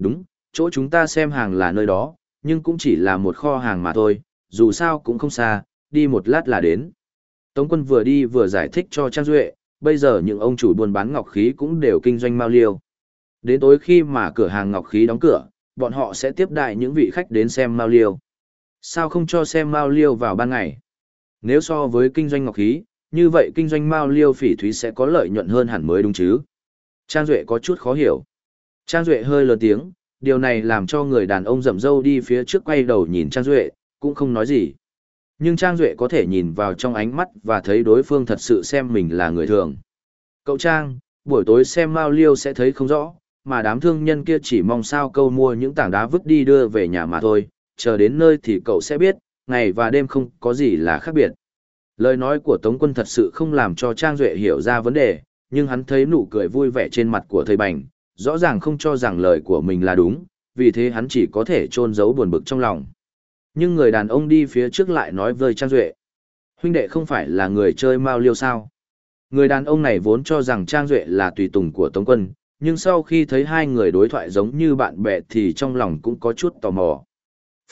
Đúng, chỗ chúng ta xem hàng là nơi đó, nhưng cũng chỉ là một kho hàng mà thôi, dù sao cũng không xa, đi một lát là đến. Tống quân vừa đi vừa giải thích cho Trang Duệ, bây giờ những ông chủ buôn bán ngọc khí cũng đều kinh doanh mao liêu. Đến tối khi mà cửa hàng ngọc khí đóng cửa, bọn họ sẽ tiếp đại những vị khách đến xem mao liêu. Sao không cho xem mao liêu vào ban ngày? Nếu so với kinh doanh ngọc khí, như vậy kinh doanh mao liêu phỉ thúy sẽ có lợi nhuận hơn hẳn mới đúng chứ? Trang Duệ có chút khó hiểu. Trang Duệ hơi lớn tiếng, điều này làm cho người đàn ông rậm râu đi phía trước quay đầu nhìn Trang Duệ, cũng không nói gì. Nhưng Trang Duệ có thể nhìn vào trong ánh mắt và thấy đối phương thật sự xem mình là người thường. Cậu Trang, buổi tối xem Mao Liêu sẽ thấy không rõ, mà đám thương nhân kia chỉ mong sao câu mua những tảng đá vứt đi đưa về nhà mà thôi, chờ đến nơi thì cậu sẽ biết, ngày và đêm không có gì là khác biệt. Lời nói của Tống quân thật sự không làm cho Trang Duệ hiểu ra vấn đề, nhưng hắn thấy nụ cười vui vẻ trên mặt của thầy Bành, rõ ràng không cho rằng lời của mình là đúng, vì thế hắn chỉ có thể trôn giấu buồn bực trong lòng. Nhưng người đàn ông đi phía trước lại nói với Trang Duệ. Huynh đệ không phải là người chơi mao liêu sao? Người đàn ông này vốn cho rằng Trang Duệ là tùy tùng của Tống Quân, nhưng sau khi thấy hai người đối thoại giống như bạn bè thì trong lòng cũng có chút tò mò.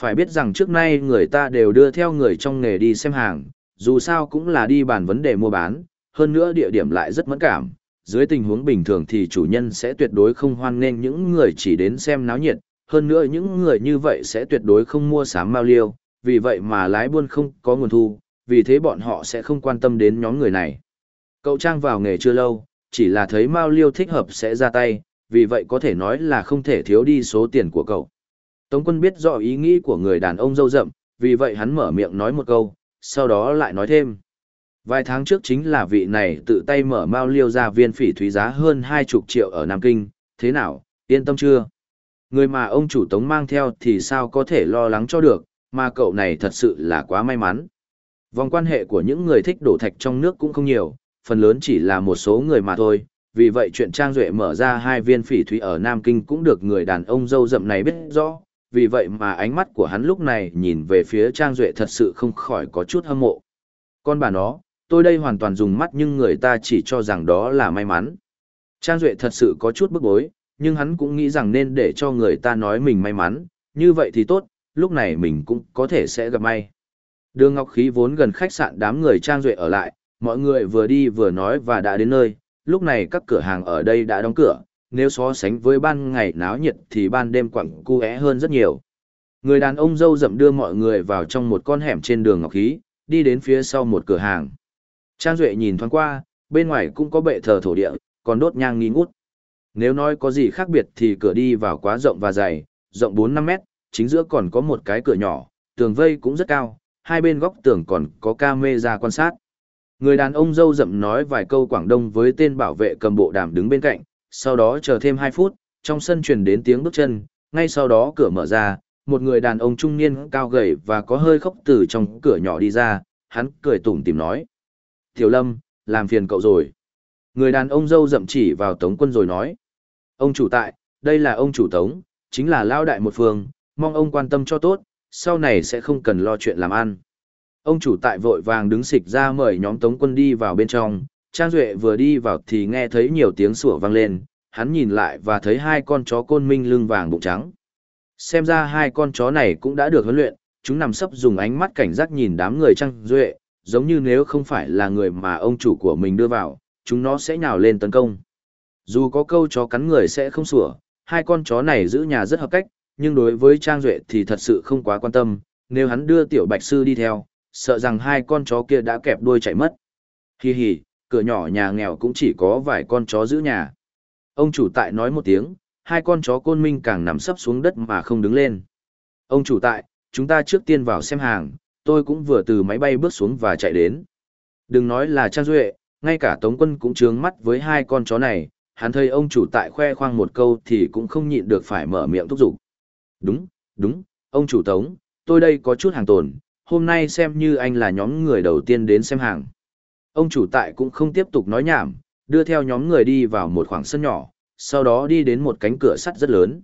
Phải biết rằng trước nay người ta đều đưa theo người trong nghề đi xem hàng, dù sao cũng là đi bàn vấn đề mua bán, hơn nữa địa điểm lại rất mẫn cảm. Dưới tình huống bình thường thì chủ nhân sẽ tuyệt đối không hoan nghênh những người chỉ đến xem náo nhiệt, hơn nữa những người như vậy sẽ tuyệt đối không mua sắm mao liêu, vì vậy mà lái buôn không có nguồn thu, vì thế bọn họ sẽ không quan tâm đến nhóm người này. Cậu Trang vào nghề chưa lâu, chỉ là thấy mao liêu thích hợp sẽ ra tay, vì vậy có thể nói là không thể thiếu đi số tiền của cậu. Tống quân biết rõ ý nghĩ của người đàn ông dâu rậm, vì vậy hắn mở miệng nói một câu, sau đó lại nói thêm. Vài tháng trước chính là vị này tự tay mở mao liêu ra viên phỉ thúy giá hơn hai chục triệu ở Nam Kinh, thế nào, yên tâm chưa? Người mà ông chủ tống mang theo thì sao có thể lo lắng cho được, mà cậu này thật sự là quá may mắn. Vòng quan hệ của những người thích đổ thạch trong nước cũng không nhiều, phần lớn chỉ là một số người mà thôi, vì vậy chuyện Trang Duệ mở ra hai viên phỉ thúy ở Nam Kinh cũng được người đàn ông dâu rậm này biết rõ, vì vậy mà ánh mắt của hắn lúc này nhìn về phía Trang Duệ thật sự không khỏi có chút hâm mộ. Con bà nó, tôi đây hoàn toàn dùng mắt nhưng người ta chỉ cho rằng đó là may mắn. Trang Duệ thật sự có chút bức bối, nhưng hắn cũng nghĩ rằng nên để cho người ta nói mình may mắn, như vậy thì tốt, lúc này mình cũng có thể sẽ gặp may. Đường Ngọc Khí vốn gần khách sạn đám người Trang Duệ ở lại, mọi người vừa đi vừa nói và đã đến nơi, lúc này các cửa hàng ở đây đã đóng cửa, nếu so sánh với ban ngày náo nhiệt thì ban đêm quẳng cu é hơn rất nhiều. Người đàn ông dâu rậm đưa mọi người vào trong một con hẻm trên đường Ngọc Khí, đi đến phía sau một cửa hàng. Trang Duệ nhìn thoáng qua, bên ngoài cũng có bệ thờ thổ địa, còn đốt nhang nghi ngút. Nếu nói có gì khác biệt thì cửa đi vào quá rộng và dày, rộng 4-5 mét, chính giữa còn có một cái cửa nhỏ, tường vây cũng rất cao, hai bên góc tường còn có camera quan sát. Người đàn ông dâu rậm nói vài câu Quảng Đông với tên bảo vệ cầm bộ đàm đứng bên cạnh, sau đó chờ thêm 2 phút, trong sân truyền đến tiếng bước chân, ngay sau đó cửa mở ra, một người đàn ông trung niên cao gầy và có hơi khóc từ trong cửa nhỏ đi ra, hắn cười tủm tìm nói. Tiểu Lâm, làm phiền cậu rồi. Người đàn ông dâu rậm chỉ vào Tống quân rồi nói. Ông chủ tại, đây là ông chủ Tống, chính là lao đại một phương, mong ông quan tâm cho tốt, sau này sẽ không cần lo chuyện làm ăn. Ông chủ tại vội vàng đứng xịch ra mời nhóm Tống quân đi vào bên trong, Trang Duệ vừa đi vào thì nghe thấy nhiều tiếng sủa vang lên, hắn nhìn lại và thấy hai con chó côn minh lưng vàng bụng trắng. Xem ra hai con chó này cũng đã được huấn luyện, chúng nằm sấp dùng ánh mắt cảnh giác nhìn đám người Trang Duệ, giống như nếu không phải là người mà ông chủ của mình đưa vào, chúng nó sẽ nhào lên tấn công. Dù có câu chó cắn người sẽ không sủa, hai con chó này giữ nhà rất hợp cách, nhưng đối với Trang Duệ thì thật sự không quá quan tâm, nếu hắn đưa tiểu bạch sư đi theo, sợ rằng hai con chó kia đã kẹp đuôi chạy mất. Hi hi, cửa nhỏ nhà nghèo cũng chỉ có vài con chó giữ nhà. Ông chủ tại nói một tiếng, hai con chó côn minh càng nằm sấp xuống đất mà không đứng lên. Ông chủ tại, chúng ta trước tiên vào xem hàng, tôi cũng vừa từ máy bay bước xuống và chạy đến. Đừng nói là Trang Duệ, ngay cả Tống quân cũng trướng mắt với hai con chó này, hắn thấy ông chủ tại khoe khoang một câu thì cũng không nhịn được phải mở miệng thúc giục. Đúng, đúng, ông chủ Tống, tôi đây có chút hàng tồn, hôm nay xem như anh là nhóm người đầu tiên đến xem hàng. Ông chủ tại cũng không tiếp tục nói nhảm, đưa theo nhóm người đi vào một khoảng sân nhỏ, sau đó đi đến một cánh cửa sắt rất lớn.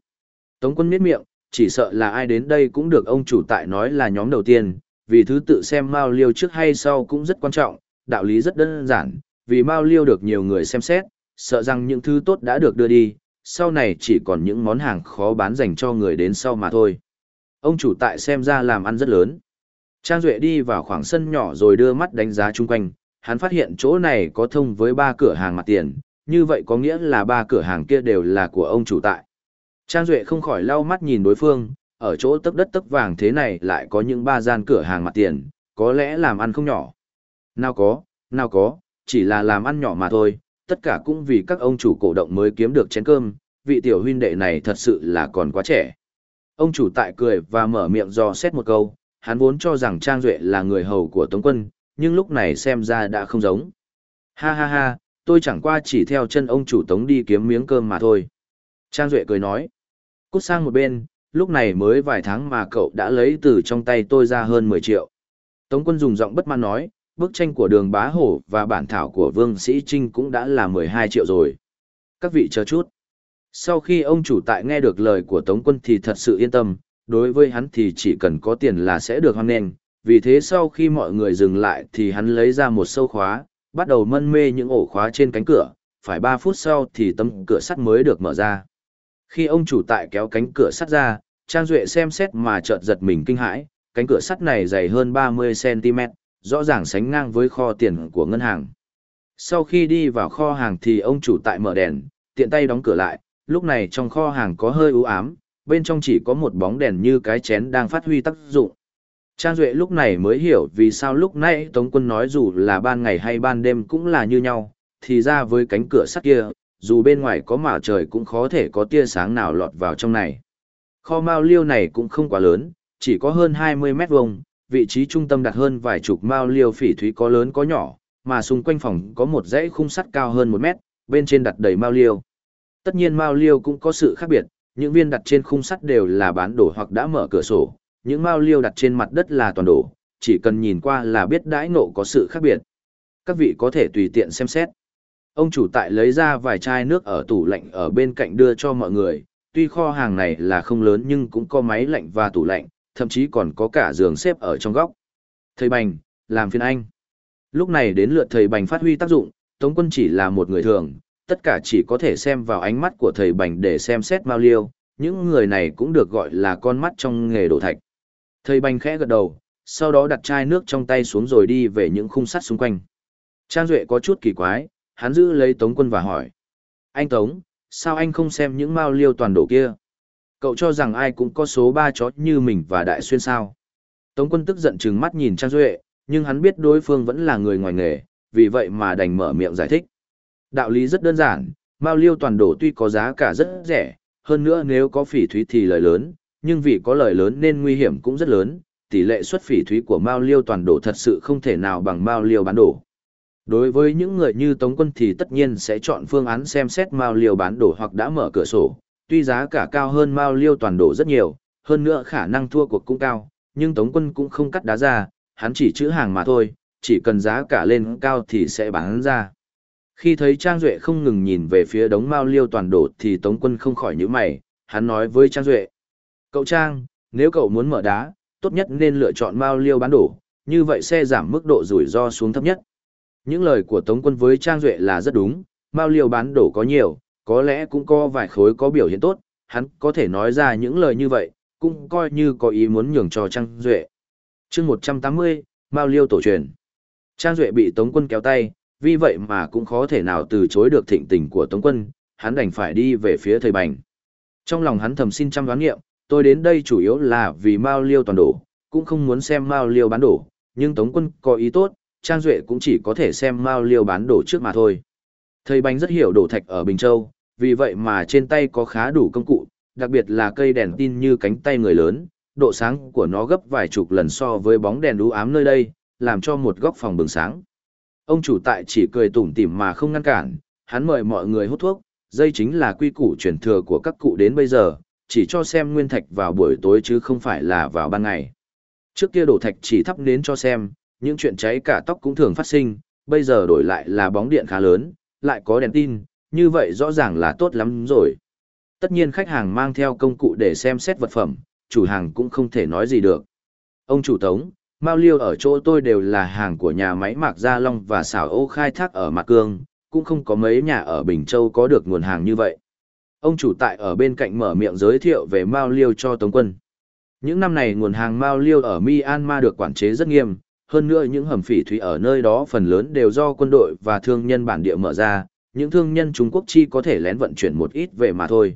Tống quân miết miệng, chỉ sợ là ai đến đây cũng được ông chủ tại nói là nhóm đầu tiên, vì thứ tự xem Mao Liêu trước hay sau cũng rất quan trọng, đạo lý rất đơn giản, vì Mao Liêu được nhiều người xem xét, sợ rằng những thứ tốt đã được đưa đi, sau này chỉ còn những món hàng khó bán dành cho người đến sau mà thôi. Ông chủ tại xem ra làm ăn rất lớn. Trang Duệ đi vào khoảng sân nhỏ rồi đưa mắt đánh giá chung quanh, hắn phát hiện chỗ này có thông với ba cửa hàng mặt tiền, như vậy có nghĩa là ba cửa hàng kia đều là của ông chủ tại. Trang Duệ không khỏi lau mắt nhìn đối phương, ở chỗ tấp đất tấp vàng thế này lại có những ba gian cửa hàng mặt tiền, có lẽ làm ăn không nhỏ. Nào có, nào có, chỉ là làm ăn nhỏ mà thôi, tất cả cũng vì các ông chủ cổ động mới kiếm được chén cơm, vị tiểu huynh đệ này thật sự là còn quá trẻ. Ông chủ tại cười và mở miệng do xét một câu, hắn vốn cho rằng Trang Duệ là người hầu của Tống quân, nhưng lúc này xem ra đã không giống. Ha ha ha, tôi chẳng qua chỉ theo chân ông chủ Tống đi kiếm miếng cơm mà thôi. Trang Duệ cười nói. Cút sang một bên, lúc này mới vài tháng mà cậu đã lấy từ trong tay tôi ra hơn 10 triệu. Tống quân dùng giọng bất mãn nói, bức tranh của đường bá hổ và bản thảo của Vương Sĩ Trinh cũng đã là 12 triệu rồi. Các vị chờ chút. Sau khi ông chủ tại nghe được lời của Tống quân thì thật sự yên tâm, đối với hắn thì chỉ cần có tiền là sẽ được hoan nghênh, vì thế sau khi mọi người dừng lại thì hắn lấy ra một sâu khóa, bắt đầu mân mê những ổ khóa trên cánh cửa, phải 3 phút sau thì tấm cửa sắt mới được mở ra. Khi ông chủ tại kéo cánh cửa sắt ra, Trang Duệ xem xét mà chợt giật mình kinh hãi, cánh cửa sắt này dày hơn 30cm, rõ ràng sánh ngang với kho tiền của ngân hàng. Sau khi đi vào kho hàng thì ông chủ tại mở đèn, tiện tay đóng cửa lại, lúc này trong kho hàng có hơi u ám, bên trong chỉ có một bóng đèn như cái chén đang phát huy tác dụng. Trang Duệ lúc này mới hiểu vì sao lúc nãy Tống quân nói dù là ban ngày hay ban đêm cũng là như nhau, thì ra với cánh cửa sắt kia, dù bên ngoài có mả trời cũng khó thể có tia sáng nào lọt vào trong này. Kho mao liêu này cũng không quá lớn, chỉ có hơn 20 mét vuông, vị trí trung tâm đặt hơn vài chục mao liêu phỉ thúy có lớn có nhỏ, mà xung quanh phòng có một dãy khung sắt cao hơn 1 mét, bên trên đặt đầy mao liêu. Tất nhiên mao liêu cũng có sự khác biệt, những viên đặt trên khung sắt đều là bán đổ hoặc đã mở cửa sổ, những mao liêu đặt trên mặt đất là toàn đổ, chỉ cần nhìn qua là biết đãi nộ có sự khác biệt. Các vị có thể tùy tiện xem xét. Ông chủ tại lấy ra vài chai nước ở tủ lạnh ở bên cạnh đưa cho mọi người, tuy kho hàng này là không lớn nhưng cũng có máy lạnh và tủ lạnh, thậm chí còn có cả giường xếp ở trong góc. Thầy Bành, làm phiền anh. Lúc này đến lượt thầy Bành phát huy tác dụng, Tống quân chỉ là một người thường, tất cả chỉ có thể xem vào ánh mắt của thầy Bành để xem xét Mao Liêu, những người này cũng được gọi là con mắt trong nghề đổ thạch. Thầy Bành khẽ gật đầu, sau đó đặt chai nước trong tay xuống rồi đi về những khung sắt xung quanh. Trang Duệ có chút kỳ quái, hắn giữ lấy Tống quân và hỏi. Anh Tống, sao anh không xem những Mao Liêu toàn đổ kia? Cậu cho rằng ai cũng có số ba chó như mình và Đại Xuyên sao? Tống quân tức giận trừng mắt nhìn Trang Duệ, nhưng hắn biết đối phương vẫn là người ngoài nghề, vì vậy mà đành mở miệng giải thích. Đạo lý rất đơn giản, Mao Liêu toàn đổ tuy có giá cả rất rẻ, hơn nữa nếu có phỉ thúy thì lợi lớn, nhưng vì có lợi lớn nên nguy hiểm cũng rất lớn, tỷ lệ xuất phỉ thúy của Mao Liêu toàn đổ thật sự không thể nào bằng Mao Liêu bán đổ. Đối với những người như Tống Quân thì tất nhiên sẽ chọn phương án xem xét Mao Liêu bán đổ hoặc đã mở cửa sổ, tuy giá cả cao hơn Mao Liêu toàn đổ rất nhiều, hơn nữa khả năng thua cuộc cũng cao, nhưng Tống Quân cũng không cắt đá ra, hắn chỉ chữ hàng mà thôi, chỉ cần giá cả lên cao thì sẽ bán ra. Khi thấy Trang Duệ không ngừng nhìn về phía đống Mao Liêu toàn đổ thì Tống Quân không khỏi nhíu mày, hắn nói với Trang Duệ. Cậu Trang, nếu cậu muốn mở đá, tốt nhất nên lựa chọn Mao Liêu bán đổ, như vậy sẽ giảm mức độ rủi ro xuống thấp nhất. Những lời của Tống Quân với Trang Duệ là rất đúng, Mao Liêu bán đổ có nhiều, có lẽ cũng có vài khối có biểu hiện tốt, hắn có thể nói ra những lời như vậy, cũng coi như có ý muốn nhường cho Trang Duệ. chương 180, Mao Liêu tổ truyền. Trang Duệ bị Tống Quân kéo tay, vì vậy mà cũng khó thể nào từ chối được thịnh tình của Tống Quân, hắn đành phải đi về phía thầy Bành. Trong lòng hắn thầm xin trăm đoán nghiệm, tôi đến đây chủ yếu là vì Mao Liêu toàn đổ, cũng không muốn xem Mao Liêu bán đổ, nhưng Tống Quân có ý tốt, Trang Duệ cũng chỉ có thể xem Mao Liêu bán đổ trước mà thôi. Thầy Bành rất hiểu đổ thạch ở Bình Châu, vì vậy mà trên tay có khá đủ công cụ, đặc biệt là cây đèn tin như cánh tay người lớn, độ sáng của nó gấp vài chục lần so với bóng đèn đú ám nơi đây, làm cho một góc phòng bừng sáng. Ông chủ tại chỉ cười tủm tỉm mà không ngăn cản, hắn mời mọi người hút thuốc, dây chính là quy củ truyền thừa của các cụ đến bây giờ, chỉ cho xem nguyên thạch vào buổi tối chứ không phải là vào ban ngày. Trước kia đổ thạch chỉ thắp nến cho xem, những chuyện cháy cả tóc cũng thường phát sinh, bây giờ đổi lại là bóng điện khá lớn, lại có đèn tin, như vậy rõ ràng là tốt lắm rồi. Tất nhiên khách hàng mang theo công cụ để xem xét vật phẩm, chủ hàng cũng không thể nói gì được. Ông chủ tống, Mao Liêu ở chỗ tôi đều là hàng của nhà máy Mạc Gia Long và xảo ô khai thác ở Mạc Cương, cũng không có mấy nhà ở Bình Châu có được nguồn hàng như vậy. Ông chủ tại ở bên cạnh mở miệng giới thiệu về Mao Liêu cho Tống quân. Những năm này nguồn hàng Mao Liêu ở Myanmar được quản chế rất nghiêm, hơn nữa những hầm phỉ thủy ở nơi đó phần lớn đều do quân đội và thương nhân bản địa mở ra, những thương nhân Trung Quốc chi có thể lén vận chuyển một ít về mà thôi.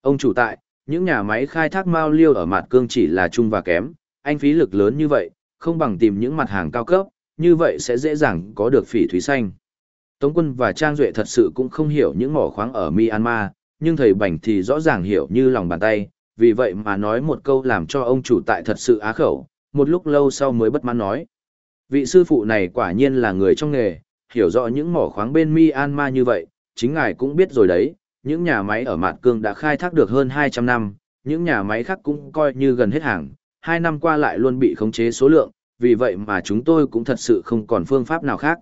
Ông chủ tại, những nhà máy khai thác Mao Liêu ở mặt cương chỉ là chung và kém, anh phí lực lớn như vậy, không bằng tìm những mặt hàng cao cấp, như vậy sẽ dễ dàng có được phỉ thúy xanh. Tống quân và Trang Duệ thật sự cũng không hiểu những mỏ khoáng ở Myanmar, nhưng thầy bảnh thì rõ ràng hiểu như lòng bàn tay, vì vậy mà nói một câu làm cho ông chủ tại thật sự á khẩu, một lúc lâu sau mới bất mãn nói. Vị sư phụ này quả nhiên là người trong nghề, hiểu rõ những mỏ khoáng bên Myanmar như vậy, chính ngài cũng biết rồi đấy, những nhà máy ở Mạt Cương đã khai thác được hơn 200 năm, những nhà máy khác cũng coi như gần hết hàng, hai năm qua lại luôn bị khống chế số lượng, vì vậy mà chúng tôi cũng thật sự không còn phương pháp nào khác.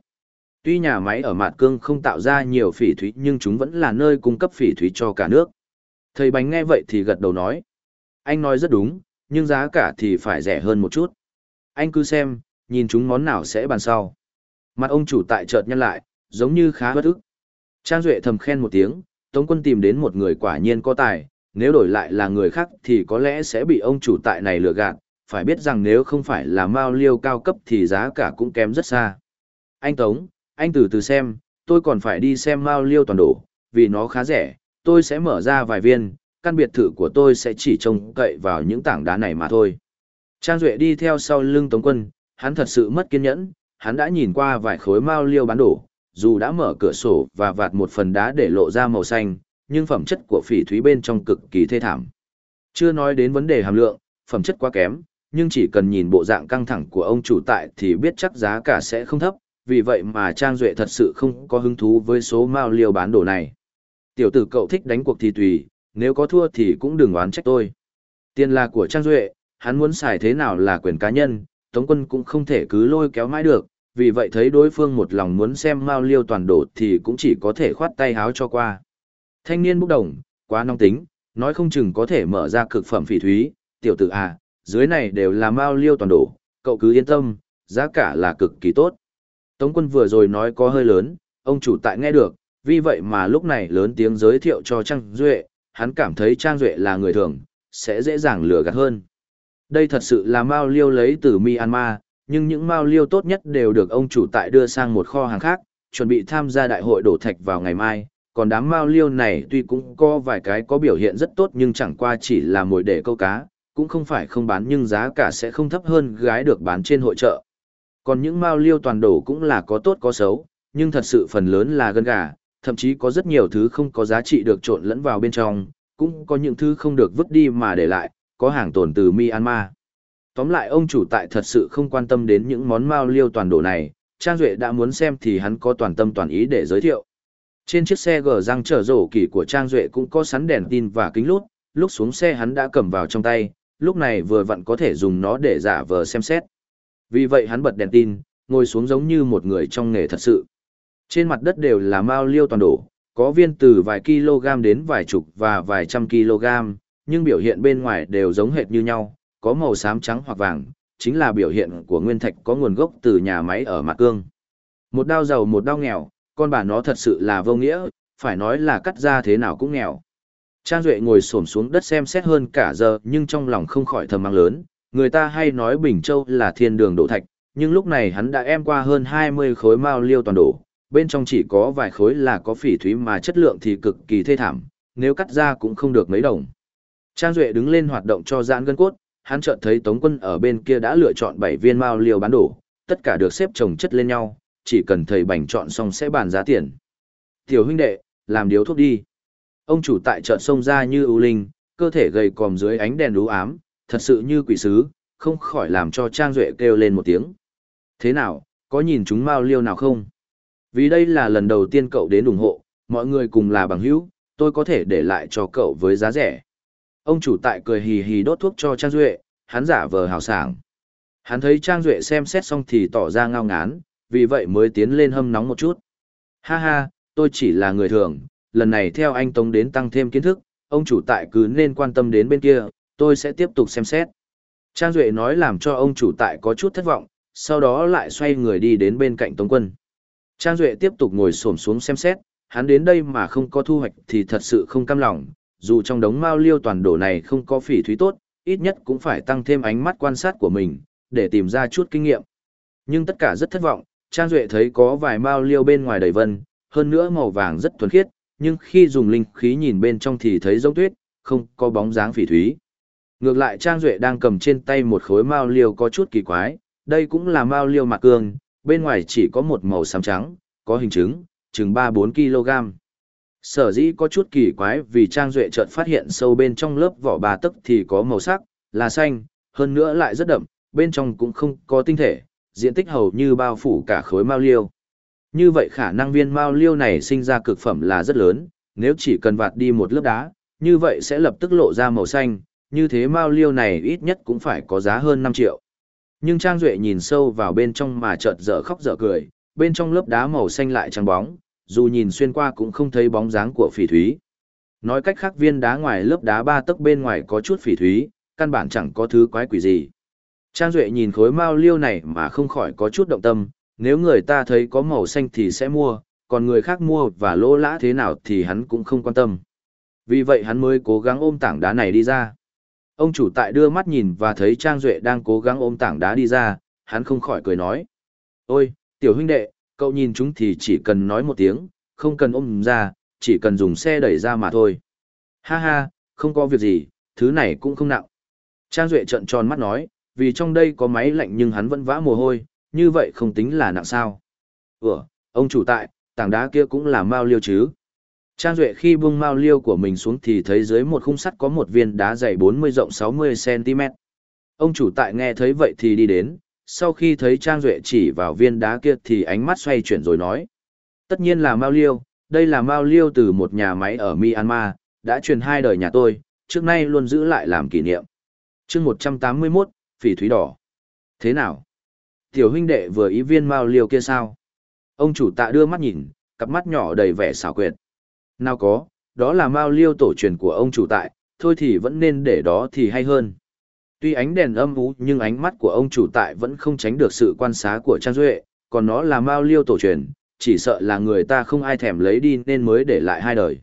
Tuy nhà máy ở Mạt Cương không tạo ra nhiều phỉ thúy nhưng chúng vẫn là nơi cung cấp phỉ thúy cho cả nước. Thầy bánh nghe vậy thì gật đầu nói. Anh nói rất đúng, nhưng giá cả thì phải rẻ hơn một chút. Anh cứ xem, nhìn chúng món nào sẽ bàn sau. Mặt ông chủ tại chợt nhăn lại, giống như khá bất ức. Trang Duệ thầm khen một tiếng, Tống quân tìm đến một người quả nhiên có tài, nếu đổi lại là người khác thì có lẽ sẽ bị ông chủ tại này lừa gạt, phải biết rằng nếu không phải là mao liêu cao cấp thì giá cả cũng kém rất xa. Anh Tống, anh từ từ xem, tôi còn phải đi xem mao liêu toàn đổ, vì nó khá rẻ, tôi sẽ mở ra vài viên, căn biệt thự của tôi sẽ chỉ trông cậy vào những tảng đá này mà thôi. Trang Duệ đi theo sau lưng Tống quân, hắn thật sự mất kiên nhẫn, hắn đã nhìn qua vài khối mao liêu bán đổ, dù đã mở cửa sổ và vạt một phần đá để lộ ra màu xanh, nhưng phẩm chất của phỉ thúy bên trong cực kỳ thê thảm. Chưa nói đến vấn đề hàm lượng, phẩm chất quá kém, nhưng chỉ cần nhìn bộ dạng căng thẳng của ông chủ tại thì biết chắc giá cả sẽ không thấp, vì vậy mà Trang Duệ thật sự không có hứng thú với số mao liêu bán đồ này. Tiểu tử cậu thích đánh cuộc thì tùy, nếu có thua thì cũng đừng oán trách tôi. Tiền là của Trang Duệ, hắn muốn xài thế nào là quyền cá nhân, Tống quân cũng không thể cứ lôi kéo mãi được, vì vậy thấy đối phương một lòng muốn xem mao liêu toàn đổ thì cũng chỉ có thể khoát tay háo cho qua. Thanh niên bốc đồng, quá nóng tính, nói không chừng có thể mở ra cực phẩm phỉ thúy, tiểu tử à, dưới này đều là mao liêu toàn đổ, cậu cứ yên tâm, giá cả là cực kỳ tốt. Tống quân vừa rồi nói có hơi lớn, ông chủ tại nghe được, vì vậy mà lúc này lớn tiếng giới thiệu cho Trang Duệ, hắn cảm thấy Trang Duệ là người thường, sẽ dễ dàng lừa gạt hơn. Đây thật sự là mao liêu lấy từ Myanmar, nhưng những mao liêu tốt nhất đều được ông chủ tại đưa sang một kho hàng khác, chuẩn bị tham gia đại hội đổ thạch vào ngày mai, còn đám mao liêu này tuy cũng có vài cái có biểu hiện rất tốt nhưng chẳng qua chỉ là mồi để câu cá, cũng không phải không bán nhưng giá cả sẽ không thấp hơn gái được bán trên hội trợ. Còn những mao liêu toàn đổ cũng là có tốt có xấu, nhưng thật sự phần lớn là gân gà, thậm chí có rất nhiều thứ không có giá trị được trộn lẫn vào bên trong, cũng có những thứ không được vứt đi mà để lại, có hàng tồn từ Myanmar. Tóm lại ông chủ tại thật sự không quan tâm đến những món mao liêu toàn đồ này, Trang Duệ đã muốn xem thì hắn có toàn tâm toàn ý để giới thiệu. Trên chiếc xe gờ răng trở rổ kỳ của Trang Duệ cũng có sắn đèn tin và kính lút, lúc xuống xe hắn đã cầm vào trong tay, lúc này vừa vặn có thể dùng nó để giả vờ xem xét. Vì vậy hắn bật đèn tin, ngồi xuống giống như một người trong nghề thật sự. Trên mặt đất đều là mao liêu toàn đổ, có viên từ vài kg đến vài chục và vài trăm kg, nhưng biểu hiện bên ngoài đều giống hệt như nhau, có màu xám trắng hoặc vàng, chính là biểu hiện của nguyên thạch có nguồn gốc từ nhà máy ở Mạc Cương. Một đao giàu một đao nghèo, con bà nó thật sự là vô nghĩa, phải nói là cắt ra thế nào cũng nghèo. Trang Duệ ngồi xổm xuống đất xem xét hơn cả giờ nhưng trong lòng không khỏi thầm mang lớn, người ta hay nói Bình Châu là thiên đường đổ thạch, nhưng lúc này hắn đã em qua hơn 20 khối mao liêu toàn đổ, bên trong chỉ có vài khối là có phỉ thúy mà chất lượng thì cực kỳ thê thảm, nếu cắt ra cũng không được mấy đồng. Trang Duệ đứng lên hoạt động cho giãn gân cốt, hắn chợt thấy Tống Quân ở bên kia đã lựa chọn 7 viên mao liêu bán đổ, tất cả được xếp chồng chất lên nhau, chỉ cần thầy bành chọn xong sẽ bàn giá tiền. Tiểu huynh đệ, làm điếu thuốc đi. Ông chủ tại chợt sông ra như ưu linh, cơ thể gầy còm dưới ánh đèn đú ám, thật sự như quỷ sứ, không khỏi làm cho Trang Duệ kêu lên một tiếng. Thế nào, có nhìn chúng mao liêu nào không? Vì đây là lần đầu tiên cậu đến ủng hộ, mọi người cùng là bằng hữu, tôi có thể để lại cho cậu với giá rẻ. Ông chủ tại cười hì hì đốt thuốc cho Trang Duệ, hắn giả vờ hào sảng. Hắn thấy Trang Duệ xem xét xong thì tỏ ra ngao ngán, vì vậy mới tiến lên hâm nóng một chút. Ha ha, tôi chỉ là người thường, lần này theo anh Tống đến tăng thêm kiến thức, ông chủ tại cứ nên quan tâm đến bên kia, tôi sẽ tiếp tục xem xét. Trang Duệ nói làm cho ông chủ tại có chút thất vọng, sau đó lại xoay người đi đến bên cạnh Tống Quân. Trang Duệ tiếp tục ngồi xổm xuống xem xét, hắn đến đây mà không có thu hoạch thì thật sự không cam lòng, dù trong đống mao liêu toàn đổ này không có phỉ thúy tốt, ít nhất cũng phải tăng thêm ánh mắt quan sát của mình, để tìm ra chút kinh nghiệm. Nhưng tất cả rất thất vọng, Trang Duệ thấy có vài mao liêu bên ngoài đầy vân, hơn nữa màu vàng rất thuần khiết, nhưng khi dùng linh khí nhìn bên trong thì thấy giống tuyết, không có bóng dáng phỉ thúy. Ngược lại Trang Duệ đang cầm trên tay một khối mao liêu có chút kỳ quái, đây cũng là mao liêu mạc cương, bên ngoài chỉ có một màu xám trắng, có hình chứng, chừng 3-4 kg. Sở dĩ có chút kỳ quái vì Trang Duệ chợt phát hiện sâu bên trong lớp vỏ bà tức thì có màu sắc, là xanh, hơn nữa lại rất đậm, bên trong cũng không có tinh thể, diện tích hầu như bao phủ cả khối mao liêu. Như vậy khả năng viên mao liêu này sinh ra cực phẩm là rất lớn, nếu chỉ cần vạt đi một lớp đá, như vậy sẽ lập tức lộ ra màu xanh, như thế mao liêu này ít nhất cũng phải có giá hơn 5 triệu. Nhưng Trang Duệ nhìn sâu vào bên trong mà chợt dở khóc dở cười, bên trong lớp đá màu xanh lại trắng bóng, dù nhìn xuyên qua cũng không thấy bóng dáng của phỉ thúy. Nói cách khác viên đá ngoài lớp đá ba tấc bên ngoài có chút phỉ thúy, căn bản chẳng có thứ quái quỷ gì. Trang Duệ nhìn khối mao liêu này mà không khỏi có chút động tâm, nếu người ta thấy có màu xanh thì sẽ mua, còn người khác mua và lỗ lã thế nào thì hắn cũng không quan tâm. Vì vậy hắn mới cố gắng ôm tảng đá này đi ra. Ông chủ tại đưa mắt nhìn và thấy Trang Duệ đang cố gắng ôm tảng đá đi ra, hắn không khỏi cười nói. Ôi, tiểu huynh đệ, cậu nhìn chúng thì chỉ cần nói một tiếng, không cần ôm ra, chỉ cần dùng xe đẩy ra mà thôi. Ha ha, không có việc gì, thứ này cũng không nặng. Trang Duệ trận tròn mắt nói, vì trong đây có máy lạnh nhưng hắn vẫn vã mồ hôi, như vậy không tính là nặng sao. Ủa, ông chủ tại, tảng đá kia cũng là mao liêu chứ. Trang Duệ khi buông mao liêu của mình xuống thì thấy dưới một khung sắt có một viên đá dày 40 rộng 60cm. Ông chủ tại nghe thấy vậy thì đi đến, sau khi thấy Trang Duệ chỉ vào viên đá kia thì ánh mắt xoay chuyển rồi nói. Tất nhiên là mao liêu, đây là mao liêu từ một nhà máy ở Myanmar, đã truyền hai đời nhà tôi, trước nay luôn giữ lại làm kỷ niệm. chương 181, Phỉ Thúy Đỏ. Thế nào? Tiểu huynh đệ vừa ý viên mao liêu kia sao? Ông chủ tạ đưa mắt nhìn, cặp mắt nhỏ đầy vẻ xảo quyệt. Nào có, đó là mao liêu tổ truyền của ông chủ tại, thôi thì vẫn nên để đó thì hay hơn. Tuy ánh đèn âm ú nhưng ánh mắt của ông chủ tại vẫn không tránh được sự quan sát của Trang Duệ, còn nó là mao liêu tổ truyền, chỉ sợ là người ta không ai thèm lấy đi nên mới để lại hai đời.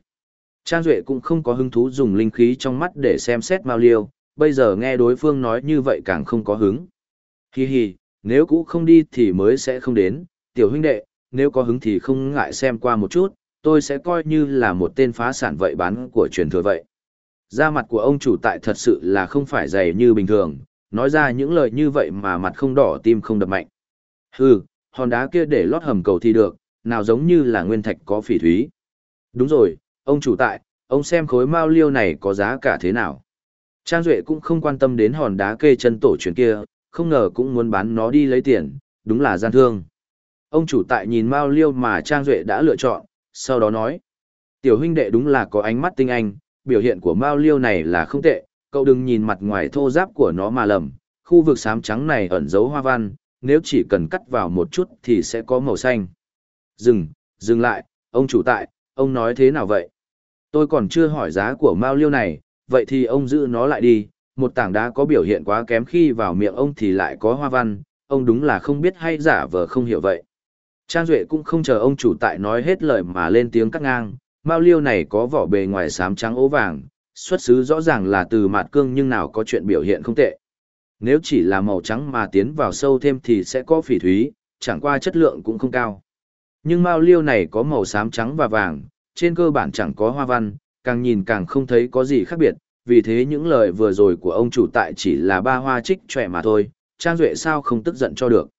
Trang Duệ cũng không có hứng thú dùng linh khí trong mắt để xem xét mao liêu, bây giờ nghe đối phương nói như vậy càng không có hứng. Hi hi, nếu cũ không đi thì mới sẽ không đến, tiểu huynh đệ, nếu có hứng thì không ngại xem qua một chút, tôi sẽ coi như là một tên phá sản vậy bán của truyền thừa vậy. Da mặt của ông chủ tại thật sự là không phải dày như bình thường, nói ra những lời như vậy mà mặt không đỏ tim không đập mạnh. Hừ, hòn đá kia để lót hầm cầu thì được, nào giống như là nguyên thạch có phỉ thúy. Đúng rồi, ông chủ tại, ông xem khối mao liêu này có giá cả thế nào. Trang Duệ cũng không quan tâm đến hòn đá kê chân tổ truyền kia, không ngờ cũng muốn bán nó đi lấy tiền, đúng là gian thương. Ông chủ tại nhìn mao liêu mà Trang Duệ đã lựa chọn, sau đó nói. Tiểu huynh đệ đúng là có ánh mắt tinh anh, biểu hiện của mao liêu này là không tệ, cậu đừng nhìn mặt ngoài thô giáp của nó mà lầm, khu vực xám trắng này ẩn giấu hoa văn, nếu chỉ cần cắt vào một chút thì sẽ có màu xanh. Dừng, dừng lại, ông chủ tại, ông nói thế nào vậy? Tôi còn chưa hỏi giá của mao liêu này, vậy thì ông giữ nó lại đi, một tảng đá có biểu hiện quá kém khi vào miệng ông thì lại có hoa văn, ông đúng là không biết hay giả vờ không hiểu vậy. Trang Duệ cũng không chờ ông chủ tại nói hết lời mà lên tiếng cắt ngang, mao liêu này có vỏ bề ngoài xám trắng ố vàng, xuất xứ rõ ràng là từ mạt cương nhưng nào có chuyện biểu hiện không tệ. Nếu chỉ là màu trắng mà tiến vào sâu thêm thì sẽ có phỉ thúy, chẳng qua chất lượng cũng không cao. Nhưng mao liêu này có màu xám trắng và vàng, trên cơ bản chẳng có hoa văn, càng nhìn càng không thấy có gì khác biệt, vì thế những lời vừa rồi của ông chủ tại chỉ là ba hoa trích trẻ mà thôi, Trang Duệ sao không tức giận cho được.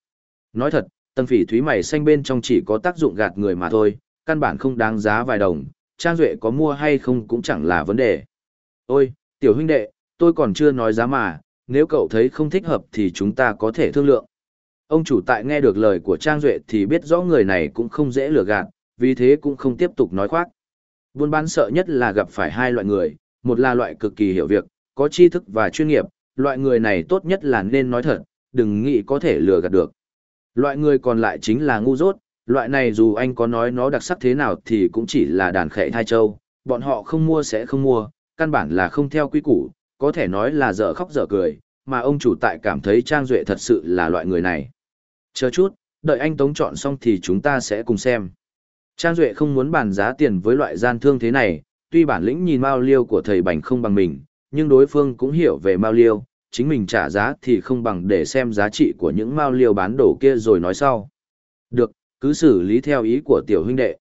Nói thật, tầng phỉ thúy mày xanh bên trong chỉ có tác dụng gạt người mà thôi, căn bản không đáng giá vài đồng, Trang Duệ có mua hay không cũng chẳng là vấn đề. Ôi, tiểu huynh đệ, tôi còn chưa nói giá mà, nếu cậu thấy không thích hợp thì chúng ta có thể thương lượng. Ông chủ tại nghe được lời của Trang Duệ thì biết rõ người này cũng không dễ lừa gạt, vì thế cũng không tiếp tục nói khoác. Buôn bán sợ nhất là gặp phải hai loại người, một là loại cực kỳ hiểu việc, có tri thức và chuyên nghiệp, loại người này tốt nhất là nên nói thật, đừng nghĩ có thể lừa gạt được. Loại người còn lại chính là ngu dốt, loại này dù anh có nói nó đặc sắc thế nào thì cũng chỉ là đàn khệ thai châu, bọn họ không mua sẽ không mua, căn bản là không theo quy củ, có thể nói là dở khóc dở cười, mà ông chủ tại cảm thấy Trang Duệ thật sự là loại người này. Chờ chút, đợi anh Tống chọn xong thì chúng ta sẽ cùng xem. Trang Duệ không muốn bàn giá tiền với loại gian thương thế này, tuy bản lĩnh nhìn Mao Liêu của thầy Bành không bằng mình, nhưng đối phương cũng hiểu về Mao Liêu, chính mình trả giá thì không bằng để xem giá trị của những Mao Liêu bán đồ kia rồi nói sau. Được, cứ xử lý theo ý của tiểu huynh đệ.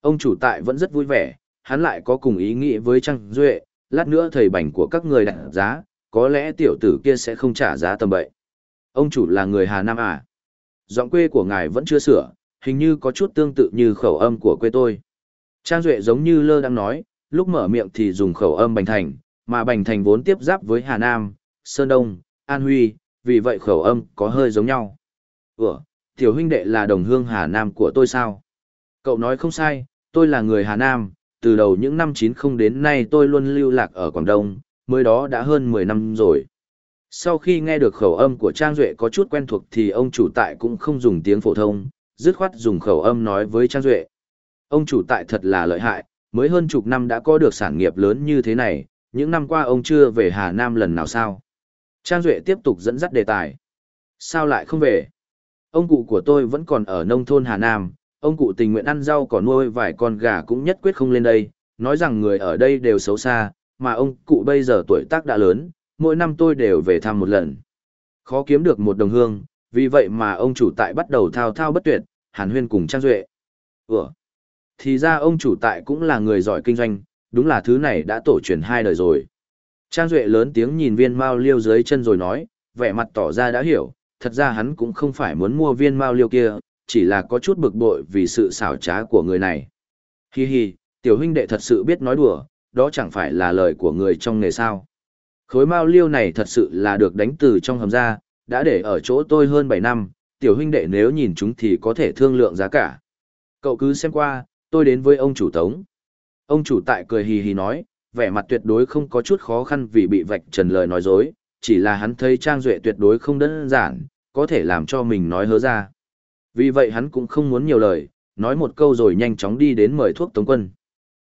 Ông chủ tại vẫn rất vui vẻ, hắn lại có cùng ý nghĩ với Trang Duệ, lát nữa thầy bảnh của các người đặt giá, có lẽ tiểu tử kia sẽ không trả giá tầm bậy. Ông chủ là người Hà Nam à? Giọng quê của ngài vẫn chưa sửa, hình như có chút tương tự như khẩu âm của quê tôi. Trang Duệ giống như lơ đang nói, lúc mở miệng thì dùng khẩu âm Bành Thành, mà Bành Thành vốn tiếp giáp với Hà Nam, Sơn Đông, An Huy, vì vậy khẩu âm có hơi giống nhau. Ủa, tiểu huynh đệ là đồng hương Hà Nam của tôi sao? Cậu nói không sai, tôi là người Hà Nam, từ đầu những năm 90 đến nay tôi luôn lưu lạc ở Quảng Đông, mới đó đã hơn 10 năm rồi. Sau khi nghe được khẩu âm của Trang Duệ có chút quen thuộc thì ông chủ tại cũng không dùng tiếng phổ thông, dứt khoát dùng khẩu âm nói với Trang Duệ. Ông chủ tại thật là lợi hại, mới hơn chục năm đã có được sản nghiệp lớn như thế này, những năm qua ông chưa về Hà Nam lần nào sao? Trang Duệ tiếp tục dẫn dắt đề tài. Sao lại không về? Ông cụ của tôi vẫn còn ở nông thôn Hà Nam, ông cụ tình nguyện ăn rau còn nuôi vài con gà cũng nhất quyết không lên đây, nói rằng người ở đây đều xấu xa, mà ông cụ bây giờ tuổi tác đã lớn, mỗi năm tôi đều về thăm một lần. Khó kiếm được một đồng hương, vì vậy mà ông chủ tại bắt đầu thao thao bất tuyệt, hàn huyên cùng Trang Duệ. Ủa? Thì ra ông chủ tại cũng là người giỏi kinh doanh, đúng là thứ này đã tổ truyền hai đời rồi. Trang Duệ lớn tiếng nhìn viên mao liêu dưới chân rồi nói, vẻ mặt tỏ ra đã hiểu, thật ra hắn cũng không phải muốn mua viên mao liêu kia, chỉ là có chút bực bội vì sự xảo trá của người này. Hi hi, tiểu huynh đệ thật sự biết nói đùa, đó chẳng phải là lời của người trong nghề sao. Khối mao liêu này thật sự là được đánh từ trong hầm ra, đã để ở chỗ tôi hơn 7 năm, tiểu huynh đệ nếu nhìn chúng thì có thể thương lượng giá cả. Cậu cứ xem qua, tôi đến với ông chủ tống. Ông chủ tại cười hì hì nói, vẻ mặt tuyệt đối không có chút khó khăn vì bị vạch trần lời nói dối, chỉ là hắn thấy Trang Duệ tuyệt đối không đơn giản, có thể làm cho mình nói hứa ra. Vì vậy hắn cũng không muốn nhiều lời, nói một câu rồi nhanh chóng đi đến mời thuốc tống quân.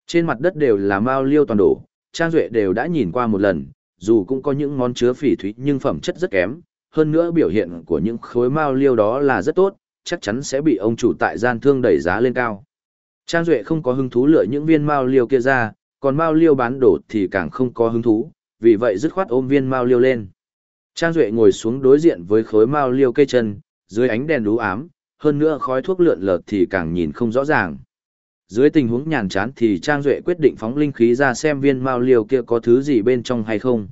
Trên mặt đất đều là mao liêu toàn đổ, Trang Duệ đều đã nhìn qua một lần, dù cũng có những món chứa phỉ thúy nhưng phẩm chất rất kém, hơn nữa biểu hiện của những khối mao liêu đó là rất tốt, chắc chắn sẽ bị ông chủ tại gian thương đẩy giá lên cao. Trang Duệ không có hứng thú lựa những viên mao liêu kia ra, còn mao liêu bán đổ thì càng không có hứng thú, vì vậy dứt khoát ôm viên mao liêu lên. Trang Duệ ngồi xuống đối diện với khối mao liêu cây chân, dưới ánh đèn đú ám, hơn nữa khói thuốc lượn lợt thì càng nhìn không rõ ràng. Dưới tình huống nhàn chán thì Trang Duệ quyết định phóng linh khí ra xem viên mao liêu kia có thứ gì bên trong hay không.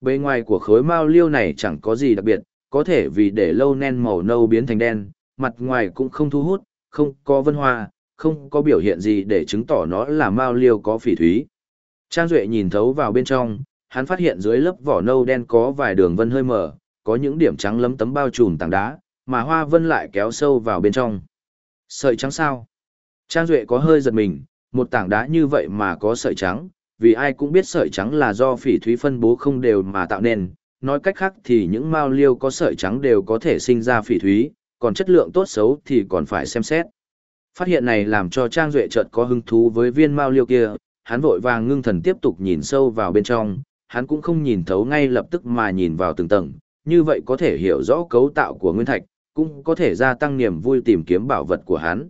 Bề ngoài của khối mao liêu này chẳng có gì đặc biệt, có thể vì để lâu nen màu nâu biến thành đen, mặt ngoài cũng không thu hút, không có vân hoa, không có biểu hiện gì để chứng tỏ nó là mao liêu có phỉ thúy. Trang Duệ nhìn thấu vào bên trong, hắn phát hiện dưới lớp vỏ nâu đen có vài đường vân hơi mờ, có những điểm trắng lấm tấm bao trùm tảng đá, mà hoa vân lại kéo sâu vào bên trong. Sợi trắng sao? Trang Duệ có hơi giật mình, một tảng đá như vậy mà có sợi trắng, vì ai cũng biết sợi trắng là do phỉ thúy phân bố không đều mà tạo nên, nói cách khác thì những mao liêu có sợi trắng đều có thể sinh ra phỉ thúy, còn chất lượng tốt xấu thì còn phải xem xét. Phát hiện này làm cho Trang Duệ chợt có hứng thú với viên mao liêu kia, hắn vội vàng ngưng thần tiếp tục nhìn sâu vào bên trong, hắn cũng không nhìn thấu ngay lập tức mà nhìn vào từng tầng, như vậy có thể hiểu rõ cấu tạo của nguyên thạch, cũng có thể gia tăng niềm vui tìm kiếm bảo vật của hắn.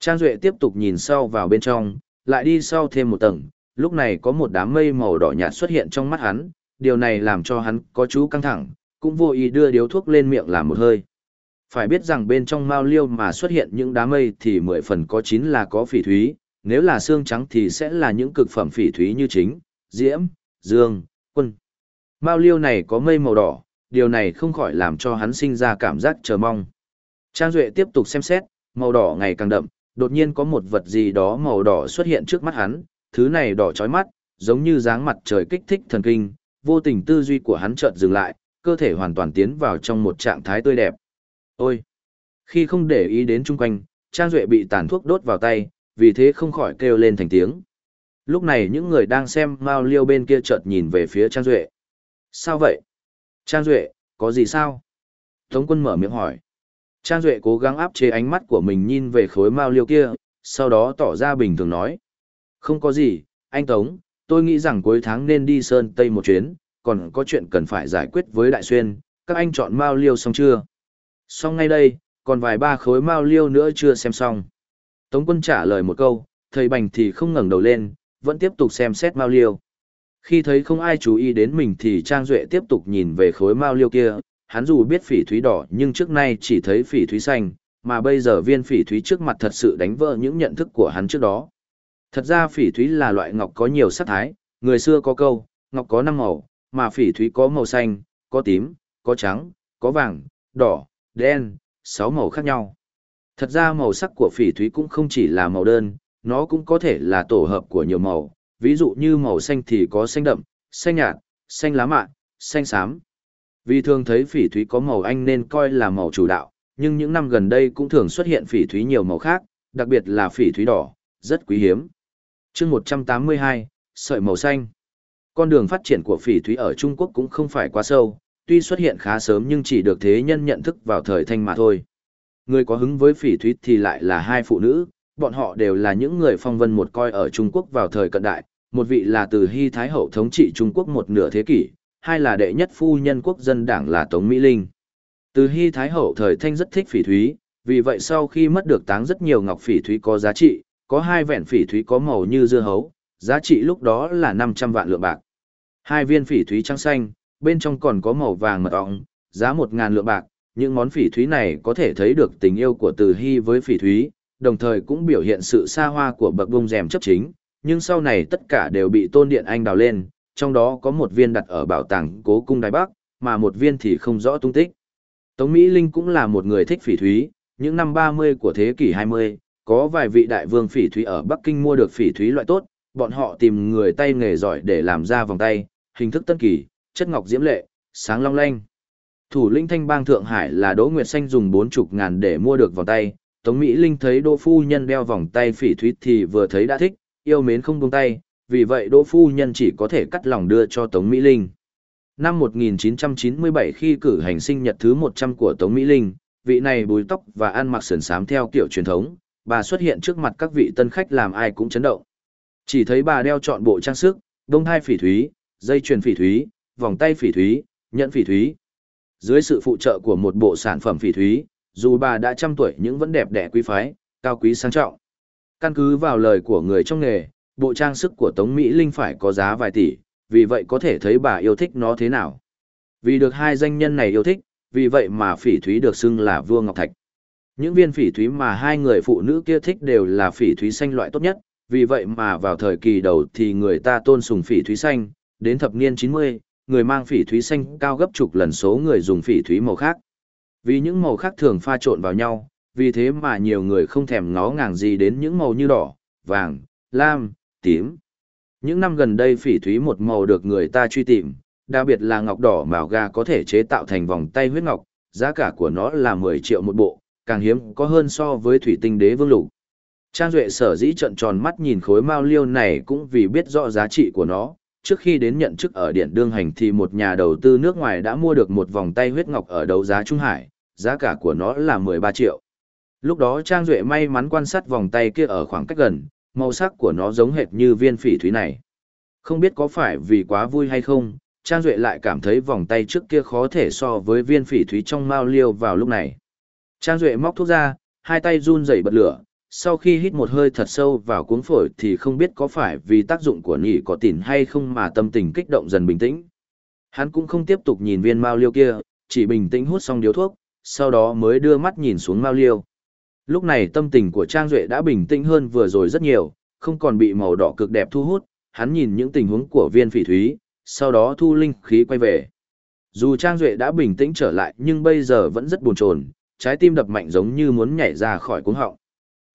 Trang Duệ tiếp tục nhìn sâu vào bên trong, lại đi sau thêm một tầng, lúc này có một đám mây màu đỏ nhạt xuất hiện trong mắt hắn, điều này làm cho hắn có chú căng thẳng, cũng vô ý đưa điếu thuốc lên miệng làm một hơi. Phải biết rằng bên trong mao liêu mà xuất hiện những đám mây thì mười phần có chín là có phỉ thúy, nếu là xương trắng thì sẽ là những cực phẩm phỉ thúy như chính, diễm, dương, quân. Mao liêu này có mây màu đỏ, điều này không khỏi làm cho hắn sinh ra cảm giác chờ mong. Trang Duệ tiếp tục xem xét, màu đỏ ngày càng đậm, đột nhiên có một vật gì đó màu đỏ xuất hiện trước mắt hắn, thứ này đỏ chói mắt, giống như dáng mặt trời kích thích thần kinh, vô tình tư duy của hắn chợt dừng lại, cơ thể hoàn toàn tiến vào trong một trạng thái tươi đẹp. Ôi! Khi không để ý đến chung quanh, Trang Duệ bị tàn thuốc đốt vào tay, vì thế không khỏi kêu lên thành tiếng. Lúc này những người đang xem Mao Liêu bên kia chợt nhìn về phía Trang Duệ. Sao vậy? Trang Duệ, có gì sao? Tống quân mở miệng hỏi. Trang Duệ cố gắng áp chế ánh mắt của mình nhìn về khối Mao Liêu kia, sau đó tỏ ra bình thường nói. Không có gì, anh Tống, tôi nghĩ rằng cuối tháng nên đi Sơn Tây một chuyến, còn có chuyện cần phải giải quyết với Đại Xuyên, các anh chọn Mao Liêu xong chưa? Xong ngay đây, còn vài ba khối Mao Liêu nữa chưa xem xong. Tống quân trả lời một câu, thầy Bành thì không ngẩng đầu lên, vẫn tiếp tục xem xét Mao Liêu. Khi thấy không ai chú ý đến mình thì Trang Duệ tiếp tục nhìn về khối Mao Liêu kia, hắn dù biết phỉ thúy đỏ nhưng trước nay chỉ thấy phỉ thúy xanh, mà bây giờ viên phỉ thúy trước mặt thật sự đánh vỡ những nhận thức của hắn trước đó. Thật ra phỉ thúy là loại ngọc có nhiều sắc thái, người xưa có câu, ngọc có năm màu, mà phỉ thúy có màu xanh, có tím, có trắng, có vàng, đỏ, đen, sáu màu khác nhau. Thật ra màu sắc của phỉ thúy cũng không chỉ là màu đơn, nó cũng có thể là tổ hợp của nhiều màu, ví dụ như màu xanh thì có xanh đậm, xanh nhạt, xanh lá mạ, xanh xám. Vì thường thấy phỉ thúy có màu anh nên coi là màu chủ đạo, nhưng những năm gần đây cũng thường xuất hiện phỉ thúy nhiều màu khác, đặc biệt là phỉ thúy đỏ, rất quý hiếm chương 182, sợi màu xanh. Con đường phát triển của phỉ thúy ở Trung Quốc cũng không phải quá sâu, tuy xuất hiện khá sớm nhưng chỉ được thế nhân nhận thức vào thời thanh mà thôi. Người có hứng với phỉ thúy thì lại là hai phụ nữ, bọn họ đều là những người phong vân một coi ở Trung Quốc vào thời cận đại, một vị là từ Hy Thái Hậu thống trị Trung Quốc một nửa thế kỷ, hai là đệ nhất phu nhân quốc dân đảng là Tống Mỹ Linh. Từ Hy Thái Hậu thời thanh rất thích phỉ thúy, vì vậy sau khi mất được táng rất nhiều ngọc phỉ thúy có giá trị, có hai vẹn phỉ thúy có màu như dưa hấu, giá trị lúc đó là 500 vạn lượng bạc. Hai viên phỉ thúy trắng xanh, bên trong còn có màu vàng mật ong, giá 1.000 lượng bạc. Những món phỉ thúy này có thể thấy được tình yêu của Từ Hy với phỉ thúy, đồng thời cũng biểu hiện sự xa hoa của bậc bông rèm chấp chính, nhưng sau này tất cả đều bị tôn điện anh đào lên, trong đó có một viên đặt ở bảo tàng cố cung Đài Bắc, mà một viên thì không rõ tung tích. Tống Mỹ Linh cũng là một người thích phỉ thúy, những năm 30 của thế kỷ 20, có vài vị đại vương phỉ thúy ở Bắc Kinh mua được phỉ thúy loại tốt, bọn họ tìm người tay nghề giỏi để làm ra vòng tay, hình thức tân kỳ, chất ngọc diễm lệ, sáng long lanh. Thủ lĩnh thanh bang Thượng Hải là Đỗ Nguyệt Xanh dùng bốn chục ngàn để mua được vòng tay, Tống Mỹ Linh thấy Đỗ Phu Nhân đeo vòng tay phỉ thúy thì vừa thấy đã thích, yêu mến không buông tay, vì vậy Đỗ Phu Nhân chỉ có thể cắt lòng đưa cho Tống Mỹ Linh. Năm 1997 khi cử hành sinh nhật thứ 100 của Tống Mỹ Linh, vị này búi tóc và ăn mặc sườn sám theo kiểu truyền thống, bà xuất hiện trước mặt các vị tân khách làm ai cũng chấn động. Chỉ thấy bà đeo trọn bộ trang sức, đông thai phỉ thúy, dây chuyền phỉ thúy, vòng tay phỉ thúy, nhẫn phỉ thúy. Dưới sự phụ trợ của một bộ sản phẩm phỉ thúy, dù bà đã trăm tuổi nhưng vẫn đẹp đẽ quý phái, cao quý sang trọng. Căn cứ vào lời của người trong nghề, bộ trang sức của Tống Mỹ Linh phải có giá vài tỷ, vì vậy có thể thấy bà yêu thích nó thế nào. Vì được hai danh nhân này yêu thích, vì vậy mà phỉ thúy được xưng là vua ngọc thạch. Những viên phỉ thúy mà hai người phụ nữ kia thích đều là phỉ thúy xanh loại tốt nhất, vì vậy mà vào thời kỳ đầu thì người ta tôn sùng phỉ thúy xanh, đến thập niên 90, người mang phỉ thúy xanh cao gấp chục lần số người dùng phỉ thúy màu khác. Vì những màu khác thường pha trộn vào nhau, vì thế mà nhiều người không thèm ngó ngàng gì đến những màu như đỏ, vàng, lam, tím. Những năm gần đây phỉ thúy một màu được người ta truy tìm, đặc biệt là ngọc đỏ màu ga có thể chế tạo thành vòng tay huyết ngọc, giá cả của nó là 10 triệu một bộ, càng hiếm có hơn so với thủy tinh đế vương lục. Trang Duệ sở dĩ trận tròn mắt nhìn khối mao liêu này cũng vì biết rõ giá trị của nó. Trước khi đến nhận chức ở Điện Đương Hành thì một nhà đầu tư nước ngoài đã mua được một vòng tay huyết ngọc ở đấu giá Trung Hải, giá cả của nó là 13 triệu. Lúc đó Trang Duệ may mắn quan sát vòng tay kia ở khoảng cách gần, màu sắc của nó giống hệt như viên phỉ thúy này. Không biết có phải vì quá vui hay không, Trang Duệ lại cảm thấy vòng tay trước kia khó thể so với viên phỉ thúy trong mao liêu vào lúc này. Trang Duệ móc thuốc ra, hai tay run rẩy bật lửa, sau khi hít một hơi thật sâu vào cuống phổi thì không biết có phải vì tác dụng của nỉ có tỉn hay không mà tâm tình kích động dần bình tĩnh. Hắn cũng không tiếp tục nhìn viên mao liêu kia, chỉ bình tĩnh hút xong điếu thuốc, sau đó mới đưa mắt nhìn xuống mao liêu. Lúc này tâm tình của Trang Duệ đã bình tĩnh hơn vừa rồi rất nhiều, không còn bị màu đỏ cực đẹp thu hút, hắn nhìn những tình huống của viên phỉ thúy, sau đó thu linh khí quay về. Dù Trang Duệ đã bình tĩnh trở lại nhưng bây giờ vẫn rất buồn chồn trái tim đập mạnh giống như muốn nhảy ra khỏi cuống họng.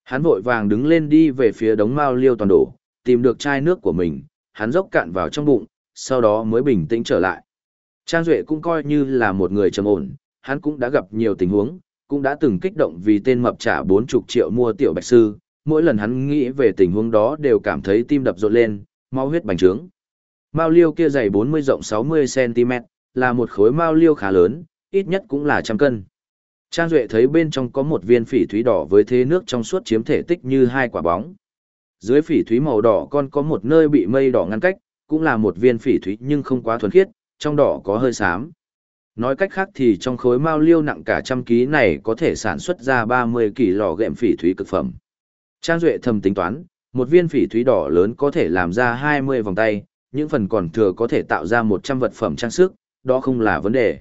Hắn vội vàng đứng lên đi về phía đống mao liêu toàn đổ, tìm được chai nước của mình, hắn dốc cạn vào trong bụng, sau đó mới bình tĩnh trở lại. Trang Duệ cũng coi như là một người trầm ổn, hắn cũng đã gặp nhiều tình huống, cũng đã từng kích động vì tên mập trả 40 triệu mua tiểu bạch sư, mỗi lần hắn nghĩ về tình huống đó đều cảm thấy tim đập rộn lên, máu huyết bành trướng. Mao liêu kia dày 40 rộng 60cm, là một khối mao liêu khá lớn, ít nhất cũng là trăm cân. Trang Duệ thấy bên trong có một viên phỉ thúy đỏ với thế nước trong suốt chiếm thể tích như hai quả bóng. Dưới phỉ thúy màu đỏ còn có một nơi bị mây đỏ ngăn cách, cũng là một viên phỉ thúy nhưng không quá thuần khiết, trong đỏ có hơi xám. Nói cách khác thì trong khối mao liêu nặng cả trăm ký này có thể sản xuất ra 30 kỳ lò gệm phỉ thúy cực phẩm. Trang Duệ thầm tính toán, một viên phỉ thúy đỏ lớn có thể làm ra 20 vòng tay, những phần còn thừa có thể tạo ra 100 vật phẩm trang sức, đó không là vấn đề.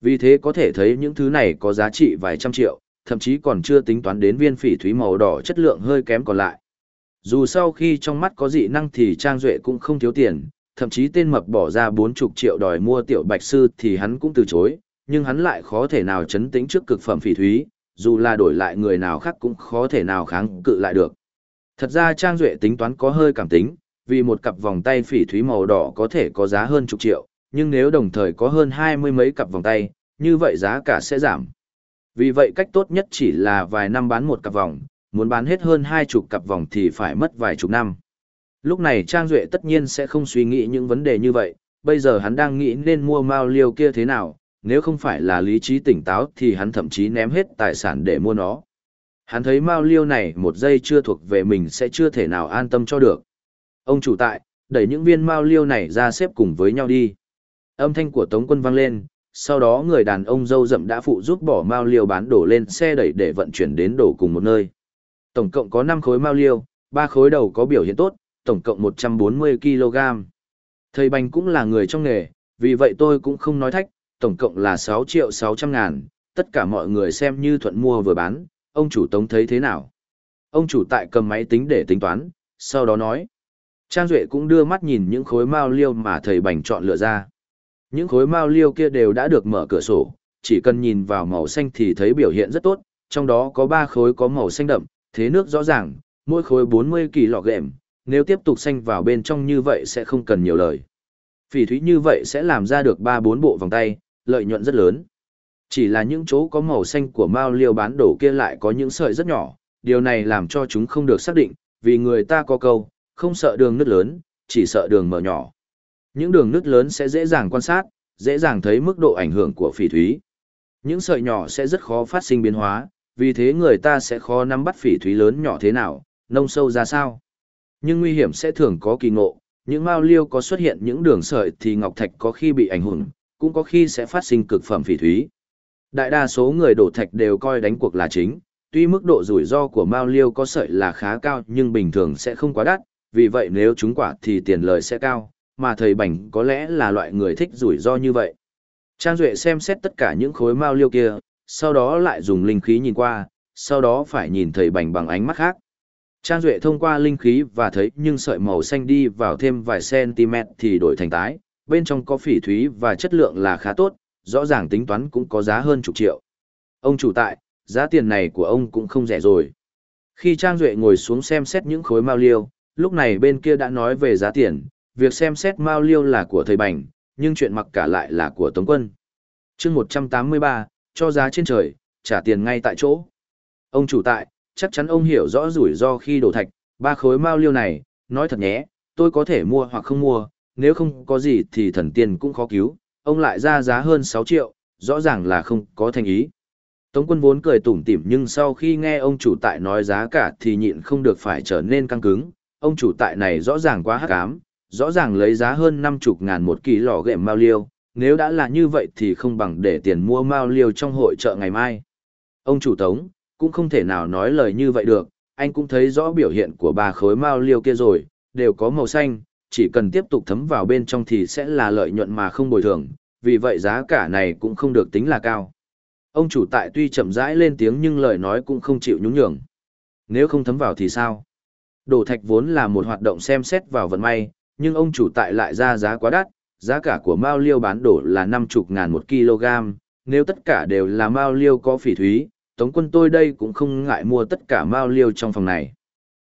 Vì thế có thể thấy những thứ này có giá trị vài trăm triệu, thậm chí còn chưa tính toán đến viên phỉ thúy màu đỏ chất lượng hơi kém còn lại. Dù sau khi trong mắt có dị năng thì Trang Duệ cũng không thiếu tiền, thậm chí tên mập bỏ ra 40 triệu đòi mua tiểu bạch sư thì hắn cũng từ chối, nhưng hắn lại khó thể nào chấn tĩnh trước cực phẩm phỉ thúy, dù là đổi lại người nào khác cũng khó thể nào kháng cự lại được. Thật ra Trang Duệ tính toán có hơi cảm tính, vì một cặp vòng tay phỉ thúy màu đỏ có thể có giá hơn chục triệu, nhưng nếu đồng thời có hơn hai mươi mấy cặp vòng tay, như vậy giá cả sẽ giảm. Vì vậy cách tốt nhất chỉ là vài năm bán một cặp vòng, muốn bán hết hơn hai chục cặp vòng thì phải mất vài chục năm. Lúc này Trang Duệ tất nhiên sẽ không suy nghĩ những vấn đề như vậy, bây giờ hắn đang nghĩ nên mua mao liêu kia thế nào, nếu không phải là lý trí tỉnh táo thì hắn thậm chí ném hết tài sản để mua nó. hắn thấy mao liêu này một giây chưa thuộc về mình sẽ chưa thể nào an tâm cho được. Ông chủ tại, đẩy những viên mao liêu này ra xếp cùng với nhau đi. Âm thanh của Tống quân vang lên, sau đó người đàn ông dâu rậm đã phụ giúp bỏ mao liêu bán đổ lên xe đẩy để vận chuyển đến đổ cùng một nơi. Tổng cộng có 5 khối mao liêu, 3 khối đầu có biểu hiện tốt, tổng cộng 140 kg. Thầy Bành cũng là người trong nghề, vì vậy tôi cũng không nói thách, tổng cộng là 6 triệu 600 ngàn, tất cả mọi người xem như thuận mua vừa bán, ông chủ tống thấy thế nào. Ông chủ tại cầm máy tính để tính toán, sau đó nói. Trang Duệ cũng đưa mắt nhìn những khối mao liêu mà thầy Bành chọn lựa ra. Những khối mao liêu kia đều đã được mở cửa sổ, chỉ cần nhìn vào màu xanh thì thấy biểu hiện rất tốt, trong đó có 3 khối có màu xanh đậm, thế nước rõ ràng, mỗi khối 40 kỳ lọ gệm, nếu tiếp tục xanh vào bên trong như vậy sẽ không cần nhiều lời. Phỉ thúy như vậy sẽ làm ra được 3-4 bộ vòng tay, lợi nhuận rất lớn. Chỉ là những chỗ có màu xanh của mao liêu bán đổ kia lại có những sợi rất nhỏ, điều này làm cho chúng không được xác định, vì người ta có câu, không sợ đường nứt lớn, chỉ sợ đường mở nhỏ. Những đường nứt lớn sẽ dễ dàng quan sát, dễ dàng thấy mức độ ảnh hưởng của phỉ thúy. Những sợi nhỏ sẽ rất khó phát sinh biến hóa, vì thế người ta sẽ khó nắm bắt phỉ thúy lớn nhỏ thế nào, nông sâu ra sao. Nhưng nguy hiểm sẽ thường có kỳ ngộ, những mao liêu có xuất hiện những đường sợi thì ngọc thạch có khi bị ảnh hưởng, cũng có khi sẽ phát sinh cực phẩm phỉ thúy. Đại đa số người đổ thạch đều coi đánh cuộc là chính, tuy mức độ rủi ro của mao liêu có sợi là khá cao nhưng bình thường sẽ không quá đắt, vì vậy nếu chúng quả thì tiền lời sẽ cao, mà thầy bảnh có lẽ là loại người thích rủi ro như vậy. Trang Duệ xem xét tất cả những khối mao liêu kia, sau đó lại dùng linh khí nhìn qua, sau đó phải nhìn thầy bảnh bằng ánh mắt khác. Trang Duệ thông qua linh khí và thấy nhưng sợi màu xanh đi vào thêm vài cm thì đổi thành tái, bên trong có phỉ thúy và chất lượng là khá tốt, rõ ràng tính toán cũng có giá hơn chục triệu. Ông chủ tại, giá tiền này của ông cũng không rẻ rồi. Khi Trang Duệ ngồi xuống xem xét những khối mao liêu, lúc này bên kia đã nói về giá tiền, việc xem xét mao liêu là của thầy Bành, nhưng chuyện mặc cả lại là của Tống Quân. chương 183, cho giá trên trời, trả tiền ngay tại chỗ. Ông chủ tại, chắc chắn ông hiểu rõ rủi ro khi đổ thạch, ba khối mao liêu này, nói thật nhé, tôi có thể mua hoặc không mua, nếu không có gì thì thần tiên cũng khó cứu, ông lại ra giá hơn 6 triệu, rõ ràng là không có thành ý. Tống quân vốn cười tủm tỉm nhưng sau khi nghe ông chủ tại nói giá cả thì nhịn không được phải trở nên căng cứng, ông chủ tại này rõ ràng quá hắc ám, rõ ràng lấy giá hơn 50 ngàn một kỳ lò gệm mao liêu, nếu đã là như vậy thì không bằng để tiền mua mao liêu trong hội chợ ngày mai. Ông chủ tống, cũng không thể nào nói lời như vậy được, anh cũng thấy rõ biểu hiện của ba khối mao liêu kia rồi, đều có màu xanh, chỉ cần tiếp tục thấm vào bên trong thì sẽ là lợi nhuận mà không bồi thường, vì vậy giá cả này cũng không được tính là cao. Ông chủ tại tuy chậm rãi lên tiếng nhưng lời nói cũng không chịu nhún nhường. Nếu không thấm vào thì sao? Đổ thạch vốn là một hoạt động xem xét vào vận may, nhưng ông chủ tại lại ra giá quá đắt, giá cả của mao liêu bán đổ là 50 ngàn một kg, nếu tất cả đều là mao liêu có phỉ thúy, Tống quân tôi đây cũng không ngại mua tất cả mao liêu trong phòng này.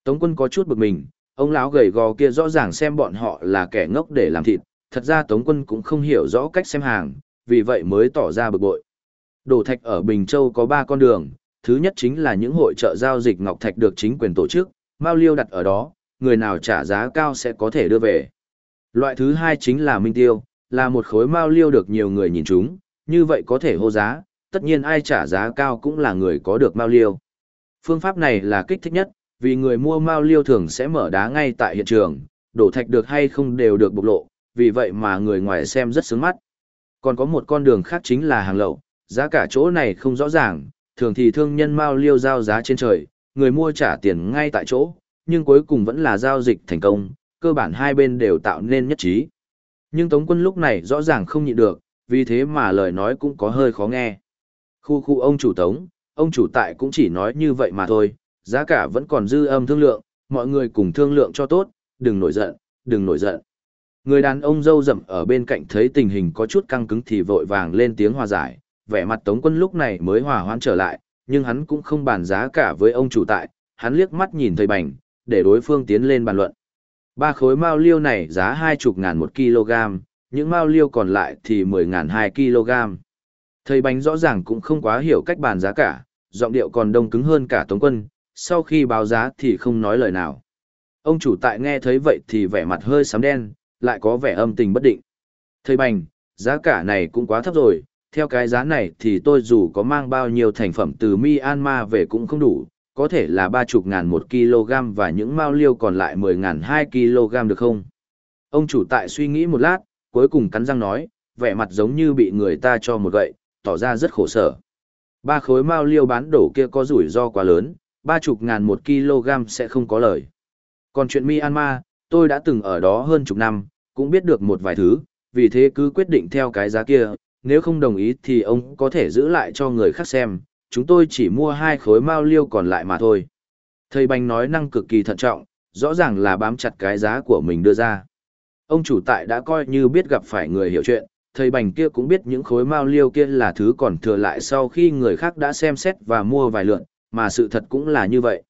Tống quân có chút bực mình, ông lão gầy gò kia rõ ràng xem bọn họ là kẻ ngốc để làm thịt, thật ra Tống quân cũng không hiểu rõ cách xem hàng, vì vậy mới tỏ ra bực bội. Đồ thạch ở Bình Châu có 3 con đường, thứ nhất chính là những hội trợ giao dịch ngọc thạch được chính quyền tổ chức, mao liêu đặt ở đó, người nào trả giá cao sẽ có thể đưa về. Loại thứ hai chính là minh tiêu, là một khối mao liêu được nhiều người nhìn chúng, như vậy có thể hô giá, tất nhiên ai trả giá cao cũng là người có được mao liêu. Phương pháp này là kích thích nhất, vì người mua mao liêu thường sẽ mở đá ngay tại hiện trường, đổ thạch được hay không đều được bộc lộ, vì vậy mà người ngoài xem rất sướng mắt. Còn có một con đường khác chính là hàng lậu, giá cả chỗ này không rõ ràng, thường thì thương nhân mao liêu giao giá trên trời, người mua trả tiền ngay tại chỗ, nhưng cuối cùng vẫn là giao dịch thành công, cơ bản hai bên đều tạo nên nhất trí. Nhưng Tống quân lúc này rõ ràng không nhịn được, vì thế mà lời nói cũng có hơi khó nghe. Khu khu ông chủ tống, ông chủ tại cũng chỉ nói như vậy mà thôi, giá cả vẫn còn dư âm thương lượng, mọi người cùng thương lượng cho tốt, đừng nổi giận, đừng nổi giận. Người đàn ông dâu rậm ở bên cạnh thấy tình hình có chút căng cứng thì vội vàng lên tiếng hòa giải, vẻ mặt tống quân lúc này mới hòa hoãn trở lại, nhưng hắn cũng không bàn giá cả với ông chủ tại, hắn liếc mắt nhìn thầy bành, để đối phương tiến lên bàn luận. Ba khối mao liêu này giá hai chục ngàn một kg, những mao liêu còn lại thì mười ngàn hai kg. Thầy bánh rõ ràng cũng không quá hiểu cách bàn giá cả, giọng điệu còn đông cứng hơn cả Tống Quân, sau khi báo giá thì không nói lời nào. Ông chủ tại nghe thấy vậy thì vẻ mặt hơi sám đen, lại có vẻ âm tình bất định. Thầy bành, giá cả này cũng quá thấp rồi, theo cái giá này thì tôi dù có mang bao nhiêu thành phẩm từ Myanmar về cũng không đủ, có thể là ba chục ngàn một kg và những mao liêu còn lại mười ngàn hai kg được không? Ông chủ tại suy nghĩ một lát, cuối cùng cắn răng nói, vẻ mặt giống như bị người ta cho một gậy, tỏ ra rất khổ sở. Ba khối mao liêu bán đổ kia có rủi ro quá lớn, ba chục ngàn một kg sẽ không có lời. Còn chuyện Myanmar, tôi đã từng ở đó hơn chục năm, cũng biết được một vài thứ, vì thế cứ quyết định theo cái giá kia, nếu không đồng ý thì ông có thể giữ lại cho người khác xem, chúng tôi chỉ mua hai khối mao liêu còn lại mà thôi. Thầy Bành nói năng cực kỳ thận trọng, rõ ràng là bám chặt cái giá của mình đưa ra. Ông chủ tại đã coi như biết gặp phải người hiểu chuyện, thầy Bành kia cũng biết những khối mao liêu kia là thứ còn thừa lại sau khi người khác đã xem xét và mua vài lượn, mà sự thật cũng là như vậy.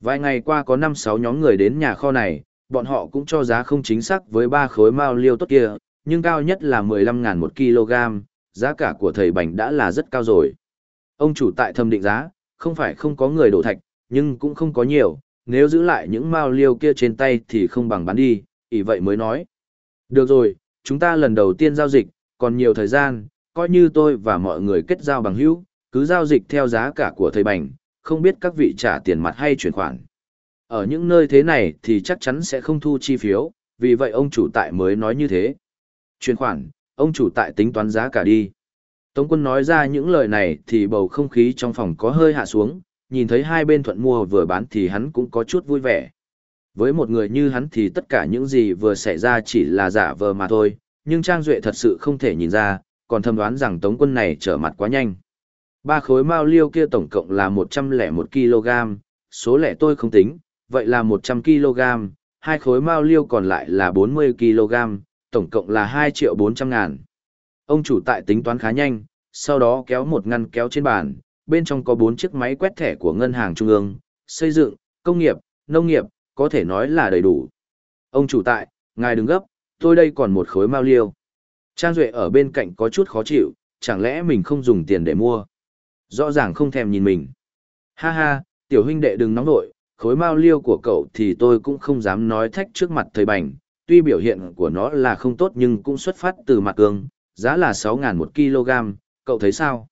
Vài ngày qua có 5-6 nhóm người đến nhà kho này, bọn họ cũng cho giá không chính xác với ba khối mao liêu tốt kia, nhưng cao nhất là 15 ngàn một kg, giá cả của thầy Bành đã là rất cao rồi. Ông chủ tại thâm định giá, không phải không có người đổ thạch, nhưng cũng không có nhiều, nếu giữ lại những mao liêu kia trên tay thì không bằng bán đi, ỷ vậy mới nói. Được rồi, chúng ta lần đầu tiên giao dịch, còn nhiều thời gian, coi như tôi và mọi người kết giao bằng hữu, cứ giao dịch theo giá cả của thầy Bành, không biết các vị trả tiền mặt hay chuyển khoản. Ở những nơi thế này thì chắc chắn sẽ không thu chi phiếu, vì vậy ông chủ tại mới nói như thế. Chuyển khoản, ông chủ tại tính toán giá cả đi. Tống quân nói ra những lời này thì bầu không khí trong phòng có hơi hạ xuống, nhìn thấy hai bên thuận mua vừa bán thì hắn cũng có chút vui vẻ. Với một người như hắn thì tất cả những gì vừa xảy ra chỉ là giả vờ mà thôi, nhưng Trang Duệ thật sự không thể nhìn ra, còn thầm đoán rằng tống quân này trở mặt quá nhanh. Ba khối mao liêu kia tổng cộng là 101 kg, số lẻ tôi không tính, vậy là 100 kg, hai khối mao liêu còn lại là 40 kg, tổng cộng là 2 triệu 400 ngàn. Ông chủ tại tính toán khá nhanh, sau đó kéo một ngăn kéo trên bàn, bên trong có 4 chiếc máy quét thẻ của ngân hàng trung ương, xây dựng, công nghiệp, nông nghiệp, có thể nói là đầy đủ. Ông chủ tại, ngài đừng gấp, tôi đây còn một khối mao liêu. Trang Duệ ở bên cạnh có chút khó chịu, chẳng lẽ mình không dùng tiền để mua. Rõ ràng không thèm nhìn mình. Ha ha, tiểu huynh đệ đừng nóng nội, khối mao liêu của cậu thì tôi cũng không dám nói thách trước mặt thầy bành. Tuy biểu hiện của nó là không tốt nhưng cũng xuất phát từ mặt cương, giá là 6.000 một kg, cậu thấy sao?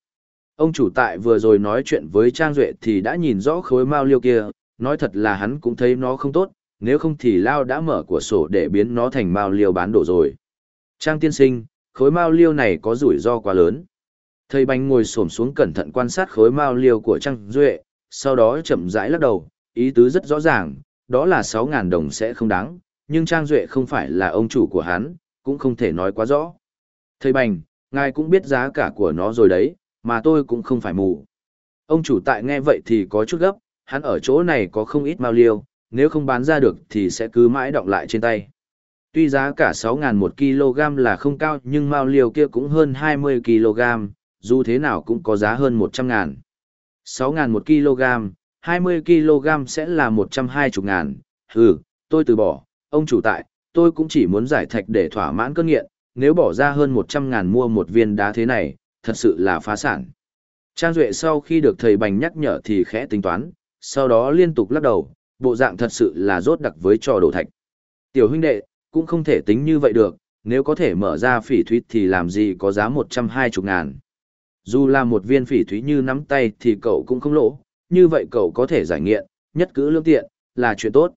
Ông chủ tại vừa rồi nói chuyện với Trang Duệ thì đã nhìn rõ khối mao liêu kia, nói thật là hắn cũng thấy nó không tốt, nếu không thì Lao đã mở của sổ để biến nó thành mao liêu bán đổ rồi. Trang tiên sinh, khối mao liêu này có rủi ro quá lớn. Thầy bánh ngồi xổm xuống cẩn thận quan sát khối mao liêu của Trang Duệ, sau đó chậm rãi lắc đầu, ý tứ rất rõ ràng, đó là 6.000 đồng sẽ không đáng, nhưng Trang Duệ không phải là ông chủ của hắn, cũng không thể nói quá rõ. Thầy Bành, ngài cũng biết giá cả của nó rồi đấy, mà tôi cũng không phải mù. Ông chủ tại nghe vậy thì có chút gấp, hắn ở chỗ này có không ít mao liêu, nếu không bán ra được thì sẽ cứ mãi đọng lại trên tay. Tuy giá cả 6.000 một kg là không cao nhưng mao liều kia cũng hơn 20 kg, dù thế nào cũng có giá hơn 100.000. 6.000 một kg, 20 kg sẽ là 120 ngàn. Ừ, tôi từ bỏ, ông chủ tại, tôi cũng chỉ muốn giải thạch để thỏa mãn cơn nghiện, nếu bỏ ra hơn 100 ngàn mua một viên đá thế này, thật sự là phá sản. Trang Duệ sau khi được thầy Bành nhắc nhở thì khẽ tính toán, sau đó liên tục lắc đầu, bộ dạng thật sự là rốt đặc với trò đổ thạch. Tiểu huynh đệ, cũng không thể tính như vậy được, nếu có thể mở ra phỉ thúy thì làm gì có giá 120 ngàn. Dù là một viên phỉ thúy như nắm tay thì cậu cũng không lỗ, như vậy cậu có thể giải nghiện, nhất cử lương tiện, là chuyện tốt.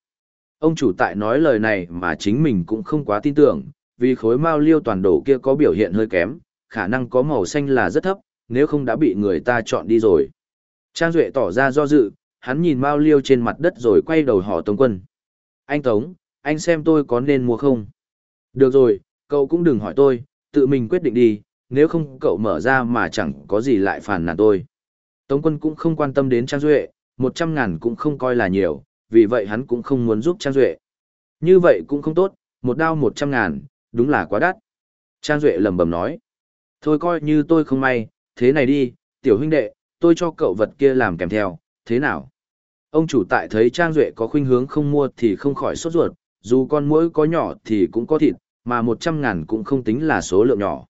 Ông chủ tại nói lời này mà chính mình cũng không quá tin tưởng, vì khối mao liêu toàn đồ kia có biểu hiện hơi kém, khả năng có màu xanh là rất thấp, nếu không đã bị người ta chọn đi rồi. Trang Duệ tỏ ra do dự, hắn nhìn mao liêu trên mặt đất rồi quay đầu hỏi Tống Quân. Anh Tống, anh xem tôi có nên mua không? Được rồi, cậu cũng đừng hỏi tôi, tự mình quyết định đi, nếu không cậu mở ra mà chẳng có gì lại phản nàn tôi. Tống quân cũng không quan tâm đến Trang Duệ, một trăm ngàn cũng không coi là nhiều, vì vậy hắn cũng không muốn giúp Trang Duệ. Như vậy cũng không tốt, một đao một trăm ngàn, đúng là quá đắt. Trang Duệ lầm bầm nói. Thôi coi như tôi không may, thế này đi, tiểu huynh đệ, tôi cho cậu vật kia làm kèm theo, thế nào? Ông chủ tại thấy Trang Duệ có khuynh hướng không mua thì không khỏi sốt ruột, dù con muỗi có nhỏ thì cũng có thịt, mà một trăm ngàn cũng không tính là số lượng nhỏ.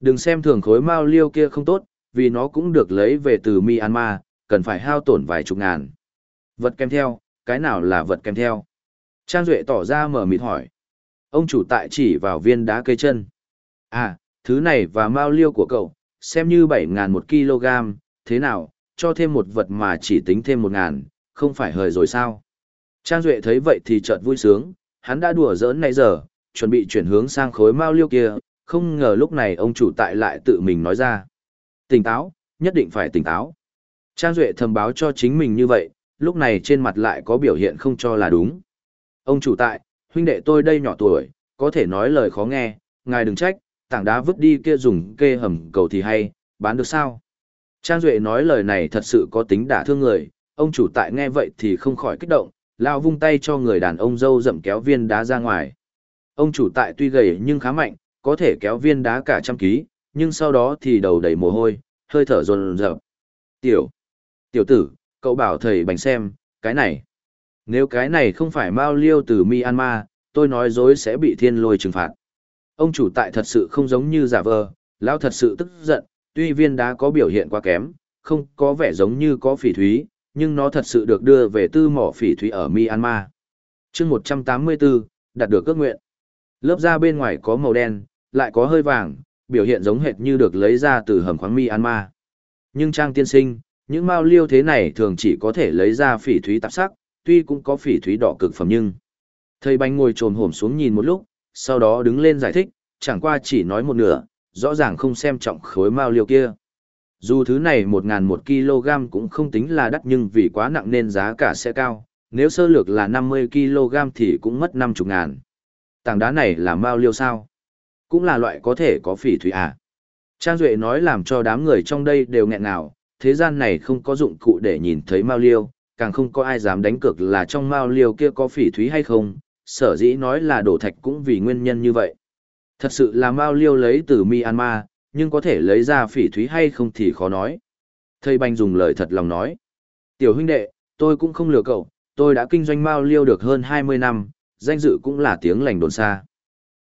Đừng xem thường khối mao liêu kia không tốt, vì nó cũng được lấy về từ Myanmar, cần phải hao tổn vài chục ngàn. Vật kèm theo, cái nào là vật kèm theo? Trang Duệ tỏ ra mở mịt hỏi. Ông chủ tại chỉ vào viên đá cây chân. À, thứ này và mao liêu của cậu, xem như 7 ngàn một kg, thế nào, cho thêm một vật mà chỉ tính thêm một ngàn, không phải hời rồi sao? Trang Duệ thấy vậy thì chợt vui sướng, hắn đã đùa giỡn nãy giờ, chuẩn bị chuyển hướng sang khối mao liêu kia, không ngờ lúc này ông chủ tại lại tự mình nói ra. Tỉnh táo, nhất định phải tỉnh táo. Trang Duệ thầm báo cho chính mình như vậy, lúc này trên mặt lại có biểu hiện không cho là đúng. Ông chủ tại, huynh đệ tôi đây nhỏ tuổi, có thể nói lời khó nghe, ngài đừng trách, tảng đá vứt đi kia dùng kê hầm cầu thì hay, bán được sao? Trang Duệ nói lời này thật sự có tính đả thương người, ông chủ tại nghe vậy thì không khỏi kích động, lao vung tay cho người đàn ông dâu dậm kéo viên đá ra ngoài. Ông chủ tại tuy gầy nhưng khá mạnh, có thể kéo viên đá cả trăm ký, nhưng sau đó thì đầu đầy mồ hôi, hơi thở rồn rợp. Tiểu, tiểu tử, cậu bảo thầy bánh xem, cái này. Nếu cái này không phải Mao Liêu từ Myanmar, tôi nói dối sẽ bị thiên lôi trừng phạt. Ông chủ tại thật sự không giống như giả vờ, lão thật sự tức giận, tuy viên đá có biểu hiện quá kém, không có vẻ giống như có phỉ thúy, nhưng nó thật sự được đưa về tư mỏ phỉ thúy ở Myanmar. chương 184, đạt được ước nguyện. Lớp da bên ngoài có màu đen, lại có hơi vàng, biểu hiện giống hệt như được lấy ra từ hầm khoáng Myanmar. Nhưng trang tiên sinh, những mao liêu thế này thường chỉ có thể lấy ra phỉ thúy tạp sắc, tuy cũng có phỉ thúy đỏ cực phẩm nhưng. Thầy bánh ngồi trồm hổm xuống nhìn một lúc, sau đó đứng lên giải thích, chẳng qua chỉ nói một nửa, rõ ràng không xem trọng khối mao liêu kia. Dù thứ này 1.001 kg cũng không tính là đắt nhưng vì quá nặng nên giá cả sẽ cao, nếu sơ lược là 50 kg thì cũng mất 50 ngàn. Tảng đá này là mao liêu sao? Cũng là loại có thể có phỉ thủy à? Trang Duệ nói làm cho đám người trong đây đều nghẹn ngào. thế gian này không có dụng cụ để nhìn thấy mao liêu, càng không có ai dám đánh cược là trong mao liêu kia có phỉ thúy hay không, sở dĩ nói là đổ thạch cũng vì nguyên nhân như vậy. Thật sự là mao liêu lấy từ Myanmar, nhưng có thể lấy ra phỉ thúy hay không thì khó nói. Thầy Banh dùng lời thật lòng nói. Tiểu huynh đệ, tôi cũng không lừa cậu, tôi đã kinh doanh mao liêu được hơn 20 năm, danh dự cũng là tiếng lành đồn xa.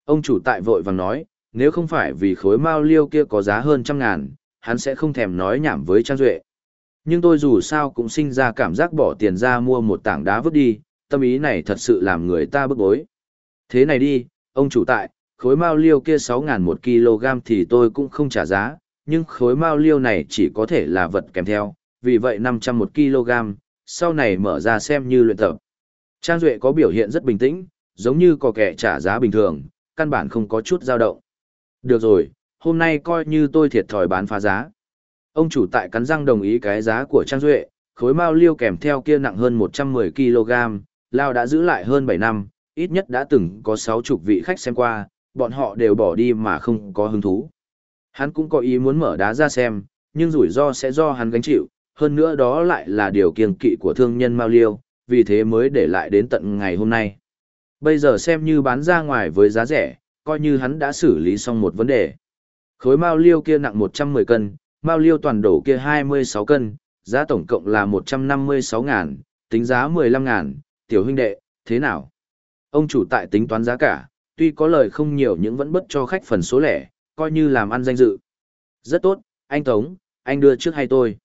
Ông chủ tại vội vàng nói, nếu không phải vì khối mao liêu kia có giá hơn trăm ngàn, hắn sẽ không thèm nói nhảm với Trang Duệ. Nhưng tôi dù sao cũng sinh ra cảm giác bỏ tiền ra mua một tảng đá vứt đi, tâm ý này thật sự làm người ta bức bối. Thế này đi, ông chủ tại, khối mao liêu kia 6.000 một kg thì tôi cũng không trả giá, nhưng khối mao liêu này chỉ có thể là vật kèm theo, vì vậy 500 một kg, sau này mở ra xem như luyện tập. Trang Duệ có biểu hiện rất bình tĩnh, giống như có kẻ trả giá bình thường, căn bản không có chút dao động. Được rồi, hôm nay coi như tôi thiệt thòi bán phá giá. Ông chủ tại cắn răng đồng ý cái giá của Trang Duệ, khối mao liêu kèm theo kia nặng hơn 110 kg, Lao đã giữ lại hơn 7 năm, ít nhất đã từng có 60 vị khách xem qua, bọn họ đều bỏ đi mà không có hứng thú. Hắn cũng có ý muốn mở đá ra xem, nhưng rủi ro sẽ do hắn gánh chịu, hơn nữa đó lại là điều kiêng kỵ của thương nhân Mao Liêu, vì thế mới để lại đến tận ngày hôm nay. Bây giờ xem như bán ra ngoài với giá rẻ, coi như hắn đã xử lý xong một vấn đề. Khối Mao Liêu kia nặng 110 cân, Mao Liêu toàn đổ kia 26 cân, giá tổng cộng là 156 ngàn, tính giá 15 ngàn, tiểu huynh đệ, thế nào? Ông chủ tại tính toán giá cả, tuy có lời không nhiều nhưng vẫn bất cho khách phần số lẻ, coi như làm ăn danh dự. Rất tốt, anh Tống, anh đưa trước hay tôi?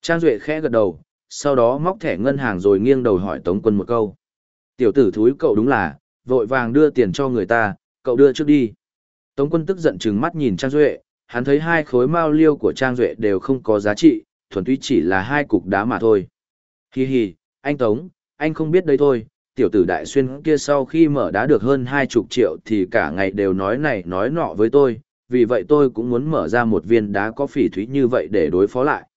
Trang Duệ khẽ gật đầu, sau đó móc thẻ ngân hàng rồi nghiêng đầu hỏi Tống quân một câu. Tiểu tử thúi cậu đúng là, vội vàng đưa tiền cho người ta, cậu đưa trước đi. Tống quân tức giận trừng mắt nhìn Trang Duệ, hắn thấy hai khối mao liêu của Trang Duệ đều không có giá trị, thuần túy chỉ là hai cục đá mà thôi. Hi hi, anh Tống, anh không biết đấy thôi, tiểu tử đại xuyên kia sau khi mở đá được hơn hai chục triệu thì cả ngày đều nói này nói nọ với tôi, vì vậy tôi cũng muốn mở ra một viên đá có phỉ thúy như vậy để đối phó lại.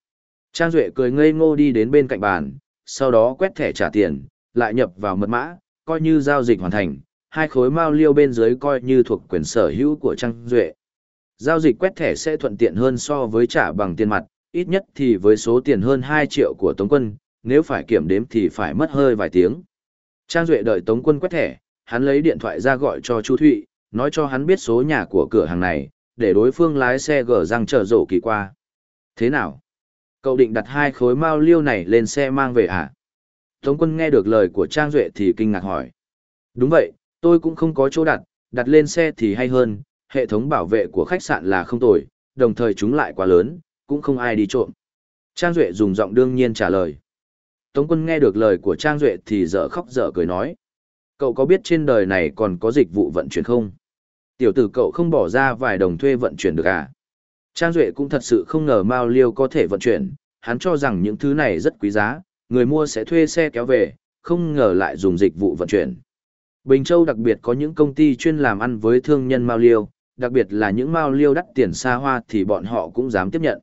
Trang Duệ cười ngây ngô đi đến bên cạnh bàn, sau đó quét thẻ trả tiền, lại nhập vào mật mã, coi như giao dịch hoàn thành, hai khối mao liêu bên dưới coi như thuộc quyền sở hữu của Trang Duệ. Giao dịch quét thẻ sẽ thuận tiện hơn so với trả bằng tiền mặt, ít nhất thì với số tiền hơn 2 triệu của Tống Quân, nếu phải kiểm đếm thì phải mất hơi vài tiếng. Trang Duệ đợi Tống Quân quét thẻ, hắn lấy điện thoại ra gọi cho Chu Thụy, nói cho hắn biết số nhà của cửa hàng này, để đối phương lái xe gở răng chờ rổ kỳ qua. Thế nào? Cậu định đặt hai khối mao liêu này lên xe mang về à? Tống Quân nghe được lời của Trang Duệ thì kinh ngạc hỏi. Đúng vậy, tôi cũng không có chỗ đặt, đặt lên xe thì hay hơn, hệ thống bảo vệ của khách sạn là không tồi, đồng thời chúng lại quá lớn, cũng không ai đi trộm. Trang Duệ dùng giọng đương nhiên trả lời. Tống quân nghe được lời của Trang Duệ thì dở khóc dở cười nói. Cậu có biết trên đời này còn có dịch vụ vận chuyển không? Tiểu tử cậu không bỏ ra vài đồng thuê vận chuyển được à? Trang Duệ cũng thật sự không ngờ Mao Liêu có thể vận chuyển, hắn cho rằng những thứ này rất quý giá, người mua sẽ thuê xe kéo về, không ngờ lại dùng dịch vụ vận chuyển. Bình Châu đặc biệt có những công ty chuyên làm ăn với thương nhân Mao Liêu, đặc biệt là những Mao Liêu đắt tiền xa hoa thì bọn họ cũng dám tiếp nhận.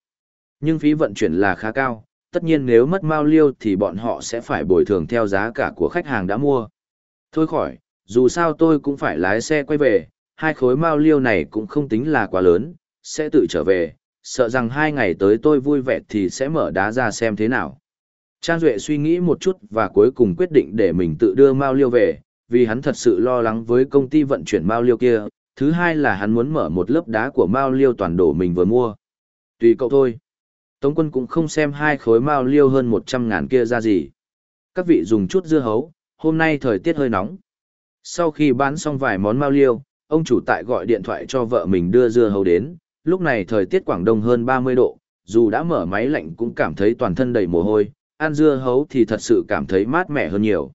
Nhưng phí vận chuyển là khá cao, tất nhiên nếu mất Mao Liêu thì bọn họ sẽ phải bồi thường theo giá cả của khách hàng đã mua. Thôi khỏi, dù sao tôi cũng phải lái xe quay về, hai khối Mao Liêu này cũng không tính là quá lớn, sẽ tự trở về, sợ rằng hai ngày tới tôi vui vẻ thì sẽ mở đá ra xem thế nào. Trang Duệ suy nghĩ một chút và cuối cùng quyết định để mình tự đưa Mao Liêu về, vì hắn thật sự lo lắng với công ty vận chuyển Mao Liêu kia, thứ hai là hắn muốn mở một lớp đá của Mao Liêu toàn đổ mình vừa mua. Tùy cậu thôi. Tống quân cũng không xem hai khối Mao Liêu hơn 100 ngàn kia ra gì. Các vị dùng chút dưa hấu, hôm nay thời tiết hơi nóng. Sau khi bán xong vài món Mao Liêu, ông chủ tại gọi điện thoại cho vợ mình đưa dưa hấu đến, lúc này thời tiết Quảng Đông hơn 30 độ, dù đã mở máy lạnh cũng cảm thấy toàn thân đầy mồ hôi, ăn dưa hấu thì thật sự cảm thấy mát mẻ hơn nhiều.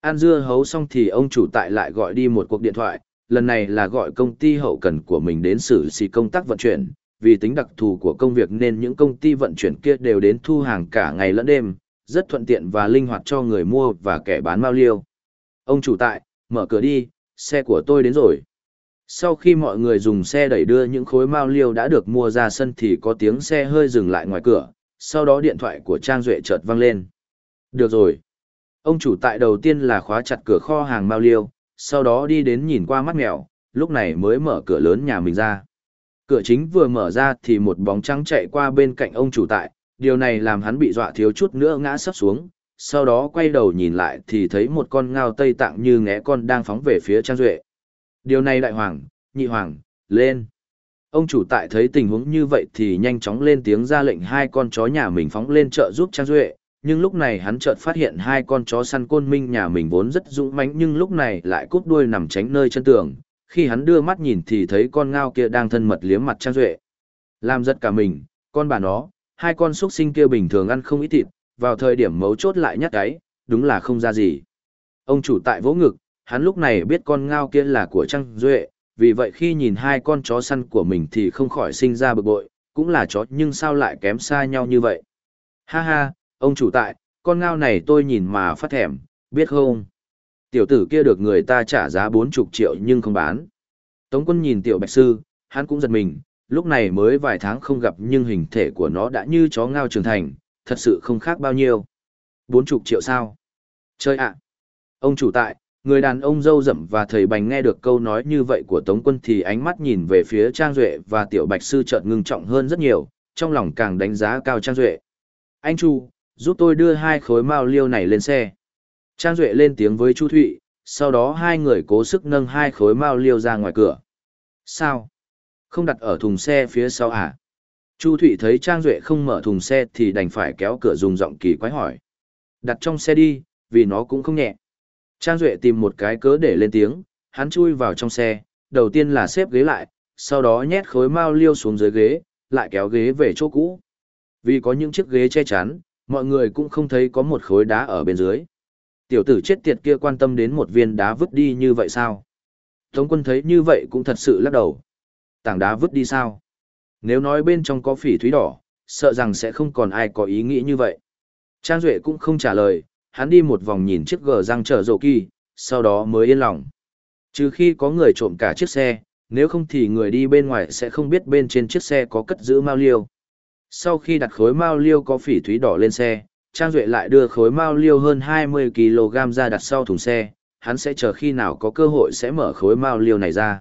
Ăn dưa hấu xong thì ông chủ tại lại gọi đi một cuộc điện thoại, lần này là gọi công ty hậu cần của mình đến xử lý công tác vận chuyển, vì tính đặc thù của công việc nên những công ty vận chuyển kia đều đến thu hàng cả ngày lẫn đêm, rất thuận tiện và linh hoạt cho người mua và kẻ bán mao liêu. Ông chủ tại, mở cửa đi, xe của tôi đến rồi. Sau khi mọi người dùng xe đẩy đưa những khối mao liêu đã được mua ra sân thì có tiếng xe hơi dừng lại ngoài cửa, sau đó điện thoại của Trang Duệ chợt vang lên. Được rồi. Ông chủ tại đầu tiên là khóa chặt cửa kho hàng mao liêu, sau đó đi đến nhìn qua mắt mèo, lúc này mới mở cửa lớn nhà mình ra. Cửa chính vừa mở ra thì một bóng trắng chạy qua bên cạnh ông chủ tại, điều này làm hắn bị dọa thiếu chút nữa ngã sắp xuống, sau đó quay đầu nhìn lại thì thấy một con ngao tây tạng như ngẽ con đang phóng về phía Trang Duệ. Điều này đại hoàng, nhị hoàng, lên. Ông chủ tại thấy tình huống như vậy thì nhanh chóng lên tiếng ra lệnh hai con chó nhà mình phóng lên chợ giúp Trang Duệ, nhưng lúc này hắn chợt phát hiện hai con chó săn côn minh nhà mình vốn rất dũng mãnh nhưng lúc này lại cút đuôi nằm tránh nơi chân tường. Khi hắn đưa mắt nhìn thì thấy con ngao kia đang thân mật liếm mặt Trang Duệ. Làm giật cả mình, con bà nó, hai con xuất sinh kia bình thường ăn không ít thịt, vào thời điểm mấu chốt lại nhắc cái, đúng là không ra gì. Ông chủ tại vỗ ngực, hắn lúc này biết con ngao kia là của Trang Duệ, vì vậy khi nhìn hai con chó săn của mình thì không khỏi sinh ra bực bội, cũng là chó nhưng sao lại kém xa nhau như vậy. Ha ha, ông chủ tại, con ngao này tôi nhìn mà phát thèm, biết không? Tiểu tử kia được người ta trả giá bốn chục triệu nhưng không bán. Tống quân nhìn tiểu bạch sư, hắn cũng giật mình, lúc này mới vài tháng không gặp nhưng hình thể của nó đã như chó ngao trưởng thành, thật sự không khác bao nhiêu. Bốn chục triệu sao? Chơi ạ! Ông chủ tại, Người đàn ông dâu rậm và thầy bành nghe được câu nói như vậy của Tống quân thì ánh mắt nhìn về phía Trang Duệ và tiểu bạch sư chợt ngưng trọng hơn rất nhiều, trong lòng càng đánh giá cao Trang Duệ. Anh Chu, giúp tôi đưa hai khối mao liêu này lên xe. Trang Duệ lên tiếng với Chu Thụy, sau đó hai người cố sức nâng hai khối mao liêu ra ngoài cửa. Sao? Không đặt ở thùng xe phía sau à? Chu Thụy thấy Trang Duệ không mở thùng xe thì đành phải kéo cửa dùng giọng kỳ quái hỏi. Đặt trong xe đi, vì nó cũng không nhẹ. Trang Duệ tìm một cái cớ để lên tiếng, hắn chui vào trong xe, đầu tiên là xếp ghế lại, sau đó nhét khối mao liêu xuống dưới ghế, lại kéo ghế về chỗ cũ. Vì có những chiếc ghế che chắn, mọi người cũng không thấy có một khối đá ở bên dưới. Tiểu tử chết tiệt kia quan tâm đến một viên đá vứt đi như vậy sao? Tống quân thấy như vậy cũng thật sự lắc đầu. Tảng đá vứt đi sao? Nếu nói bên trong có phỉ thúy đỏ, sợ rằng sẽ không còn ai có ý nghĩ như vậy. Trang Duệ cũng không trả lời, hắn đi một vòng nhìn chiếc gờ răng chở rổ kỳ, sau đó mới yên lòng. Trừ khi có người trộm cả chiếc xe, nếu không thì người đi bên ngoài sẽ không biết bên trên chiếc xe có cất giữ mao liêu. Sau khi đặt khối mao liêu có phỉ thúy đỏ lên xe, Trang Duệ lại đưa khối mao liêu hơn 20kg ra đặt sau thùng xe, hắn sẽ chờ khi nào có cơ hội sẽ mở khối mao liêu này ra.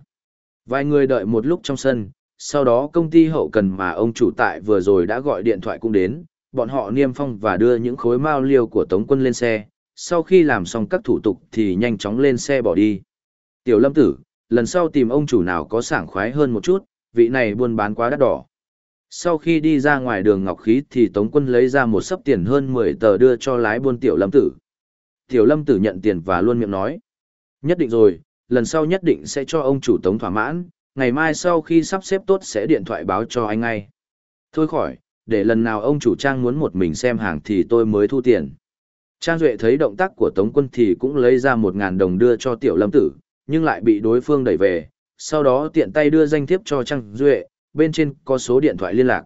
Vài người đợi một lúc trong sân, sau đó công ty hậu cần mà ông chủ tại vừa rồi đã gọi điện thoại cũng đến, bọn họ niêm phong và đưa những khối mao liêu của Tống quân lên xe, sau khi làm xong các thủ tục thì nhanh chóng lên xe bỏ đi. Tiểu lâm tử, lần sau tìm ông chủ nào có sảng khoái hơn một chút, vị này buôn bán quá đắt đỏ. Sau khi đi ra ngoài đường ngọc khí thì Tống quân lấy ra một sấp tiền hơn 10 tờ đưa cho lái buôn tiểu lâm tử. Tiểu lâm tử nhận tiền và luôn miệng nói. Nhất định rồi, lần sau nhất định sẽ cho ông chủ Tống thỏa mãn, ngày mai sau khi sắp xếp tốt sẽ điện thoại báo cho anh ngay. Thôi khỏi, để lần nào ông chủ trang muốn một mình xem hàng thì tôi mới thu tiền. Trang Duệ thấy động tác của Tống quân thì cũng lấy ra một ngàn đồng đưa cho tiểu lâm tử, nhưng lại bị đối phương đẩy về, sau đó tiện tay đưa danh thiếp cho Trang Duệ, bên trên có số điện thoại liên lạc.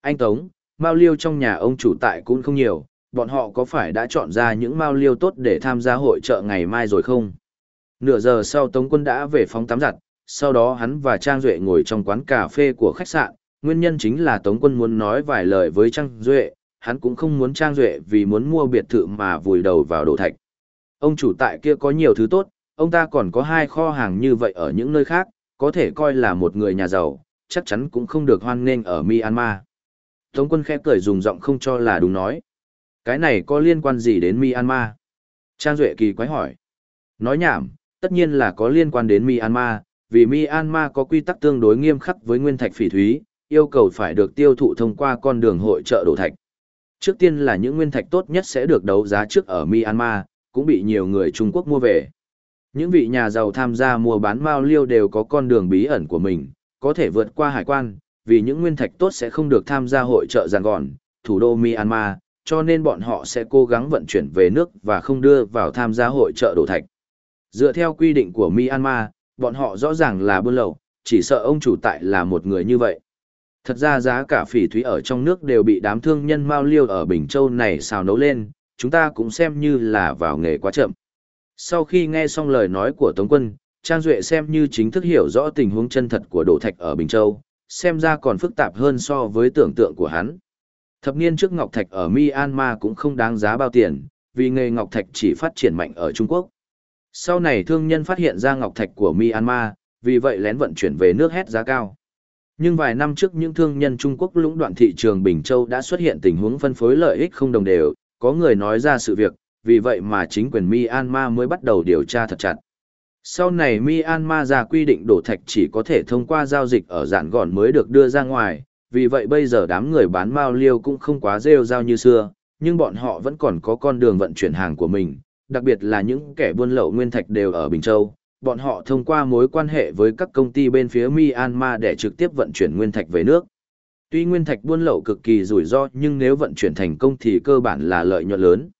Anh Tống, Mao Liêu trong nhà ông chủ tại cũng không nhiều, bọn họ có phải đã chọn ra những mao liêu tốt để tham gia hội trợ ngày mai rồi không? Nửa giờ sau Tống quân đã về phóng tắm giặt, sau đó hắn và Trang Duệ ngồi trong quán cà phê của khách sạn, nguyên nhân chính là Tống quân muốn nói vài lời với Trang Duệ, hắn cũng không muốn Trang Duệ vì muốn mua biệt thự mà vùi đầu vào đồ thạch. Ông chủ tại kia có nhiều thứ tốt, ông ta còn có hai kho hàng như vậy ở những nơi khác, có thể coi là một người nhà giàu, chắc chắn cũng không được hoan nghênh ở Myanmar. Tống quân khẽ cười dùng giọng không cho là đúng nói. Cái này có liên quan gì đến Myanmar? Trang Duệ kỳ quái hỏi. Nói nhảm, tất nhiên là có liên quan đến Myanmar, vì Myanmar có quy tắc tương đối nghiêm khắc với nguyên thạch phỉ thúy, yêu cầu phải được tiêu thụ thông qua con đường hội trợ đổ thạch. Trước tiên là những nguyên thạch tốt nhất sẽ được đấu giá trước ở Myanmar, cũng bị nhiều người Trung Quốc mua về. Những vị nhà giàu tham gia mua bán mao liêu đều có con đường bí ẩn của mình, có thể vượt qua hải quan, vì những nguyên thạch tốt sẽ không được tham gia hội trợ giàn gòn, thủ đô Myanmar, cho nên bọn họ sẽ cố gắng vận chuyển về nước và không đưa vào tham gia hội trợ đổ thạch. Dựa theo quy định của Myanmar, bọn họ rõ ràng là buôn lậu, chỉ sợ ông chủ tại là một người như vậy. Thật ra giá cả phỉ thúy ở trong nước đều bị đám thương nhân Mao Liêu ở Bình Châu này xào nấu lên, chúng ta cũng xem như là vào nghề quá chậm. Sau khi nghe xong lời nói của Tống Quân, Trang Duệ xem như chính thức hiểu rõ tình huống chân thật của đổ thạch ở Bình Châu, xem ra còn phức tạp hơn so với tưởng tượng của hắn. Thập niên trước Ngọc Thạch ở Myanmar cũng không đáng giá bao tiền, vì nghề Ngọc Thạch chỉ phát triển mạnh ở Trung Quốc. Sau này thương nhân phát hiện ra Ngọc Thạch của Myanmar, vì vậy lén vận chuyển về nước hét giá cao. Nhưng vài năm trước những thương nhân Trung Quốc lũng đoạn thị trường Bình Châu đã xuất hiện tình huống phân phối lợi ích không đồng đều, có người nói ra sự việc, vì vậy mà chính quyền Myanmar mới bắt đầu điều tra thật chặt. Sau này Myanmar ra quy định đổ thạch chỉ có thể thông qua giao dịch ở giản gọn mới được đưa ra ngoài, vì vậy bây giờ đám người bán mao liêu cũng không quá rêu rao như xưa, nhưng bọn họ vẫn còn có con đường vận chuyển hàng của mình, đặc biệt là những kẻ buôn lậu nguyên thạch đều ở Bình Châu. Bọn họ thông qua mối quan hệ với các công ty bên phía Myanmar để trực tiếp vận chuyển nguyên thạch về nước. Tuy nguyên thạch buôn lậu cực kỳ rủi ro nhưng nếu vận chuyển thành công thì cơ bản là lợi nhuận lớn.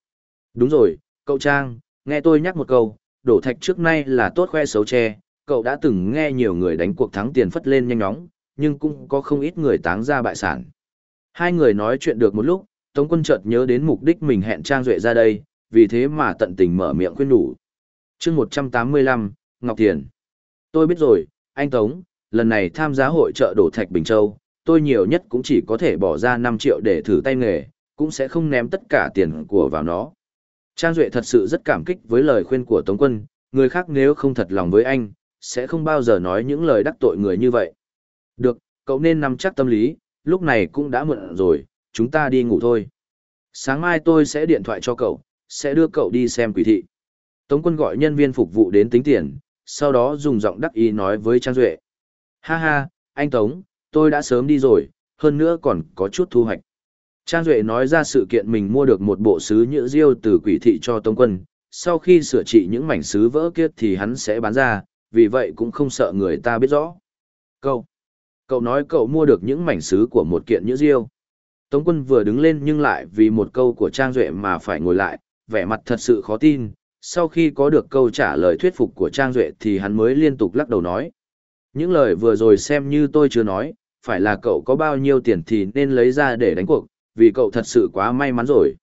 Đúng rồi, cậu Trang, nghe tôi nhắc một câu, đổ thạch trước nay là tốt khoe xấu che, cậu đã từng nghe nhiều người đánh cuộc thắng tiền phất lên nhanh nóng, nhưng cũng có không ít người táng ra bại sản. Hai người nói chuyện được một lúc, Tống quân chợt nhớ đến mục đích mình hẹn Trang Duệ ra đây, vì thế mà tận tình mở miệng khuyên nhủ. chương 185, Ngọc Thiền. Tôi biết rồi, anh Tống, lần này tham gia hội trợ đổ thạch Bình Châu, tôi nhiều nhất cũng chỉ có thể bỏ ra 5 triệu để thử tay nghề, cũng sẽ không ném tất cả tiền của vào nó. Trang Duệ thật sự rất cảm kích với lời khuyên của Tống quân, người khác nếu không thật lòng với anh, sẽ không bao giờ nói những lời đắc tội người như vậy. Được, cậu nên nắm chắc tâm lý, lúc này cũng đã muộn rồi, chúng ta đi ngủ thôi. Sáng mai tôi sẽ điện thoại cho cậu, sẽ đưa cậu đi xem quỷ thị. Tống quân gọi nhân viên phục vụ đến tính tiền, sau đó dùng giọng đắc ý nói với Trang Duệ. Ha ha, anh Tống, tôi đã sớm đi rồi, hơn nữa còn có chút thu hoạch. Trang Duệ nói ra sự kiện mình mua được một bộ sứ nhựa diêu từ quỷ thị cho Tống quân, sau khi sửa trị những mảnh sứ vỡ kiết thì hắn sẽ bán ra, vì vậy cũng không sợ người ta biết rõ. Cậu, Cậu nói cậu mua được những mảnh sứ của một kiện nhựa diêu. Tống quân vừa đứng lên nhưng lại vì một câu của Trang Duệ mà phải ngồi lại, vẻ mặt thật sự khó tin. Sau khi có được câu trả lời thuyết phục của Trang Duệ thì hắn mới liên tục lắc đầu nói. Những lời vừa rồi xem như tôi chưa nói, phải là cậu có bao nhiêu tiền thì nên lấy ra để đánh cuộc, vì cậu thật sự quá may mắn rồi.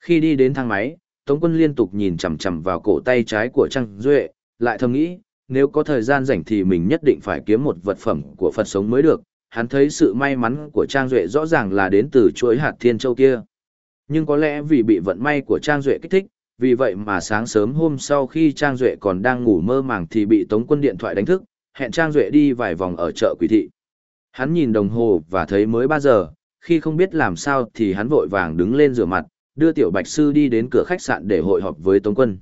Khi đi đến thang máy, Tống quân liên tục nhìn chằm chằm vào cổ tay trái của Trang Duệ, lại thầm nghĩ, nếu có thời gian rảnh thì mình nhất định phải kiếm một vật phẩm của Phật sống mới được. Hắn thấy sự may mắn của Trang Duệ rõ ràng là đến từ chuỗi hạt thiên châu kia. Nhưng có lẽ vì bị vận may của Trang Duệ kích thích, vì vậy mà sáng sớm hôm sau khi Trang Duệ còn đang ngủ mơ màng thì bị Tống quân điện thoại đánh thức, hẹn Trang Duệ đi vài vòng ở chợ quỷ thị. Hắn nhìn đồng hồ và thấy mới 3 giờ, khi không biết làm sao thì hắn vội vàng đứng lên rửa mặt, đưa Tiểu Bạch Sư đi đến cửa khách sạn để hội họp với Tống quân.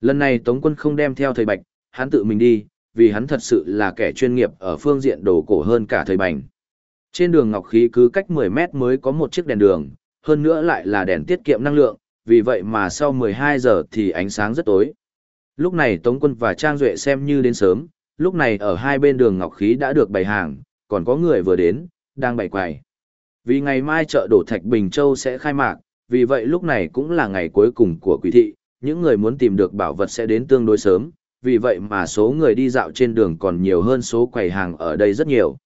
Lần này Tống quân không đem theo thầy Bạch, hắn tự mình đi, vì hắn thật sự là kẻ chuyên nghiệp ở phương diện đồ cổ hơn cả thầy Bành. Trên đường Ngọc Khí cứ cách 10 mét mới có một chiếc đèn đường, hơn nữa lại là đèn tiết kiệm năng lượng, vì vậy mà sau 12 giờ thì ánh sáng rất tối. Lúc này Tống Quân và Trang Duệ xem như đến sớm, lúc này ở hai bên đường Ngọc Khí đã được bày hàng, còn có người vừa đến, đang bày quầy. Vì ngày mai chợ đổ thạch Bình Châu sẽ khai mạc, vì vậy lúc này cũng là ngày cuối cùng của quý thị, những người muốn tìm được bảo vật sẽ đến tương đối sớm, vì vậy mà số người đi dạo trên đường còn nhiều hơn số quầy hàng ở đây rất nhiều.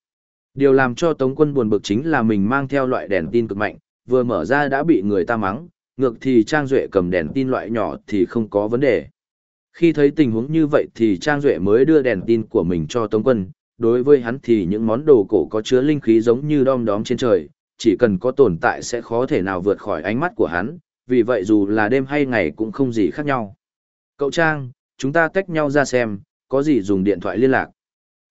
Điều làm cho Tống quân buồn bực chính là mình mang theo loại đèn tin cực mạnh, vừa mở ra đã bị người ta mắng, ngược thì Trang Duệ cầm đèn tin loại nhỏ thì không có vấn đề. Khi thấy tình huống như vậy thì Trang Duệ mới đưa đèn tin của mình cho Tống Quân, đối với hắn thì những món đồ cổ có chứa linh khí giống như đom đóm trên trời, chỉ cần có tồn tại sẽ khó thể nào vượt khỏi ánh mắt của hắn, vì vậy dù là đêm hay ngày cũng không gì khác nhau. Cậu Trang, chúng ta tách nhau ra xem, có gì dùng điện thoại liên lạc.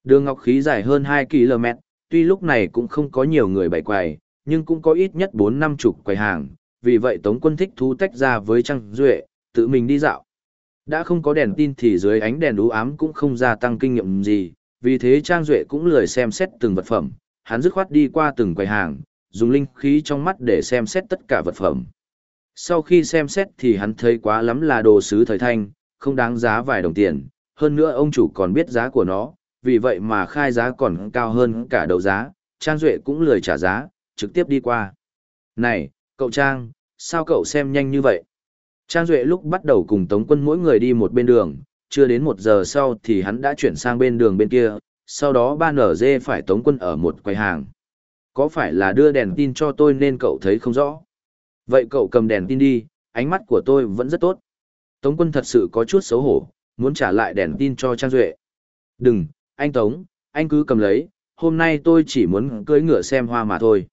Đường ngọc khí dài hơn 2 km, tuy lúc này cũng không có nhiều người bày quầy, nhưng cũng có ít nhất 4 năm chục quầy hàng, vì vậy Tống quân thích thú tách ra với Trang Duệ, tự mình đi dạo. Đã không có đèn tin thì dưới ánh đèn đú ám cũng không gia tăng kinh nghiệm gì, vì thế Trang Duệ cũng lười xem xét từng vật phẩm, hắn dứt khoát đi qua từng quầy hàng, dùng linh khí trong mắt để xem xét tất cả vật phẩm. Sau khi xem xét thì hắn thấy quá lắm là đồ sứ thời thanh, không đáng giá vài đồng tiền, hơn nữa ông chủ còn biết giá của nó, vì vậy mà khai giá còn cao hơn cả đầu giá, Trang Duệ cũng lười trả giá, trực tiếp đi qua. Này, cậu Trang, sao cậu xem nhanh như vậy? Trang Duệ lúc bắt đầu cùng Tống quân mỗi người đi một bên đường, chưa đến một giờ sau thì hắn đã chuyển sang bên đường bên kia, sau đó ba nở dê phải Tống quân ở một quầy hàng. Có phải là đưa đèn tin cho tôi nên cậu thấy không rõ? Vậy cậu cầm đèn tin đi, ánh mắt của tôi vẫn rất tốt. Tống quân thật sự có chút xấu hổ, muốn trả lại đèn tin cho Trang Duệ. Đừng, anh Tống, anh cứ cầm lấy, hôm nay tôi chỉ muốn cưỡi ngựa xem hoa mà thôi.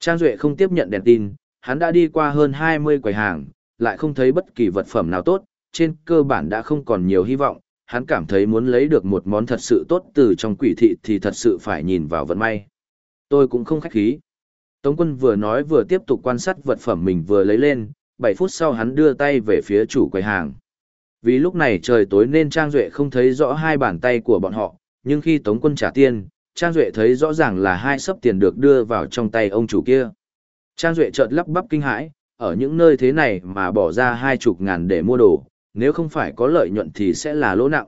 Trang Duệ không tiếp nhận đèn tin, hắn đã đi qua hơn 20 quầy hàng, lại không thấy bất kỳ vật phẩm nào tốt, trên cơ bản đã không còn nhiều hy vọng, hắn cảm thấy muốn lấy được một món thật sự tốt từ trong quỷ thị thì thật sự phải nhìn vào vận may. Tôi cũng không khách khí. Tống quân vừa nói vừa tiếp tục quan sát vật phẩm mình vừa lấy lên, 7 phút sau hắn đưa tay về phía chủ quầy hàng. Vì lúc này trời tối nên Trang Duệ không thấy rõ hai bàn tay của bọn họ, nhưng khi Tống quân trả tiền, Trang Duệ thấy rõ ràng là hai sấp tiền được đưa vào trong tay ông chủ kia. Trang Duệ chợt lắp bắp kinh hãi, ở những nơi thế này mà bỏ ra hai chục ngàn để mua đồ, nếu không phải có lợi nhuận thì sẽ là lỗ nặng.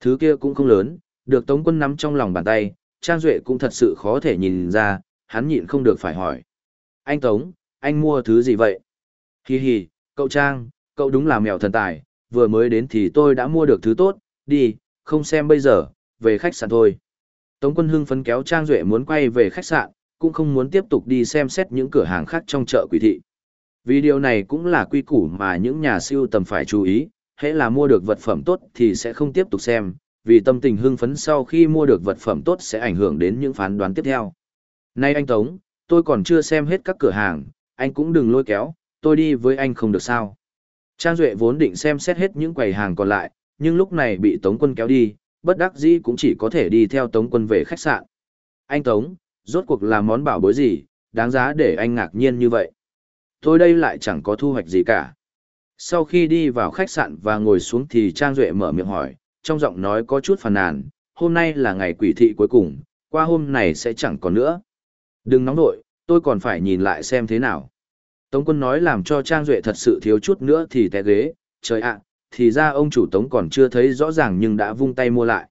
Thứ kia cũng không lớn, được Tống quân nắm trong lòng bàn tay, Trang Duệ cũng thật sự khó thể nhìn ra, hắn nhịn không được phải hỏi. Anh Tống, anh mua thứ gì vậy? Hi hi, cậu Trang, cậu đúng là mèo thần tài, vừa mới đến thì tôi đã mua được thứ tốt, đi, không xem bây giờ, về khách sạn thôi. Tống quân hưng phấn kéo Trang Duệ muốn quay về khách sạn, cũng không muốn tiếp tục đi xem xét những cửa hàng khác trong chợ quỷ thị. Vì điều này cũng là quy củ mà những nhà siêu tầm phải chú ý, hễ là mua được vật phẩm tốt thì sẽ không tiếp tục xem, vì tâm tình hưng phấn sau khi mua được vật phẩm tốt sẽ ảnh hưởng đến những phán đoán tiếp theo. Nay anh Tống, tôi còn chưa xem hết các cửa hàng, anh cũng đừng lôi kéo, tôi đi với anh không được sao. Trang Duệ vốn định xem xét hết những quầy hàng còn lại, nhưng lúc này bị Tống quân kéo đi, bất đắc dĩ cũng chỉ có thể đi theo Tống quân về khách sạn. Anh Tống, rốt cuộc là món bảo bối gì, đáng giá để anh ngạc nhiên như vậy. Tôi đây lại chẳng có thu hoạch gì cả. Sau khi đi vào khách sạn và ngồi xuống thì Trang Duệ mở miệng hỏi, trong giọng nói có chút phàn nàn, hôm nay là ngày quỷ thị cuối cùng, qua hôm này sẽ chẳng còn nữa. Đừng nóng nội, tôi còn phải nhìn lại xem thế nào. Tống quân nói làm cho Trang Duệ thật sự thiếu chút nữa thì té ghế, trời ạ, thì ra ông chủ Tống còn chưa thấy rõ ràng nhưng đã vung tay mua lại.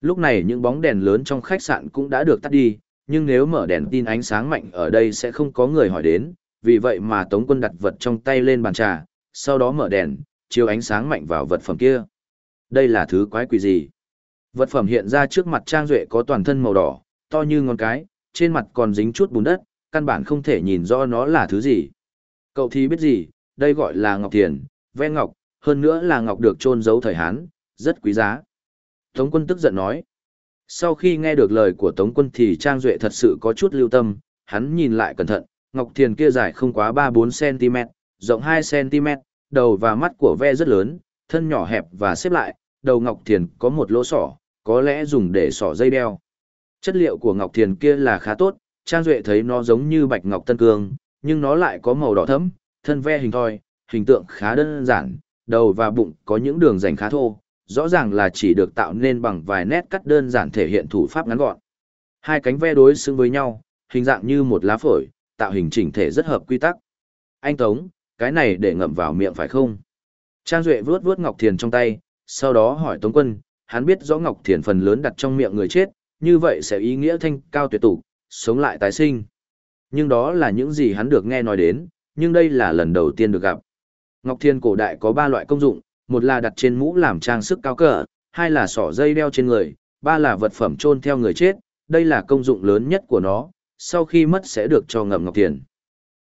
Lúc này những bóng đèn lớn trong khách sạn cũng đã được tắt đi, nhưng nếu mở đèn tin ánh sáng mạnh ở đây sẽ không có người hỏi đến, vì vậy mà Tống quân đặt vật trong tay lên bàn trà, sau đó mở đèn, chiếu ánh sáng mạnh vào vật phẩm kia. Đây là thứ quái quỷ gì? Vật phẩm hiện ra trước mặt Trang Duệ có toàn thân màu đỏ, to như ngón cái, trên mặt còn dính chút bùn đất, căn bản không thể nhìn rõ nó là thứ gì. Cậu thì biết gì, đây gọi là ngọc tiền, ve ngọc, hơn nữa là ngọc được trôn giấu thời Hán, rất quý giá. Tống quân tức giận nói. Sau khi nghe được lời của Tống quân thì Trang Duệ thật sự có chút lưu tâm, hắn nhìn lại cẩn thận, ngọc thiền kia dài không quá 3-4cm, rộng 2cm, đầu và mắt của ve rất lớn, thân nhỏ hẹp và xếp lại, đầu ngọc thiền có một lỗ sỏ, có lẽ dùng để sỏ dây đeo. Chất liệu của ngọc thiền kia là khá tốt, Trang Duệ thấy nó giống như bạch ngọc tân cương, nhưng nó lại có màu đỏ thẫm, thân ve hình thoi, hình tượng khá đơn giản, đầu và bụng có những đường rành khá thô, rõ ràng là chỉ được tạo nên bằng vài nét cắt đơn giản thể hiện thủ pháp ngắn gọn. Hai cánh ve đối xứng với nhau, hình dạng như một lá phổi, tạo hình chỉnh thể rất hợp quy tắc. Anh Tống, cái này để ngậm vào miệng phải không? Trang Duệ vuốt vuốt Ngọc Thiền trong tay, sau đó hỏi Tống Quân, hắn biết rõ Ngọc Thiền phần lớn đặt trong miệng người chết, như vậy sẽ ý nghĩa thanh cao tuyệt tụ, sống lại tái sinh. Nhưng đó là những gì hắn được nghe nói đến, nhưng đây là lần đầu tiên được gặp. Ngọc Thiên cổ đại có ba loại công dụng, một là đặt trên mũ làm trang sức cao cỡ, hai là sỏ dây đeo trên người, ba là vật phẩm chôn theo người chết, đây là công dụng lớn nhất của nó, sau khi mất sẽ được cho ngậm Ngọc Thiên.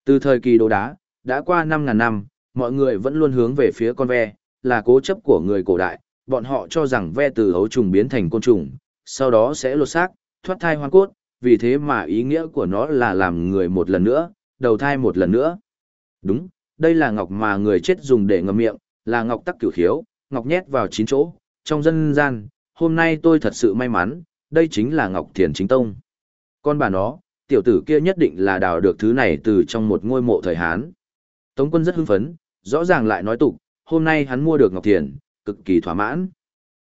Từ thời kỳ đồ đá, đã qua 5.000 năm, mọi người vẫn luôn hướng về phía con ve, là cố chấp của người cổ đại, bọn họ cho rằng ve từ ấu trùng biến thành côn trùng, sau đó sẽ lột xác, thoát thai hoang cốt, vì thế mà ý nghĩa của nó là làm người một lần nữa, đầu thai một lần nữa. Đúng, đây là ngọc mà người chết dùng để ngậm miệng, là ngọc tắc cửu khiếu, ngọc nhét vào chín chỗ, trong dân gian, hôm nay tôi thật sự may mắn, đây chính là ngọc thiền chính tông. Con bà nó, tiểu tử kia nhất định là đào được thứ này từ trong một ngôi mộ thời Hán. Tống quân rất hưng phấn, rõ ràng lại nói tục, hôm nay hắn mua được ngọc thiền, cực kỳ thỏa mãn.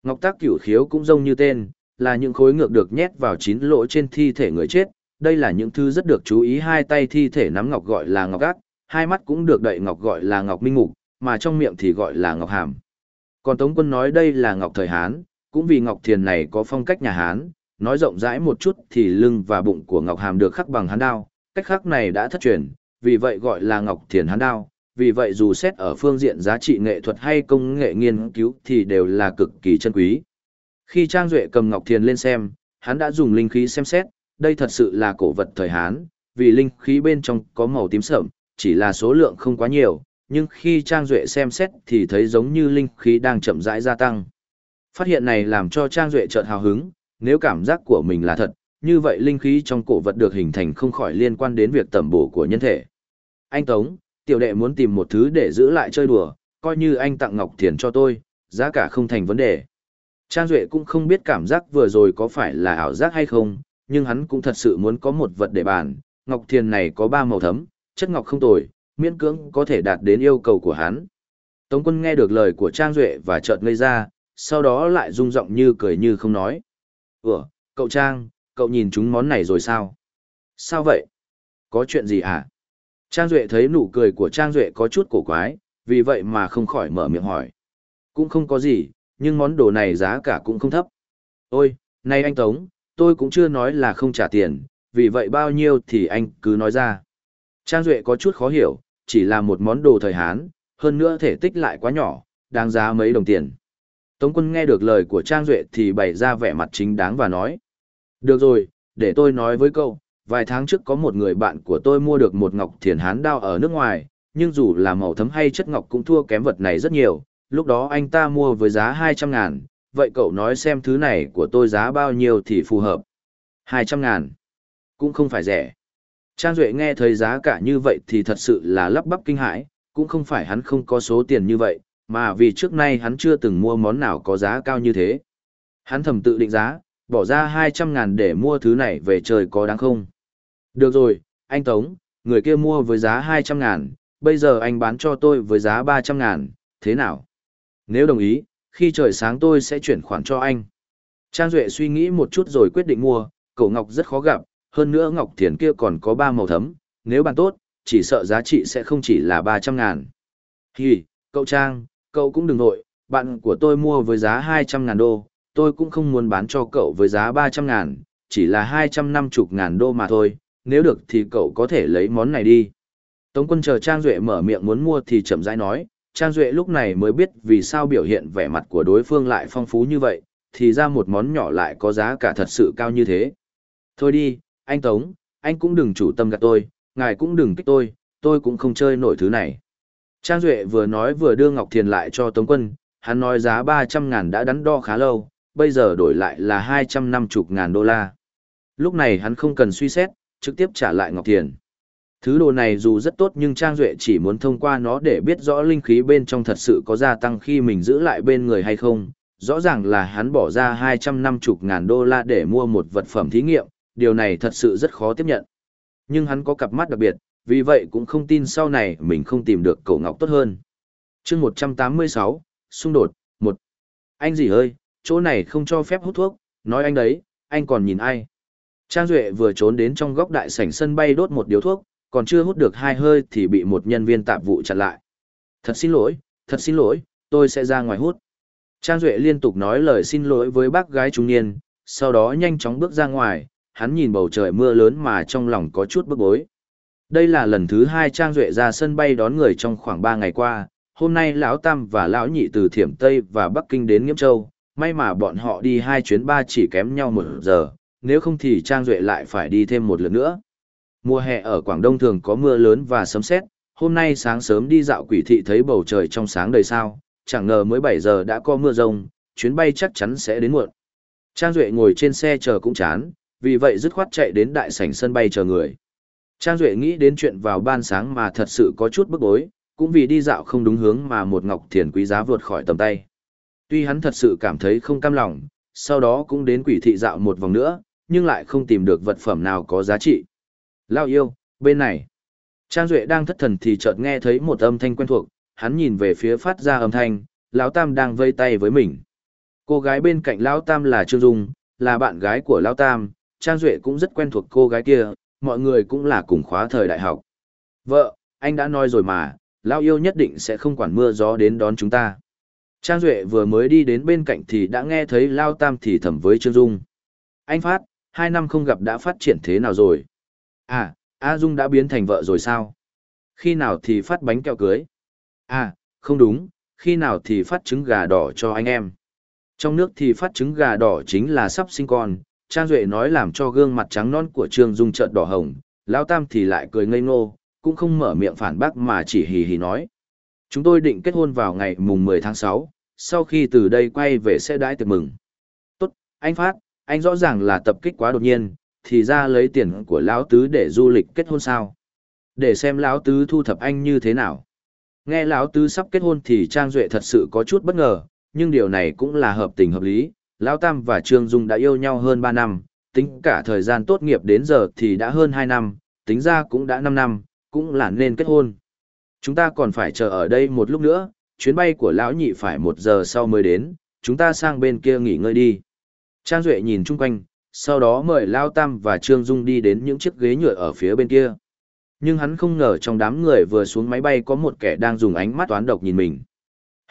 Ngọc tác cửu khiếu cũng giống như tên, là những khối ngược được nhét vào chín lỗ trên thi thể người chết. Đây là những thứ rất được chú ý hai tay thi thể nắm ngọc gọi là ngọc ác, hai mắt cũng được đậy ngọc gọi là ngọc minh mục, mà trong miệng thì gọi là ngọc hàm. Còn Tống quân nói đây là ngọc thời Hán, cũng vì ngọc thiền này có phong cách nhà Hán, nói rộng rãi một chút thì lưng và bụng của ngọc hàm được khắc bằng hán đao, cách khắc này đã thất truyền, vì vậy gọi là ngọc thiền hán đao. Vì vậy dù xét ở phương diện giá trị nghệ thuật hay công nghệ nghiên cứu thì đều là cực kỳ chân quý. Khi Trang Duệ cầm Ngọc Thiền lên xem, hắn đã dùng linh khí xem xét, đây thật sự là cổ vật thời Hán, vì linh khí bên trong có màu tím sậm, chỉ là số lượng không quá nhiều, nhưng khi Trang Duệ xem xét thì thấy giống như linh khí đang chậm rãi gia tăng. Phát hiện này làm cho Trang Duệ chợt hào hứng, nếu cảm giác của mình là thật, như vậy linh khí trong cổ vật được hình thành không khỏi liên quan đến việc tẩm bổ của nhân thể. Anh Tống, tiểu đệ muốn tìm một thứ để giữ lại chơi đùa, coi như anh tặng Ngọc Thiền cho tôi, giá cả không thành vấn đề. Trang Duệ cũng không biết cảm giác vừa rồi có phải là ảo giác hay không, nhưng hắn cũng thật sự muốn có một vật để bàn. Ngọc Thiền này có ba màu thấm, chất ngọc không tồi, miễn cưỡng có thể đạt đến yêu cầu của hắn. Tống quân nghe được lời của Trang Duệ và chợt ngây ra, sau đó lại rung giọng như cười như không nói. Ủa, cậu Trang, cậu nhìn chúng món này rồi sao? Sao vậy? Có chuyện gì hả? Trang Duệ thấy nụ cười của Trang Duệ có chút cổ quái, vì vậy mà không khỏi mở miệng hỏi. Cũng không có gì, nhưng món đồ này giá cả cũng không thấp. Ôi, này anh Tống, tôi cũng chưa nói là không trả tiền, vì vậy bao nhiêu thì anh cứ nói ra. Trang Duệ có chút khó hiểu, chỉ là một món đồ thời Hán, hơn nữa thể tích lại quá nhỏ, đáng giá mấy đồng tiền. Tống quân nghe được lời của Trang Duệ thì bày ra vẻ mặt chính đáng và nói. Được rồi, để tôi nói với cậu, vài tháng trước có một người bạn của tôi mua được một ngọc thiền hán đao ở nước ngoài, nhưng dù là màu thấm hay chất ngọc cũng thua kém vật này rất nhiều, lúc đó anh ta mua với giá 200 ngàn, vậy cậu nói xem thứ này của tôi giá bao nhiêu thì phù hợp. 200 ngàn, cũng không phải rẻ. Trang Duệ nghe thấy giá cả như vậy thì thật sự là lắp bắp kinh hãi, cũng không phải hắn không có số tiền như vậy, mà vì trước nay hắn chưa từng mua món nào có giá cao như thế. Hắn thầm tự định giá, bỏ ra 200 ngàn để mua thứ này về trời có đáng không? Được rồi, anh Tống, người kia mua với giá 200 ngàn, bây giờ anh bán cho tôi với giá 300 ngàn, thế nào? Nếu đồng ý, khi trời sáng tôi sẽ chuyển khoản cho anh. Trang Duệ suy nghĩ một chút rồi quyết định mua, cổ ngọc rất khó gặp, hơn nữa ngọc thiền kia còn có ba màu thấm, nếu bàn tốt, chỉ sợ giá trị sẽ không chỉ là 300 ngàn. Hì, cậu Trang, cậu cũng đừng nội, bạn của tôi mua với giá 200 ngàn đô, tôi cũng không muốn bán cho cậu với giá 300 ngàn, chỉ là 250 ngàn đô mà thôi, nếu được thì cậu có thể lấy món này đi. Tống quân chờ Trang Duệ mở miệng muốn mua thì chậm rãi nói, Trang Duệ lúc này mới biết vì sao biểu hiện vẻ mặt của đối phương lại phong phú như vậy, thì ra một món nhỏ lại có giá cả thật sự cao như thế. Thôi đi, anh Tống, anh cũng đừng chủ tâm gạt tôi, ngài cũng đừng kích tôi, tôi cũng không chơi nổi thứ này. Trang Duệ vừa nói vừa đưa Ngọc Thiền lại cho Tống Quân, hắn nói giá 300 ngàn đã đắn đo khá lâu, bây giờ đổi lại là 250 ngàn đô la. Lúc này hắn không cần suy xét, trực tiếp trả lại Ngọc Thiền. Thứ đồ này dù rất tốt nhưng Trang Duệ chỉ muốn thông qua nó để biết rõ linh khí bên trong thật sự có gia tăng khi mình giữ lại bên người hay không. Rõ ràng là hắn bỏ ra 250 ngàn đô la để mua một vật phẩm thí nghiệm, điều này thật sự rất khó tiếp nhận. Nhưng hắn có cặp mắt đặc biệt, vì vậy cũng không tin sau này mình không tìm được cậu ngọc tốt hơn. chương 186, xung đột, một Anh gì ơi, chỗ này không cho phép hút thuốc, nói anh đấy, anh còn nhìn ai. Trang Duệ vừa trốn đến trong góc đại sảnh sân bay đốt một điếu thuốc, còn chưa hút được hai hơi thì bị một nhân viên tạp vụ chặn lại. Thật xin lỗi, thật xin lỗi, tôi sẽ ra ngoài hút. Trang Duệ liên tục nói lời xin lỗi với bác gái trung niên, sau đó nhanh chóng bước ra ngoài, hắn nhìn bầu trời mưa lớn mà trong lòng có chút bức bối. Đây là lần thứ hai Trang Duệ ra sân bay đón người trong khoảng 3 ngày qua, hôm nay Lão Tam và Lão Nhị từ Thiểm Tây và Bắc Kinh đến Nghiễm Châu, may mà bọn họ đi hai chuyến ba chỉ kém nhau một giờ, nếu không thì Trang Duệ lại phải đi thêm một lượt nữa. Mùa hè ở Quảng Đông thường có mưa lớn và sấm sét, hôm nay sáng sớm đi dạo quỷ thị thấy bầu trời trong sáng đầy sao, chẳng ngờ mới 7 giờ đã có mưa rông, chuyến bay chắc chắn sẽ đến muộn. Trang Duệ ngồi trên xe chờ cũng chán, vì vậy dứt khoát chạy đến đại sảnh sân bay chờ người. Trang Duệ nghĩ đến chuyện vào ban sáng mà thật sự có chút bức bối, cũng vì đi dạo không đúng hướng mà một ngọc thiền quý giá vượt khỏi tầm tay. Tuy hắn thật sự cảm thấy không cam lòng, sau đó cũng đến quỷ thị dạo một vòng nữa, nhưng lại không tìm được vật phẩm nào có giá trị. Lao yêu, bên này. Trang Duệ đang thất thần thì chợt nghe thấy một âm thanh quen thuộc, hắn nhìn về phía phát ra âm thanh, Lão Tam đang vây tay với mình. Cô gái bên cạnh Lão Tam là Trương Dung, là bạn gái của Lão Tam, Trang Duệ cũng rất quen thuộc cô gái kia, mọi người cũng là cùng khóa thời đại học. Vợ, anh đã nói rồi mà, Lão yêu nhất định sẽ không quản mưa gió đến đón chúng ta. Trang Duệ vừa mới đi đến bên cạnh thì đã nghe thấy Lao Tam thì thầm với Trương Dung. Anh Phát, hai năm không gặp đã phát triển thế nào rồi? À, A Dung đã biến thành vợ rồi sao? Khi nào thì phát bánh kẹo cưới? À, không đúng, khi nào thì phát trứng gà đỏ cho anh em? Trong nước thì phát trứng gà đỏ chính là sắp sinh con, Trang Duệ nói làm cho gương mặt trắng non của Trương Dung trợn đỏ hồng, Lão Tam thì lại cười ngây ngô, cũng không mở miệng phản bác mà chỉ hì hì nói. Chúng tôi định kết hôn vào ngày mùng 10 tháng 6, sau khi từ đây quay về sẽ đãi tiệc mừng. Tốt, anh Phát, anh rõ ràng là tập kích quá đột nhiên, thì ra lấy tiền của lão tứ để du lịch kết hôn sao? Để xem lão tứ thu thập anh như thế nào. Nghe lão tứ sắp kết hôn thì trang duệ thật sự có chút bất ngờ nhưng điều này cũng là hợp tình hợp lý. Lão tam và trương dung đã yêu nhau hơn ba năm tính cả thời gian tốt nghiệp đến giờ thì đã hơn hai năm tính ra cũng đã năm năm cũng là nên kết hôn. Chúng ta còn phải chờ ở đây một lúc nữa chuyến bay của lão nhị phải một giờ sau mới đến chúng ta sang bên kia nghỉ ngơi đi trang duệ nhìn chung quanh sau đó mời Lao Tam và Trương Dung đi đến những chiếc ghế nhựa ở phía bên kia. Nhưng hắn không ngờ trong đám người vừa xuống máy bay có một kẻ đang dùng ánh mắt toán độc nhìn mình.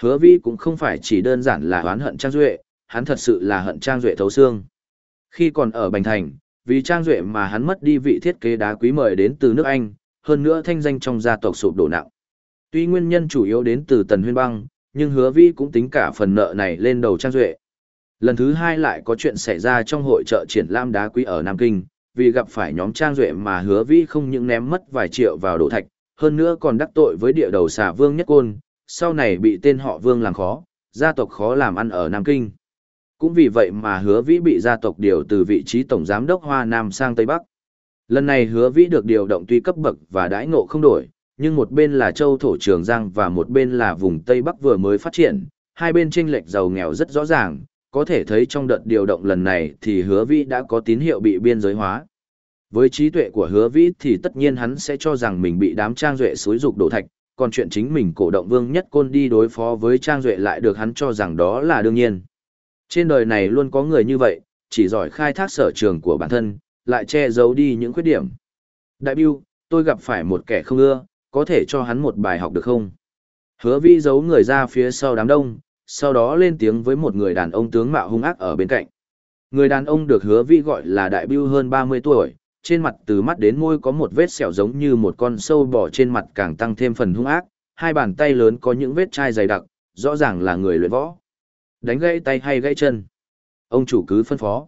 Hứa Vi cũng không phải chỉ đơn giản là oán hận Trang Duệ, hắn thật sự là hận Trang Duệ thấu xương. Khi còn ở Bành Thành, vì Trang Duệ mà hắn mất đi vị thiết kế đá quý mời đến từ nước Anh, hơn nữa thanh danh trong gia tộc sụp đổ nặng. Tuy nguyên nhân chủ yếu đến từ Tần Huyên Băng, nhưng Hứa Vi cũng tính cả phần nợ này lên đầu Trang Duệ. Lần thứ hai lại có chuyện xảy ra trong hội trợ triển lãm đá quý ở Nam Kinh, vì gặp phải nhóm Trang Duệ mà hứa vĩ không những ném mất vài triệu vào đổ thạch, hơn nữa còn đắc tội với địa đầu xà Vương Nhất Côn, sau này bị tên họ Vương làm khó, gia tộc khó làm ăn ở Nam Kinh. Cũng vì vậy mà hứa vĩ bị gia tộc điều từ vị trí Tổng Giám đốc Hoa Nam sang Tây Bắc. Lần này hứa vĩ được điều động tuy cấp bậc và đãi ngộ không đổi, nhưng một bên là châu thổ trường Giang và một bên là vùng Tây Bắc vừa mới phát triển, hai bên tranh lệch giàu nghèo rất rõ ràng, có thể thấy trong đợt điều động lần này thì hứa vĩ đã có tín hiệu bị biên giới hóa. Với trí tuệ của hứa vĩ thì tất nhiên hắn sẽ cho rằng mình bị đám trang duệ xối dục đổ thạch, còn chuyện chính mình cổ động vương nhất côn đi đối phó với trang duệ lại được hắn cho rằng đó là đương nhiên. Trên đời này luôn có người như vậy, chỉ giỏi khai thác sở trường của bản thân, lại che giấu đi những khuyết điểm. Đại biêu, tôi gặp phải một kẻ không ưa, có thể cho hắn một bài học được không? Hứa vĩ giấu người ra phía sau đám đông, sau đó lên tiếng với một người đàn ông tướng mạo hung ác ở bên cạnh. Người đàn ông được hứa vi gọi là đại bưu hơn 30 tuổi, trên mặt từ mắt đến môi có một vết sẹo giống như một con sâu bò trên mặt càng tăng thêm phần hung ác, hai bàn tay lớn có những vết chai dày đặc, rõ ràng là người luyện võ. Đánh gãy tay hay gãy chân. Ông chủ cứ phân phó.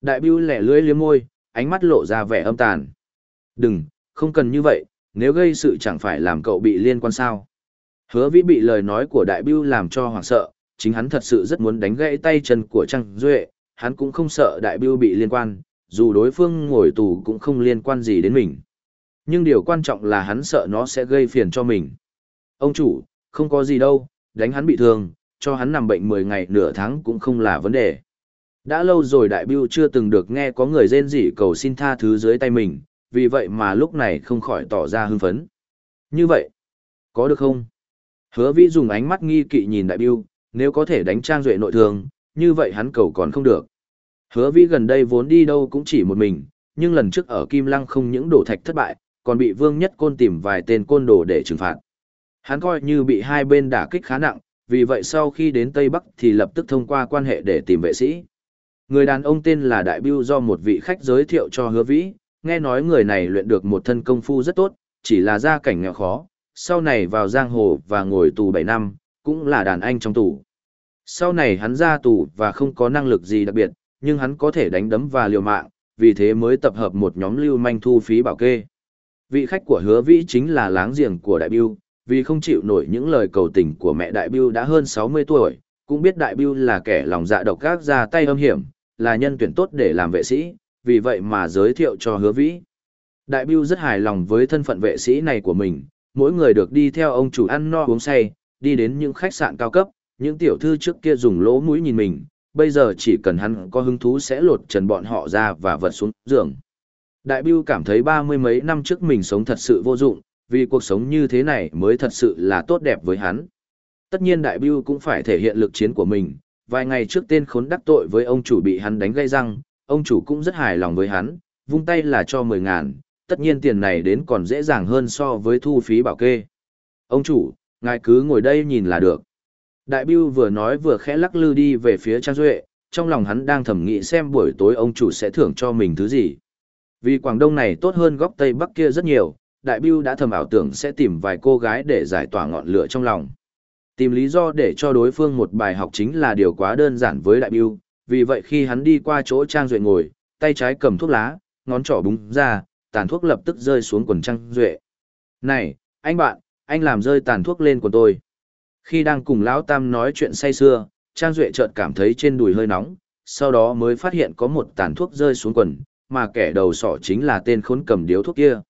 Đại bưu lẻ lưỡi liếm môi, ánh mắt lộ ra vẻ âm tàn. Đừng, không cần như vậy, nếu gây sự chẳng phải làm cậu bị liên quan sao. Hứa vĩ bị lời nói của đại bưu làm cho hoảng sợ, chính hắn thật sự rất muốn đánh gãy tay chân của Trang Duệ, hắn cũng không sợ đại bưu bị liên quan, dù đối phương ngồi tù cũng không liên quan gì đến mình. Nhưng điều quan trọng là hắn sợ nó sẽ gây phiền cho mình. Ông chủ, không có gì đâu, đánh hắn bị thương, cho hắn nằm bệnh 10 ngày nửa tháng cũng không là vấn đề. Đã lâu rồi đại bưu chưa từng được nghe có người rên rỉ cầu xin tha thứ dưới tay mình, vì vậy mà lúc này không khỏi tỏ ra hưng phấn. Như vậy, có được không? Hứa vĩ dùng ánh mắt nghi kỵ nhìn đại biêu, nếu có thể đánh trang duệ nội thương, như vậy hắn cầu còn không được. Hứa vĩ gần đây vốn đi đâu cũng chỉ một mình, nhưng lần trước ở Kim Lăng không những đổ thạch thất bại, còn bị vương nhất côn tìm vài tên côn đồ để trừng phạt. Hắn coi như bị hai bên đả kích khá nặng, vì vậy sau khi đến Tây Bắc thì lập tức thông qua quan hệ để tìm vệ sĩ. Người đàn ông tên là Đại Biêu do một vị khách giới thiệu cho hứa vĩ, nghe nói người này luyện được một thân công phu rất tốt, chỉ là gia cảnh nghèo khó, sau này vào giang hồ và ngồi tù 7 năm, cũng là đàn anh trong tù. Sau này hắn ra tù và không có năng lực gì đặc biệt, nhưng hắn có thể đánh đấm và liều mạng, vì thế mới tập hợp một nhóm lưu manh thu phí bảo kê. Vị khách của hứa vĩ chính là láng giềng của đại biêu, vì không chịu nổi những lời cầu tình của mẹ đại biêu đã hơn 60 tuổi, cũng biết đại biêu là kẻ lòng dạ độc ác ra tay âm hiểm, là nhân tuyển tốt để làm vệ sĩ, vì vậy mà giới thiệu cho hứa vĩ. Đại biêu rất hài lòng với thân phận vệ sĩ này của mình, mỗi người được đi theo ông chủ ăn no uống say, đi đến những khách sạn cao cấp, những tiểu thư trước kia dùng lỗ mũi nhìn mình, bây giờ chỉ cần hắn có hứng thú sẽ lột trần bọn họ ra và vật xuống giường. Đại Biêu cảm thấy ba mươi mấy năm trước mình sống thật sự vô dụng, vì cuộc sống như thế này mới thật sự là tốt đẹp với hắn. Tất nhiên Đại Biêu cũng phải thể hiện lực chiến của mình, vài ngày trước tên khốn đắc tội với ông chủ bị hắn đánh gây răng, ông chủ cũng rất hài lòng với hắn, vung tay là cho 10 ngàn, tất nhiên tiền này đến còn dễ dàng hơn so với thu phí bảo kê. Ông chủ, ngài cứ ngồi đây nhìn là được. Đại Biêu vừa nói vừa khẽ lắc lư đi về phía Trang Duệ, trong lòng hắn đang thẩm nghĩ xem buổi tối ông chủ sẽ thưởng cho mình thứ gì. Vì Quảng Đông này tốt hơn góc Tây Bắc kia rất nhiều, Đại Biêu đã thầm ảo tưởng sẽ tìm vài cô gái để giải tỏa ngọn lửa trong lòng. Tìm lý do để cho đối phương một bài học chính là điều quá đơn giản với Đại Biêu, vì vậy khi hắn đi qua chỗ Trang Duệ ngồi, tay trái cầm thuốc lá, ngón trỏ búng ra, tàn thuốc lập tức rơi xuống quần Trang Duệ. Này, anh bạn, anh làm rơi tàn thuốc lên quần tôi. Khi đang cùng Lão Tam nói chuyện say xưa, Trang Duệ chợt cảm thấy trên đùi hơi nóng, sau đó mới phát hiện có một tàn thuốc rơi xuống quần, mà kẻ đầu sỏ chính là tên khốn cầm điếu thuốc kia.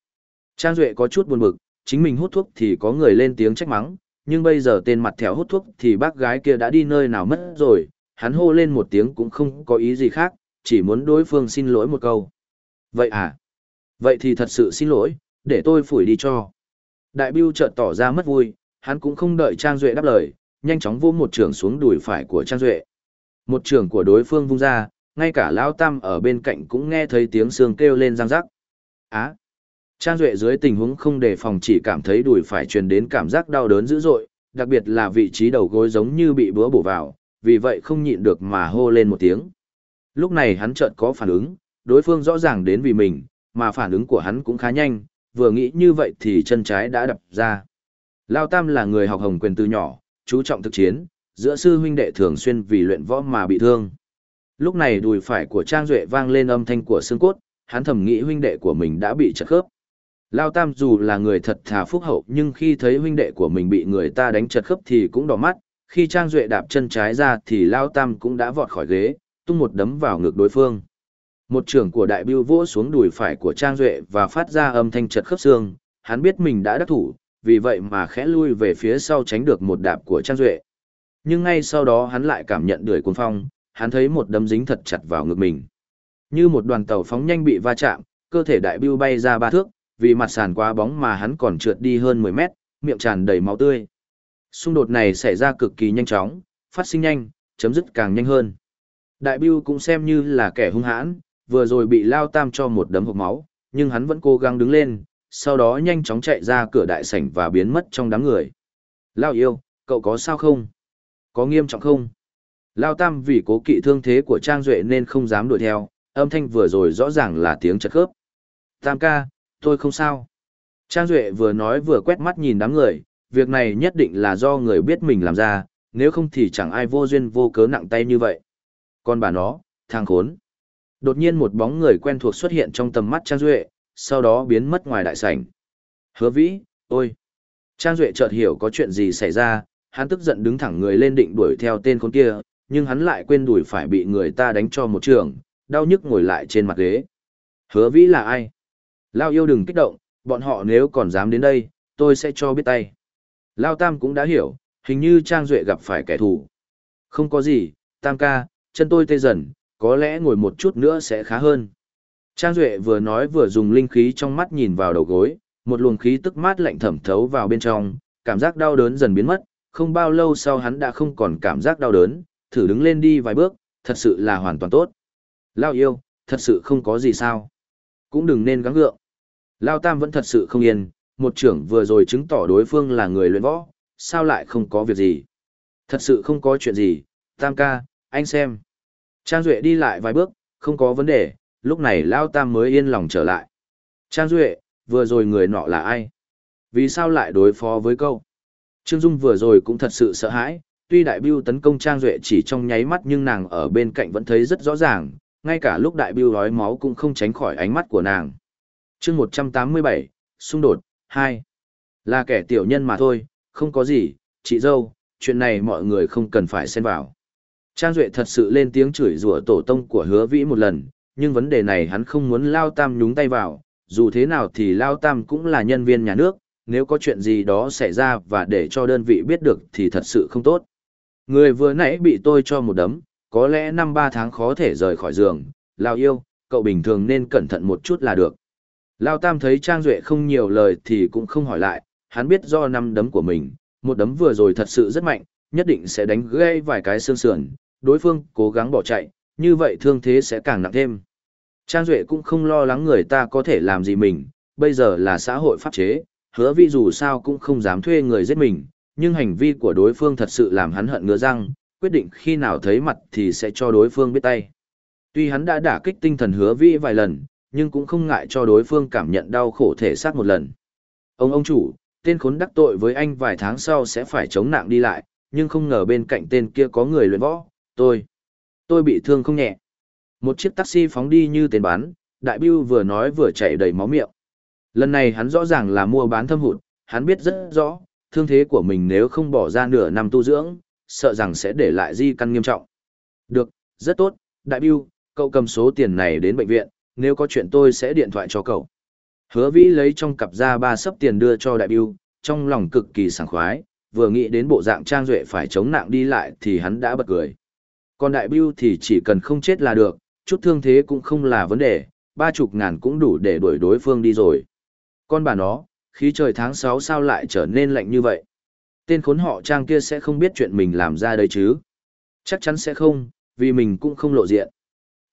Trang Duệ có chút buồn bực, chính mình hút thuốc thì có người lên tiếng trách mắng, nhưng bây giờ tên mặt thèo hút thuốc thì bác gái kia đã đi nơi nào mất rồi, hắn hô lên một tiếng cũng không có ý gì khác, chỉ muốn đối phương xin lỗi một câu. Vậy à? Vậy thì thật sự xin lỗi, để tôi phủi đi cho. Đại Biêu chợt tỏ ra mất vui, hắn cũng không đợi Trang Duệ đáp lời, nhanh chóng vô một trường xuống đùi phải của Trang Duệ. Một trường của đối phương vung ra, ngay cả Lão Tam ở bên cạnh cũng nghe thấy tiếng xương kêu lên răng rắc. Á! Trang Duệ dưới tình huống không đề phòng chỉ cảm thấy đùi phải truyền đến cảm giác đau đớn dữ dội, đặc biệt là vị trí đầu gối giống như bị búa bổ vào, vì vậy không nhịn được mà hô lên một tiếng. Lúc này hắn chợt có phản ứng, đối phương rõ ràng đến vì mình, mà phản ứng của hắn cũng khá nhanh, vừa nghĩ như vậy thì chân trái đã đập ra. Lao Tam là người học hồng quyền từ nhỏ, chú trọng thực chiến, giữa sư huynh đệ thường xuyên vì luyện võ mà bị thương. Lúc này đùi phải của Trang Duệ vang lên âm thanh của xương cốt, hắn thầm nghĩ huynh đệ của mình đã bị chật khớp. Lao Tam dù là người thật thà phúc hậu nhưng khi thấy huynh đệ của mình bị người ta đánh chật khớp thì cũng đỏ mắt, khi Trang Duệ đạp chân trái ra thì Lao Tam cũng đã vọt khỏi ghế, tung một đấm vào ngực đối phương. Một trưởng của đại biêu vỗ xuống đùi phải của Trang Duệ và phát ra âm thanh chật khớp xương, hắn biết mình đã đắc thủ, vì vậy mà khẽ lui về phía sau tránh được một đạp của Trang Duệ. Nhưng ngay sau đó hắn lại cảm nhận đuổi cuốn phong, hắn thấy một đấm dính thật chặt vào ngực mình. Như một đoàn tàu phóng nhanh bị va chạm, cơ thể đại biêu bay ra ba thước, vì mặt sàn quá bóng mà hắn còn trượt đi hơn 10 mét, miệng tràn đầy máu tươi. Xung đột này xảy ra cực kỳ nhanh chóng, phát sinh nhanh, chấm dứt càng nhanh hơn. Đại biêu cũng xem như là kẻ hung hãn, vừa rồi bị lao tam cho một đấm hộp máu, nhưng hắn vẫn cố gắng đứng lên, sau đó nhanh chóng chạy ra cửa đại sảnh và biến mất trong đám người. Lao yêu, cậu có sao không? Có nghiêm trọng không? Lao tam vì cố kỵ thương thế của Trang Duệ nên không dám đuổi theo, âm thanh vừa rồi rõ ràng là tiếng chật khớp. Tam ca, tôi không sao. Trang Duệ vừa nói vừa quét mắt nhìn đám người, việc này nhất định là do người biết mình làm ra, nếu không thì chẳng ai vô duyên vô cớ nặng tay như vậy. Còn bà nó, thằng khốn. Đột nhiên một bóng người quen thuộc xuất hiện trong tầm mắt Trang Duệ, sau đó biến mất ngoài đại sảnh. Hứa vĩ, ôi! Trang Duệ chợt hiểu có chuyện gì xảy ra, hắn tức giận đứng thẳng người lên định đuổi theo tên con kia, nhưng hắn lại quên đuổi phải bị người ta đánh cho một trường, đau nhức ngồi lại trên mặt ghế. Hứa vĩ là ai? Lao yêu đừng kích động, bọn họ nếu còn dám đến đây, tôi sẽ cho biết tay. Lao Tam cũng đã hiểu, hình như Trang Duệ gặp phải kẻ thù. Không có gì, Tam ca, chân tôi tê dần, có lẽ ngồi một chút nữa sẽ khá hơn. Trang Duệ vừa nói vừa dùng linh khí trong mắt nhìn vào đầu gối, một luồng khí tức mát lạnh thẩm thấu vào bên trong, cảm giác đau đớn dần biến mất, không bao lâu sau hắn đã không còn cảm giác đau đớn, thử đứng lên đi vài bước, thật sự là hoàn toàn tốt. Lao yêu, thật sự không có gì sao. Cũng đừng nên gắng gượng. Lao Tam vẫn thật sự không yên, một trưởng vừa rồi chứng tỏ đối phương là người luyện võ, sao lại không có việc gì. Thật sự không có chuyện gì, Tam ca, anh xem. Trang Duệ đi lại vài bước, không có vấn đề, lúc này Lao Tam mới yên lòng trở lại. Trang Duệ, vừa rồi người nọ là ai? Vì sao lại đối phó với câu? Trương Dung vừa rồi cũng thật sự sợ hãi, tuy đại biêu tấn công Trang Duệ chỉ trong nháy mắt nhưng nàng ở bên cạnh vẫn thấy rất rõ ràng, ngay cả lúc đại biêu nói máu cũng không tránh khỏi ánh mắt của nàng. chương 187, xung đột, hai. Là kẻ tiểu nhân mà thôi, không có gì, chị dâu, chuyện này mọi người không cần phải xen vào. Trang Duệ thật sự lên tiếng chửi rủa tổ tông của hứa vĩ một lần, nhưng vấn đề này hắn không muốn Lao Tam nhúng tay vào, dù thế nào thì Lao Tam cũng là nhân viên nhà nước, nếu có chuyện gì đó xảy ra và để cho đơn vị biết được thì thật sự không tốt. Người vừa nãy bị tôi cho một đấm, có lẽ năm ba tháng khó thể rời khỏi giường, Lao yêu, cậu bình thường nên cẩn thận một chút là được. Lao Tam thấy Trang Duệ không nhiều lời thì cũng không hỏi lại, hắn biết do năm đấm của mình, một đấm vừa rồi thật sự rất mạnh, nhất định sẽ đánh gây vài cái xương sườn, đối phương cố gắng bỏ chạy, như vậy thương thế sẽ càng nặng thêm. Trang Duệ cũng không lo lắng người ta có thể làm gì mình, bây giờ là xã hội pháp chế, hứa vi dù sao cũng không dám thuê người giết mình, nhưng hành vi của đối phương thật sự làm hắn hận ngứa răng, quyết định khi nào thấy mặt thì sẽ cho đối phương biết tay. Tuy hắn đã đả kích tinh thần hứa vi vài lần, nhưng cũng không ngại cho đối phương cảm nhận đau khổ thể xác một lần. Ông ông chủ, tên khốn đắc tội với anh vài tháng sau sẽ phải chống nặng đi lại, nhưng không ngờ bên cạnh tên kia có người luyện võ, tôi, tôi bị thương không nhẹ. Một chiếc taxi phóng đi như tên bán, đại biêu vừa nói vừa chảy đầy máu miệng. Lần này hắn rõ ràng là mua bán thâm hụt, hắn biết rất rõ, thương thế của mình nếu không bỏ ra nửa năm tu dưỡng, sợ rằng sẽ để lại di căn nghiêm trọng. Được, rất tốt, đại biêu, cậu cầm số tiền này đến bệnh viện, nếu có chuyện tôi sẽ điện thoại cho cậu. Hứa vĩ lấy trong cặp ra ba sấp tiền đưa cho đại biêu, trong lòng cực kỳ sảng khoái, vừa nghĩ đến bộ dạng trang duệ phải chống nặng đi lại thì hắn đã bật cười. Còn đại bưu thì chỉ cần không chết là được, chút thương thế cũng không là vấn đề, ba chục ngàn cũng đủ để đuổi đối phương đi rồi. Con bà nó, khí trời tháng 6 sao lại trở nên lạnh như vậy? Tên khốn họ trang kia sẽ không biết chuyện mình làm ra đây chứ? Chắc chắn sẽ không, vì mình cũng không lộ diện.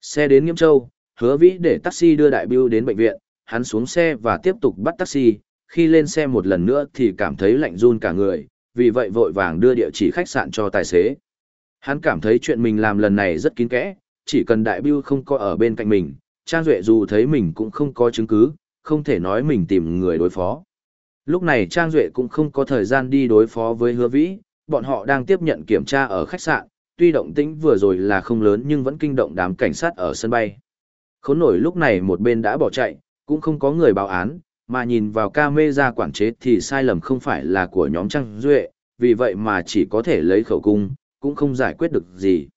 Xe đến Nghiêm Châu, hứa vĩ để taxi đưa đại bưu đến bệnh viện, hắn xuống xe và tiếp tục bắt taxi, khi lên xe một lần nữa thì cảm thấy lạnh run cả người, vì vậy vội vàng đưa địa chỉ khách sạn cho tài xế. Hắn cảm thấy chuyện mình làm lần này rất kín kẽ, chỉ cần đại biêu không có ở bên cạnh mình, Trang Duệ dù thấy mình cũng không có chứng cứ, không thể nói mình tìm người đối phó. Lúc này Trang Duệ cũng không có thời gian đi đối phó với hứa vĩ, bọn họ đang tiếp nhận kiểm tra ở khách sạn, tuy động tĩnh vừa rồi là không lớn nhưng vẫn kinh động đám cảnh sát ở sân bay. Khốn nổi lúc này một bên đã bỏ chạy, cũng không có người báo án, mà nhìn vào camera quản chế thì sai lầm không phải là của nhóm Trang Duệ, vì vậy mà chỉ có thể lấy khẩu cung, cũng không giải quyết được gì.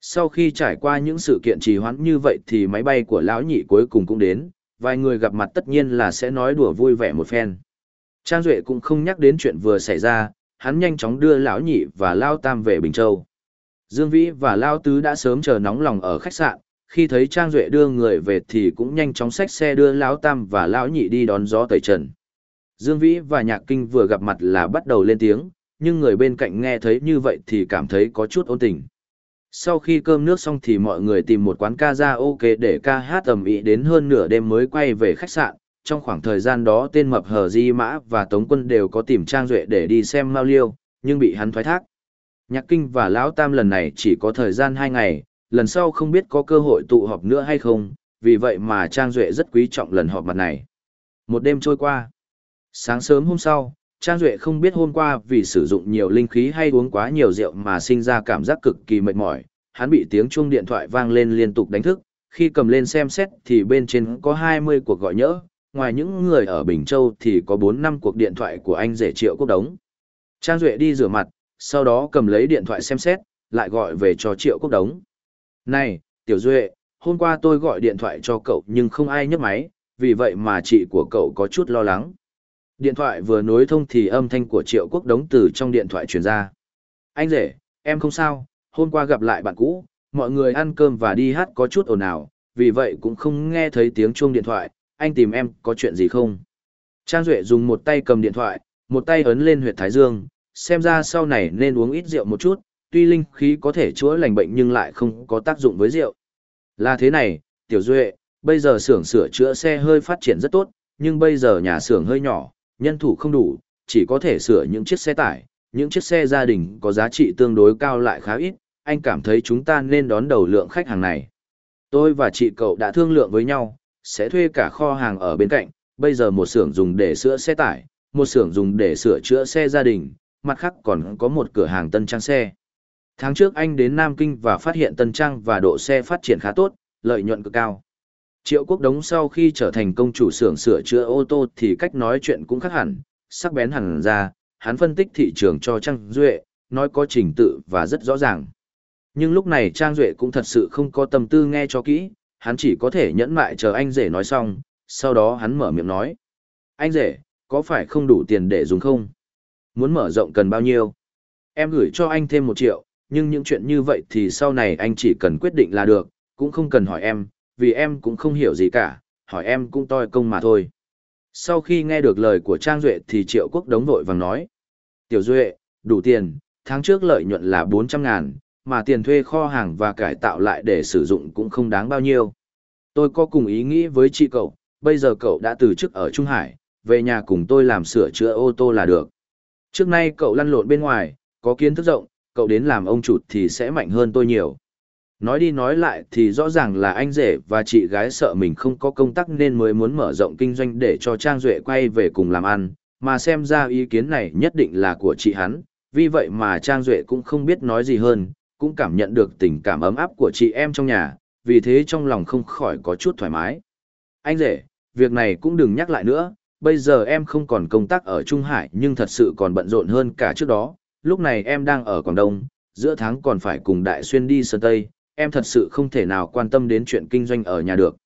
Sau khi trải qua những sự kiện trì hoãn như vậy thì máy bay của lão nhị cuối cùng cũng đến, vài người gặp mặt tất nhiên là sẽ nói đùa vui vẻ một phen. Trang Duệ cũng không nhắc đến chuyện vừa xảy ra, hắn nhanh chóng đưa lão nhị và Lao Tam về Bình Châu. Dương Vĩ và Lao Tứ đã sớm chờ nóng lòng ở khách sạn, khi thấy Trang Duệ đưa người về thì cũng nhanh chóng xách xe đưa Lão Tam và Lão Nhị đi đón gió tẩy trần. Dương Vĩ và Nhạc Kinh vừa gặp mặt là bắt đầu lên tiếng, nhưng người bên cạnh nghe thấy như vậy thì cảm thấy có chút ôn tình. Sau khi cơm nước xong thì mọi người tìm một quán ca ra ok để ca hát tầm ý đến hơn nửa đêm mới quay về khách sạn. Trong khoảng thời gian đó tên mập hờ di mã và tống quân đều có tìm trang duệ để đi xem Mao Liêu, nhưng bị hắn thoái thác. Nhạc kinh và lão tam lần này chỉ có thời gian hai ngày, lần sau không biết có cơ hội tụ họp nữa hay không, vì vậy mà Trang Duệ rất quý trọng lần họp mặt này. Một đêm trôi qua. Sáng sớm hôm sau, Trang Duệ không biết hôm qua vì sử dụng nhiều linh khí hay uống quá nhiều rượu mà sinh ra cảm giác cực kỳ mệt mỏi. Hắn bị tiếng chuông điện thoại vang lên liên tục đánh thức, khi cầm lên xem xét thì bên trên có 20 cuộc gọi nhỡ, ngoài những người ở Bình Châu thì có 4 năm cuộc điện thoại của anh rể triệu quốc đống. Trang Duệ đi rửa mặt, sau đó cầm lấy điện thoại xem xét, lại gọi về cho triệu quốc đống. Này, Tiểu Duệ, hôm qua tôi gọi điện thoại cho cậu nhưng không ai nhấc máy, vì vậy mà chị của cậu có chút lo lắng. Điện thoại vừa nối thông thì âm thanh của Triệu Quốc đống từ trong điện thoại truyền ra. Anh rể, em không sao, hôm qua gặp lại bạn cũ, mọi người ăn cơm và đi hát có chút ồn ào, vì vậy cũng không nghe thấy tiếng chuông điện thoại, anh tìm em có chuyện gì không? Trang Duệ dùng một tay cầm điện thoại, một tay ấn lên huyệt thái dương, xem ra sau này nên uống ít rượu một chút, tuy linh khí có thể chữa lành bệnh nhưng lại không có tác dụng với rượu. Là thế này, Tiểu Duệ, bây giờ xưởng sửa chữa xe hơi phát triển rất tốt, nhưng bây giờ nhà xưởng hơi nhỏ, nhân thủ không đủ, chỉ có thể sửa những chiếc xe tải, những chiếc xe gia đình có giá trị tương đối cao lại khá ít, anh cảm thấy chúng ta nên đón đầu lượng khách hàng này. Tôi và chị cậu đã thương lượng với nhau, sẽ thuê cả kho hàng ở bên cạnh, bây giờ một xưởng dùng để sửa xe tải, một xưởng dùng để sửa chữa xe gia đình, mặt khác còn có một cửa hàng tân trang xe. Tháng trước anh đến Nam Kinh và phát hiện tân trang và độ xe phát triển khá tốt, lợi nhuận cực cao. Triệu Quốc Đống sau khi trở thành công chủ xưởng sửa chữa ô tô thì cách nói chuyện cũng khác hẳn, sắc bén hẳn ra, hắn phân tích thị trường cho Trang Duệ, nói có trình tự và rất rõ ràng. Nhưng lúc này Trang Duệ cũng thật sự không có tâm tư nghe cho kỹ, hắn chỉ có thể nhẫn mại chờ anh rể nói xong, sau đó hắn mở miệng nói. Anh rể, có phải không đủ tiền để dùng không? Muốn mở rộng cần bao nhiêu? Em gửi cho anh thêm một triệu, nhưng những chuyện như vậy thì sau này anh chỉ cần quyết định là được, cũng không cần hỏi em, vì em cũng không hiểu gì cả, hỏi em cũng toi công mà thôi. Sau khi nghe được lời của Trang Duệ thì Triệu Quốc đống vội vàng nói. Tiểu Duệ, đủ tiền, tháng trước lợi nhuận là 400 ngàn, mà tiền thuê kho hàng và cải tạo lại để sử dụng cũng không đáng bao nhiêu. Tôi có cùng ý nghĩ với chị cậu, bây giờ cậu đã từ chức ở Trung Hải, về nhà cùng tôi làm sửa chữa ô tô là được. Trước nay cậu lăn lộn bên ngoài, có kiến thức rộng, cậu đến làm ông chủ thì sẽ mạnh hơn tôi nhiều. Nói đi nói lại thì rõ ràng là anh rể và chị gái sợ mình không có công tác nên mới muốn mở rộng kinh doanh để cho Trang Duệ quay về cùng làm ăn, mà xem ra ý kiến này nhất định là của chị hắn, vì vậy mà Trang Duệ cũng không biết nói gì hơn, cũng cảm nhận được tình cảm ấm áp của chị em trong nhà, vì thế trong lòng không khỏi có chút thoải mái. Anh rể, việc này cũng đừng nhắc lại nữa, bây giờ em không còn công tác ở Trung Hải nhưng thật sự còn bận rộn hơn cả trước đó, lúc này em đang ở Quảng Đông, giữa tháng còn phải cùng Đại Xuyên đi Sơn Tây, em thật sự không thể nào quan tâm đến chuyện kinh doanh ở nhà được.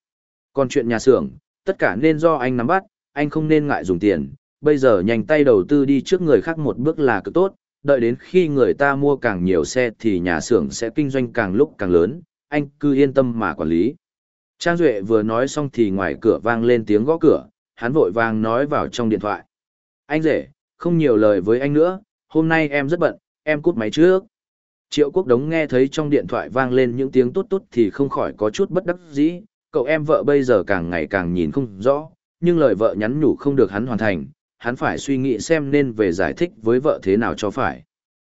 Còn chuyện nhà xưởng, tất cả nên do anh nắm bắt, anh không nên ngại dùng tiền, bây giờ nhanh tay đầu tư đi trước người khác một bước là cực tốt, đợi đến khi người ta mua càng nhiều xe thì nhà xưởng sẽ kinh doanh càng lúc càng lớn, anh cứ yên tâm mà quản lý. Trang Duệ vừa nói xong thì ngoài cửa vang lên tiếng gõ cửa, hắn vội vàng nói vào trong điện thoại. Anh rể, không nhiều lời với anh nữa, hôm nay em rất bận, em cút máy trước. Triệu quốc đống nghe thấy trong điện thoại vang lên những tiếng tốt tốt thì không khỏi có chút bất đắc dĩ, cậu em vợ bây giờ càng ngày càng nhìn không rõ, nhưng lời vợ nhắn nhủ không được hắn hoàn thành, hắn phải suy nghĩ xem nên về giải thích với vợ thế nào cho phải.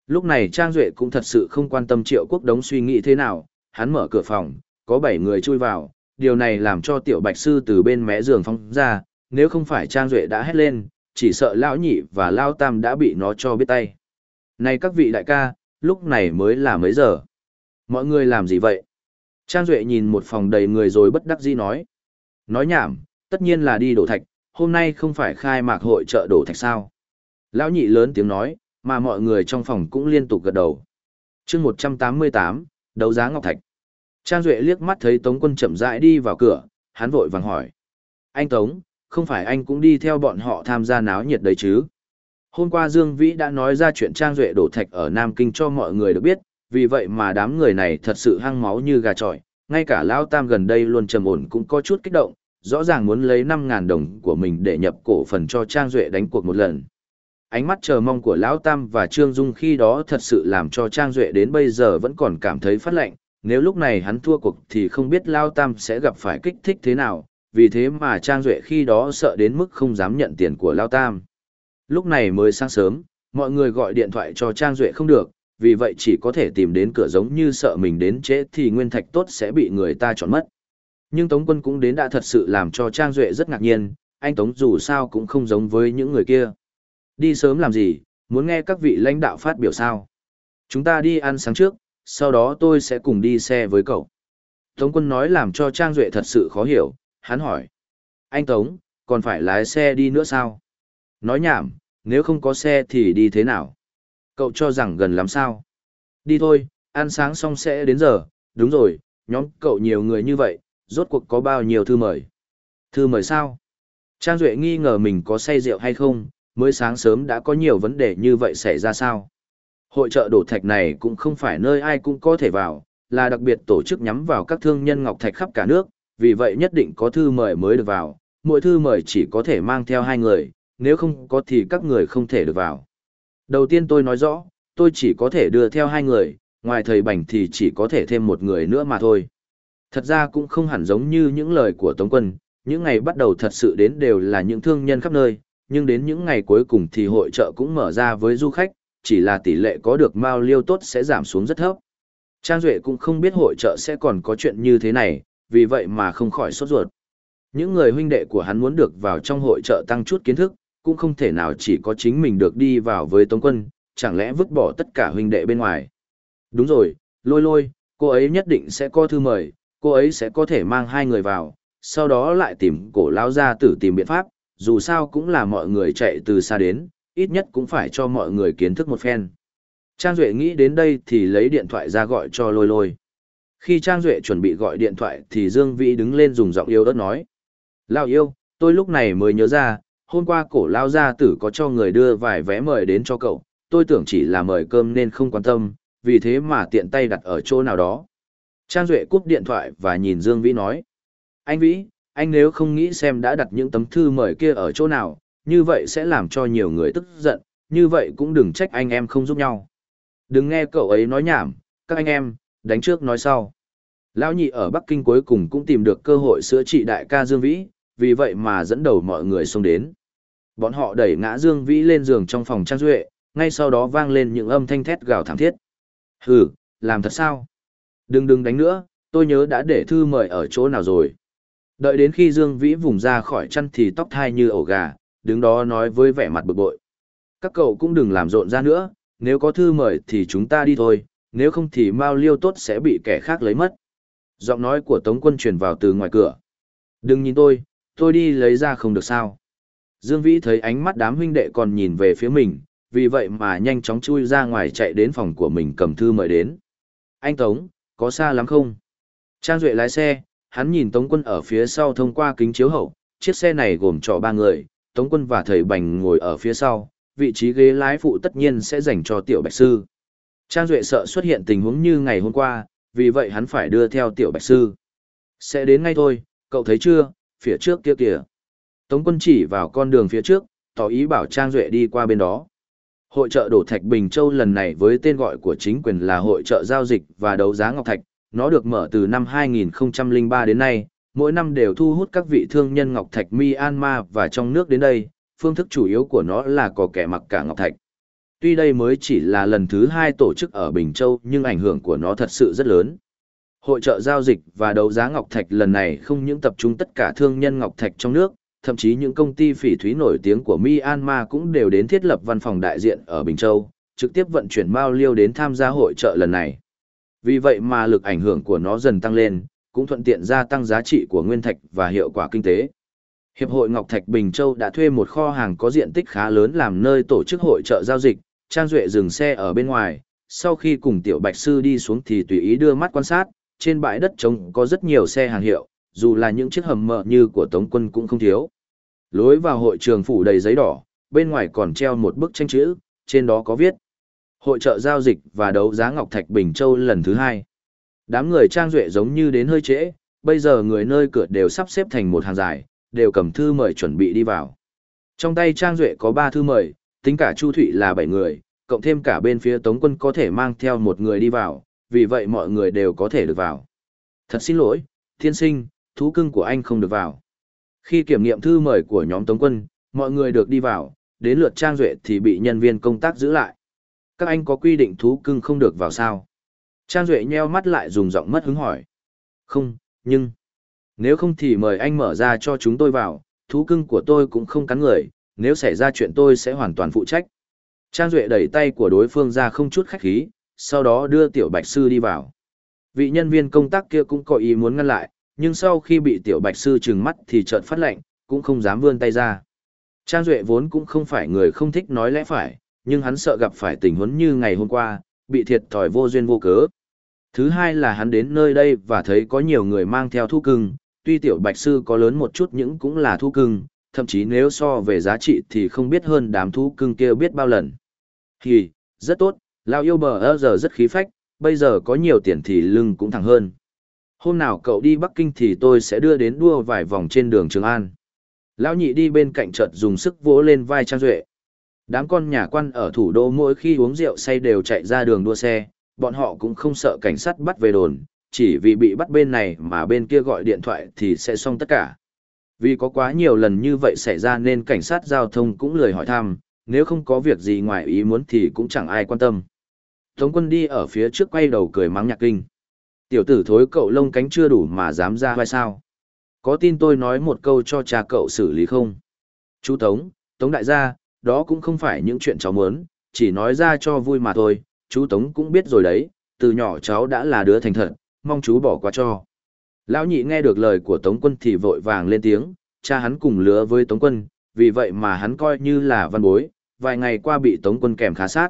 Lúc này Trang Duệ cũng thật sự không quan tâm triệu quốc đống suy nghĩ thế nào, hắn mở cửa phòng, có 7 người chui vào, điều này làm cho tiểu bạch sư từ bên mé giường phong ra, nếu không phải Trang Duệ đã hét lên, chỉ sợ lão nhị và lao tam đã bị nó cho biết tay. Này các vị đại ca, lúc này mới là mấy giờ? Mọi người làm gì vậy? Trang Duệ nhìn một phòng đầy người rồi bất đắc dĩ nói. Nói nhảm, tất nhiên là đi đổ thạch, hôm nay không phải khai mạc hội chợ đổ thạch sao? Lão nhị lớn tiếng nói, mà mọi người trong phòng cũng liên tục gật đầu. chương 188, đấu giá ngọc thạch. Trang Duệ liếc mắt thấy Tống quân chậm rãi đi vào cửa, hắn vội vàng hỏi. Anh Tống, không phải anh cũng đi theo bọn họ tham gia náo nhiệt đấy chứ? Hôm qua Dương Vĩ đã nói ra chuyện Trang Duệ đổ thạch ở Nam Kinh cho mọi người được biết, vì vậy mà đám người này thật sự hăng máu như gà trọi, ngay cả Lao Tam gần đây luôn trầm ổn cũng có chút kích động, rõ ràng muốn lấy 5.000 đồng của mình để nhập cổ phần cho Trang Duệ đánh cuộc một lần. Ánh mắt chờ mong của Lão Tam và Trương Dung khi đó thật sự làm cho Trang Duệ đến bây giờ vẫn còn cảm thấy phát lạnh. nếu lúc này hắn thua cuộc thì không biết Lao Tam sẽ gặp phải kích thích thế nào, vì thế mà Trang Duệ khi đó sợ đến mức không dám nhận tiền của Lao Tam. Lúc này mới sáng sớm, mọi người gọi điện thoại cho Trang Duệ không được, vì vậy chỉ có thể tìm đến cửa giống như sợ mình đến trễ thì nguyên thạch tốt sẽ bị người ta chọn mất. Nhưng Tống quân cũng đến đã thật sự làm cho Trang Duệ rất ngạc nhiên, anh Tống dù sao cũng không giống với những người kia. Đi sớm làm gì, muốn nghe các vị lãnh đạo phát biểu sao? Chúng ta đi ăn sáng trước, sau đó tôi sẽ cùng đi xe với cậu. Tống quân nói làm cho Trang Duệ thật sự khó hiểu, hắn hỏi. Anh Tống, còn phải lái xe đi nữa sao? Nói nhảm, nếu không có xe thì đi thế nào? Cậu cho rằng gần lắm sao? Đi thôi, ăn sáng xong sẽ đến giờ, đúng rồi, nhóm cậu nhiều người như vậy, rốt cuộc có bao nhiêu thư mời? Thư mời sao? Trang Duệ nghi ngờ mình có say rượu hay không, mới sáng sớm đã có nhiều vấn đề như vậy xảy ra sao? Hội trợ đổ thạch này cũng không phải nơi ai cũng có thể vào, là đặc biệt tổ chức nhắm vào các thương nhân ngọc thạch khắp cả nước, vì vậy nhất định có thư mời mới được vào, mỗi thư mời chỉ có thể mang theo hai người, nếu không có thì các người không thể được vào. Đầu tiên tôi nói rõ, tôi chỉ có thể đưa theo hai người, ngoài thầy bảnh thì chỉ có thể thêm một người nữa mà thôi. Thật ra cũng không hẳn giống như những lời của Tống Quân, những ngày bắt đầu thật sự đến đều là những thương nhân khắp nơi, nhưng đến những ngày cuối cùng thì hội trợ cũng mở ra với du khách, chỉ là tỷ lệ có được mao liêu tốt sẽ giảm xuống rất thấp. Trang Duệ cũng không biết hội trợ sẽ còn có chuyện như thế này, vì vậy mà không khỏi sốt ruột. Những người huynh đệ của hắn muốn được vào trong hội trợ tăng chút kiến thức, cũng không thể nào chỉ có chính mình được đi vào với Tống Quân, chẳng lẽ vứt bỏ tất cả huynh đệ bên ngoài. Đúng rồi, lôi lôi, cô ấy nhất định sẽ có thư mời, cô ấy sẽ có thể mang hai người vào, sau đó lại tìm cổ lao ra tử tìm biện pháp, dù sao cũng là mọi người chạy từ xa đến, ít nhất cũng phải cho mọi người kiến thức một phen. Trang Duệ nghĩ đến đây thì lấy điện thoại ra gọi cho lôi lôi. Khi Trang Duệ chuẩn bị gọi điện thoại thì Dương Vĩ đứng lên dùng giọng yêu đất nói. Lao yêu, tôi lúc này mới nhớ ra, hôm qua cổ lao gia tử có cho người đưa vài vé mời đến cho cậu, tôi tưởng chỉ là mời cơm nên không quan tâm, vì thế mà tiện tay đặt ở chỗ nào đó. Trang Duệ cúp điện thoại và nhìn Dương Vĩ nói. Anh Vĩ, anh nếu không nghĩ xem đã đặt những tấm thư mời kia ở chỗ nào, như vậy sẽ làm cho nhiều người tức giận, như vậy cũng đừng trách anh em không giúp nhau. Đừng nghe cậu ấy nói nhảm, các anh em, đánh trước nói sau. Lão nhị ở Bắc Kinh cuối cùng cũng tìm được cơ hội sữa trị đại ca Dương Vĩ, vì vậy mà dẫn đầu mọi người xông đến. Bọn họ đẩy ngã Dương Vĩ lên giường trong phòng Trang Duệ, ngay sau đó vang lên những âm thanh thét gào thảm thiết. Hừ, làm thật sao? Đừng đừng đánh nữa, tôi nhớ đã để thư mời ở chỗ nào rồi. Đợi đến khi Dương Vĩ vùng ra khỏi chăn thì tóc thai như ổ gà, đứng đó nói với vẻ mặt bực bội. Các cậu cũng đừng làm rộn ra nữa, nếu có thư mời thì chúng ta đi thôi, nếu không thì Mao Liêu tốt sẽ bị kẻ khác lấy mất. Giọng nói của Tống quân truyền vào từ ngoài cửa. Đừng nhìn tôi, tôi đi lấy ra không được sao. Dương Vĩ thấy ánh mắt đám huynh đệ còn nhìn về phía mình, vì vậy mà nhanh chóng chui ra ngoài chạy đến phòng của mình cầm thư mời đến. Anh Tống, có xa lắm không? Trang Duệ lái xe, hắn nhìn Tống quân ở phía sau thông qua kính chiếu hậu, chiếc xe này gồm trọ ba người, Tống quân và thầy Bành ngồi ở phía sau, vị trí ghế lái phụ tất nhiên sẽ dành cho tiểu bạch sư. Trang Duệ sợ xuất hiện tình huống như ngày hôm qua, vì vậy hắn phải đưa theo tiểu bạch sư. Sẽ đến ngay thôi, cậu thấy chưa, phía trước kia kìa. Tống quân chỉ vào con đường phía trước, tỏ ý bảo Trang Duệ đi qua bên đó. Hội trợ đổ thạch Bình Châu lần này với tên gọi của chính quyền là Hội trợ Giao dịch và Đấu giá Ngọc Thạch, nó được mở từ năm 2003 đến nay, mỗi năm đều thu hút các vị thương nhân Ngọc Thạch Myanmar và trong nước đến đây, phương thức chủ yếu của nó là có kẻ mặc cả Ngọc Thạch. Tuy đây mới chỉ là lần thứ hai tổ chức ở Bình Châu nhưng ảnh hưởng của nó thật sự rất lớn. Hội trợ giao dịch và đấu giá Ngọc Thạch lần này không những tập trung tất cả thương nhân Ngọc Thạch trong nước, thậm chí những công ty phỉ thúy nổi tiếng của Myanmar cũng đều đến thiết lập văn phòng đại diện ở Bình Châu, trực tiếp vận chuyển Mao Liêu đến tham gia hội trợ lần này. Vì vậy mà lực ảnh hưởng của nó dần tăng lên, cũng thuận tiện gia tăng giá trị của nguyên thạch và hiệu quả kinh tế. Hiệp hội Ngọc Thạch Bình Châu đã thuê một kho hàng có diện tích khá lớn làm nơi tổ chức hội trợ giao dịch, Trang Duệ dừng xe ở bên ngoài, sau khi cùng Tiểu Bạch Sư đi xuống thì tùy ý đưa mắt quan sát, trên bãi đất trống có rất nhiều xe hàng hiệu, dù là những chiếc hầm mờ như của Tống quân cũng không thiếu. Lối vào hội trường phủ đầy giấy đỏ, bên ngoài còn treo một bức tranh chữ, trên đó có viết. Hội trợ giao dịch và đấu giá Ngọc Thạch Bình Châu lần thứ hai. Đám người trang duệ giống như đến hơi trễ, bây giờ người nơi cửa đều sắp xếp thành một hàng dài, đều cầm thư mời chuẩn bị đi vào. Trong tay trang duệ có ba thư mời, tính cả Chu Thụy là bảy người, cộng thêm cả bên phía Tống quân có thể mang theo một người đi vào, vì vậy mọi người đều có thể được vào. Thật xin lỗi, thiên sinh, thú cưng của anh không được vào. Khi kiểm nghiệm thư mời của nhóm Tống quân, mọi người được đi vào, đến lượt trang duệ thì bị nhân viên công tác giữ lại. Các anh có quy định thú cưng không được vào sao? Trang Duệ nheo mắt lại dùng giọng mất hứng hỏi. Không, nhưng... Nếu không thì mời anh mở ra cho chúng tôi vào, thú cưng của tôi cũng không cắn người, nếu xảy ra chuyện tôi sẽ hoàn toàn phụ trách. Trang Duệ đẩy tay của đối phương ra không chút khách khí, sau đó đưa Tiểu Bạch Sư đi vào. Vị nhân viên công tác kia cũng có ý muốn ngăn lại, nhưng sau khi bị Tiểu Bạch Sư trừng mắt thì trợn phát lệnh, cũng không dám vươn tay ra. Trang Duệ vốn cũng không phải người không thích nói lẽ phải, nhưng hắn sợ gặp phải tình huống như ngày hôm qua, bị thiệt thòi vô duyên vô cớ. Thứ hai là hắn đến nơi đây và thấy có nhiều người mang theo thu cưng, tuy tiểu bạch sư có lớn một chút nhưng cũng là thu cưng, thậm chí nếu so về giá trị thì không biết hơn đám thu cưng kia biết bao lần. Thì, rất tốt, lao yêu bờ ơ giờ rất khí phách, bây giờ có nhiều tiền thì lưng cũng thẳng hơn. Hôm nào cậu đi Bắc Kinh thì tôi sẽ đưa đến đua vài vòng trên đường Trường An. Lão nhị đi bên cạnh chợt dùng sức vỗ lên vai Trang Duệ. Đám con nhà quan ở thủ đô mỗi khi uống rượu say đều chạy ra đường đua xe, bọn họ cũng không sợ cảnh sát bắt về đồn, chỉ vì bị bắt bên này mà bên kia gọi điện thoại thì sẽ xong tất cả. Vì có quá nhiều lần như vậy xảy ra nên cảnh sát giao thông cũng lười hỏi thăm, nếu không có việc gì ngoài ý muốn thì cũng chẳng ai quan tâm. Tống quân đi ở phía trước quay đầu cười mắng nhạc kinh. Tiểu tử thối cậu lông cánh chưa đủ mà dám ra vai sao. Có tin tôi nói một câu cho cha cậu xử lý không? Chú Tống, Tống đại gia, đó cũng không phải những chuyện cháu muốn, chỉ nói ra cho vui mà thôi, chú Tống cũng biết rồi đấy, từ nhỏ cháu đã là đứa thành thật, mong chú bỏ qua cho. Lão nhị nghe được lời của Tống quân thì vội vàng lên tiếng, cha hắn cùng lứa với Tống quân, vì vậy mà hắn coi như là văn bối, vài ngày qua bị Tống quân kèm khá sát.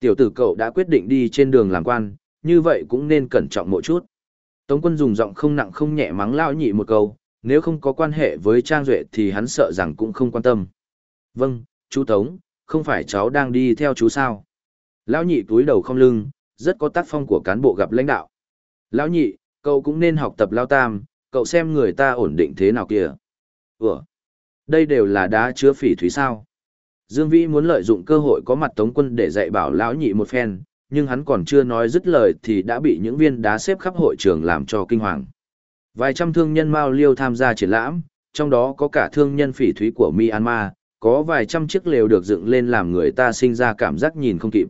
Tiểu tử cậu đã quyết định đi trên đường làm quan, như vậy cũng nên cẩn trọng một chút. Tống quân dùng giọng không nặng không nhẹ mắng lão nhị một câu, nếu không có quan hệ với Trang Duệ thì hắn sợ rằng cũng không quan tâm. Vâng, chú Tống, không phải cháu đang đi theo chú sao? Lão nhị túi đầu không lưng, rất có tác phong của cán bộ gặp lãnh đạo. Lão nhị, cậu cũng nên học tập Lao Tam, cậu xem người ta ổn định thế nào kìa. Ủa? Đây đều là đá chứa phỉ thúy sao? Dương Vĩ muốn lợi dụng cơ hội có mặt Tống quân để dạy bảo lão nhị một phen, nhưng hắn còn chưa nói dứt lời thì đã bị những viên đá xếp khắp hội trường làm cho kinh hoàng. Vài trăm thương nhân Mao Liêu tham gia triển lãm, trong đó có cả thương nhân phỉ thúy của Myanmar, có vài trăm chiếc lều được dựng lên làm người ta sinh ra cảm giác nhìn không kịp.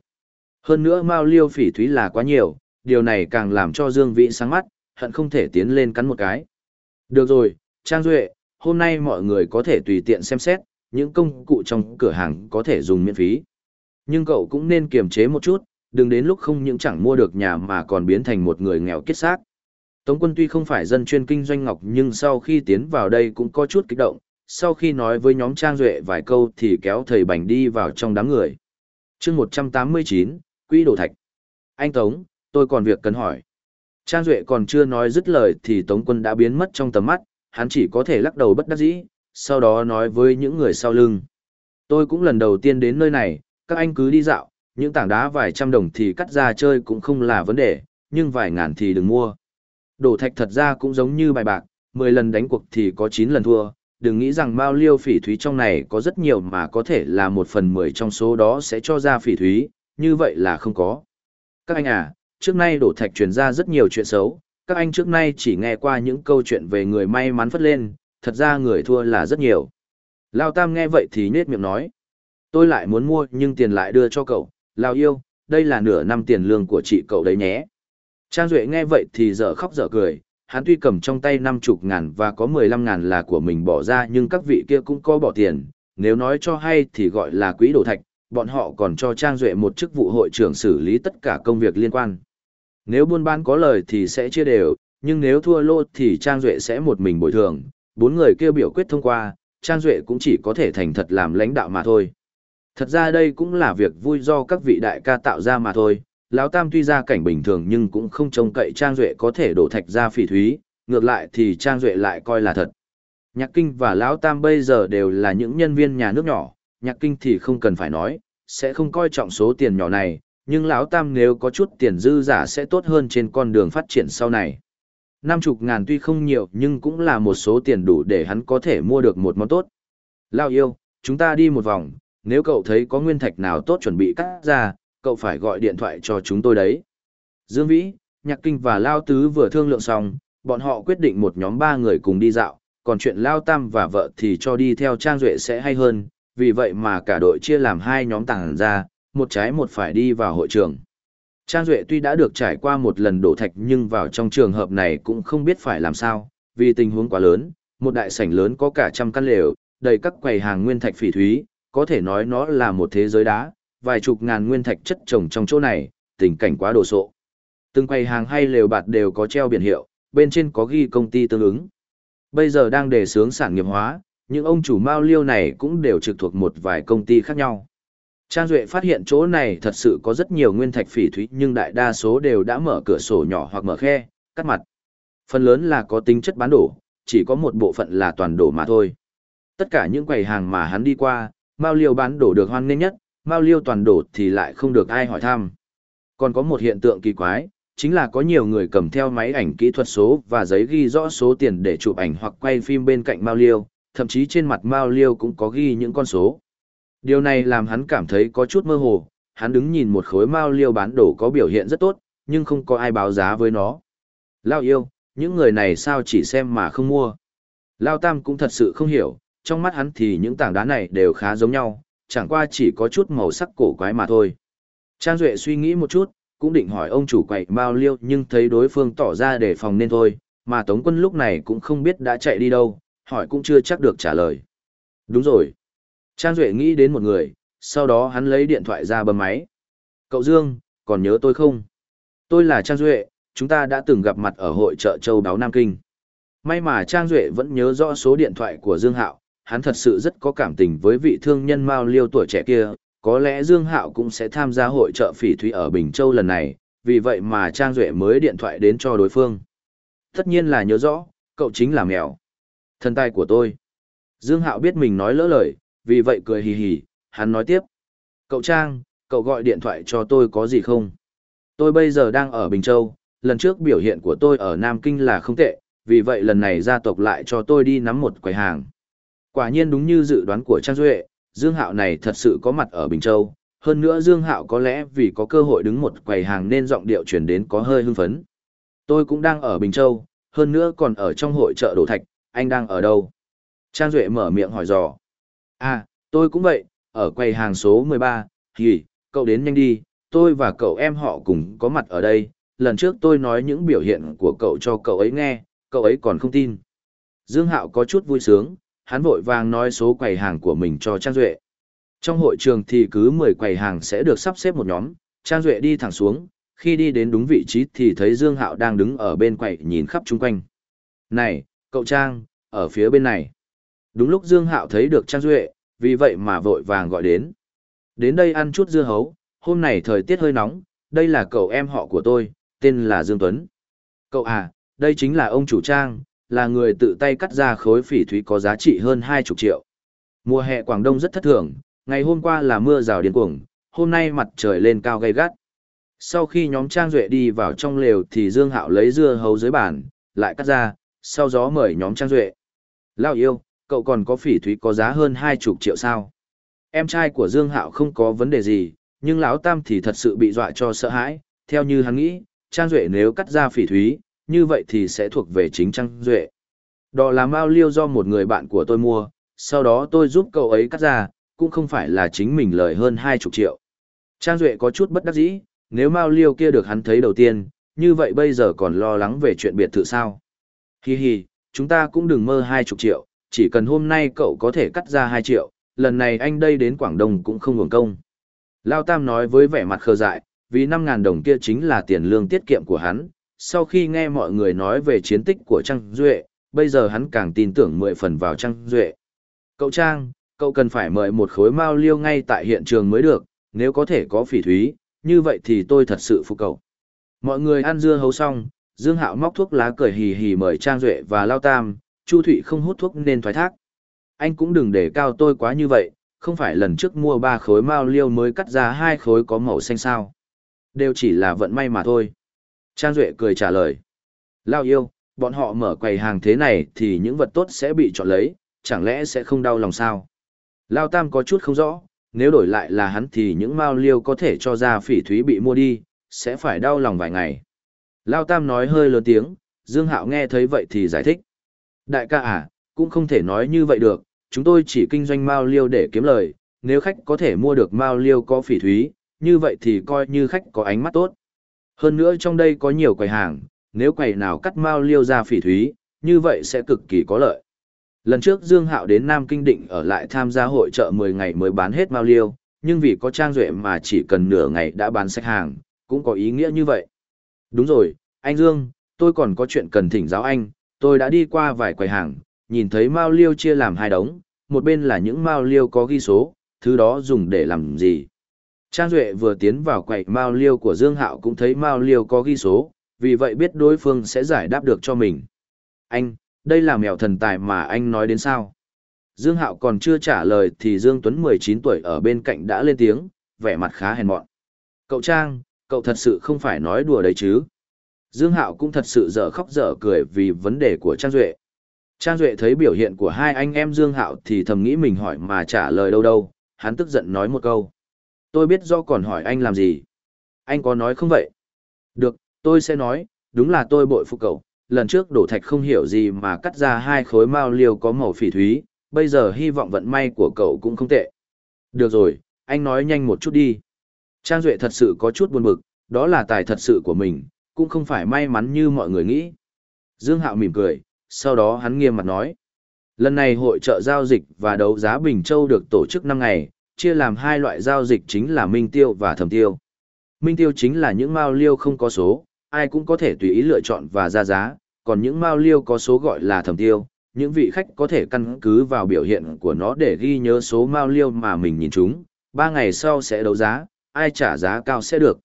Hơn nữa Mao Liêu phỉ thúy là quá nhiều, điều này càng làm cho Dương Vĩ sáng mắt, hận không thể tiến lên cắn một cái. Được rồi, Trang Duệ, hôm nay mọi người có thể tùy tiện xem xét, những công cụ trong cửa hàng có thể dùng miễn phí. Nhưng cậu cũng nên kiềm chế một chút, đừng đến lúc không những chẳng mua được nhà mà còn biến thành một người nghèo kết xác. Tống quân tuy không phải dân chuyên kinh doanh ngọc nhưng sau khi tiến vào đây cũng có chút kích động, sau khi nói với nhóm Trang Duệ vài câu thì kéo thầy Bành đi vào trong đám người. chương 189, Quỹ Đồ Thạch. Anh Tống, tôi còn việc cần hỏi. Trang Duệ còn chưa nói dứt lời thì Tống quân đã biến mất trong tầm mắt, hắn chỉ có thể lắc đầu bất đắc dĩ, sau đó nói với những người sau lưng. Tôi cũng lần đầu tiên đến nơi này, các anh cứ đi dạo, những tảng đá vài trăm đồng thì cắt ra chơi cũng không là vấn đề, nhưng vài ngàn thì đừng mua. Đổ thạch thật ra cũng giống như bài bạc, 10 lần đánh cuộc thì có 9 lần thua, đừng nghĩ rằng mao liêu phỉ thúy trong này có rất nhiều mà có thể là một phần 10 trong số đó sẽ cho ra phỉ thúy, như vậy là không có. Các anh à, trước nay đổ thạch truyền ra rất nhiều chuyện xấu, các anh trước nay chỉ nghe qua những câu chuyện về người may mắn phất lên, thật ra người thua là rất nhiều. Lao Tam nghe vậy thì nết miệng nói, tôi lại muốn mua nhưng tiền lại đưa cho cậu, Lao yêu, đây là nửa năm tiền lương của chị cậu đấy nhé. Trang Duệ nghe vậy thì dở khóc dở cười, hắn tuy cầm trong tay năm chục ngàn và có mười lăm ngàn là của mình bỏ ra nhưng các vị kia cũng có bỏ tiền, nếu nói cho hay thì gọi là quỹ đồ thạch, bọn họ còn cho Trang Duệ một chức vụ hội trưởng xử lý tất cả công việc liên quan. Nếu buôn bán có lời thì sẽ chia đều, nhưng nếu thua lô thì Trang Duệ sẽ một mình bồi thường, bốn người kêu biểu quyết thông qua, Trang Duệ cũng chỉ có thể thành thật làm lãnh đạo mà thôi. Thật ra đây cũng là việc vui do các vị đại ca tạo ra mà thôi, lão tam tuy ra cảnh bình thường nhưng cũng không trông cậy trang duệ có thể đổ thạch ra phỉ thúy ngược lại thì trang duệ lại coi là thật. Nhạc kinh và lão tam bây giờ đều là những nhân viên nhà nước nhỏ nhạc kinh thì không cần phải nói sẽ không coi trọng số tiền nhỏ này nhưng lão tam nếu có chút tiền dư giả sẽ tốt hơn trên con đường phát triển sau này. Năm chục ngàn tuy không nhiều nhưng cũng là một số tiền đủ để hắn có thể mua được một món tốt. Lao yêu chúng ta đi một vòng nếu cậu thấy có nguyên thạch nào tốt chuẩn bị cắt ra cậu phải gọi điện thoại cho chúng tôi đấy. Dương Vĩ, Nhạc Kinh và Lao Tứ vừa thương lượng xong, bọn họ quyết định một nhóm ba người cùng đi dạo, còn chuyện Lao Tam và vợ thì cho đi theo Trang Duệ sẽ hay hơn, vì vậy mà cả đội chia làm hai nhóm tàng ra, một trái một phải đi vào hội trường. Trang Duệ tuy đã được trải qua một lần đổ thạch nhưng vào trong trường hợp này cũng không biết phải làm sao, vì tình huống quá lớn, một đại sảnh lớn có cả trăm căn lều, đầy các quầy hàng nguyên thạch phỉ thúy, có thể nói nó là một thế giới đá, vài chục ngàn nguyên thạch chất trồng trong chỗ này, tình cảnh quá đồ sộ. Từng quầy hàng hay lều bạt đều có treo biển hiệu, bên trên có ghi công ty tương ứng. Bây giờ đang đề xướng sản nghiệp hóa, những ông chủ mao liêu này cũng đều trực thuộc một vài công ty khác nhau. Trang Duệ phát hiện chỗ này thật sự có rất nhiều nguyên thạch phỉ thúy nhưng đại đa số đều đã mở cửa sổ nhỏ hoặc mở khe, cắt mặt. Phần lớn là có tính chất bán đổ, chỉ có một bộ phận là toàn đổ mà thôi. Tất cả những quầy hàng mà hắn đi qua, Mao Liêu bán đổ được hoan nghênh nhất, Mao Liêu toàn đổ thì lại không được ai hỏi thăm. Còn có một hiện tượng kỳ quái, chính là có nhiều người cầm theo máy ảnh kỹ thuật số và giấy ghi rõ số tiền để chụp ảnh hoặc quay phim bên cạnh Mao Liêu, thậm chí trên mặt Mao Liêu cũng có ghi những con số. Điều này làm hắn cảm thấy có chút mơ hồ, hắn đứng nhìn một khối Mao Liêu bán đổ có biểu hiện rất tốt, nhưng không có ai báo giá với nó. Lao yêu, những người này sao chỉ xem mà không mua. Lao Tam cũng thật sự không hiểu, trong mắt hắn thì những tảng đá này đều khá giống nhau, chẳng qua chỉ có chút màu sắc cổ quái mà thôi. Trang Duệ suy nghĩ một chút, cũng định hỏi ông chủ quậy Mao Liêu nhưng thấy đối phương tỏ ra để phòng nên thôi, mà Tống quân lúc này cũng không biết đã chạy đi đâu, hỏi cũng chưa chắc được trả lời. Đúng rồi. Trang Duệ nghĩ đến một người, sau đó hắn lấy điện thoại ra bấm máy. Cậu Dương, còn nhớ tôi không? Tôi là Trang Duệ, chúng ta đã từng gặp mặt ở hội chợ châu Đáo Nam Kinh. May mà Trang Duệ vẫn nhớ rõ số điện thoại của Dương Hạo, hắn thật sự rất có cảm tình với vị thương nhân Mao Liêu tuổi trẻ kia, có lẽ Dương Hạo cũng sẽ tham gia hội trợ phỉ thúy ở Bình Châu lần này, vì vậy mà Trang Duệ mới điện thoại đến cho đối phương. Tất nhiên là nhớ rõ, cậu chính là mèo. Thân tài của tôi. Dương Hạo biết mình nói lỡ lời, vì vậy cười hì hì, hắn nói tiếp. Cậu Trang, cậu gọi điện thoại cho tôi có gì không? Tôi bây giờ đang ở Bình Châu, lần trước biểu hiện của tôi ở Nam Kinh là không tệ, vì vậy lần này gia tộc lại cho tôi đi nắm một quầy hàng. Quả nhiên đúng như dự đoán của Trang Duệ, Dương Hạo này thật sự có mặt ở Bình Châu, hơn nữa Dương Hạo có lẽ vì có cơ hội đứng một quầy hàng nên giọng điệu chuyển đến có hơi hưng phấn. Tôi cũng đang ở Bình Châu, hơn nữa còn ở trong hội chợ Đồ Thạch, anh đang ở đâu? Trang Duệ mở miệng hỏi dò. À, tôi cũng vậy, ở quầy hàng số 13, thì, cậu đến nhanh đi, tôi và cậu em họ cùng có mặt ở đây, lần trước tôi nói những biểu hiện của cậu cho cậu ấy nghe, cậu ấy còn không tin. Dương Hạo có chút vui sướng, hắn vội vàng nói số quầy hàng của mình cho Trang Duệ. Trong hội trường thì cứ 10 quầy hàng sẽ được sắp xếp một nhóm, Trang Duệ đi thẳng xuống, khi đi đến đúng vị trí thì thấy Dương Hạo đang đứng ở bên quầy nhìn khắp chung quanh. Này, cậu Trang, ở phía bên này. Đúng lúc Dương Hạo thấy được Trang Duệ, vì vậy mà vội vàng gọi đến. Đến đây ăn chút dưa hấu, hôm nay thời tiết hơi nóng, đây là cậu em họ của tôi, tên là Dương Tuấn. Cậu à, đây chính là ông chủ Trang, là người tự tay cắt ra khối phỉ thúy có giá trị hơn 20 triệu. Mùa hè Quảng Đông rất thất thường, ngày hôm qua là mưa rào điên cuồng, hôm nay mặt trời lên cao gay gắt. Sau khi nhóm Trang Duệ đi vào trong lều thì Dương Hạo lấy dưa hấu dưới bàn, lại cắt ra, sau đó mời nhóm Trang Duệ. Lao yêu, cậu còn có phỉ thúy có giá hơn 20 triệu sao? Em trai của Dương Hạo không có vấn đề gì, nhưng lão Tam thì thật sự bị dọa cho sợ hãi, theo như hắn nghĩ, Trang Duệ nếu cắt ra phỉ thúy, như vậy thì sẽ thuộc về chính Trang Duệ. Đó là Mao Liêu do một người bạn của tôi mua, sau đó tôi giúp cậu ấy cắt ra, cũng không phải là chính mình lời hơn 20 triệu. Trang Duệ có chút bất đắc dĩ, nếu Mao Liêu kia được hắn thấy đầu tiên, như vậy bây giờ còn lo lắng về chuyện biệt thự sao. Hi hi, chúng ta cũng đừng mơ 20 triệu, chỉ cần hôm nay cậu có thể cắt ra 2 triệu, lần này anh đây đến Quảng Đông cũng không hưởng công. Lao Tam nói với vẻ mặt khờ dại, vì 5.000 đồng kia chính là tiền lương tiết kiệm của hắn. Sau khi nghe mọi người nói về chiến tích của Trang Duệ, bây giờ hắn càng tin tưởng 10 phần vào Trang Duệ. Cậu Trang, cậu cần phải mời một khối mao liêu ngay tại hiện trường mới được, nếu có thể có phỉ thúy, như vậy thì tôi thật sự phục cậu. Mọi người ăn dưa hấu xong, Dương Hạo móc thuốc lá cười hì hì mời Trang Duệ và Lao Tam, Chu Thụy không hút thuốc nên thoái thác. Anh cũng đừng để cao tôi quá như vậy, không phải lần trước mua ba khối mao liêu mới cắt ra hai khối có màu xanh sao. Đều chỉ là vận may mà thôi. Trang Duệ cười trả lời. Lao yêu, bọn họ mở quầy hàng thế này thì những vật tốt sẽ bị chọn lấy, chẳng lẽ sẽ không đau lòng sao? Lao Tam có chút không rõ, nếu đổi lại là hắn thì những mao liêu có thể cho ra phỉ thúy bị mua đi, sẽ phải đau lòng vài ngày. Lao Tam nói hơi lớn tiếng, Dương Hạo nghe thấy vậy thì giải thích. Đại ca à, cũng không thể nói như vậy được, chúng tôi chỉ kinh doanh mao liêu để kiếm lời, nếu khách có thể mua được mao liêu có phỉ thúy, như vậy thì coi như khách có ánh mắt tốt. Hơn nữa trong đây có nhiều quầy hàng, nếu quầy nào cắt mao liêu ra phỉ thúy, như vậy sẽ cực kỳ có lợi. Lần trước Dương Hạo đến Nam Kinh định ở lại tham gia hội trợ 10 ngày mới bán hết mao liêu, nhưng vì có trang duệ mà chỉ cần nửa ngày đã bán sạch hàng, cũng có ý nghĩa như vậy. Đúng rồi, anh Dương, tôi còn có chuyện cần thỉnh giáo anh, tôi đã đi qua vài quầy hàng, nhìn thấy mao liêu chia làm hai đống, một bên là những mao liêu có ghi số, thứ đó dùng để làm gì. Trang Duệ vừa tiến vào quầy mao liêu của Dương Hạo cũng thấy mao liêu có ghi số, vì vậy biết đối phương sẽ giải đáp được cho mình. Anh, đây là mèo thần tài mà anh nói đến sao? Dương Hạo còn chưa trả lời thì Dương Tuấn 19 tuổi ở bên cạnh đã lên tiếng, vẻ mặt khá hèn mọn. Cậu Trang, cậu thật sự không phải nói đùa đấy chứ? Dương Hạo cũng thật sự dở khóc dở cười vì vấn đề của Trang Duệ. Trang Duệ thấy biểu hiện của hai anh em Dương Hạo thì thầm nghĩ mình hỏi mà trả lời đâu đâu, hắn tức giận nói một câu. Tôi biết do còn hỏi anh làm gì. Anh có nói không vậy? Được, tôi sẽ nói, đúng là tôi bội phục cậu. Lần trước đổ thạch không hiểu gì mà cắt ra hai khối mao liều có màu phỉ thúy, bây giờ hy vọng vận may của cậu cũng không tệ. Được rồi, anh nói nhanh một chút đi. Trang Duệ thật sự có chút buồn bực, đó là tài thật sự của mình, cũng không phải may mắn như mọi người nghĩ. Dương Hạo mỉm cười, sau đó hắn nghiêm mặt nói. Lần này hội trợ giao dịch và đấu giá Bình Châu được tổ chức năm ngày, chia làm hai loại giao dịch chính là Minh Tiêu và Thẩm Tiêu. Minh Tiêu chính là những mao liêu không có số, ai cũng có thể tùy ý lựa chọn và ra giá, còn những mao liêu có số gọi là thẩm tiêu, những vị khách có thể căn cứ vào biểu hiện của nó để ghi nhớ số mao liêu mà mình nhìn chúng, ba ngày sau sẽ đấu giá, ai trả giá cao sẽ được.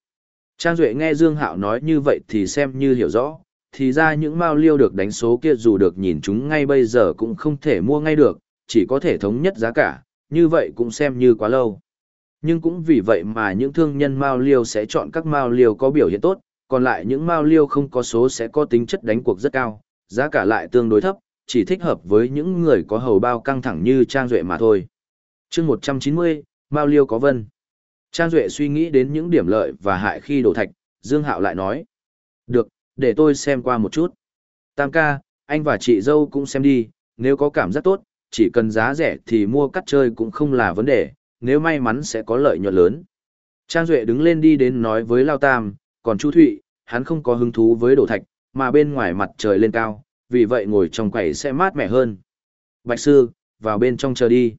Trang Duệ nghe Dương Hạo nói như vậy thì xem như hiểu rõ, thì ra những mao liêu được đánh số kia dù được nhìn chúng ngay bây giờ cũng không thể mua ngay được, chỉ có thể thống nhất giá cả, như vậy cũng xem như quá lâu. Nhưng cũng vì vậy mà những thương nhân mao liêu sẽ chọn các mao liêu có biểu hiện tốt, còn lại những mao liêu không có số sẽ có tính chất đánh cuộc rất cao, giá cả lại tương đối thấp, chỉ thích hợp với những người có hầu bao căng thẳng như Trang Duệ mà thôi. chương 190, mao liêu có vân. Trang Duệ suy nghĩ đến những điểm lợi và hại khi đổ thạch, Dương Hạo lại nói. Được, để tôi xem qua một chút. Tam ca, anh và chị dâu cũng xem đi, nếu có cảm giác tốt, chỉ cần giá rẻ thì mua cắt chơi cũng không là vấn đề, nếu may mắn sẽ có lợi nhuận lớn. Trang Duệ đứng lên đi đến nói với Lao Tam, còn Chu Thụy, hắn không có hứng thú với đổ thạch, mà bên ngoài mặt trời lên cao, vì vậy ngồi trong quầy sẽ mát mẻ hơn. Bạch Sư, vào bên trong chờ đi.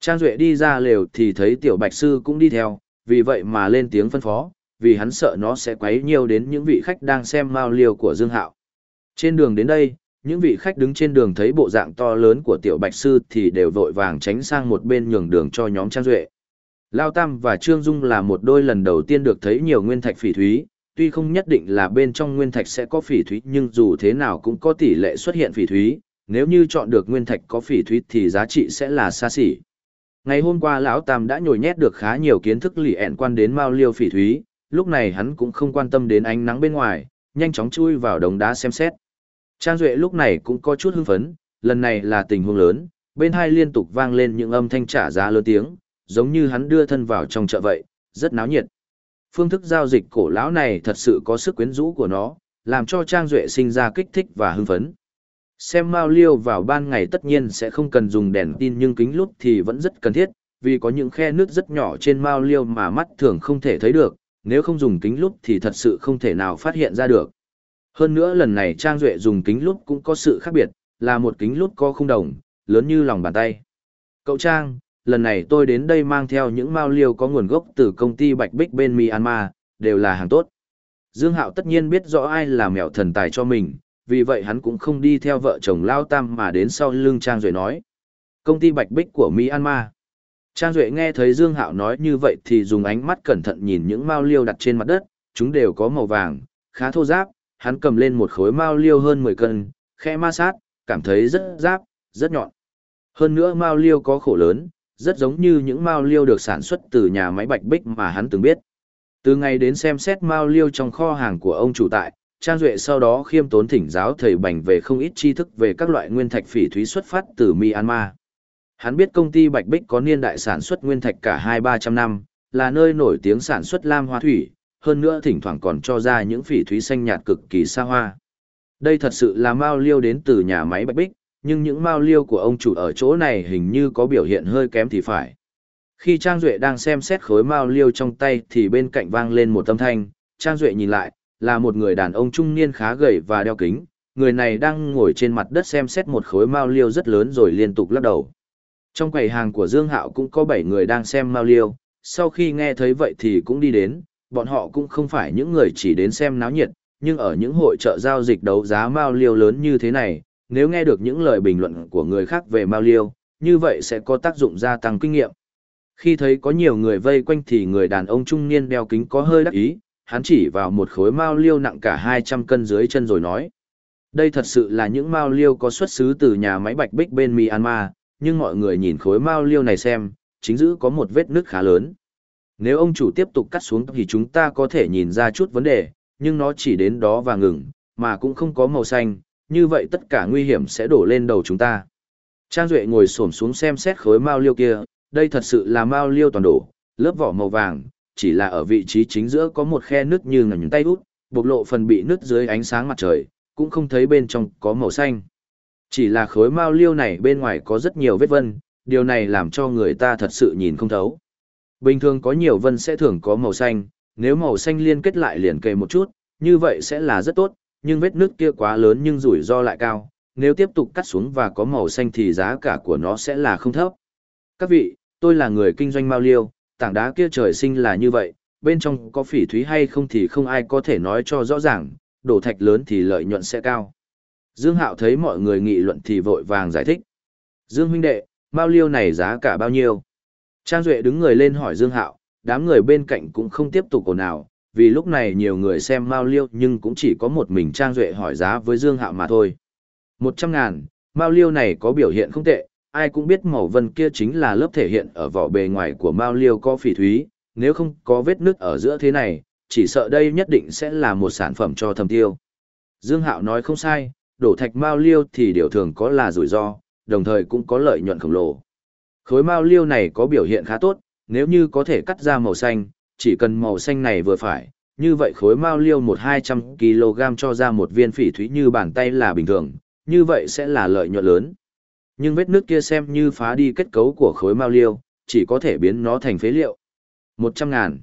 Trang Duệ đi ra lều thì thấy tiểu Bạch Sư cũng đi theo, vì vậy mà lên tiếng phân phó, vì hắn sợ nó sẽ quấy nhiều đến những vị khách đang xem mao liều của Dương Hạo. Trên đường đến đây, những vị khách đứng trên đường thấy bộ dạng to lớn của tiểu bạch sư thì đều vội vàng tránh sang một bên nhường đường cho nhóm trang duệ. Lao Tam và Trương Dung là một đôi lần đầu tiên được thấy nhiều nguyên thạch phỉ thúy, tuy không nhất định là bên trong nguyên thạch sẽ có phỉ thúy nhưng dù thế nào cũng có tỷ lệ xuất hiện phỉ thúy, nếu như chọn được nguyên thạch có phỉ thúy thì giá trị sẽ là xa xỉ. Ngày hôm qua lão Tam đã nhồi nhét được khá nhiều kiến thức lì ẹn quan đến mao liêu phỉ thúy, lúc này hắn cũng không quan tâm đến ánh nắng bên ngoài, nhanh chóng chui vào đống đá xem xét. Trang Duệ lúc này cũng có chút hưng phấn, lần này là tình huống lớn, bên hai liên tục vang lên những âm thanh trả giá lớn tiếng, giống như hắn đưa thân vào trong chợ vậy, rất náo nhiệt. Phương thức giao dịch cổ lão này thật sự có sức quyến rũ của nó, làm cho Trang Duệ sinh ra kích thích và hưng phấn. Xem Mao Liêu vào ban ngày tất nhiên sẽ không cần dùng đèn tin nhưng kính lút thì vẫn rất cần thiết, vì có những khe nước rất nhỏ trên Mao Liêu mà mắt thường không thể thấy được, nếu không dùng kính lút thì thật sự không thể nào phát hiện ra được. Hơn nữa lần này Trang Duệ dùng kính lúp cũng có sự khác biệt, là một kính lúp có không đồng, lớn như lòng bàn tay. Cậu Trang, lần này tôi đến đây mang theo những mao liêu có nguồn gốc từ công ty Bạch Bích bên Myanmar, đều là hàng tốt. Dương Hạo tất nhiên biết rõ ai là mèo thần tài cho mình, vì vậy hắn cũng không đi theo vợ chồng Lao Tam mà đến sau lưng Trang Duệ nói. Công ty Bạch Bích của Myanmar. Trang Duệ nghe thấy Dương Hạo nói như vậy thì dùng ánh mắt cẩn thận nhìn những mao liêu đặt trên mặt đất, chúng đều có màu vàng, khá thô giáp, hắn cầm lên một khối mao liêu hơn 10 cân, khẽ ma sát, cảm thấy rất giáp, rất nhọn. Hơn nữa mao liêu có khổ lớn, rất giống như những mao liêu được sản xuất từ nhà máy bạch bích mà hắn từng biết. Từ ngày đến xem xét mao liêu trong kho hàng của ông chủ tại, Trang Duệ sau đó khiêm tốn thỉnh giáo thầy bành về không ít tri thức về các loại nguyên thạch phỉ thúy xuất phát từ Myanmar. Hắn biết công ty Bạch Bích có niên đại sản xuất nguyên thạch cả 2-300 năm, là nơi nổi tiếng sản xuất lam hoa thủy, hơn nữa thỉnh thoảng còn cho ra những phỉ thúy xanh nhạt cực kỳ xa hoa. Đây thật sự là mao liêu đến từ nhà máy bạch bích, nhưng những mao liêu của ông chủ ở chỗ này hình như có biểu hiện hơi kém thì phải. Khi Trang Duệ đang xem xét khối mao liêu trong tay thì bên cạnh vang lên một âm thanh, Trang Duệ nhìn lại, là một người đàn ông trung niên khá gầy và đeo kính, người này đang ngồi trên mặt đất xem xét một khối mao liêu rất lớn rồi liên tục lắc đầu. Trong quầy hàng của Dương Hạo cũng có 7 người đang xem mao liêu, sau khi nghe thấy vậy thì cũng đi đến, bọn họ cũng không phải những người chỉ đến xem náo nhiệt, nhưng ở những hội trợ giao dịch đấu giá Mao Liêu lớn như thế này, nếu nghe được những lời bình luận của người khác về Mao Liêu, như vậy sẽ có tác dụng gia tăng kinh nghiệm. Khi thấy có nhiều người vây quanh thì người đàn ông trung niên đeo kính có hơi đắc ý, hắn chỉ vào một khối Mao Liêu nặng cả 200 cân dưới chân rồi nói. Đây thật sự là những Mao Liêu có xuất xứ từ nhà máy bạch bích bên Myanmar, nhưng mọi người nhìn khối Mao Liêu này xem, chính giữ có một vết nứt khá lớn. Nếu ông chủ tiếp tục cắt xuống thì chúng ta có thể nhìn ra chút vấn đề, nhưng nó chỉ đến đó và ngừng, mà cũng không có màu xanh, như vậy tất cả nguy hiểm sẽ đổ lên đầu chúng ta. Trang Duệ ngồi xổm xuống xem xét khối mao liêu kia, đây thật sự là mao liêu toàn đổ, lớp vỏ màu vàng, chỉ là ở vị trí chính giữa có một khe nứt như ngầm tay út, bộc lộ phần bị nứt dưới ánh sáng mặt trời, cũng không thấy bên trong có màu xanh. Chỉ là khối mao liêu này bên ngoài có rất nhiều vết vân, điều này làm cho người ta thật sự nhìn không thấu. Bình thường có nhiều vân sẽ thường có màu xanh, nếu màu xanh liên kết lại liền kề một chút, như vậy sẽ là rất tốt, nhưng vết nước kia quá lớn nhưng rủi ro lại cao, nếu tiếp tục cắt xuống và có màu xanh thì giá cả của nó sẽ là không thấp. Các vị, tôi là người kinh doanh mao liêu, tảng đá kia trời sinh là như vậy, bên trong có phỉ thúy hay không thì không ai có thể nói cho rõ ràng, đổ thạch lớn thì lợi nhuận sẽ cao. Dương Hạo thấy mọi người nghị luận thì vội vàng giải thích. Dương huynh đệ, mao liêu này giá cả bao nhiêu? Trang Duệ đứng người lên hỏi Dương Hạo, đám người bên cạnh cũng không tiếp tục ồn ào, vì lúc này nhiều người xem mao liêu nhưng cũng chỉ có một mình Trang Duệ hỏi giá với Dương Hạo mà thôi. Một trăm ngàn, mao liêu này có biểu hiện không tệ, ai cũng biết màu vân kia chính là lớp thể hiện ở vỏ bề ngoài của mao liêu có phỉ thúy, nếu không có vết nứt ở giữa thế này, chỉ sợ đây nhất định sẽ là một sản phẩm cho thầm tiêu. Dương Hạo nói không sai, đổ thạch mao liêu thì điều thường có là rủi ro, đồng thời cũng có lợi nhuận khổng lồ. Khối mao liêu này có biểu hiện khá tốt, nếu như có thể cắt ra màu xanh, chỉ cần màu xanh này vừa phải, như vậy khối mao liêu một hai trăm kg cho ra một viên phỉ thúy như bàn tay là bình thường, như vậy sẽ là lợi nhuận lớn. Nhưng vết nước kia xem như phá đi kết cấu của khối mao liêu, chỉ có thể biến nó thành phế liệu. Một trăm ngàn.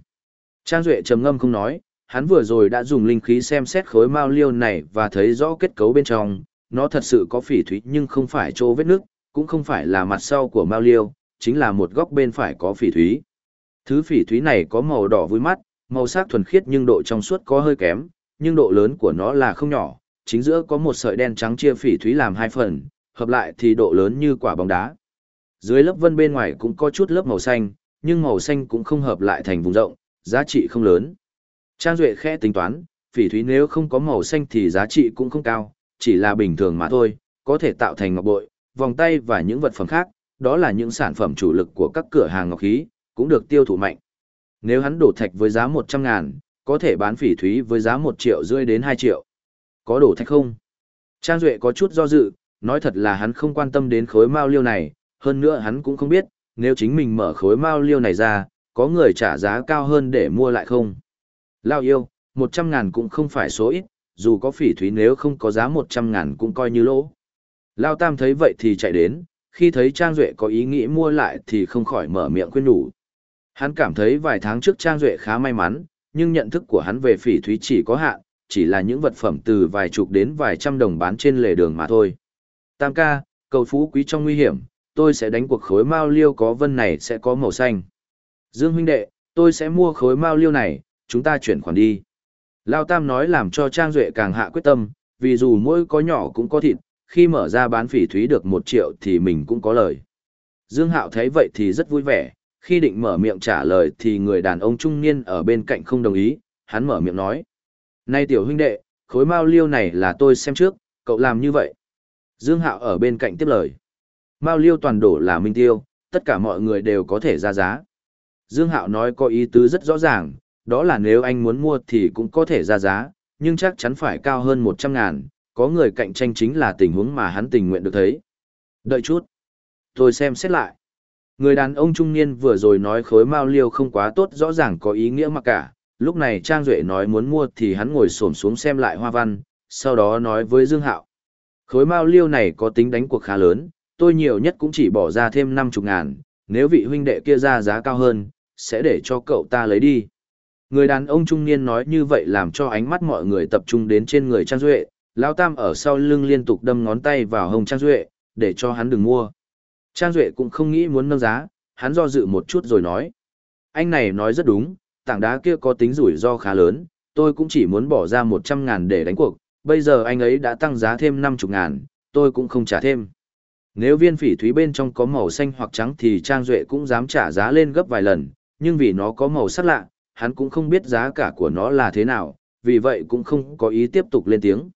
Trang Duệ trầm ngâm không nói, hắn vừa rồi đã dùng linh khí xem xét khối mao liêu này và thấy rõ kết cấu bên trong, nó thật sự có phỉ thúy nhưng không phải chỗ vết nước, cũng không phải là mặt sau của mao liêu, chính là một góc bên phải có phỉ thúy. Thứ phỉ thúy này có màu đỏ vui mắt, màu sắc thuần khiết nhưng độ trong suốt có hơi kém, nhưng độ lớn của nó là không nhỏ, chính giữa có một sợi đen trắng chia phỉ thúy làm hai phần, hợp lại thì độ lớn như quả bóng đá. Dưới lớp vân bên ngoài cũng có chút lớp màu xanh, nhưng màu xanh cũng không hợp lại thành vùng rộng, giá trị không lớn. Trang Duệ khẽ tính toán, phỉ thúy nếu không có màu xanh thì giá trị cũng không cao, chỉ là bình thường mà thôi, có thể tạo thành ngọc bội, vòng tay và những vật phẩm khác, đó là những sản phẩm chủ lực của các cửa hàng ngọc khí, cũng được tiêu thụ mạnh. Nếu hắn đổ thạch với giá 100 ngàn, có thể bán phỉ thúy với giá 1 triệu rưỡi đến 2 triệu. Có đổ thạch không? Trang Duệ có chút do dự, nói thật là hắn không quan tâm đến khối mao liêu này, hơn nữa hắn cũng không biết, nếu chính mình mở khối mao liêu này ra, có người trả giá cao hơn để mua lại không? Lao yêu, 100 ngàn cũng không phải số ít, dù có phỉ thúy nếu không có giá 100 ngàn cũng coi như lỗ. Lao Tam thấy vậy thì chạy đến, khi thấy Trang Duệ có ý nghĩ mua lại thì không khỏi mở miệng khuyên nhủ. Hắn cảm thấy vài tháng trước Trang Duệ khá may mắn, nhưng nhận thức của hắn về phỉ thúy chỉ có hạn, chỉ là những vật phẩm từ vài chục đến vài trăm đồng bán trên lề đường mà thôi. Tam ca, cầu phú quý trong nguy hiểm, tôi sẽ đánh cuộc khối mao liêu có vân này sẽ có màu xanh. Dương huynh đệ, tôi sẽ mua khối mao liêu này, chúng ta chuyển khoản đi. Lao Tam nói làm cho Trang Duệ càng hạ quyết tâm, vì dù mỗi có nhỏ cũng có thịt, khi mở ra bán phỉ thúy được một triệu thì mình cũng có lời. Dương Hạo thấy vậy thì rất vui vẻ, khi định mở miệng trả lời thì người đàn ông trung niên ở bên cạnh không đồng ý, hắn mở miệng nói. Này tiểu huynh đệ, khối mao liêu này là tôi xem trước, cậu làm như vậy. Dương Hạo ở bên cạnh tiếp lời. Mao liêu toàn đổ là minh tiêu, tất cả mọi người đều có thể ra giá. Dương Hạo nói có ý tứ rất rõ ràng, đó là nếu anh muốn mua thì cũng có thể ra giá, nhưng chắc chắn phải cao hơn 100 ngàn, có người cạnh tranh chính là tình huống mà hắn tình nguyện được thấy. Đợi chút. Tôi xem xét lại. Người đàn ông trung niên vừa rồi nói khối mao liêu không quá tốt rõ ràng có ý nghĩa mà cả, lúc này Trang Duệ nói muốn mua thì hắn ngồi xổm xuống xem lại hoa văn, sau đó nói với Dương Hạo. Khối mao liêu này có tính đánh cuộc khá lớn, tôi nhiều nhất cũng chỉ bỏ ra thêm 50 ngàn, nếu vị huynh đệ kia ra giá cao hơn, sẽ để cho cậu ta lấy đi. Người đàn ông trung niên nói như vậy làm cho ánh mắt mọi người tập trung đến trên người Trang Duệ, Lão Tam ở sau lưng liên tục đâm ngón tay vào Hồng Trang Duệ, để cho hắn đừng mua. Trang Duệ cũng không nghĩ muốn nâng giá, hắn do dự một chút rồi nói. Anh này nói rất đúng, tảng đá kia có tính rủi ro khá lớn, tôi cũng chỉ muốn bỏ ra 100 ngàn để đánh cuộc, bây giờ anh ấy đã tăng giá thêm 50 ngàn, tôi cũng không trả thêm. Nếu viên phỉ thúy bên trong có màu xanh hoặc trắng thì Trang Duệ cũng dám trả giá lên gấp vài lần, nhưng vì nó có màu sắc lạ, hắn cũng không biết giá cả của nó là thế nào, vì vậy cũng không có ý tiếp tục lên tiếng.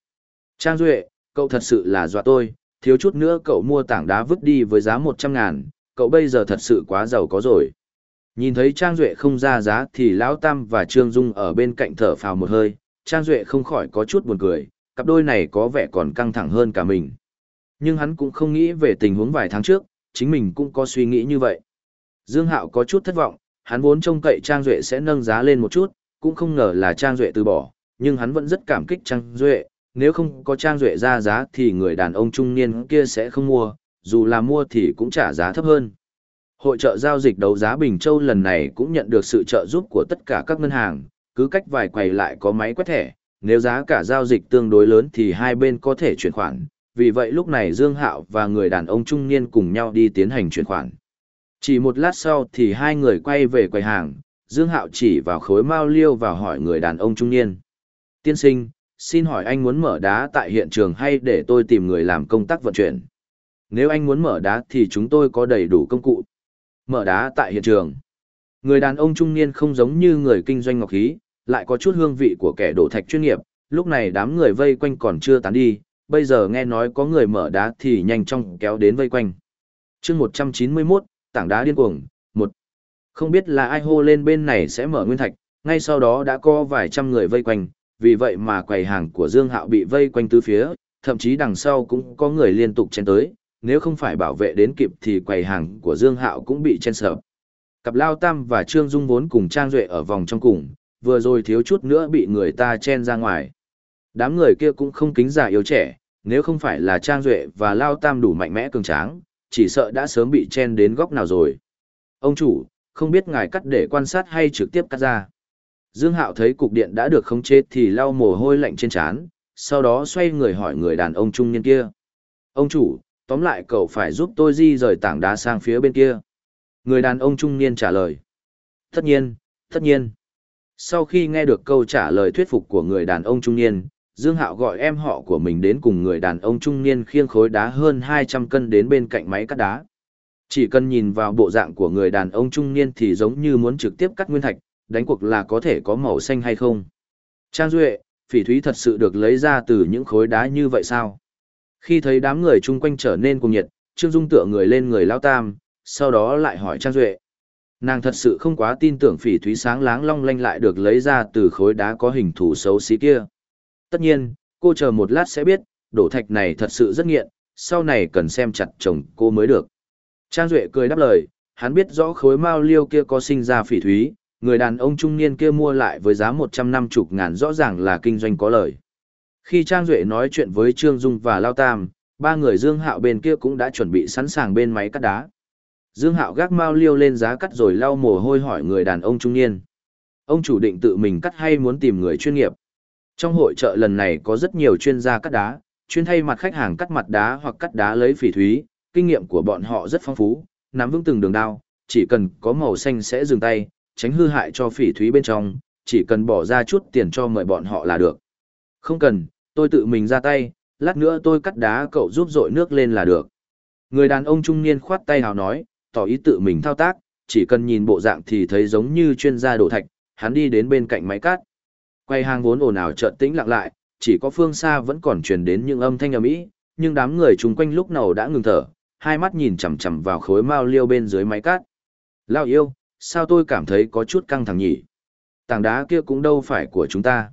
Trang Duệ, cậu thật sự là dọa tôi, thiếu chút nữa cậu mua tảng đá vứt đi với giá 100 ngàn, cậu bây giờ thật sự quá giàu có rồi. Nhìn thấy Trang Duệ không ra giá thì Lão Tam và Trương Dung ở bên cạnh thở phào một hơi, Trang Duệ không khỏi có chút buồn cười, cặp đôi này có vẻ còn căng thẳng hơn cả mình. Nhưng hắn cũng không nghĩ về tình huống vài tháng trước, chính mình cũng có suy nghĩ như vậy. Dương Hạo có chút thất vọng, hắn vốn trông cậy Trang Duệ sẽ nâng giá lên một chút, cũng không ngờ là Trang Duệ từ bỏ, nhưng hắn vẫn rất cảm kích Trang Duệ, nếu không có Trang Duệ ra giá thì người đàn ông trung niên kia sẽ không mua, dù là mua thì cũng trả giá thấp hơn. Hội trợ giao dịch đấu giá Bình Châu lần này cũng nhận được sự trợ giúp của tất cả các ngân hàng, cứ cách vài quầy lại có máy quét thẻ, nếu giá cả giao dịch tương đối lớn thì hai bên có thể chuyển khoản, vì vậy lúc này Dương Hạo và người đàn ông trung niên cùng nhau đi tiến hành chuyển khoản. Chỉ một lát sau thì hai người quay về quầy hàng, Dương Hạo chỉ vào khối mao liêu và hỏi người đàn ông trung niên. Tiên sinh, xin hỏi anh muốn mở đá tại hiện trường hay để tôi tìm người làm công tác vận chuyển? Nếu anh muốn mở đá thì chúng tôi có đầy đủ công cụ. Mở đá tại hiện trường. Người đàn ông trung niên không giống như người kinh doanh ngọc khí, lại có chút hương vị của kẻ đổ thạch chuyên nghiệp, lúc này đám người vây quanh còn chưa tán đi, bây giờ nghe nói có người mở đá thì nhanh chóng kéo đến vây quanh. chương 191, tảng đá điên cuồng, một Không biết là ai hô lên bên này sẽ mở nguyên thạch, ngay sau đó đã có vài trăm người vây quanh, vì vậy mà quầy hàng của Dương Hạo bị vây quanh tứ phía, thậm chí đằng sau cũng có người liên tục chen tới, nếu không phải bảo vệ đến kịp thì quầy hàng của Dương Hạo cũng bị chen sập. Cặp Lao Tam và Trương Dung vốn cùng Trang Duệ ở vòng trong cùng, vừa rồi thiếu chút nữa bị người ta chen ra ngoài. Đám người kia cũng không kính già yếu trẻ, nếu không phải là Trang Duệ và Lao Tam đủ mạnh mẽ cường tráng, chỉ sợ đã sớm bị chen đến góc nào rồi. Ông chủ, không biết ngài cắt để quan sát hay trực tiếp cắt ra. Dương Hạo thấy cục điện đã được khống chế thì lau mồ hôi lạnh trên trán, sau đó xoay người hỏi người đàn ông trung niên kia. Ông chủ, tóm lại cậu phải giúp tôi di rời tảng đá sang phía bên kia. Người đàn ông trung niên trả lời. Tất nhiên, tất nhiên. Sau khi nghe được câu trả lời thuyết phục của người đàn ông trung niên, Dương Hạo gọi em họ của mình đến cùng người đàn ông trung niên khiêng khối đá hơn 200 cân đến bên cạnh máy cắt đá. Chỉ cần nhìn vào bộ dạng của người đàn ông trung niên thì giống như muốn trực tiếp cắt nguyên thạch, đánh cuộc là có thể có màu xanh hay không. Trang Duệ, phỉ thúy thật sự được lấy ra từ những khối đá như vậy sao? Khi thấy đám người chung quanh trở nên cùng nhiệt, Trương Dung tựa người lên người Lao Tam, sau đó lại hỏi Trang Duệ. Nàng thật sự không quá tin tưởng phỉ thúy sáng láng long lanh lại được lấy ra từ khối đá có hình thủ xấu xí kia. Tất nhiên, cô chờ một lát sẽ biết, đổ thạch này thật sự rất nghiện, sau này cần xem chặt chồng cô mới được. Trang Duệ cười đáp lời, hắn biết rõ khối mao liêu kia có sinh ra phỉ thúy, người đàn ông trung niên kia mua lại với giá một trăm năm 150 ngàn rõ ràng là kinh doanh có lời. Khi Trang Duệ nói chuyện với Trương Dung và Lao Tam, ba người Dương Hạo bên kia cũng đã chuẩn bị sẵn sàng bên máy cắt đá. Dương Hạo gác mau liêu lên giá cắt rồi lau mồ hôi hỏi người đàn ông trung niên. Ông chủ định tự mình cắt hay muốn tìm người chuyên nghiệp? Trong hội trợ lần này có rất nhiều chuyên gia cắt đá, chuyên thay mặt khách hàng cắt mặt đá hoặc cắt đá lấy phỉ thúy, kinh nghiệm của bọn họ rất phong phú, nắm vững từng đường đao, chỉ cần có màu xanh sẽ dừng tay, tránh hư hại cho phỉ thúy bên trong, chỉ cần bỏ ra chút tiền cho mời bọn họ là được. Không cần, tôi tự mình ra tay, lát nữa tôi cắt đá cậu giúp dội nước lên là được. Người đàn ông trung niên khoát tay hào nói, tỏ ý tự mình thao tác, chỉ cần nhìn bộ dạng thì thấy giống như chuyên gia đổ thạch, hắn đi đến bên cạnh máy cắt. Quay hàng vốn ồn ào chợt tĩnh lặng lại, chỉ có phương xa vẫn còn truyền đến những âm thanh ầm ĩ, nhưng đám người chung quanh lúc nào đã ngừng thở, hai mắt nhìn chằm chằm vào khối mao liêu bên dưới máy cắt. Lao yêu, sao tôi cảm thấy có chút căng thẳng nhỉ? Tảng đá kia cũng đâu phải của chúng ta.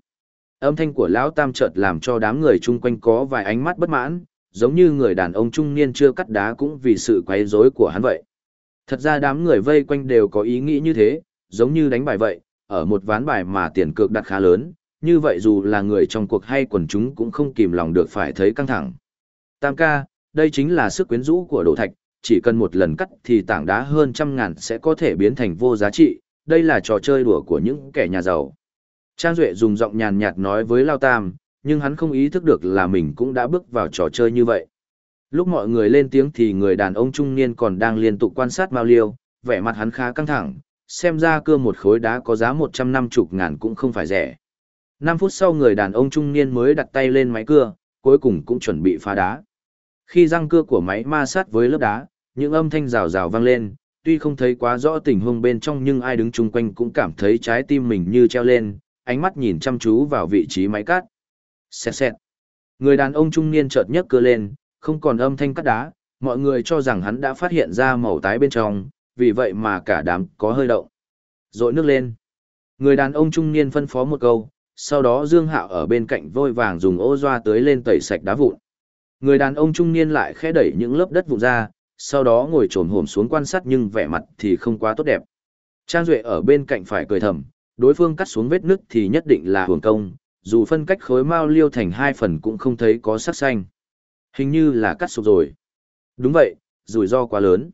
Âm thanh của lão tam chợt làm cho đám người chung quanh có vài ánh mắt bất mãn, giống như người đàn ông trung niên chưa cắt đá cũng vì sự quấy rối của hắn vậy. Thật ra đám người vây quanh đều có ý nghĩ như thế, giống như đánh bài vậy, ở một ván bài mà tiền cược đặt khá lớn, như vậy dù là người trong cuộc hay quần chúng cũng không kìm lòng được phải thấy căng thẳng. Tam ca, đây chính là sức quyến rũ của đồ thạch, chỉ cần một lần cắt thì tảng đá hơn trăm ngàn sẽ có thể biến thành vô giá trị, đây là trò chơi đùa của những kẻ nhà giàu. Trang Duệ dùng giọng nhàn nhạt nói với Lao Tam, nhưng hắn không ý thức được là mình cũng đã bước vào trò chơi như vậy. Lúc mọi người lên tiếng thì người đàn ông trung niên còn đang liên tục quan sát Mao Liêu, vẻ mặt hắn khá căng thẳng, xem ra cưa một khối đá có giá 150 ngàn cũng không phải rẻ. 5 phút sau người đàn ông trung niên mới đặt tay lên máy cưa, cuối cùng cũng chuẩn bị phá đá. Khi răng cưa của máy ma sát với lớp đá, những âm thanh rào rào vang lên, tuy không thấy quá rõ tình huống bên trong nhưng ai đứng chung quanh cũng cảm thấy trái tim mình như treo lên, ánh mắt nhìn chăm chú vào vị trí máy cắt. Xẹt xẹt. Người đàn ông trung niên chợt nhấc cưa lên, không còn âm thanh cắt đá, mọi người cho rằng hắn đã phát hiện ra màu tái bên trong, vì vậy mà cả đám có hơi động. Rội nước lên. Người đàn ông trung niên phân phó một câu, sau đó Dương Hạo ở bên cạnh vôi vàng dùng ô doa tới lên tẩy sạch đá vụn. Người đàn ông trung niên lại khẽ đẩy những lớp đất vụn ra, sau đó ngồi trồm hổm xuống quan sát nhưng vẻ mặt thì không quá tốt đẹp. Trang Duệ ở bên cạnh phải cười thầm, đối phương cắt xuống vết nứt thì nhất định là hưởng công, dù phân cách khối mao liêu thành hai phần cũng không thấy có sắc xanh. Hình như là cắt sụp rồi. Đúng vậy, rủi ro quá lớn.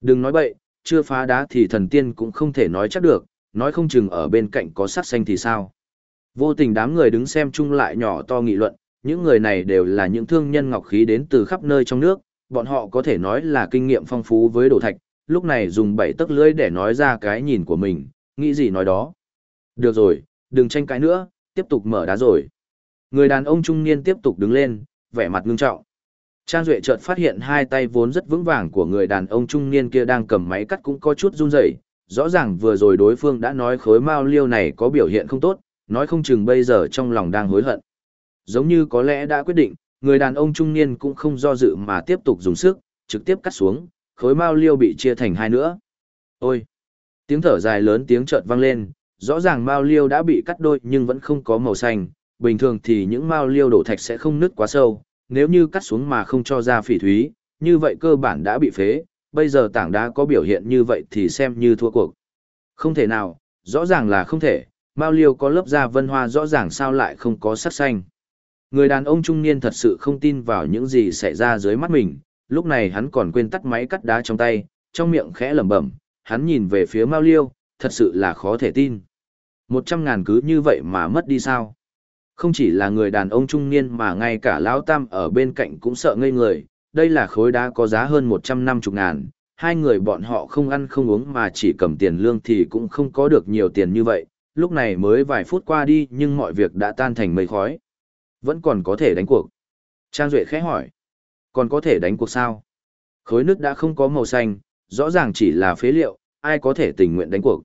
Đừng nói bậy, chưa phá đá thì thần tiên cũng không thể nói chắc được, nói không chừng ở bên cạnh có sắc xanh thì sao. Vô tình đám người đứng xem chung lại nhỏ to nghị luận, những người này đều là những thương nhân ngọc khí đến từ khắp nơi trong nước, bọn họ có thể nói là kinh nghiệm phong phú với đồ thạch, lúc này dùng bảy tấc lưỡi để nói ra cái nhìn của mình, nghĩ gì nói đó. Được rồi, đừng tranh cãi nữa, tiếp tục mở đá rồi. Người đàn ông trung niên tiếp tục đứng lên, vẻ mặt ngưng trọng. Trang Duệ chợt phát hiện hai tay vốn rất vững vàng của người đàn ông trung niên kia đang cầm máy cắt cũng có chút run rẩy. Rõ ràng vừa rồi đối phương đã nói khối mao liêu này có biểu hiện không tốt, nói không chừng bây giờ trong lòng đang hối hận. Giống như có lẽ đã quyết định, người đàn ông trung niên cũng không do dự mà tiếp tục dùng sức, trực tiếp cắt xuống, khối mao liêu bị chia thành hai nữa. Ôi! Tiếng thở dài lớn tiếng chợt vang lên, rõ ràng mao liêu đã bị cắt đôi nhưng vẫn không có màu xanh, bình thường thì những mao liêu đổ thạch sẽ không nứt quá sâu, nếu như cắt xuống mà không cho ra phỉ thúy, như vậy cơ bản đã bị phế, bây giờ tảng đá có biểu hiện như vậy thì xem như thua cuộc. Không thể nào, rõ ràng là không thể, mao liêu có lớp da vân hoa rõ ràng sao lại không có sắc xanh. Người đàn ông trung niên thật sự không tin vào những gì xảy ra dưới mắt mình, lúc này hắn còn quên tắt máy cắt đá trong tay, trong miệng khẽ lẩm bẩm, hắn nhìn về phía Mao Liêu, thật sự là khó thể tin. Một trăm ngàn cứ như vậy mà mất đi sao? Không chỉ là người đàn ông trung niên mà ngay cả Lão Tam ở bên cạnh cũng sợ ngây người, đây là khối đá có giá hơn một trăm năm chục ngàn, hai người bọn họ không ăn không uống mà chỉ cầm tiền lương thì cũng không có được nhiều tiền như vậy, lúc này mới vài phút qua đi nhưng mọi việc đã tan thành mây khói. Vẫn còn có thể đánh cuộc. Trang Duệ khẽ hỏi. Còn có thể đánh cuộc sao? Khối nước đã không có màu xanh, rõ ràng chỉ là phế liệu, ai có thể tình nguyện đánh cuộc.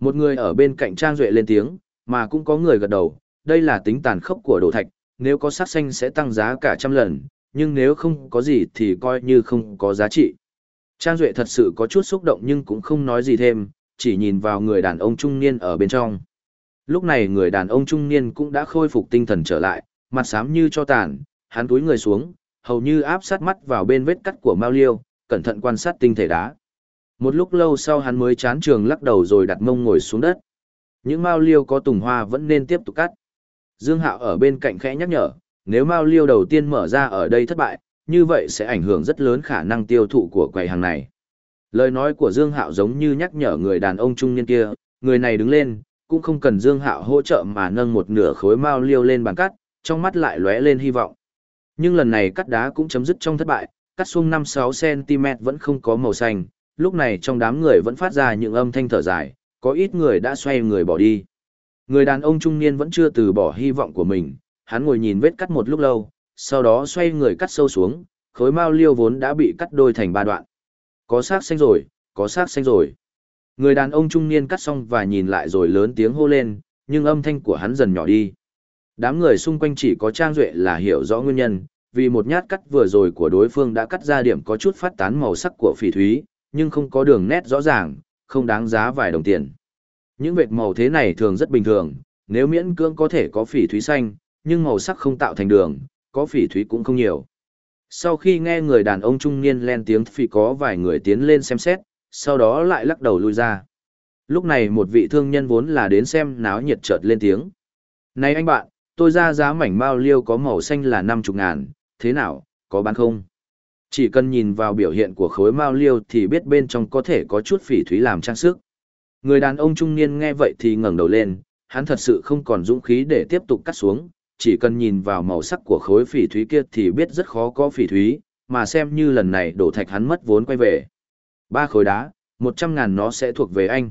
Một người ở bên cạnh Trang Duệ lên tiếng, mà cũng có người gật đầu, đây là tính tàn khốc của đồ thạch, nếu có sắc xanh sẽ tăng giá cả trăm lần, nhưng nếu không có gì thì coi như không có giá trị. Trang Duệ thật sự có chút xúc động nhưng cũng không nói gì thêm, chỉ nhìn vào người đàn ông trung niên ở bên trong. Lúc này người đàn ông trung niên cũng đã khôi phục tinh thần trở lại, mặt xám như cho tàn, hắn túi người xuống, hầu như áp sát mắt vào bên vết cắt của Mao Liêu, cẩn thận quan sát tinh thể đá. Một lúc lâu sau hắn mới chán trường lắc đầu rồi đặt mông ngồi xuống đất. Những Mao Liêu có tùng hoa vẫn nên tiếp tục cắt. Dương Hạo ở bên cạnh khẽ nhắc nhở, nếu Mao Liêu đầu tiên mở ra ở đây thất bại, như vậy sẽ ảnh hưởng rất lớn khả năng tiêu thụ của quầy hàng này. Lời nói của Dương Hạo giống như nhắc nhở người đàn ông trung niên kia, người này đứng lên, cũng không cần Dương Hạo hỗ trợ mà nâng một nửa khối Mao Liêu lên bàn cắt, trong mắt lại lóe lên hy vọng. Nhưng lần này cắt đá cũng chấm dứt trong thất bại, cắt xuống 5-6cm vẫn không có màu xanh, lúc này trong đám người vẫn phát ra những âm thanh thở dài, có ít người đã xoay người bỏ đi. Người đàn ông trung niên vẫn chưa từ bỏ hy vọng của mình, hắn ngồi nhìn vết cắt một lúc lâu, sau đó xoay người cắt sâu xuống, khối mao liêu vốn đã bị cắt đôi thành ba đoạn. Có xác xanh rồi, có xác xanh rồi. Người đàn ông trung niên cắt xong và nhìn lại rồi lớn tiếng hô lên, nhưng âm thanh của hắn dần nhỏ đi. Đám người xung quanh chỉ có Trang Duệ là hiểu rõ nguyên nhân, vì một nhát cắt vừa rồi của đối phương đã cắt ra điểm có chút phát tán màu sắc của phỉ thúy, nhưng không có đường nét rõ ràng, không đáng giá vài đồng tiền. Những vệt màu thế này thường rất bình thường, nếu miễn cưỡng có thể có phỉ thúy xanh, nhưng màu sắc không tạo thành đường, có phỉ thúy cũng không nhiều. Sau khi nghe người đàn ông trung niên lên tiếng phỉ có vài người tiến lên xem xét, sau đó lại lắc đầu lui ra. Lúc này một vị thương nhân vốn là đến xem náo nhiệt chợt lên tiếng. Này anh bạn, tôi ra giá mảnh mao liêu có màu xanh là năm chục ngàn, thế nào, có bán không? Chỉ cần nhìn vào biểu hiện của khối mao liêu thì biết bên trong có thể có chút phỉ thúy làm trang sức. Người đàn ông trung niên nghe vậy thì ngẩng đầu lên, hắn thật sự không còn dũng khí để tiếp tục cắt xuống, chỉ cần nhìn vào màu sắc của khối phỉ thúy kia thì biết rất khó có phỉ thúy, mà xem như lần này đổ thạch hắn mất vốn quay về. Ba khối đá, một trăm ngàn nó sẽ thuộc về anh.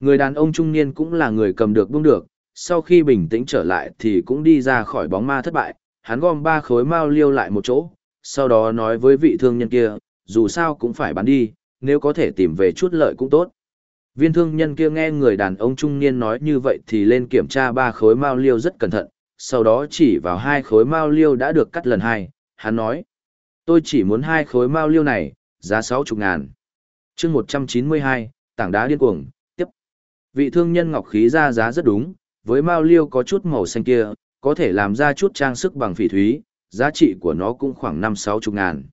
Người đàn ông trung niên cũng là người cầm được buông được, sau khi bình tĩnh trở lại thì cũng đi ra khỏi bóng ma thất bại, hắn gom ba khối mao liêu lại một chỗ, sau đó nói với vị thương nhân kia, dù sao cũng phải bán đi, nếu có thể tìm về chút lợi cũng tốt. Viên thương nhân kia nghe người đàn ông trung niên nói như vậy thì lên kiểm tra ba khối mao liêu rất cẩn thận, sau đó chỉ vào hai khối mao liêu đã được cắt lần hai, hắn nói, tôi chỉ muốn hai khối mao liêu này, giá sáu chục ngàn. chương một trăm chín mươi hai, tảng đá điên cuồng, tiếp. Vị thương nhân ngọc khí ra giá rất đúng, với mao liêu có chút màu xanh kia, có thể làm ra chút trang sức bằng phỉ thúy, giá trị của nó cũng khoảng năm sáu chục ngàn.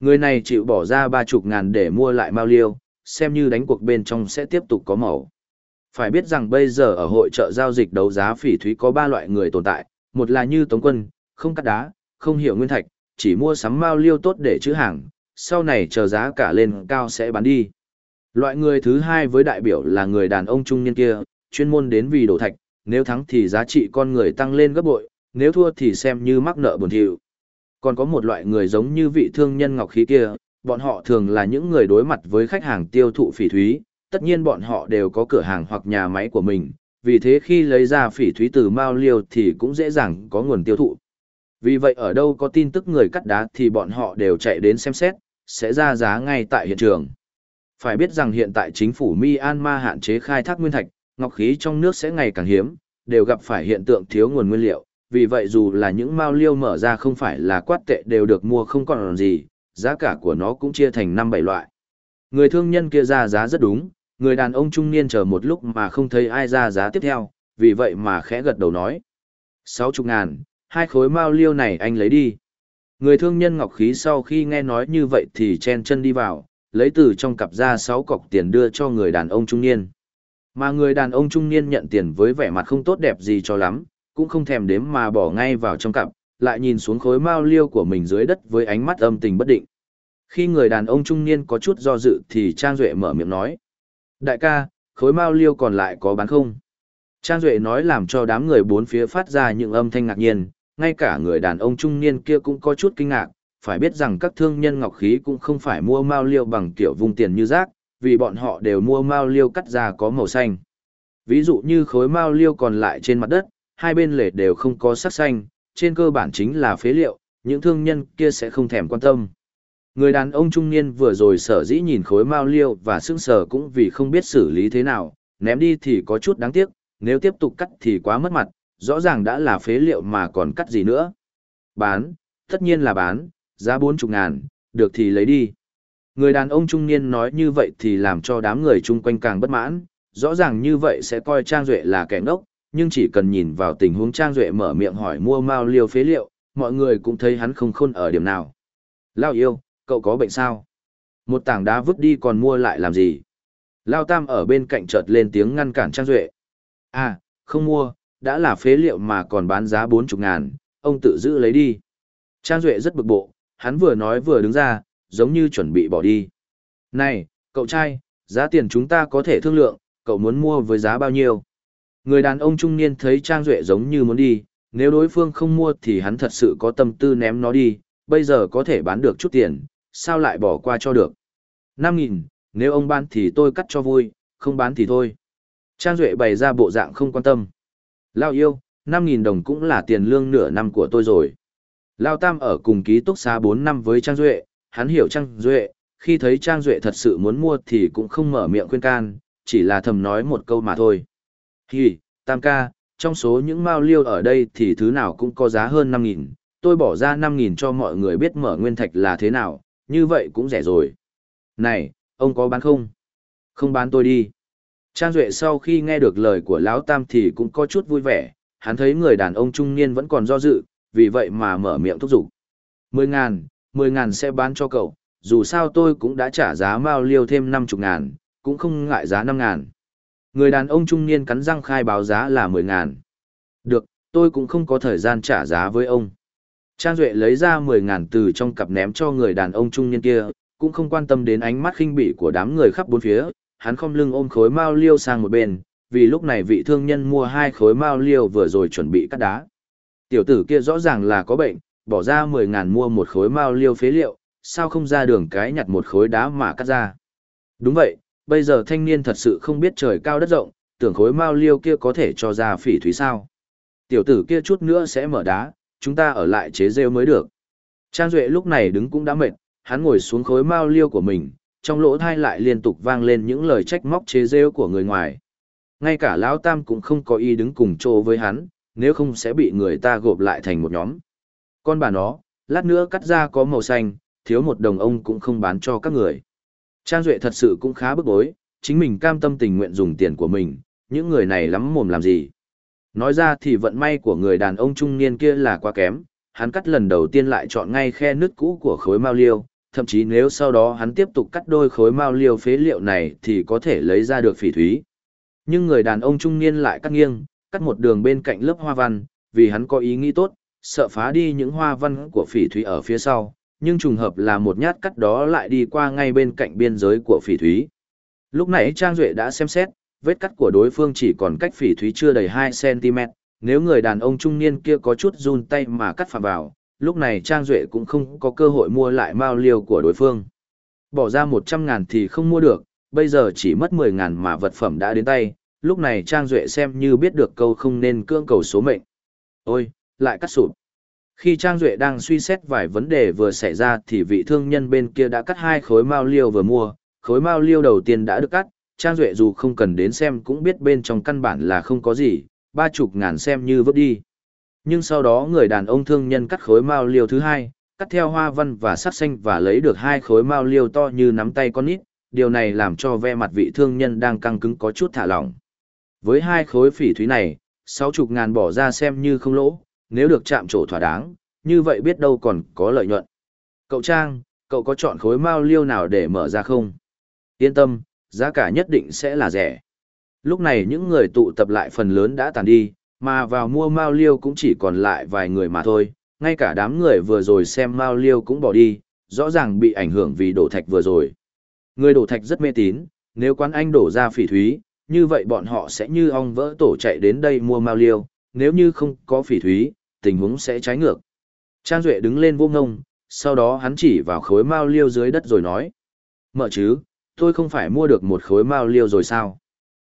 Người này chịu bỏ ra ba chục ngàn để mua lại mao liêu, xem như đánh cuộc bên trong sẽ tiếp tục có màu. Phải biết rằng bây giờ ở hội trợ giao dịch đấu giá phỉ thúy có ba loại người tồn tại, một là như Tống Quân, không cắt đá, không hiểu nguyên thạch, chỉ mua sắm mao liêu tốt để chữ hàng, sau này chờ giá cả lên cao sẽ bán đi. Loại người thứ hai với đại biểu là người đàn ông trung niên kia, chuyên môn đến vì đổ thạch, nếu thắng thì giá trị con người tăng lên gấp bội, nếu thua thì xem như mắc nợ buồn thiệu. Còn có một loại người giống như vị thương nhân ngọc khí kia, bọn họ thường là những người đối mặt với khách hàng tiêu thụ phỉ thúy, tất nhiên bọn họ đều có cửa hàng hoặc nhà máy của mình, vì thế khi lấy ra phỉ thúy từ mao liêu thì cũng dễ dàng có nguồn tiêu thụ. Vì vậy ở đâu có tin tức người cắt đá thì bọn họ đều chạy đến xem xét, sẽ ra giá ngay tại hiện trường. Phải biết rằng hiện tại chính phủ Myanmar hạn chế khai thác nguyên thạch, ngọc khí trong nước sẽ ngày càng hiếm, đều gặp phải hiện tượng thiếu nguồn nguyên liệu, vì vậy dù là những mao liêu mở ra không phải là quát tệ đều được mua không còn gì, giá cả của nó cũng chia thành 5-7 loại. Người thương nhân kia ra giá rất đúng, người đàn ông trung niên chờ một lúc mà không thấy ai ra giá tiếp theo, vì vậy mà khẽ gật đầu nói. 60 ngàn, hai khối mao liêu này anh lấy đi. Người thương nhân ngọc khí sau khi nghe nói như vậy thì chen chân đi vào, lấy từ trong cặp ra 6 cọc tiền đưa cho người đàn ông trung niên. Mà người đàn ông trung niên nhận tiền với vẻ mặt không tốt đẹp gì cho lắm, cũng không thèm đếm mà bỏ ngay vào trong cặp, lại nhìn xuống khối mao liêu của mình dưới đất với ánh mắt âm tình bất định. Khi người đàn ông trung niên có chút do dự thì Trang Duệ mở miệng nói. Đại ca, khối mao liêu còn lại có bán không? Trang Duệ nói làm cho đám người bốn phía phát ra những âm thanh ngạc nhiên, ngay cả người đàn ông trung niên kia cũng có chút kinh ngạc, phải biết rằng các thương nhân ngọc khí cũng không phải mua mao liêu bằng kiểu vùng tiền như rác, vì bọn họ đều mua mao liêu cắt ra có màu xanh. Ví dụ như khối mao liêu còn lại trên mặt đất, hai bên lề đều không có sắc xanh, trên cơ bản chính là phế liệu, những thương nhân kia sẽ không thèm quan tâm. Người đàn ông trung niên vừa rồi sở dĩ nhìn khối mao liêu và sững sờ cũng vì không biết xử lý thế nào, ném đi thì có chút đáng tiếc, nếu tiếp tục cắt thì quá mất mặt, rõ ràng đã là phế liệu mà còn cắt gì nữa. Bán, tất nhiên là bán, giá bốn chục ngàn, được thì lấy đi. Người đàn ông trung niên nói như vậy thì làm cho đám người chung quanh càng bất mãn, rõ ràng như vậy sẽ coi Trang Duệ là kẻ ngốc, nhưng chỉ cần nhìn vào tình huống Trang Duệ mở miệng hỏi mua mao liêu phế liệu, mọi người cũng thấy hắn không khôn ở điểm nào. Lao yêu, cậu có bệnh sao? Một tảng đá vứt đi còn mua lại làm gì? Lao Tam ở bên cạnh chợt lên tiếng ngăn cản Trang Duệ. À, không mua, đã là phế liệu mà còn bán giá bốn chục ngàn, ông tự giữ lấy đi. Trang Duệ rất bực bộ, hắn vừa nói vừa đứng ra, giống như chuẩn bị bỏ đi. Này, cậu trai, giá tiền chúng ta có thể thương lượng, cậu muốn mua với giá bao nhiêu? Người đàn ông trung niên thấy Trang Duệ giống như muốn đi, nếu đối phương không mua thì hắn thật sự có tâm tư ném nó đi, bây giờ có thể bán được chút tiền, sao lại bỏ qua cho được. 5.000, nếu ông bán thì tôi cắt cho vui, không bán thì thôi. Trang Duệ bày ra bộ dạng không quan tâm. Lao yêu, 5.000 đồng cũng là tiền lương nửa năm của tôi rồi. Lao Tam ở cùng ký túc xá 4 năm với Trang Duệ, hắn hiểu Trang Duệ, khi thấy Trang Duệ thật sự muốn mua thì cũng không mở miệng khuyên can, chỉ là thầm nói một câu mà thôi. Hì, Tam ca, trong số những mao liêu ở đây thì thứ nào cũng có giá hơn 5.000, tôi bỏ ra 5.000 cho mọi người biết mở nguyên thạch là thế nào, như vậy cũng rẻ rồi. Này, ông có bán không? Không bán tôi đi. Trang Duệ sau khi nghe được lời của Lão Tam thì cũng có chút vui vẻ, hắn thấy người đàn ông trung niên vẫn còn do dự, vì vậy mà mở miệng thúc giục. Mười ngàn, mười ngàn sẽ bán cho cậu, dù sao tôi cũng đã trả giá mao liêu thêm năm chục ngàn, cũng không ngại giá năm ngàn. Người đàn ông trung niên cắn răng khai báo giá là mười ngàn. Được, tôi cũng không có thời gian trả giá với ông. Trang Duệ lấy ra mười ngàn từ trong cặp ném cho người đàn ông trung niên kia, cũng không quan tâm đến ánh mắt khinh bỉ của đám người khắp bốn phía, hắn không lưng ôm khối mao liêu sang một bên, vì lúc này vị thương nhân mua hai khối mao liêu vừa rồi chuẩn bị cắt đá. Tiểu tử kia rõ ràng là có bệnh, bỏ ra 10 ngàn mua một khối mao liêu phế liệu, sao không ra đường cái nhặt một khối đá mà cắt ra. Đúng vậy, bây giờ thanh niên thật sự không biết trời cao đất rộng, tưởng khối mao liêu kia có thể cho ra phỉ thúy sao. Tiểu tử kia chút nữa sẽ mở đá, chúng ta ở lại chế rêu mới được. Trang Duệ lúc này đứng cũng đã mệt, hắn ngồi xuống khối mao liêu của mình, trong lỗ thai lại liên tục vang lên những lời trách móc chế rêu của người ngoài. Ngay cả Lão Tam cũng không có ý đứng cùng chỗ với hắn, nếu không sẽ bị người ta gộp lại thành một nhóm. Con bà nó, lát nữa cắt ra có màu xanh, thiếu một đồng ông cũng không bán cho các người. Trang Duệ thật sự cũng khá bức bối, chính mình cam tâm tình nguyện dùng tiền của mình, những người này lắm mồm làm gì. Nói ra thì vận may của người đàn ông trung niên kia là quá kém, hắn cắt lần đầu tiên lại chọn ngay khe nứt cũ của khối mao liêu, thậm chí nếu sau đó hắn tiếp tục cắt đôi khối mao liêu phế liệu này thì có thể lấy ra được phỉ thúy. Nhưng người đàn ông trung niên lại cắt nghiêng, cắt một đường bên cạnh lớp hoa văn, vì hắn có ý nghĩ tốt, sợ phá đi những hoa văn của phỉ thúy ở phía sau, nhưng trùng hợp là một nhát cắt đó lại đi qua ngay bên cạnh biên giới của phỉ thúy. Lúc nãy Trang Duệ đã xem xét, vết cắt của đối phương chỉ còn cách phỉ thúy chưa đầy 2cm, nếu người đàn ông trung niên kia có chút run tay mà cắt phạm vào, lúc này Trang Duệ cũng không có cơ hội mua lại mao liêu của đối phương. Bỏ ra 100 ngàn thì không mua được, bây giờ chỉ mất 10 ngàn mà vật phẩm đã đến tay, lúc này Trang Duệ xem như biết được câu không nên cưỡng cầu số mệnh. Ôi, lại cắt sụp. Khi Trang Duệ đang suy xét vài vấn đề vừa xảy ra thì vị thương nhân bên kia đã cắt hai khối mao liêu vừa mua, khối mao liêu đầu tiên đã được cắt, Trang Duệ dù không cần đến xem cũng biết bên trong căn bản là không có gì, ba chục ngàn xem như vứt đi. Nhưng sau đó người đàn ông thương nhân cắt khối mao liêu thứ hai, cắt theo hoa văn và sắc xanh và lấy được hai khối mao liêu to như nắm tay con nít, điều này làm cho ve mặt vị thương nhân đang căng cứng có chút thả lỏng. Với hai khối phỉ thúy này, sáu chục ngàn bỏ ra xem như không lỗ, nếu được chạm trổ thỏa đáng, như vậy biết đâu còn có lợi nhuận. Cậu Trang, cậu có chọn khối mao liêu nào để mở ra không? Yên tâm, giá cả nhất định sẽ là rẻ. Lúc này những người tụ tập lại phần lớn đã tàn đi, mà vào mua mao liêu cũng chỉ còn lại vài người mà thôi, ngay cả đám người vừa rồi xem mao liêu cũng bỏ đi, rõ ràng bị ảnh hưởng vì đổ thạch vừa rồi. Người đổ thạch rất mê tín, nếu quán anh đổ ra phỉ thúy, như vậy bọn họ sẽ như ong vỡ tổ chạy đến đây mua mao liêu, nếu như không có phỉ thúy, tình huống sẽ trái ngược. Trang Duệ đứng lên vô ngông, sau đó hắn chỉ vào khối mao liêu dưới đất rồi nói. mở chứ, tôi không phải mua được một khối mao liêu rồi sao?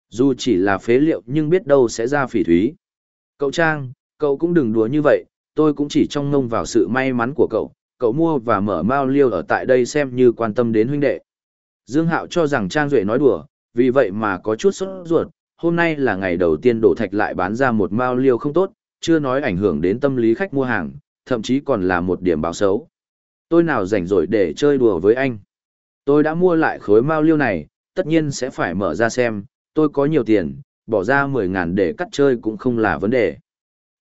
Dù chỉ là phế liệu nhưng biết đâu sẽ ra phỉ thúy. Cậu Trang, cậu cũng đừng đùa như vậy, tôi cũng chỉ trong ngông vào sự may mắn của cậu, cậu mua và mở mao liêu ở tại đây xem như quan tâm đến huynh đệ. Dương Hạo cho rằng Trang Duệ nói đùa, vì vậy mà có chút sốt ruột, hôm nay là ngày đầu tiên đổ thạch lại bán ra một mao liêu không tốt, chưa nói ảnh hưởng đến tâm lý khách mua hàng, thậm chí còn là một điểm báo xấu. Tôi nào rảnh rỗi để chơi đùa với anh. Tôi đã mua lại khối mao liêu này, tất nhiên sẽ phải mở ra xem, tôi có nhiều tiền, bỏ ra 10 ngàn để cắt chơi cũng không là vấn đề.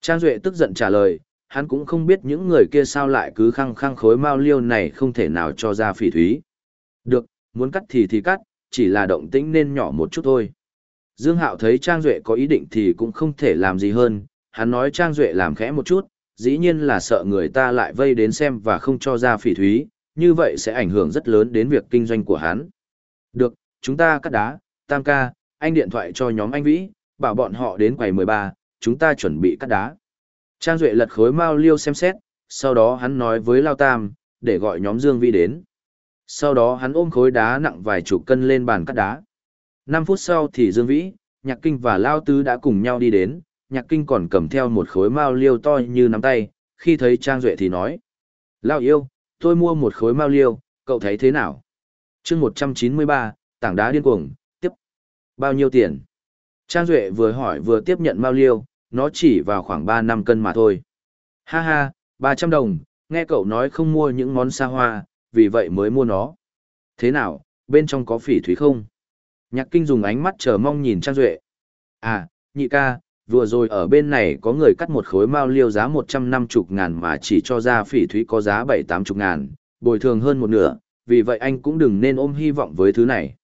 Trang Duệ tức giận trả lời, hắn cũng không biết những người kia sao lại cứ khăng khăng khối mao liêu này không thể nào cho ra phỉ thúy. Được, muốn cắt thì thì cắt, chỉ là động tĩnh nên nhỏ một chút thôi. Dương Hạo thấy Trang Duệ có ý định thì cũng không thể làm gì hơn, hắn nói Trang Duệ làm khẽ một chút, dĩ nhiên là sợ người ta lại vây đến xem và không cho ra phỉ thúy, như vậy sẽ ảnh hưởng rất lớn đến việc kinh doanh của hắn. Được, chúng ta cắt đá, tam ca, anh điện thoại cho nhóm anh Vĩ, bảo bọn họ đến quầy 13, chúng ta chuẩn bị cắt đá. Trang Duệ lật khối mau liêu xem xét, sau đó hắn nói với Lao Tam, để gọi nhóm Dương Vĩ đến. Sau đó hắn ôm khối đá nặng vài chục cân lên bàn cắt đá. 5 phút sau thì Dương Vĩ, Nhạc Kinh và Lao Tứ đã cùng nhau đi đến, Nhạc Kinh còn cầm theo một khối mao liêu to như nắm tay, khi thấy Trang Duệ thì nói. Lao yêu, tôi mua một khối mao liêu, cậu thấy thế nào? chương 193, tảng đá điên cuồng, tiếp. Bao nhiêu tiền? Trang Duệ vừa hỏi vừa tiếp nhận mao liêu, nó chỉ vào khoảng 3 năm cân mà thôi. Ha ha, 300 đồng, nghe cậu nói không mua những món xa hoa, vì vậy mới mua nó. Thế nào, bên trong có phỉ thúy không? Nhạc kinh dùng ánh mắt chờ mong nhìn Trang Duệ. À, nhị ca, vừa rồi ở bên này có người cắt một khối mao liêu giá 150 ngàn mà chỉ cho ra phỉ thúy có giá 7-80 ngàn, bồi thường hơn một nửa, vì vậy anh cũng đừng nên ôm hy vọng với thứ này.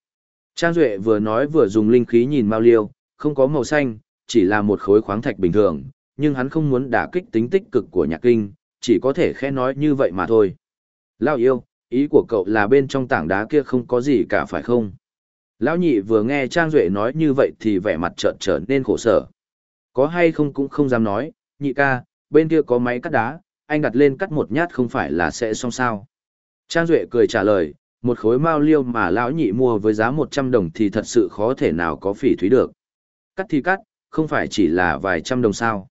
Trang Duệ vừa nói vừa dùng linh khí nhìn mao liêu, không có màu xanh, chỉ là một khối khoáng thạch bình thường, nhưng hắn không muốn đả kích tính tích cực của nhạc kinh, chỉ có thể khẽ nói như vậy mà thôi. Lao yêu, ý của cậu là bên trong tảng đá kia không có gì cả phải không? Lão nhị vừa nghe Trang Duệ nói như vậy thì vẻ mặt trợn trở nên khổ sở. Có hay không cũng không dám nói, nhị ca, bên kia có máy cắt đá, anh đặt lên cắt một nhát không phải là sẽ xong sao. Trang Duệ cười trả lời, một khối mao liêu mà lão nhị mua với giá 100 đồng thì thật sự khó thể nào có phỉ thúy được. Cắt thì cắt, không phải chỉ là vài trăm đồng sao.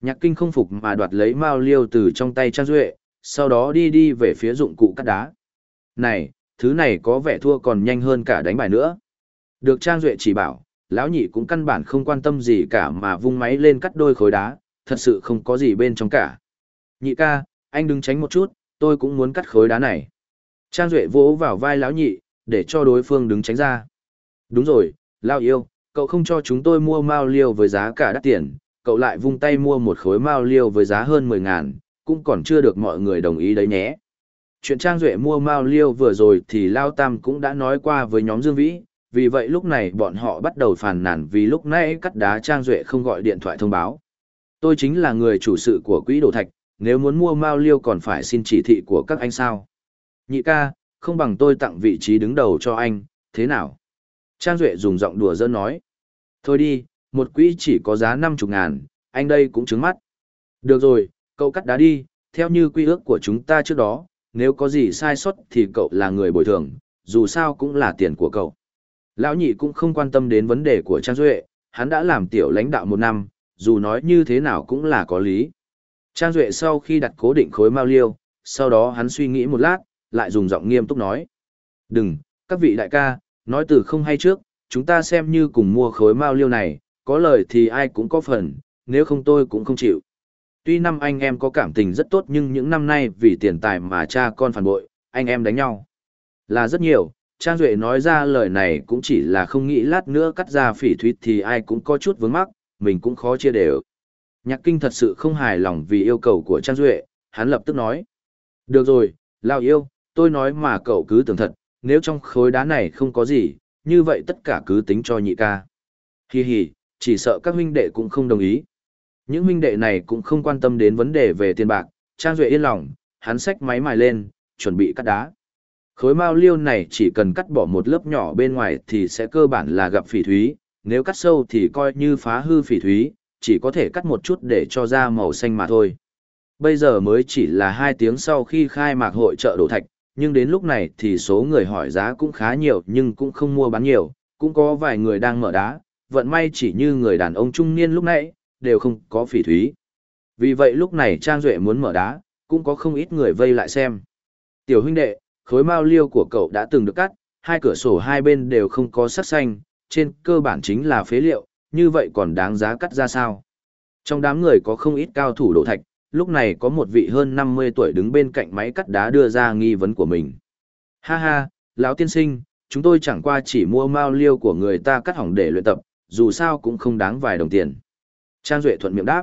Nhạc kinh không phục mà đoạt lấy mao liêu từ trong tay Trang Duệ, sau đó đi đi về phía dụng cụ cắt đá. Này, thứ này có vẻ thua còn nhanh hơn cả đánh bài nữa. Được Trang Duệ chỉ bảo, lão nhị cũng căn bản không quan tâm gì cả mà vung máy lên cắt đôi khối đá, thật sự không có gì bên trong cả. Nhị ca, anh đừng tránh một chút, tôi cũng muốn cắt khối đá này. Trang Duệ vỗ vào vai lão nhị, để cho đối phương đứng tránh ra. Đúng rồi, lão yêu, cậu không cho chúng tôi mua mao liêu với giá cả đắt tiền, cậu lại vung tay mua một khối mao liêu với giá hơn 10 ngàn, cũng còn chưa được mọi người đồng ý đấy nhé. Chuyện Trang Duệ mua mao liêu vừa rồi thì Lao Tam cũng đã nói qua với nhóm Dương Vĩ, vì vậy lúc này bọn họ bắt đầu phàn nàn vì lúc nãy cắt đá Trang Duệ không gọi điện thoại thông báo. Tôi chính là người chủ sự của quỹ đồ thạch, nếu muốn mua mao liêu còn phải xin chỉ thị của các anh sao. Nhị ca, không bằng tôi tặng vị trí đứng đầu cho anh, thế nào? Trang Duệ dùng giọng đùa dơ nói. Thôi đi, một quỹ chỉ có giá 50 ngàn, anh đây cũng trứng mắt. Được rồi, cậu cắt đá đi, theo như quy ước của chúng ta trước đó, nếu có gì sai sót thì cậu là người bồi thường, dù sao cũng là tiền của cậu. Lão nhị cũng không quan tâm đến vấn đề của Trang Duệ, hắn đã làm tiểu lãnh đạo một năm, dù nói như thế nào cũng là có lý. Trang Duệ sau khi đặt cố định khối mao liêu, sau đó hắn suy nghĩ một lát, lại dùng giọng nghiêm túc nói. Đừng, các vị đại ca, nói từ không hay trước, chúng ta xem như cùng mua khối mao liêu này, có lời thì ai cũng có phần, nếu không tôi cũng không chịu. Tuy năm anh em có cảm tình rất tốt nhưng những năm nay vì tiền tài mà cha con phản bội, anh em đánh nhau. Là rất nhiều, Trang Duệ nói ra lời này cũng chỉ là không nghĩ lát nữa cắt ra phỉ thuyết thì ai cũng có chút vướng mắc, mình cũng khó chia đều. Nhạc kinh thật sự không hài lòng vì yêu cầu của Trang Duệ, hắn lập tức nói. Được rồi, Lao yêu, tôi nói mà cậu cứ tưởng thật, nếu trong khối đá này không có gì, như vậy tất cả cứ tính cho nhị ca. Hi hi, chỉ sợ các huynh đệ cũng không đồng ý. Những huynh đệ này cũng không quan tâm đến vấn đề về tiền bạc, Trang Duệ yên lòng, hắn xách máy mài lên, chuẩn bị cắt đá. Khối mao liêu này chỉ cần cắt bỏ một lớp nhỏ bên ngoài thì sẽ cơ bản là gặp phỉ thúy, nếu cắt sâu thì coi như phá hư phỉ thúy, chỉ có thể cắt một chút để cho ra màu xanh mà thôi. Bây giờ mới chỉ là hai tiếng sau khi khai mạc hội trợ đổ thạch, nhưng đến lúc này thì số người hỏi giá cũng khá nhiều nhưng cũng không mua bán nhiều, cũng có vài người đang mở đá, vận may chỉ như người đàn ông trung niên lúc nãy, đều không có phỉ thúy. Vì vậy lúc này Trang Duệ muốn mở đá, cũng có không ít người vây lại xem. Tiểu huynh đệ, khối mao liêu của cậu đã từng được cắt, hai cửa sổ hai bên đều không có sắc xanh, trên cơ bản chính là phế liệu, như vậy còn đáng giá cắt ra sao? Trong đám người có không ít cao thủ đổ thạch, lúc này có một vị hơn 50 tuổi đứng bên cạnh máy cắt đá đưa ra nghi vấn của mình. Ha ha, lão tiên sinh, chúng tôi chẳng qua chỉ mua mao liêu của người ta cắt hỏng để luyện tập, dù sao cũng không đáng vài đồng tiền. Trang Duệ thuận miệng đáp.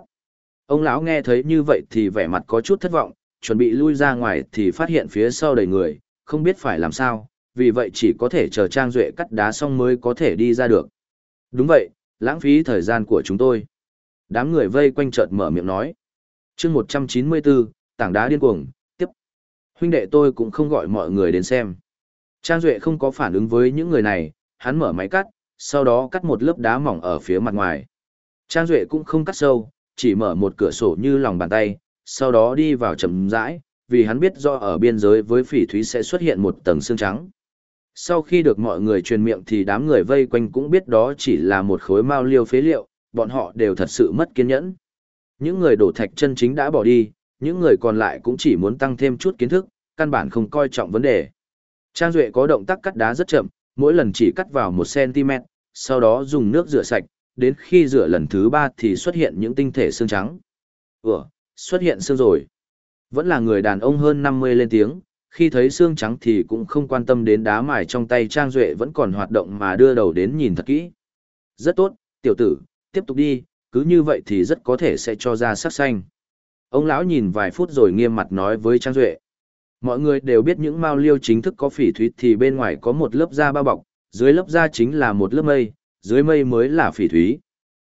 Ông lão nghe thấy như vậy thì vẻ mặt có chút thất vọng, chuẩn bị lui ra ngoài thì phát hiện phía sau đầy người, không biết phải làm sao, vì vậy chỉ có thể chờ Trang Duệ cắt đá xong mới có thể đi ra được. Đúng vậy, lãng phí thời gian của chúng tôi. Đám người vây quanh chợt mở miệng nói. chương 194, tảng đá điên cuồng, tiếp. Huynh đệ tôi cũng không gọi mọi người đến xem. Trang Duệ không có phản ứng với những người này, hắn mở máy cắt, sau đó cắt một lớp đá mỏng ở phía mặt ngoài. Trang Duệ cũng không cắt sâu, chỉ mở một cửa sổ như lòng bàn tay, sau đó đi vào chậm rãi, vì hắn biết do ở biên giới với phỉ thúy sẽ xuất hiện một tầng xương trắng. Sau khi được mọi người truyền miệng thì đám người vây quanh cũng biết đó chỉ là một khối mao liêu phế liệu, bọn họ đều thật sự mất kiên nhẫn. Những người đổ thạch chân chính đã bỏ đi, những người còn lại cũng chỉ muốn tăng thêm chút kiến thức, căn bản không coi trọng vấn đề. Trang Duệ có động tác cắt đá rất chậm, mỗi lần chỉ cắt vào 1cm, sau đó dùng nước rửa sạch, đến khi rửa lần thứ ba thì xuất hiện những tinh thể xương trắng. Ủa, xuất hiện xương rồi. Vẫn là người đàn ông hơn 50 lên tiếng, khi thấy xương trắng thì cũng không quan tâm đến đá mài trong tay Trang Duệ vẫn còn hoạt động mà đưa đầu đến nhìn thật kỹ. Rất tốt, tiểu tử, tiếp tục đi, cứ như vậy thì rất có thể sẽ cho ra sắc xanh. Ông lão nhìn vài phút rồi nghiêm mặt nói với Trang Duệ. Mọi người đều biết những mao liêu chính thức có phỉ thúy thì bên ngoài có một lớp da bao bọc, dưới lớp da chính là một lớp mây, dưới mây mới là phỉ thúy.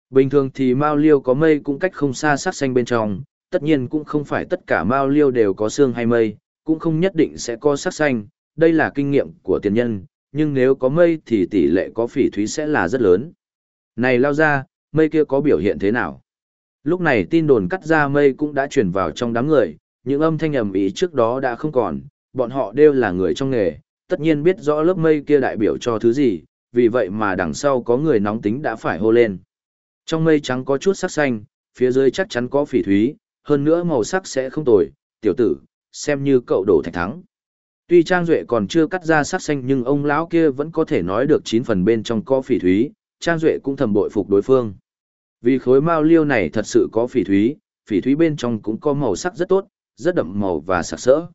Bình thường thì mao liêu có mây cũng cách không xa sắc xanh bên trong, tất nhiên cũng không phải tất cả mao liêu đều có xương hay mây, cũng không nhất định sẽ có sắc xanh, đây là kinh nghiệm của tiền nhân, nhưng nếu có mây thì tỷ lệ có phỉ thúy sẽ là rất lớn. Này lao ra, mây kia có biểu hiện thế nào? Lúc này tin đồn cắt ra mây cũng đã truyền vào trong đám người, những âm thanh ầm ý trước đó đã không còn, bọn họ đều là người trong nghề, tất nhiên biết rõ lớp mây kia đại biểu cho thứ gì, vì vậy mà đằng sau có người nóng tính đã phải hô lên. Trong mây trắng có chút sắc xanh, phía dưới chắc chắn có phỉ thúy, hơn nữa màu sắc sẽ không tồi, tiểu tử, xem như cậu đổ thạch thắng. Tuy Trang Duệ còn chưa cắt ra sắc xanh nhưng ông lão kia vẫn có thể nói được 9 phần bên trong có phỉ thúy, Trang Duệ cũng thầm bội phục đối phương. Vì khối mao liêu này thật sự có phỉ thúy, phỉ thúy bên trong cũng có màu sắc rất tốt, rất đậm màu và sặc sỡ.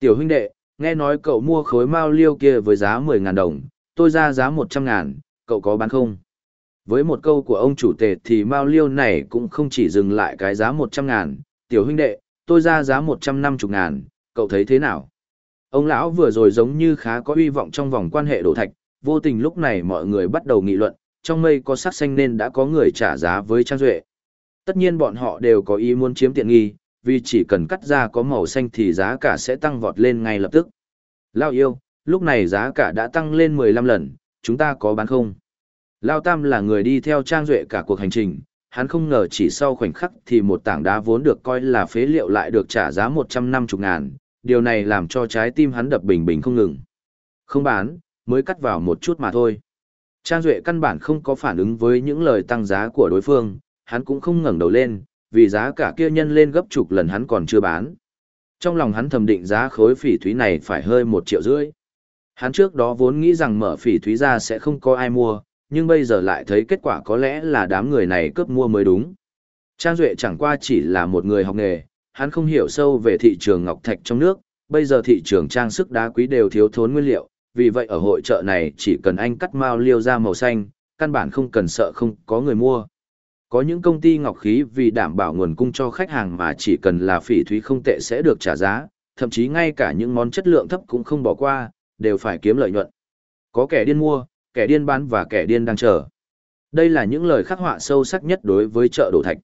Tiểu huynh đệ, nghe nói cậu mua khối mao liêu kia với giá 10.000 đồng, tôi ra giá 100 ngàn, cậu có bán không? Với một câu của ông chủ tề thì mao liêu này cũng không chỉ dừng lại cái giá 100 ngàn, tiểu huynh đệ, tôi ra giá 150.000, cậu thấy thế nào? Ông lão vừa rồi giống như khá có uy vọng trong vòng quan hệ đổ thạch, vô tình lúc này mọi người bắt đầu nghị luận, trong mây có sắc xanh nên đã có người trả giá với Trang Duệ. Tất nhiên bọn họ đều có ý muốn chiếm tiện nghi, vì chỉ cần cắt ra có màu xanh thì giá cả sẽ tăng vọt lên ngay lập tức. Lao yêu, lúc này giá cả đã tăng lên 15 lần, chúng ta có bán không? Lao Tam là người đi theo Trang Duệ cả cuộc hành trình, hắn không ngờ chỉ sau khoảnh khắc thì một tảng đá vốn được coi là phế liệu lại được trả giá 150 ngàn, điều này làm cho trái tim hắn đập bình bình không ngừng. Không bán, mới cắt vào một chút mà thôi. Trang Duệ căn bản không có phản ứng với những lời tăng giá của đối phương, hắn cũng không ngẩng đầu lên, vì giá cả kia nhân lên gấp chục lần hắn còn chưa bán. Trong lòng hắn thầm định giá khối phỉ thúy này phải hơi một triệu rưỡi. Hắn trước đó vốn nghĩ rằng mở phỉ thúy ra sẽ không có ai mua, nhưng bây giờ lại thấy kết quả có lẽ là đám người này cướp mua mới đúng. Trang Duệ chẳng qua chỉ là một người học nghề, hắn không hiểu sâu về thị trường ngọc thạch trong nước, bây giờ thị trường trang sức đá quý đều thiếu thốn nguyên liệu, vì vậy ở hội chợ này chỉ cần anh cắt mao liêu ra màu xanh, căn bản không cần sợ không có người mua. Có những công ty ngọc khí vì đảm bảo nguồn cung cho khách hàng mà chỉ cần là phỉ thúy không tệ sẽ được trả giá, thậm chí ngay cả những món chất lượng thấp cũng không bỏ qua, đều phải kiếm lợi nhuận. Có kẻ điên mua, kẻ điên bán và kẻ điên đang chờ. Đây là những lời khắc họa sâu sắc nhất đối với chợ đổ thạch.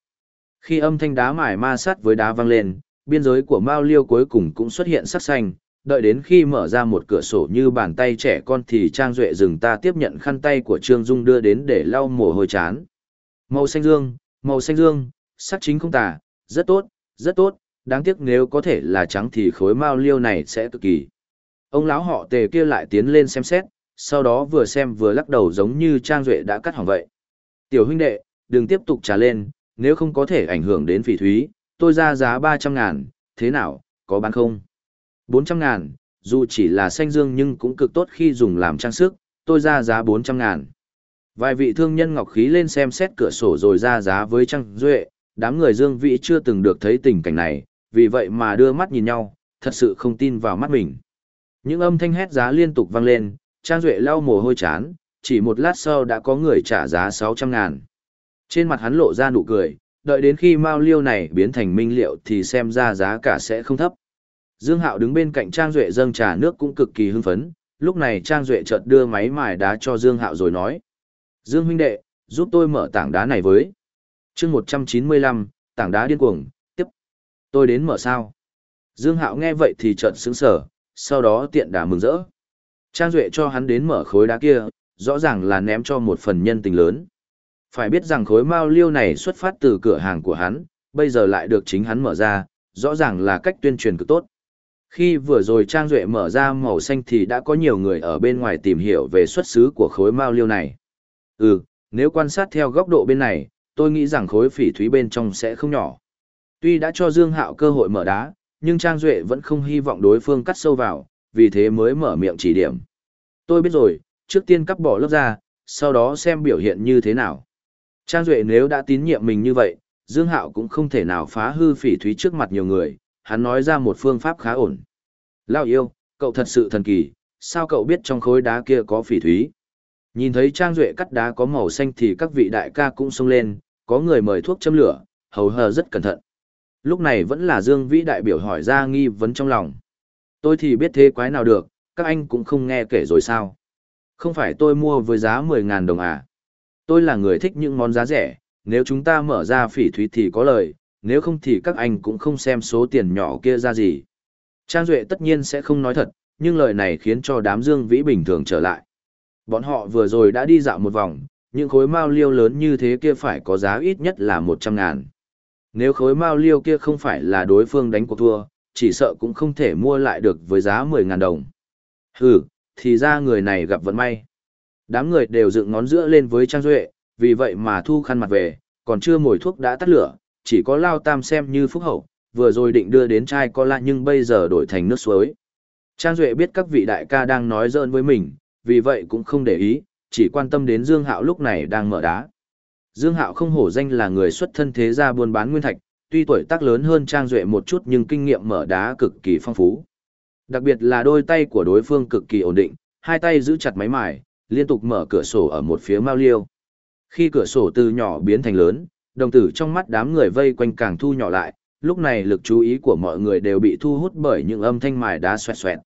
Khi âm thanh đá mài ma sát với đá vang lên, biên giới của Mao Liêu cuối cùng cũng xuất hiện sắc xanh, đợi đến khi mở ra một cửa sổ như bàn tay trẻ con thì Trang Duệ dừng ta tiếp nhận khăn tay của Trương Dung đưa đến để lau mồ hôi chán. Màu xanh dương, màu xanh dương, sắc chính không tà, rất tốt, rất tốt, đáng tiếc nếu có thể là trắng thì khối Mao Liêu này sẽ cực kỳ. Ông lão họ tề kia lại tiến lên xem xét, sau đó vừa xem vừa lắc đầu giống như Trang Duệ đã cắt hỏng vậy. Tiểu huynh đệ, đừng tiếp tục trả lên, nếu không có thể ảnh hưởng đến phỉ thúy, tôi ra giá 300 ngàn, thế nào, có bán không? 400 ngàn, dù chỉ là xanh dương nhưng cũng cực tốt khi dùng làm trang sức, tôi ra giá 400 ngàn. Vài vị thương nhân ngọc khí lên xem xét cửa sổ rồi ra giá với Trang Duệ, đám người dương vĩ chưa từng được thấy tình cảnh này, vì vậy mà đưa mắt nhìn nhau, thật sự không tin vào mắt mình. Những âm thanh hét giá liên tục vang lên, Trang Duệ lau mồ hôi chán, chỉ một lát sau đã có người trả giá 600 ngàn. Trên mặt hắn lộ ra nụ cười, đợi đến khi mao liêu này biến thành minh liệu thì xem ra giá cả sẽ không thấp. Dương Hạo đứng bên cạnh Trang Duệ dâng trà nước cũng cực kỳ hưng phấn, lúc này Trang Duệ chợt đưa máy mài đá cho Dương Hạo rồi nói. Dương huynh đệ, giúp tôi mở tảng đá này với. chương 195, tảng đá điên cuồng, tiếp. Tôi đến mở sao. Dương Hạo nghe vậy thì chợt sững sở, sau đó tiện đà mừng rỡ. Trang Duệ cho hắn đến mở khối đá kia, rõ ràng là ném cho một phần nhân tình lớn. Phải biết rằng khối mao liêu này xuất phát từ cửa hàng của hắn, bây giờ lại được chính hắn mở ra, rõ ràng là cách tuyên truyền cực tốt. Khi vừa rồi Trang Duệ mở ra màu xanh thì đã có nhiều người ở bên ngoài tìm hiểu về xuất xứ của khối mao liêu này. Ừ, nếu quan sát theo góc độ bên này, tôi nghĩ rằng khối phỉ thúy bên trong sẽ không nhỏ. Tuy đã cho Dương Hạo cơ hội mở đá, nhưng Trang Duệ vẫn không hy vọng đối phương cắt sâu vào, vì thế mới mở miệng chỉ điểm. Tôi biết rồi, trước tiên cắt bỏ lớp ra, sau đó xem biểu hiện như thế nào. Trang Duệ nếu đã tín nhiệm mình như vậy, Dương Hạo cũng không thể nào phá hư phỉ thúy trước mặt nhiều người, hắn nói ra một phương pháp khá ổn. Lao yêu, cậu thật sự thần kỳ, sao cậu biết trong khối đá kia có phỉ thúy? Nhìn thấy Trang Duệ cắt đá có màu xanh thì các vị đại ca cũng xông lên, có người mời thuốc châm lửa, hầu hờ rất cẩn thận. Lúc này vẫn là Dương Vĩ đại biểu hỏi ra nghi vấn trong lòng. Tôi thì biết thế quái nào được, các anh cũng không nghe kể rồi sao? Không phải tôi mua với giá 10.000 đồng à? Tôi là người thích những món giá rẻ, nếu chúng ta mở ra phỉ thúy thì có lời, nếu không thì các anh cũng không xem số tiền nhỏ kia ra gì. Trang Duệ tất nhiên sẽ không nói thật, nhưng lời này khiến cho đám Dương Vĩ bình thường trở lại. Bọn họ vừa rồi đã đi dạo một vòng, những khối mao liêu lớn như thế kia phải có giá ít nhất là 100 ngàn. Nếu khối mao liêu kia không phải là đối phương đánh cuộc thua, chỉ sợ cũng không thể mua lại được với giá 10 ngàn đồng. Hừ, thì ra người này gặp vận may. Đám người đều dựng ngón giữa lên với Trang Duệ, vì vậy mà thu khăn mặt về, còn chưa mồi thuốc đã tắt lửa, chỉ có Lao Tam xem như phúc hậu, vừa rồi định đưa đến chai cola nhưng bây giờ đổi thành nước suối. Trang Duệ biết các vị đại ca đang nói dơn với mình, vì vậy cũng không để ý, chỉ quan tâm đến Dương Hạo lúc này đang mở đá. Dương Hạo không hổ danh là người xuất thân thế gia buôn bán nguyên thạch, tuy tuổi tác lớn hơn Trang Duệ một chút nhưng kinh nghiệm mở đá cực kỳ phong phú. Đặc biệt là đôi tay của đối phương cực kỳ ổn định, hai tay giữ chặt máy mài, liên tục mở cửa sổ ở một phía Mao Liêu. Khi cửa sổ từ nhỏ biến thành lớn, đồng tử trong mắt đám người vây quanh càng thu nhỏ lại, lúc này lực chú ý của mọi người đều bị thu hút bởi những âm thanh mài đá xoẹt xoẹt.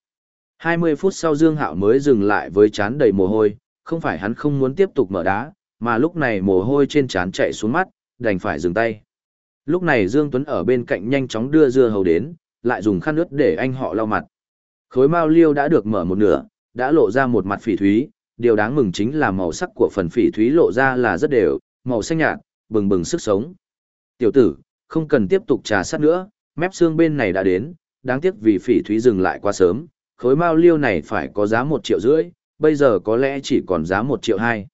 20 phút sau Dương Hạo mới dừng lại với chán đầy mồ hôi, không phải hắn không muốn tiếp tục mở đá, mà lúc này mồ hôi trên trán chạy xuống mắt, đành phải dừng tay. Lúc này Dương Tuấn ở bên cạnh nhanh chóng đưa dưa hầu đến, lại dùng khăn ướt để anh họ lau mặt. Khối mao liêu đã được mở một nửa, đã lộ ra một mặt phỉ thúy, điều đáng mừng chính là màu sắc của phần phỉ thúy lộ ra là rất đều, màu xanh nhạt, bừng bừng sức sống. Tiểu tử, không cần tiếp tục trà sát nữa, mép xương bên này đã đến, đáng tiếc vì phỉ thúy dừng lại quá sớm, khối mao liêu này phải có giá một triệu rưỡi, bây giờ có lẽ chỉ còn giá một triệu hai.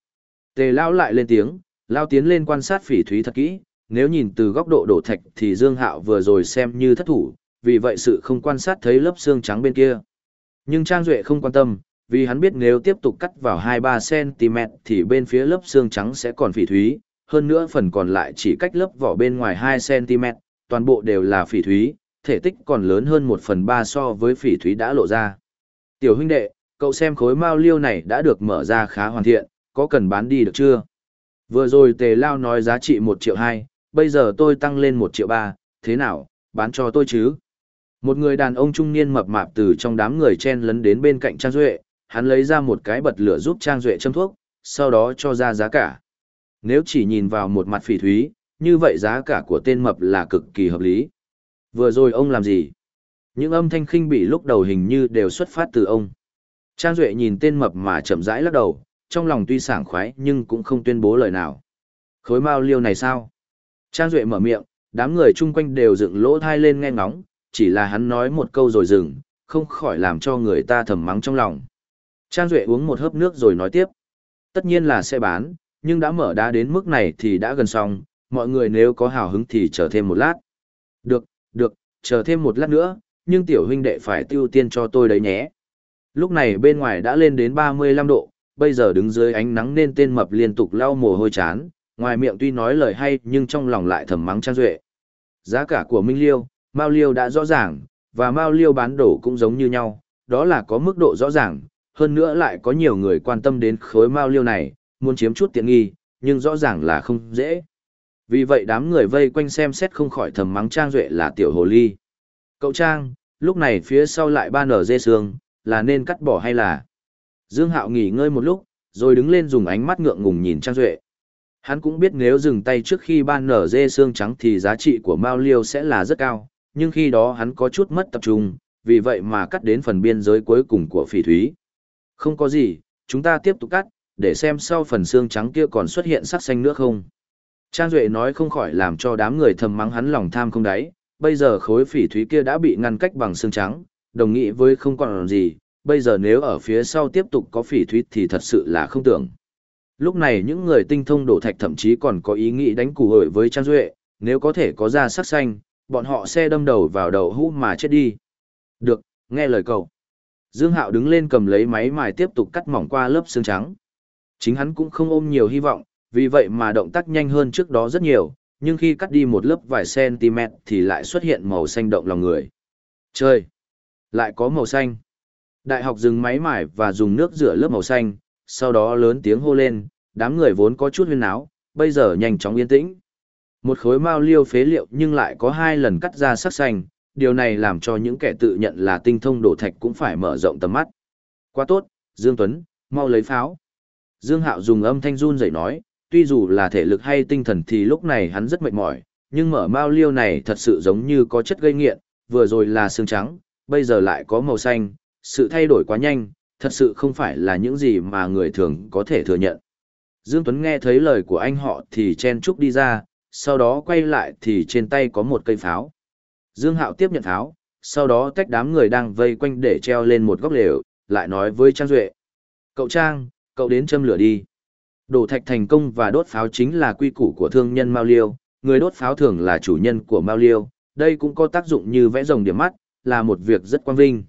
Tề Lao lại lên tiếng, Lao tiến lên quan sát phỉ thúy thật kỹ, nếu nhìn từ góc độ đổ thạch thì Dương Hạo vừa rồi xem như thất thủ, vì vậy sự không quan sát thấy lớp xương trắng bên kia. Nhưng Trang Duệ không quan tâm, vì hắn biết nếu tiếp tục cắt vào 2-3cm thì bên phía lớp xương trắng sẽ còn phỉ thúy, hơn nữa phần còn lại chỉ cách lớp vỏ bên ngoài 2cm, toàn bộ đều là phỉ thúy, thể tích còn lớn hơn 1 phần 3 so với phỉ thúy đã lộ ra. Tiểu huynh đệ, cậu xem khối mao liêu này đã được mở ra khá hoàn thiện, có cần bán đi được chưa? Vừa rồi tề lao nói giá trị 1 triệu 2, bây giờ tôi tăng lên 1 triệu 3, thế nào, bán cho tôi chứ? Một người đàn ông trung niên mập mạp từ trong đám người chen lấn đến bên cạnh Trang Duệ, hắn lấy ra một cái bật lửa giúp Trang Duệ châm thuốc, sau đó cho ra giá cả. Nếu chỉ nhìn vào một mặt phỉ thúy, như vậy giá cả của tên mập là cực kỳ hợp lý. Vừa rồi ông làm gì? Những âm thanh khinh bị lúc đầu hình như đều xuất phát từ ông. Trang Duệ nhìn tên mập mà chậm rãi lắc đầu, trong lòng tuy sảng khoái nhưng cũng không tuyên bố lời nào. Khối mao liêu này sao? Trang Duệ mở miệng, đám người chung quanh đều dựng lỗ thai lên nghe ngóng, chỉ là hắn nói một câu rồi dừng, không khỏi làm cho người ta thầm mắng trong lòng. Trang Duệ uống một hớp nước rồi nói tiếp. Tất nhiên là sẽ bán, nhưng đã mở đá đến mức này thì đã gần xong, mọi người nếu có hào hứng thì chờ thêm một lát. Được, được, chờ thêm một lát nữa, nhưng tiểu huynh đệ phải tiêu tiên cho tôi đấy nhé. Lúc này bên ngoài đã lên đến 35 độ, bây giờ đứng dưới ánh nắng nên tên mập liên tục lau mồ hôi chán, ngoài miệng tuy nói lời hay nhưng trong lòng lại thầm mắng Trang Duệ. Giá cả của Minh Liêu, Mao Liêu đã rõ ràng, và Mao Liêu bán đổ cũng giống như nhau, đó là có mức độ rõ ràng, hơn nữa lại có nhiều người quan tâm đến khối Mao Liêu này, muốn chiếm chút tiện nghi, nhưng rõ ràng là không dễ. Vì vậy đám người vây quanh xem xét không khỏi thầm mắng Trang Duệ là tiểu hồ ly. Cậu Trang, lúc này phía sau lại ba nở dê sương là nên cắt bỏ hay là... Dương Hạo nghỉ ngơi một lúc, rồi đứng lên dùng ánh mắt ngượng ngùng nhìn Trang Duệ. Hắn cũng biết nếu dừng tay trước khi ban nở dê xương trắng thì giá trị của Mao Liêu sẽ là rất cao, nhưng khi đó hắn có chút mất tập trung, vì vậy mà cắt đến phần biên giới cuối cùng của phỉ thúy. Không có gì, chúng ta tiếp tục cắt, để xem sau phần xương trắng kia còn xuất hiện sắc xanh nữa không. Trang Duệ nói không khỏi làm cho đám người thầm mắng hắn lòng tham không đáy, bây giờ khối phỉ thúy kia đã bị ngăn cách bằng xương trắng, đồng nghĩa với không còn gì, bây giờ nếu ở phía sau tiếp tục có phỉ thúy thì thật sự là không tưởng. Lúc này những người tinh thông đổ thạch thậm chí còn có ý nghĩ đánh củ hội với Trang Duệ, nếu có thể có ra sắc xanh, bọn họ sẽ đâm đầu vào đầu hũ mà chết đi. Được, nghe lời cậu. Dương Hạo đứng lên cầm lấy máy mài tiếp tục cắt mỏng qua lớp xương trắng. Chính hắn cũng không ôm nhiều hy vọng, vì vậy mà động tác nhanh hơn trước đó rất nhiều, nhưng khi cắt đi một lớp vài cm thì lại xuất hiện màu xanh động lòng người. Trời, Lại có màu xanh. Đại học dừng máy mài và dùng nước rửa lớp màu xanh, sau đó lớn tiếng hô lên, đám người vốn có chút huyên náo, bây giờ nhanh chóng yên tĩnh. Một khối mao liêu phế liệu nhưng lại có hai lần cắt ra sắc xanh, điều này làm cho những kẻ tự nhận là tinh thông đổ thạch cũng phải mở rộng tầm mắt. Quá tốt, Dương Tuấn, mau lấy pháo. Dương Hạo dùng âm thanh run rẩy nói, tuy dù là thể lực hay tinh thần thì lúc này hắn rất mệt mỏi, nhưng mở mao liêu này thật sự giống như có chất gây nghiện, vừa rồi là xương trắng, bây giờ lại có màu xanh, sự thay đổi quá nhanh, thật sự không phải là những gì mà người thường có thể thừa nhận. Dương Tuấn nghe thấy lời của anh họ thì chen chúc đi ra, sau đó quay lại thì trên tay có một cây pháo. Dương Hạo tiếp nhận pháo, sau đó tách đám người đang vây quanh để treo lên một góc lều, lại nói với Trang Duệ. Cậu Trang, cậu đến châm lửa đi. Đổ thạch thành công và đốt pháo chính là quy củ của thương nhân Mao Liêu, người đốt pháo thường là chủ nhân của Mao Liêu, đây cũng có tác dụng như vẽ rồng điểm mắt, là một việc rất quan vinh.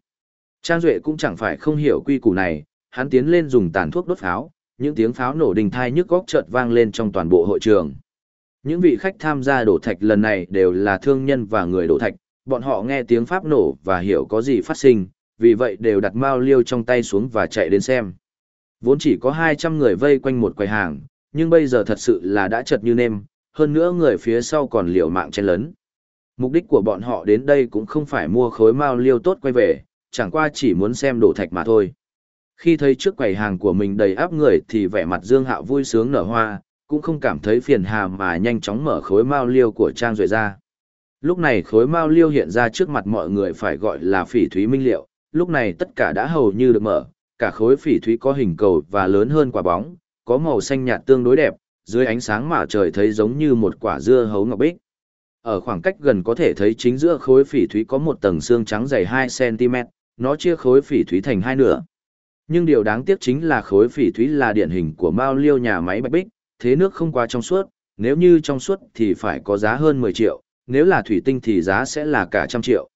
Trang Duệ cũng chẳng phải không hiểu quy củ này, hắn tiến lên dùng tàn thuốc đốt pháo, những tiếng pháo nổ đình thai nhức góc chợt vang lên trong toàn bộ hội trường. Những vị khách tham gia đổ thạch lần này đều là thương nhân và người đổ thạch, bọn họ nghe tiếng pháp nổ và hiểu có gì phát sinh, vì vậy đều đặt mao liêu trong tay xuống và chạy đến xem. Vốn chỉ có 200 người vây quanh một quầy hàng, nhưng bây giờ thật sự là đã chật như nêm, hơn nữa người phía sau còn liều mạng chen lấn. Mục đích của bọn họ đến đây cũng không phải mua khối mao liêu tốt quay về, chẳng qua chỉ muốn xem đổ thạch mà thôi. Khi thấy trước quầy hàng của mình đầy áp người thì vẻ mặt Dương Hạo vui sướng nở hoa, cũng không cảm thấy phiền hà mà nhanh chóng mở khối mao liêu của Trang Duệ ra. Lúc này khối mao liêu hiện ra trước mặt mọi người phải gọi là phỉ thúy minh liệu, lúc này tất cả đã hầu như được mở, cả khối phỉ thúy có hình cầu và lớn hơn quả bóng, có màu xanh nhạt tương đối đẹp, dưới ánh sáng mà trời thấy giống như một quả dưa hấu ngọc bích. Ở khoảng cách gần có thể thấy chính giữa khối phỉ thúy có một tầng xương trắng dày 2cm, nó chia khối phỉ thúy thành hai nửa. Nhưng điều đáng tiếc chính là khối phỉ thúy là điển hình của Mao Liêu nhà máy Bạch Bích, thế nước không quá trong suốt, nếu như trong suốt thì phải có giá hơn 10 triệu, nếu là thủy tinh thì giá sẽ là cả trăm triệu.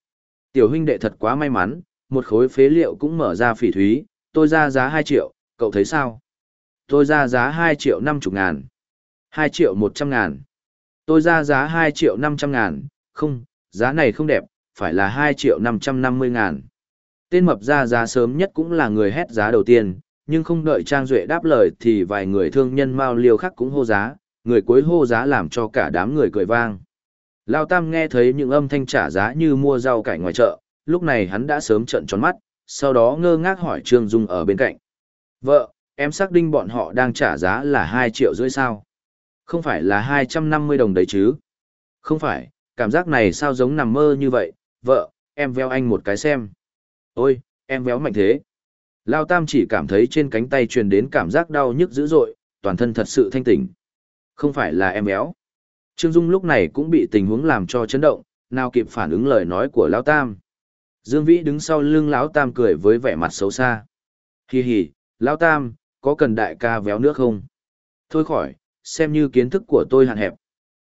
Tiểu huynh đệ thật quá may mắn, một khối phế liệu cũng mở ra phỉ thúy, tôi ra giá 2 triệu, cậu thấy sao? Tôi ra giá 2 triệu 50 ngàn. 2 triệu 100 ngàn. Tôi ra giá 2 triệu 500 ngàn, không, giá này không đẹp, phải là 2 triệu 550 ngàn. Tên mập ra giá sớm nhất cũng là người hét giá đầu tiên, nhưng không đợi Trang Duệ đáp lời thì vài người thương nhân mau liều khác cũng hô giá, người cuối hô giá làm cho cả đám người cười vang. Lao Tam nghe thấy những âm thanh trả giá như mua rau cải ngoài chợ, lúc này hắn đã sớm trận tròn mắt, sau đó ngơ ngác hỏi Trương Dung ở bên cạnh. Vợ, em xác định bọn họ đang trả giá là 2 triệu rưỡi sao? Không phải là 250 đồng đấy chứ? Không phải, cảm giác này sao giống nằm mơ như vậy, vợ, em veo anh một cái xem. Ôi, em véo mạnh thế. Lao Tam chỉ cảm thấy trên cánh tay truyền đến cảm giác đau nhức dữ dội, toàn thân thật sự thanh tỉnh. Không phải là em véo. Trương Dung lúc này cũng bị tình huống làm cho chấn động, nào kịp phản ứng lời nói của Lão Tam. Dương Vĩ đứng sau lưng Lão Tam cười với vẻ mặt xấu xa. Hi hi, Lão Tam, có cần đại ca véo nước không? Thôi khỏi, xem như kiến thức của tôi hạn hẹp.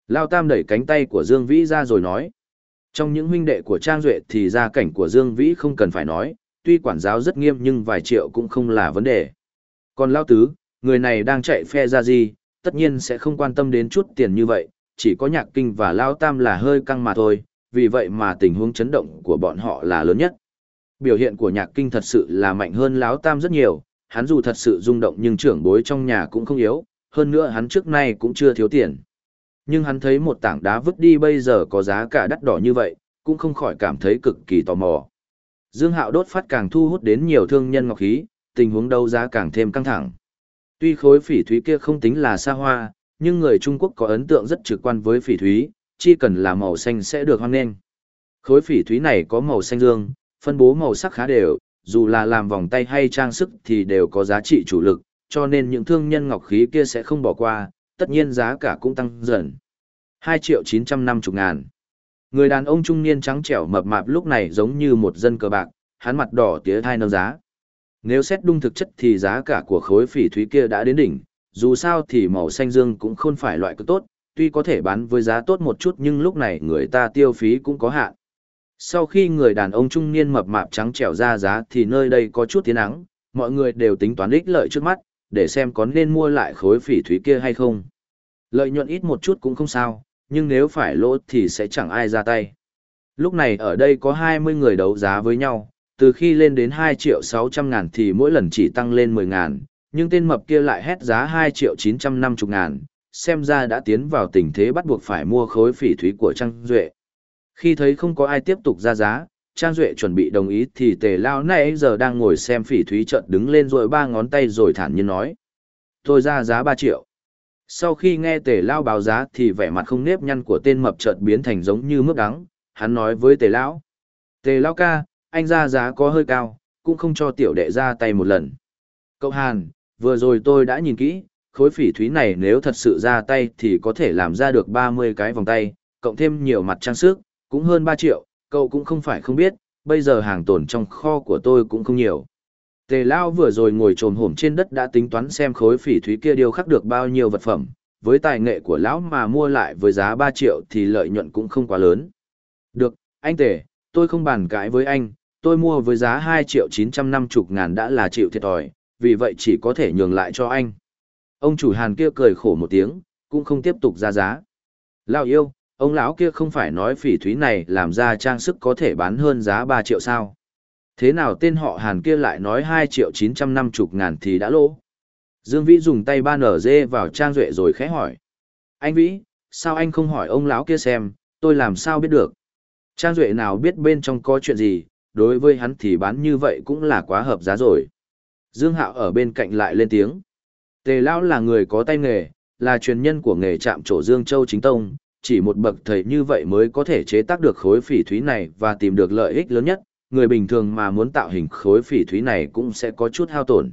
Lão Tam đẩy cánh tay của Dương Vĩ ra rồi nói. Trong những huynh đệ của Trang Duệ thì gia cảnh của Dương Vĩ không cần phải nói, tuy quản giáo rất nghiêm nhưng vài triệu cũng không là vấn đề. Còn Lão Tứ, người này đang chạy phe ra gì, tất nhiên sẽ không quan tâm đến chút tiền như vậy, chỉ có nhạc kinh và Lão Tam là hơi căng mà thôi, vì vậy mà tình huống chấn động của bọn họ là lớn nhất. Biểu hiện của nhạc kinh thật sự là mạnh hơn Lão Tam rất nhiều, hắn dù thật sự rung động nhưng trưởng bối trong nhà cũng không yếu, hơn nữa hắn trước nay cũng chưa thiếu tiền. Nhưng hắn thấy một tảng đá vứt đi bây giờ có giá cả đắt đỏ như vậy, cũng không khỏi cảm thấy cực kỳ tò mò. Dương Hạo đốt phát càng thu hút đến nhiều thương nhân ngọc khí, tình huống đấu giá càng thêm căng thẳng. Tuy khối phỉ thúy kia không tính là xa hoa, nhưng người Trung Quốc có ấn tượng rất trực quan với phỉ thúy, chỉ cần là màu xanh sẽ được hoan nghênh. Khối phỉ thúy này có màu xanh dương, phân bố màu sắc khá đều, dù là làm vòng tay hay trang sức thì đều có giá trị chủ lực, cho nên những thương nhân ngọc khí kia sẽ không bỏ qua, tất nhiên giá cả cũng tăng dần. 2 triệu 950 ngàn. Người đàn ông trung niên trắng trẻo mập mạp lúc này giống như một dân cờ bạc, hắn mặt đỏ tía thai nâng giá. Nếu xét đung thực chất thì giá cả của khối phỉ thúy kia đã đến đỉnh, dù sao thì màu xanh dương cũng không phải loại cực tốt, tuy có thể bán với giá tốt một chút nhưng lúc này người ta tiêu phí cũng có hạn. Sau khi người đàn ông trung niên mập mạp trắng trẻo ra giá thì nơi đây có chút tiếng nắng, mọi người đều tính toán ích lợi trước mắt, để xem có nên mua lại khối phỉ thúy kia hay không. Lợi nhuận ít một chút cũng không sao, nhưng nếu phải lỗ thì sẽ chẳng ai ra tay. Lúc này ở đây có 20 người đấu giá với nhau, từ khi lên đến 2 triệu 600 ngàn thì mỗi lần chỉ tăng lên 10 ngàn, nhưng tên mập kia lại hét giá 2 triệu 950 ngàn, xem ra đã tiến vào tình thế bắt buộc phải mua khối phỉ thúy của Trang Duệ. Khi thấy không có ai tiếp tục ra giá, Trang Duệ chuẩn bị đồng ý thì tề lao này giờ đang ngồi xem phỉ thúy trận đứng lên rồi ba ngón tay rồi thản nhiên nói. Tôi ra giá 3 triệu. Sau khi nghe tề lao báo giá thì vẻ mặt không nếp nhăn của tên mập chợt biến thành giống như mức đắng, hắn nói với tề lão. Tề lao ca, anh ra giá có hơi cao, cũng không cho tiểu đệ ra tay một lần. Cậu Hàn, vừa rồi tôi đã nhìn kỹ, khối phỉ thúy này nếu thật sự ra tay thì có thể làm ra được 30 cái vòng tay, cộng thêm nhiều mặt trang sức, cũng hơn 3 triệu, cậu cũng không phải không biết, bây giờ hàng tồn trong kho của tôi cũng không nhiều. Tề Lao vừa rồi ngồi trồm hổm trên đất đã tính toán xem khối phỉ thúy kia điêu khắc được bao nhiêu vật phẩm, với tài nghệ của lão mà mua lại với giá 3 triệu thì lợi nhuận cũng không quá lớn. Được, anh Tề, tôi không bàn cãi với anh, tôi mua với giá 2 triệu 950 ngàn đã là chịu thiệt thòi, vì vậy chỉ có thể nhường lại cho anh. Ông chủ Hàn kia cười khổ một tiếng, cũng không tiếp tục ra giá. Lão yêu, ông lão kia không phải nói phỉ thúy này làm ra trang sức có thể bán hơn giá 3 triệu sao? Thế nào tên họ Hàn kia lại nói 2 triệu 950 ngàn thì đã lỗ? Dương Vĩ dùng tay ba nở dê vào Trang Duệ rồi khẽ hỏi. Anh Vĩ, sao anh không hỏi ông lão kia xem, tôi làm sao biết được? Trang Duệ nào biết bên trong có chuyện gì, đối với hắn thì bán như vậy cũng là quá hợp giá rồi. Dương Hạo ở bên cạnh lại lên tiếng. Tề Lão là người có tay nghề, là truyền nhân của nghề chạm trổ Dương Châu Chính Tông, chỉ một bậc thầy như vậy mới có thể chế tác được khối phỉ thúy này và tìm được lợi ích lớn nhất, người bình thường mà muốn tạo hình khối phỉ thúy này cũng sẽ có chút hao tổn.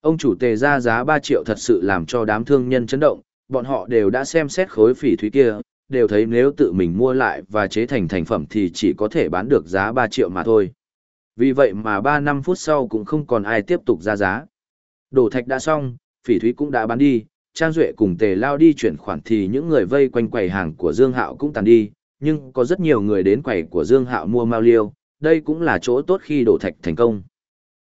Ông chủ tề ra giá 3 triệu thật sự làm cho đám thương nhân chấn động, bọn họ đều đã xem xét khối phỉ thúy kia, đều thấy nếu tự mình mua lại và chế thành thành phẩm thì chỉ có thể bán được giá 3 triệu mà thôi. Vì vậy mà 3 năm phút sau cũng không còn ai tiếp tục ra giá. Đổ thạch đã xong, phỉ thúy cũng đã bán đi, Trang Duệ cùng tề lao đi chuyển khoản thì những người vây quanh quầy hàng của Dương Hạo cũng tàn đi, nhưng có rất nhiều người đến quầy của Dương Hạo mua mao liêu, đây cũng là chỗ tốt khi đổ thạch thành công.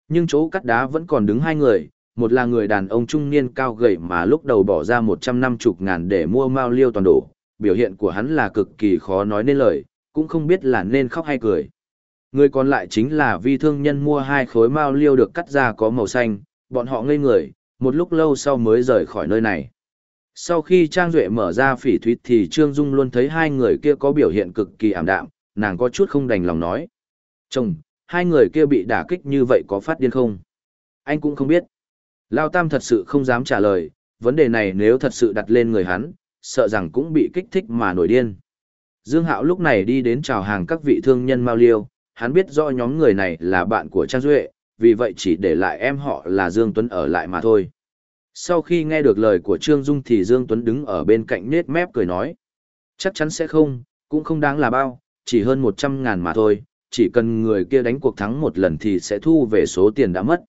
Nhưng chỗ cắt đá vẫn còn đứng hai người, một là người đàn ông trung niên cao gầy mà lúc đầu bỏ ra 150 ngàn để mua mao liêu toàn đổ, biểu hiện của hắn là cực kỳ khó nói nên lời, cũng không biết là nên khóc hay cười. Người còn lại chính là vi thương nhân mua hai khối mao liêu được cắt ra có màu xanh, bọn họ ngây người, một lúc lâu sau mới rời khỏi nơi này. Sau khi Trang Duệ mở ra phỉ thuyết thì Trương Dung luôn thấy hai người kia có biểu hiện cực kỳ ảm đạm, nàng có chút không đành lòng nói. Chồng, hai người kia bị đả kích như vậy có phát điên không? Anh cũng không biết. Lao Tam thật sự không dám trả lời, vấn đề này nếu thật sự đặt lên người hắn, sợ rằng cũng bị kích thích mà nổi điên. Dương Hạo lúc này đi đến chào hàng các vị thương nhân Mao Liêu, hắn biết rõ nhóm người này là bạn của Trang Duệ, vì vậy chỉ để lại em họ là Dương Tuấn ở lại mà thôi. Sau khi nghe được lời của Trương Dung thì Dương Tuấn đứng ở bên cạnh nết mép cười nói. Chắc chắn sẽ không, cũng không đáng là bao, chỉ hơn 100 ngàn mà thôi, chỉ cần người kia đánh cuộc thắng một lần thì sẽ thu về số tiền đã mất.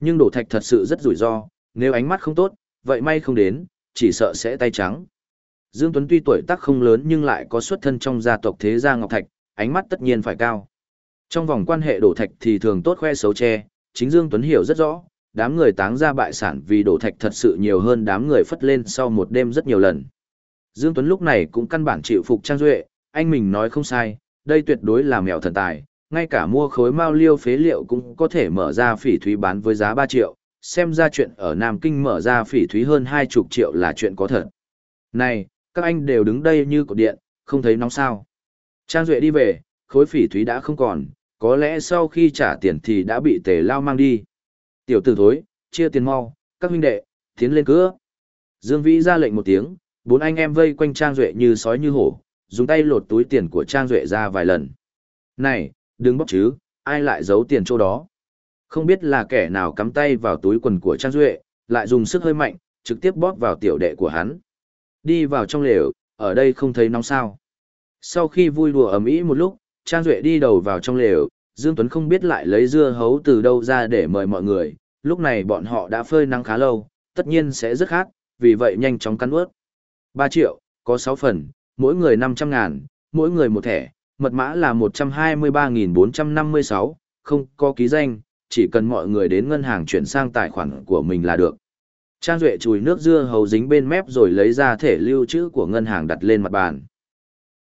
Nhưng đổ thạch thật sự rất rủi ro, nếu ánh mắt không tốt, vậy may không đến, chỉ sợ sẽ tay trắng. Dương Tuấn tuy tuổi tác không lớn nhưng lại có xuất thân trong gia tộc thế gia Ngọc Thạch, ánh mắt tất nhiên phải cao. Trong vòng quan hệ đổ thạch thì thường tốt khoe xấu che, chính Dương Tuấn hiểu rất rõ, đám người táng ra bại sản vì đổ thạch thật sự nhiều hơn đám người phất lên sau một đêm rất nhiều lần. Dương Tuấn lúc này cũng căn bản chịu phục Trang Duệ, anh mình nói không sai, đây tuyệt đối là mèo thần tài, ngay cả mua khối mao liêu phế liệu cũng có thể mở ra phỉ thúy bán với giá 3 triệu, xem ra chuyện ở Nam Kinh mở ra phỉ thúy hơn 20 triệu là chuyện có thật. Này, các anh đều đứng đây như cột điện, không thấy nóng sao. Trang Duệ đi về, khối phỉ thúy đã không còn, có lẽ sau khi trả tiền thì đã bị tề lao mang đi. Tiểu tử thối, chia tiền mau, các huynh đệ, tiến lên cửa. Dương Vĩ ra lệnh một tiếng, bốn anh em vây quanh Trang Duệ như sói như hổ, dùng tay lột túi tiền của Trang Duệ ra vài lần. Này, đừng bóc chứ, ai lại giấu tiền chỗ đó. Không biết là kẻ nào cắm tay vào túi quần của Trang Duệ, lại dùng sức hơi mạnh, trực tiếp bóp vào tiểu đệ của hắn. Đi vào trong lều, ở đây không thấy nóng sao. Sau khi vui đùa ấm ý một lúc, Trang Duệ đi đầu vào trong lều, Dương Tuấn không biết lại lấy dưa hấu từ đâu ra để mời mọi người, lúc này bọn họ đã phơi nắng khá lâu, tất nhiên sẽ rất khác, vì vậy nhanh chóng cắn ướt. 3 triệu, có 6 phần, mỗi người 500 ngàn, mỗi người một thẻ, mật mã là 123.456, không có ký danh, chỉ cần mọi người đến ngân hàng chuyển sang tài khoản của mình là được. Trang Duệ chùi nước dưa hấu dính bên mép rồi lấy ra thẻ lưu trữ của ngân hàng đặt lên mặt bàn.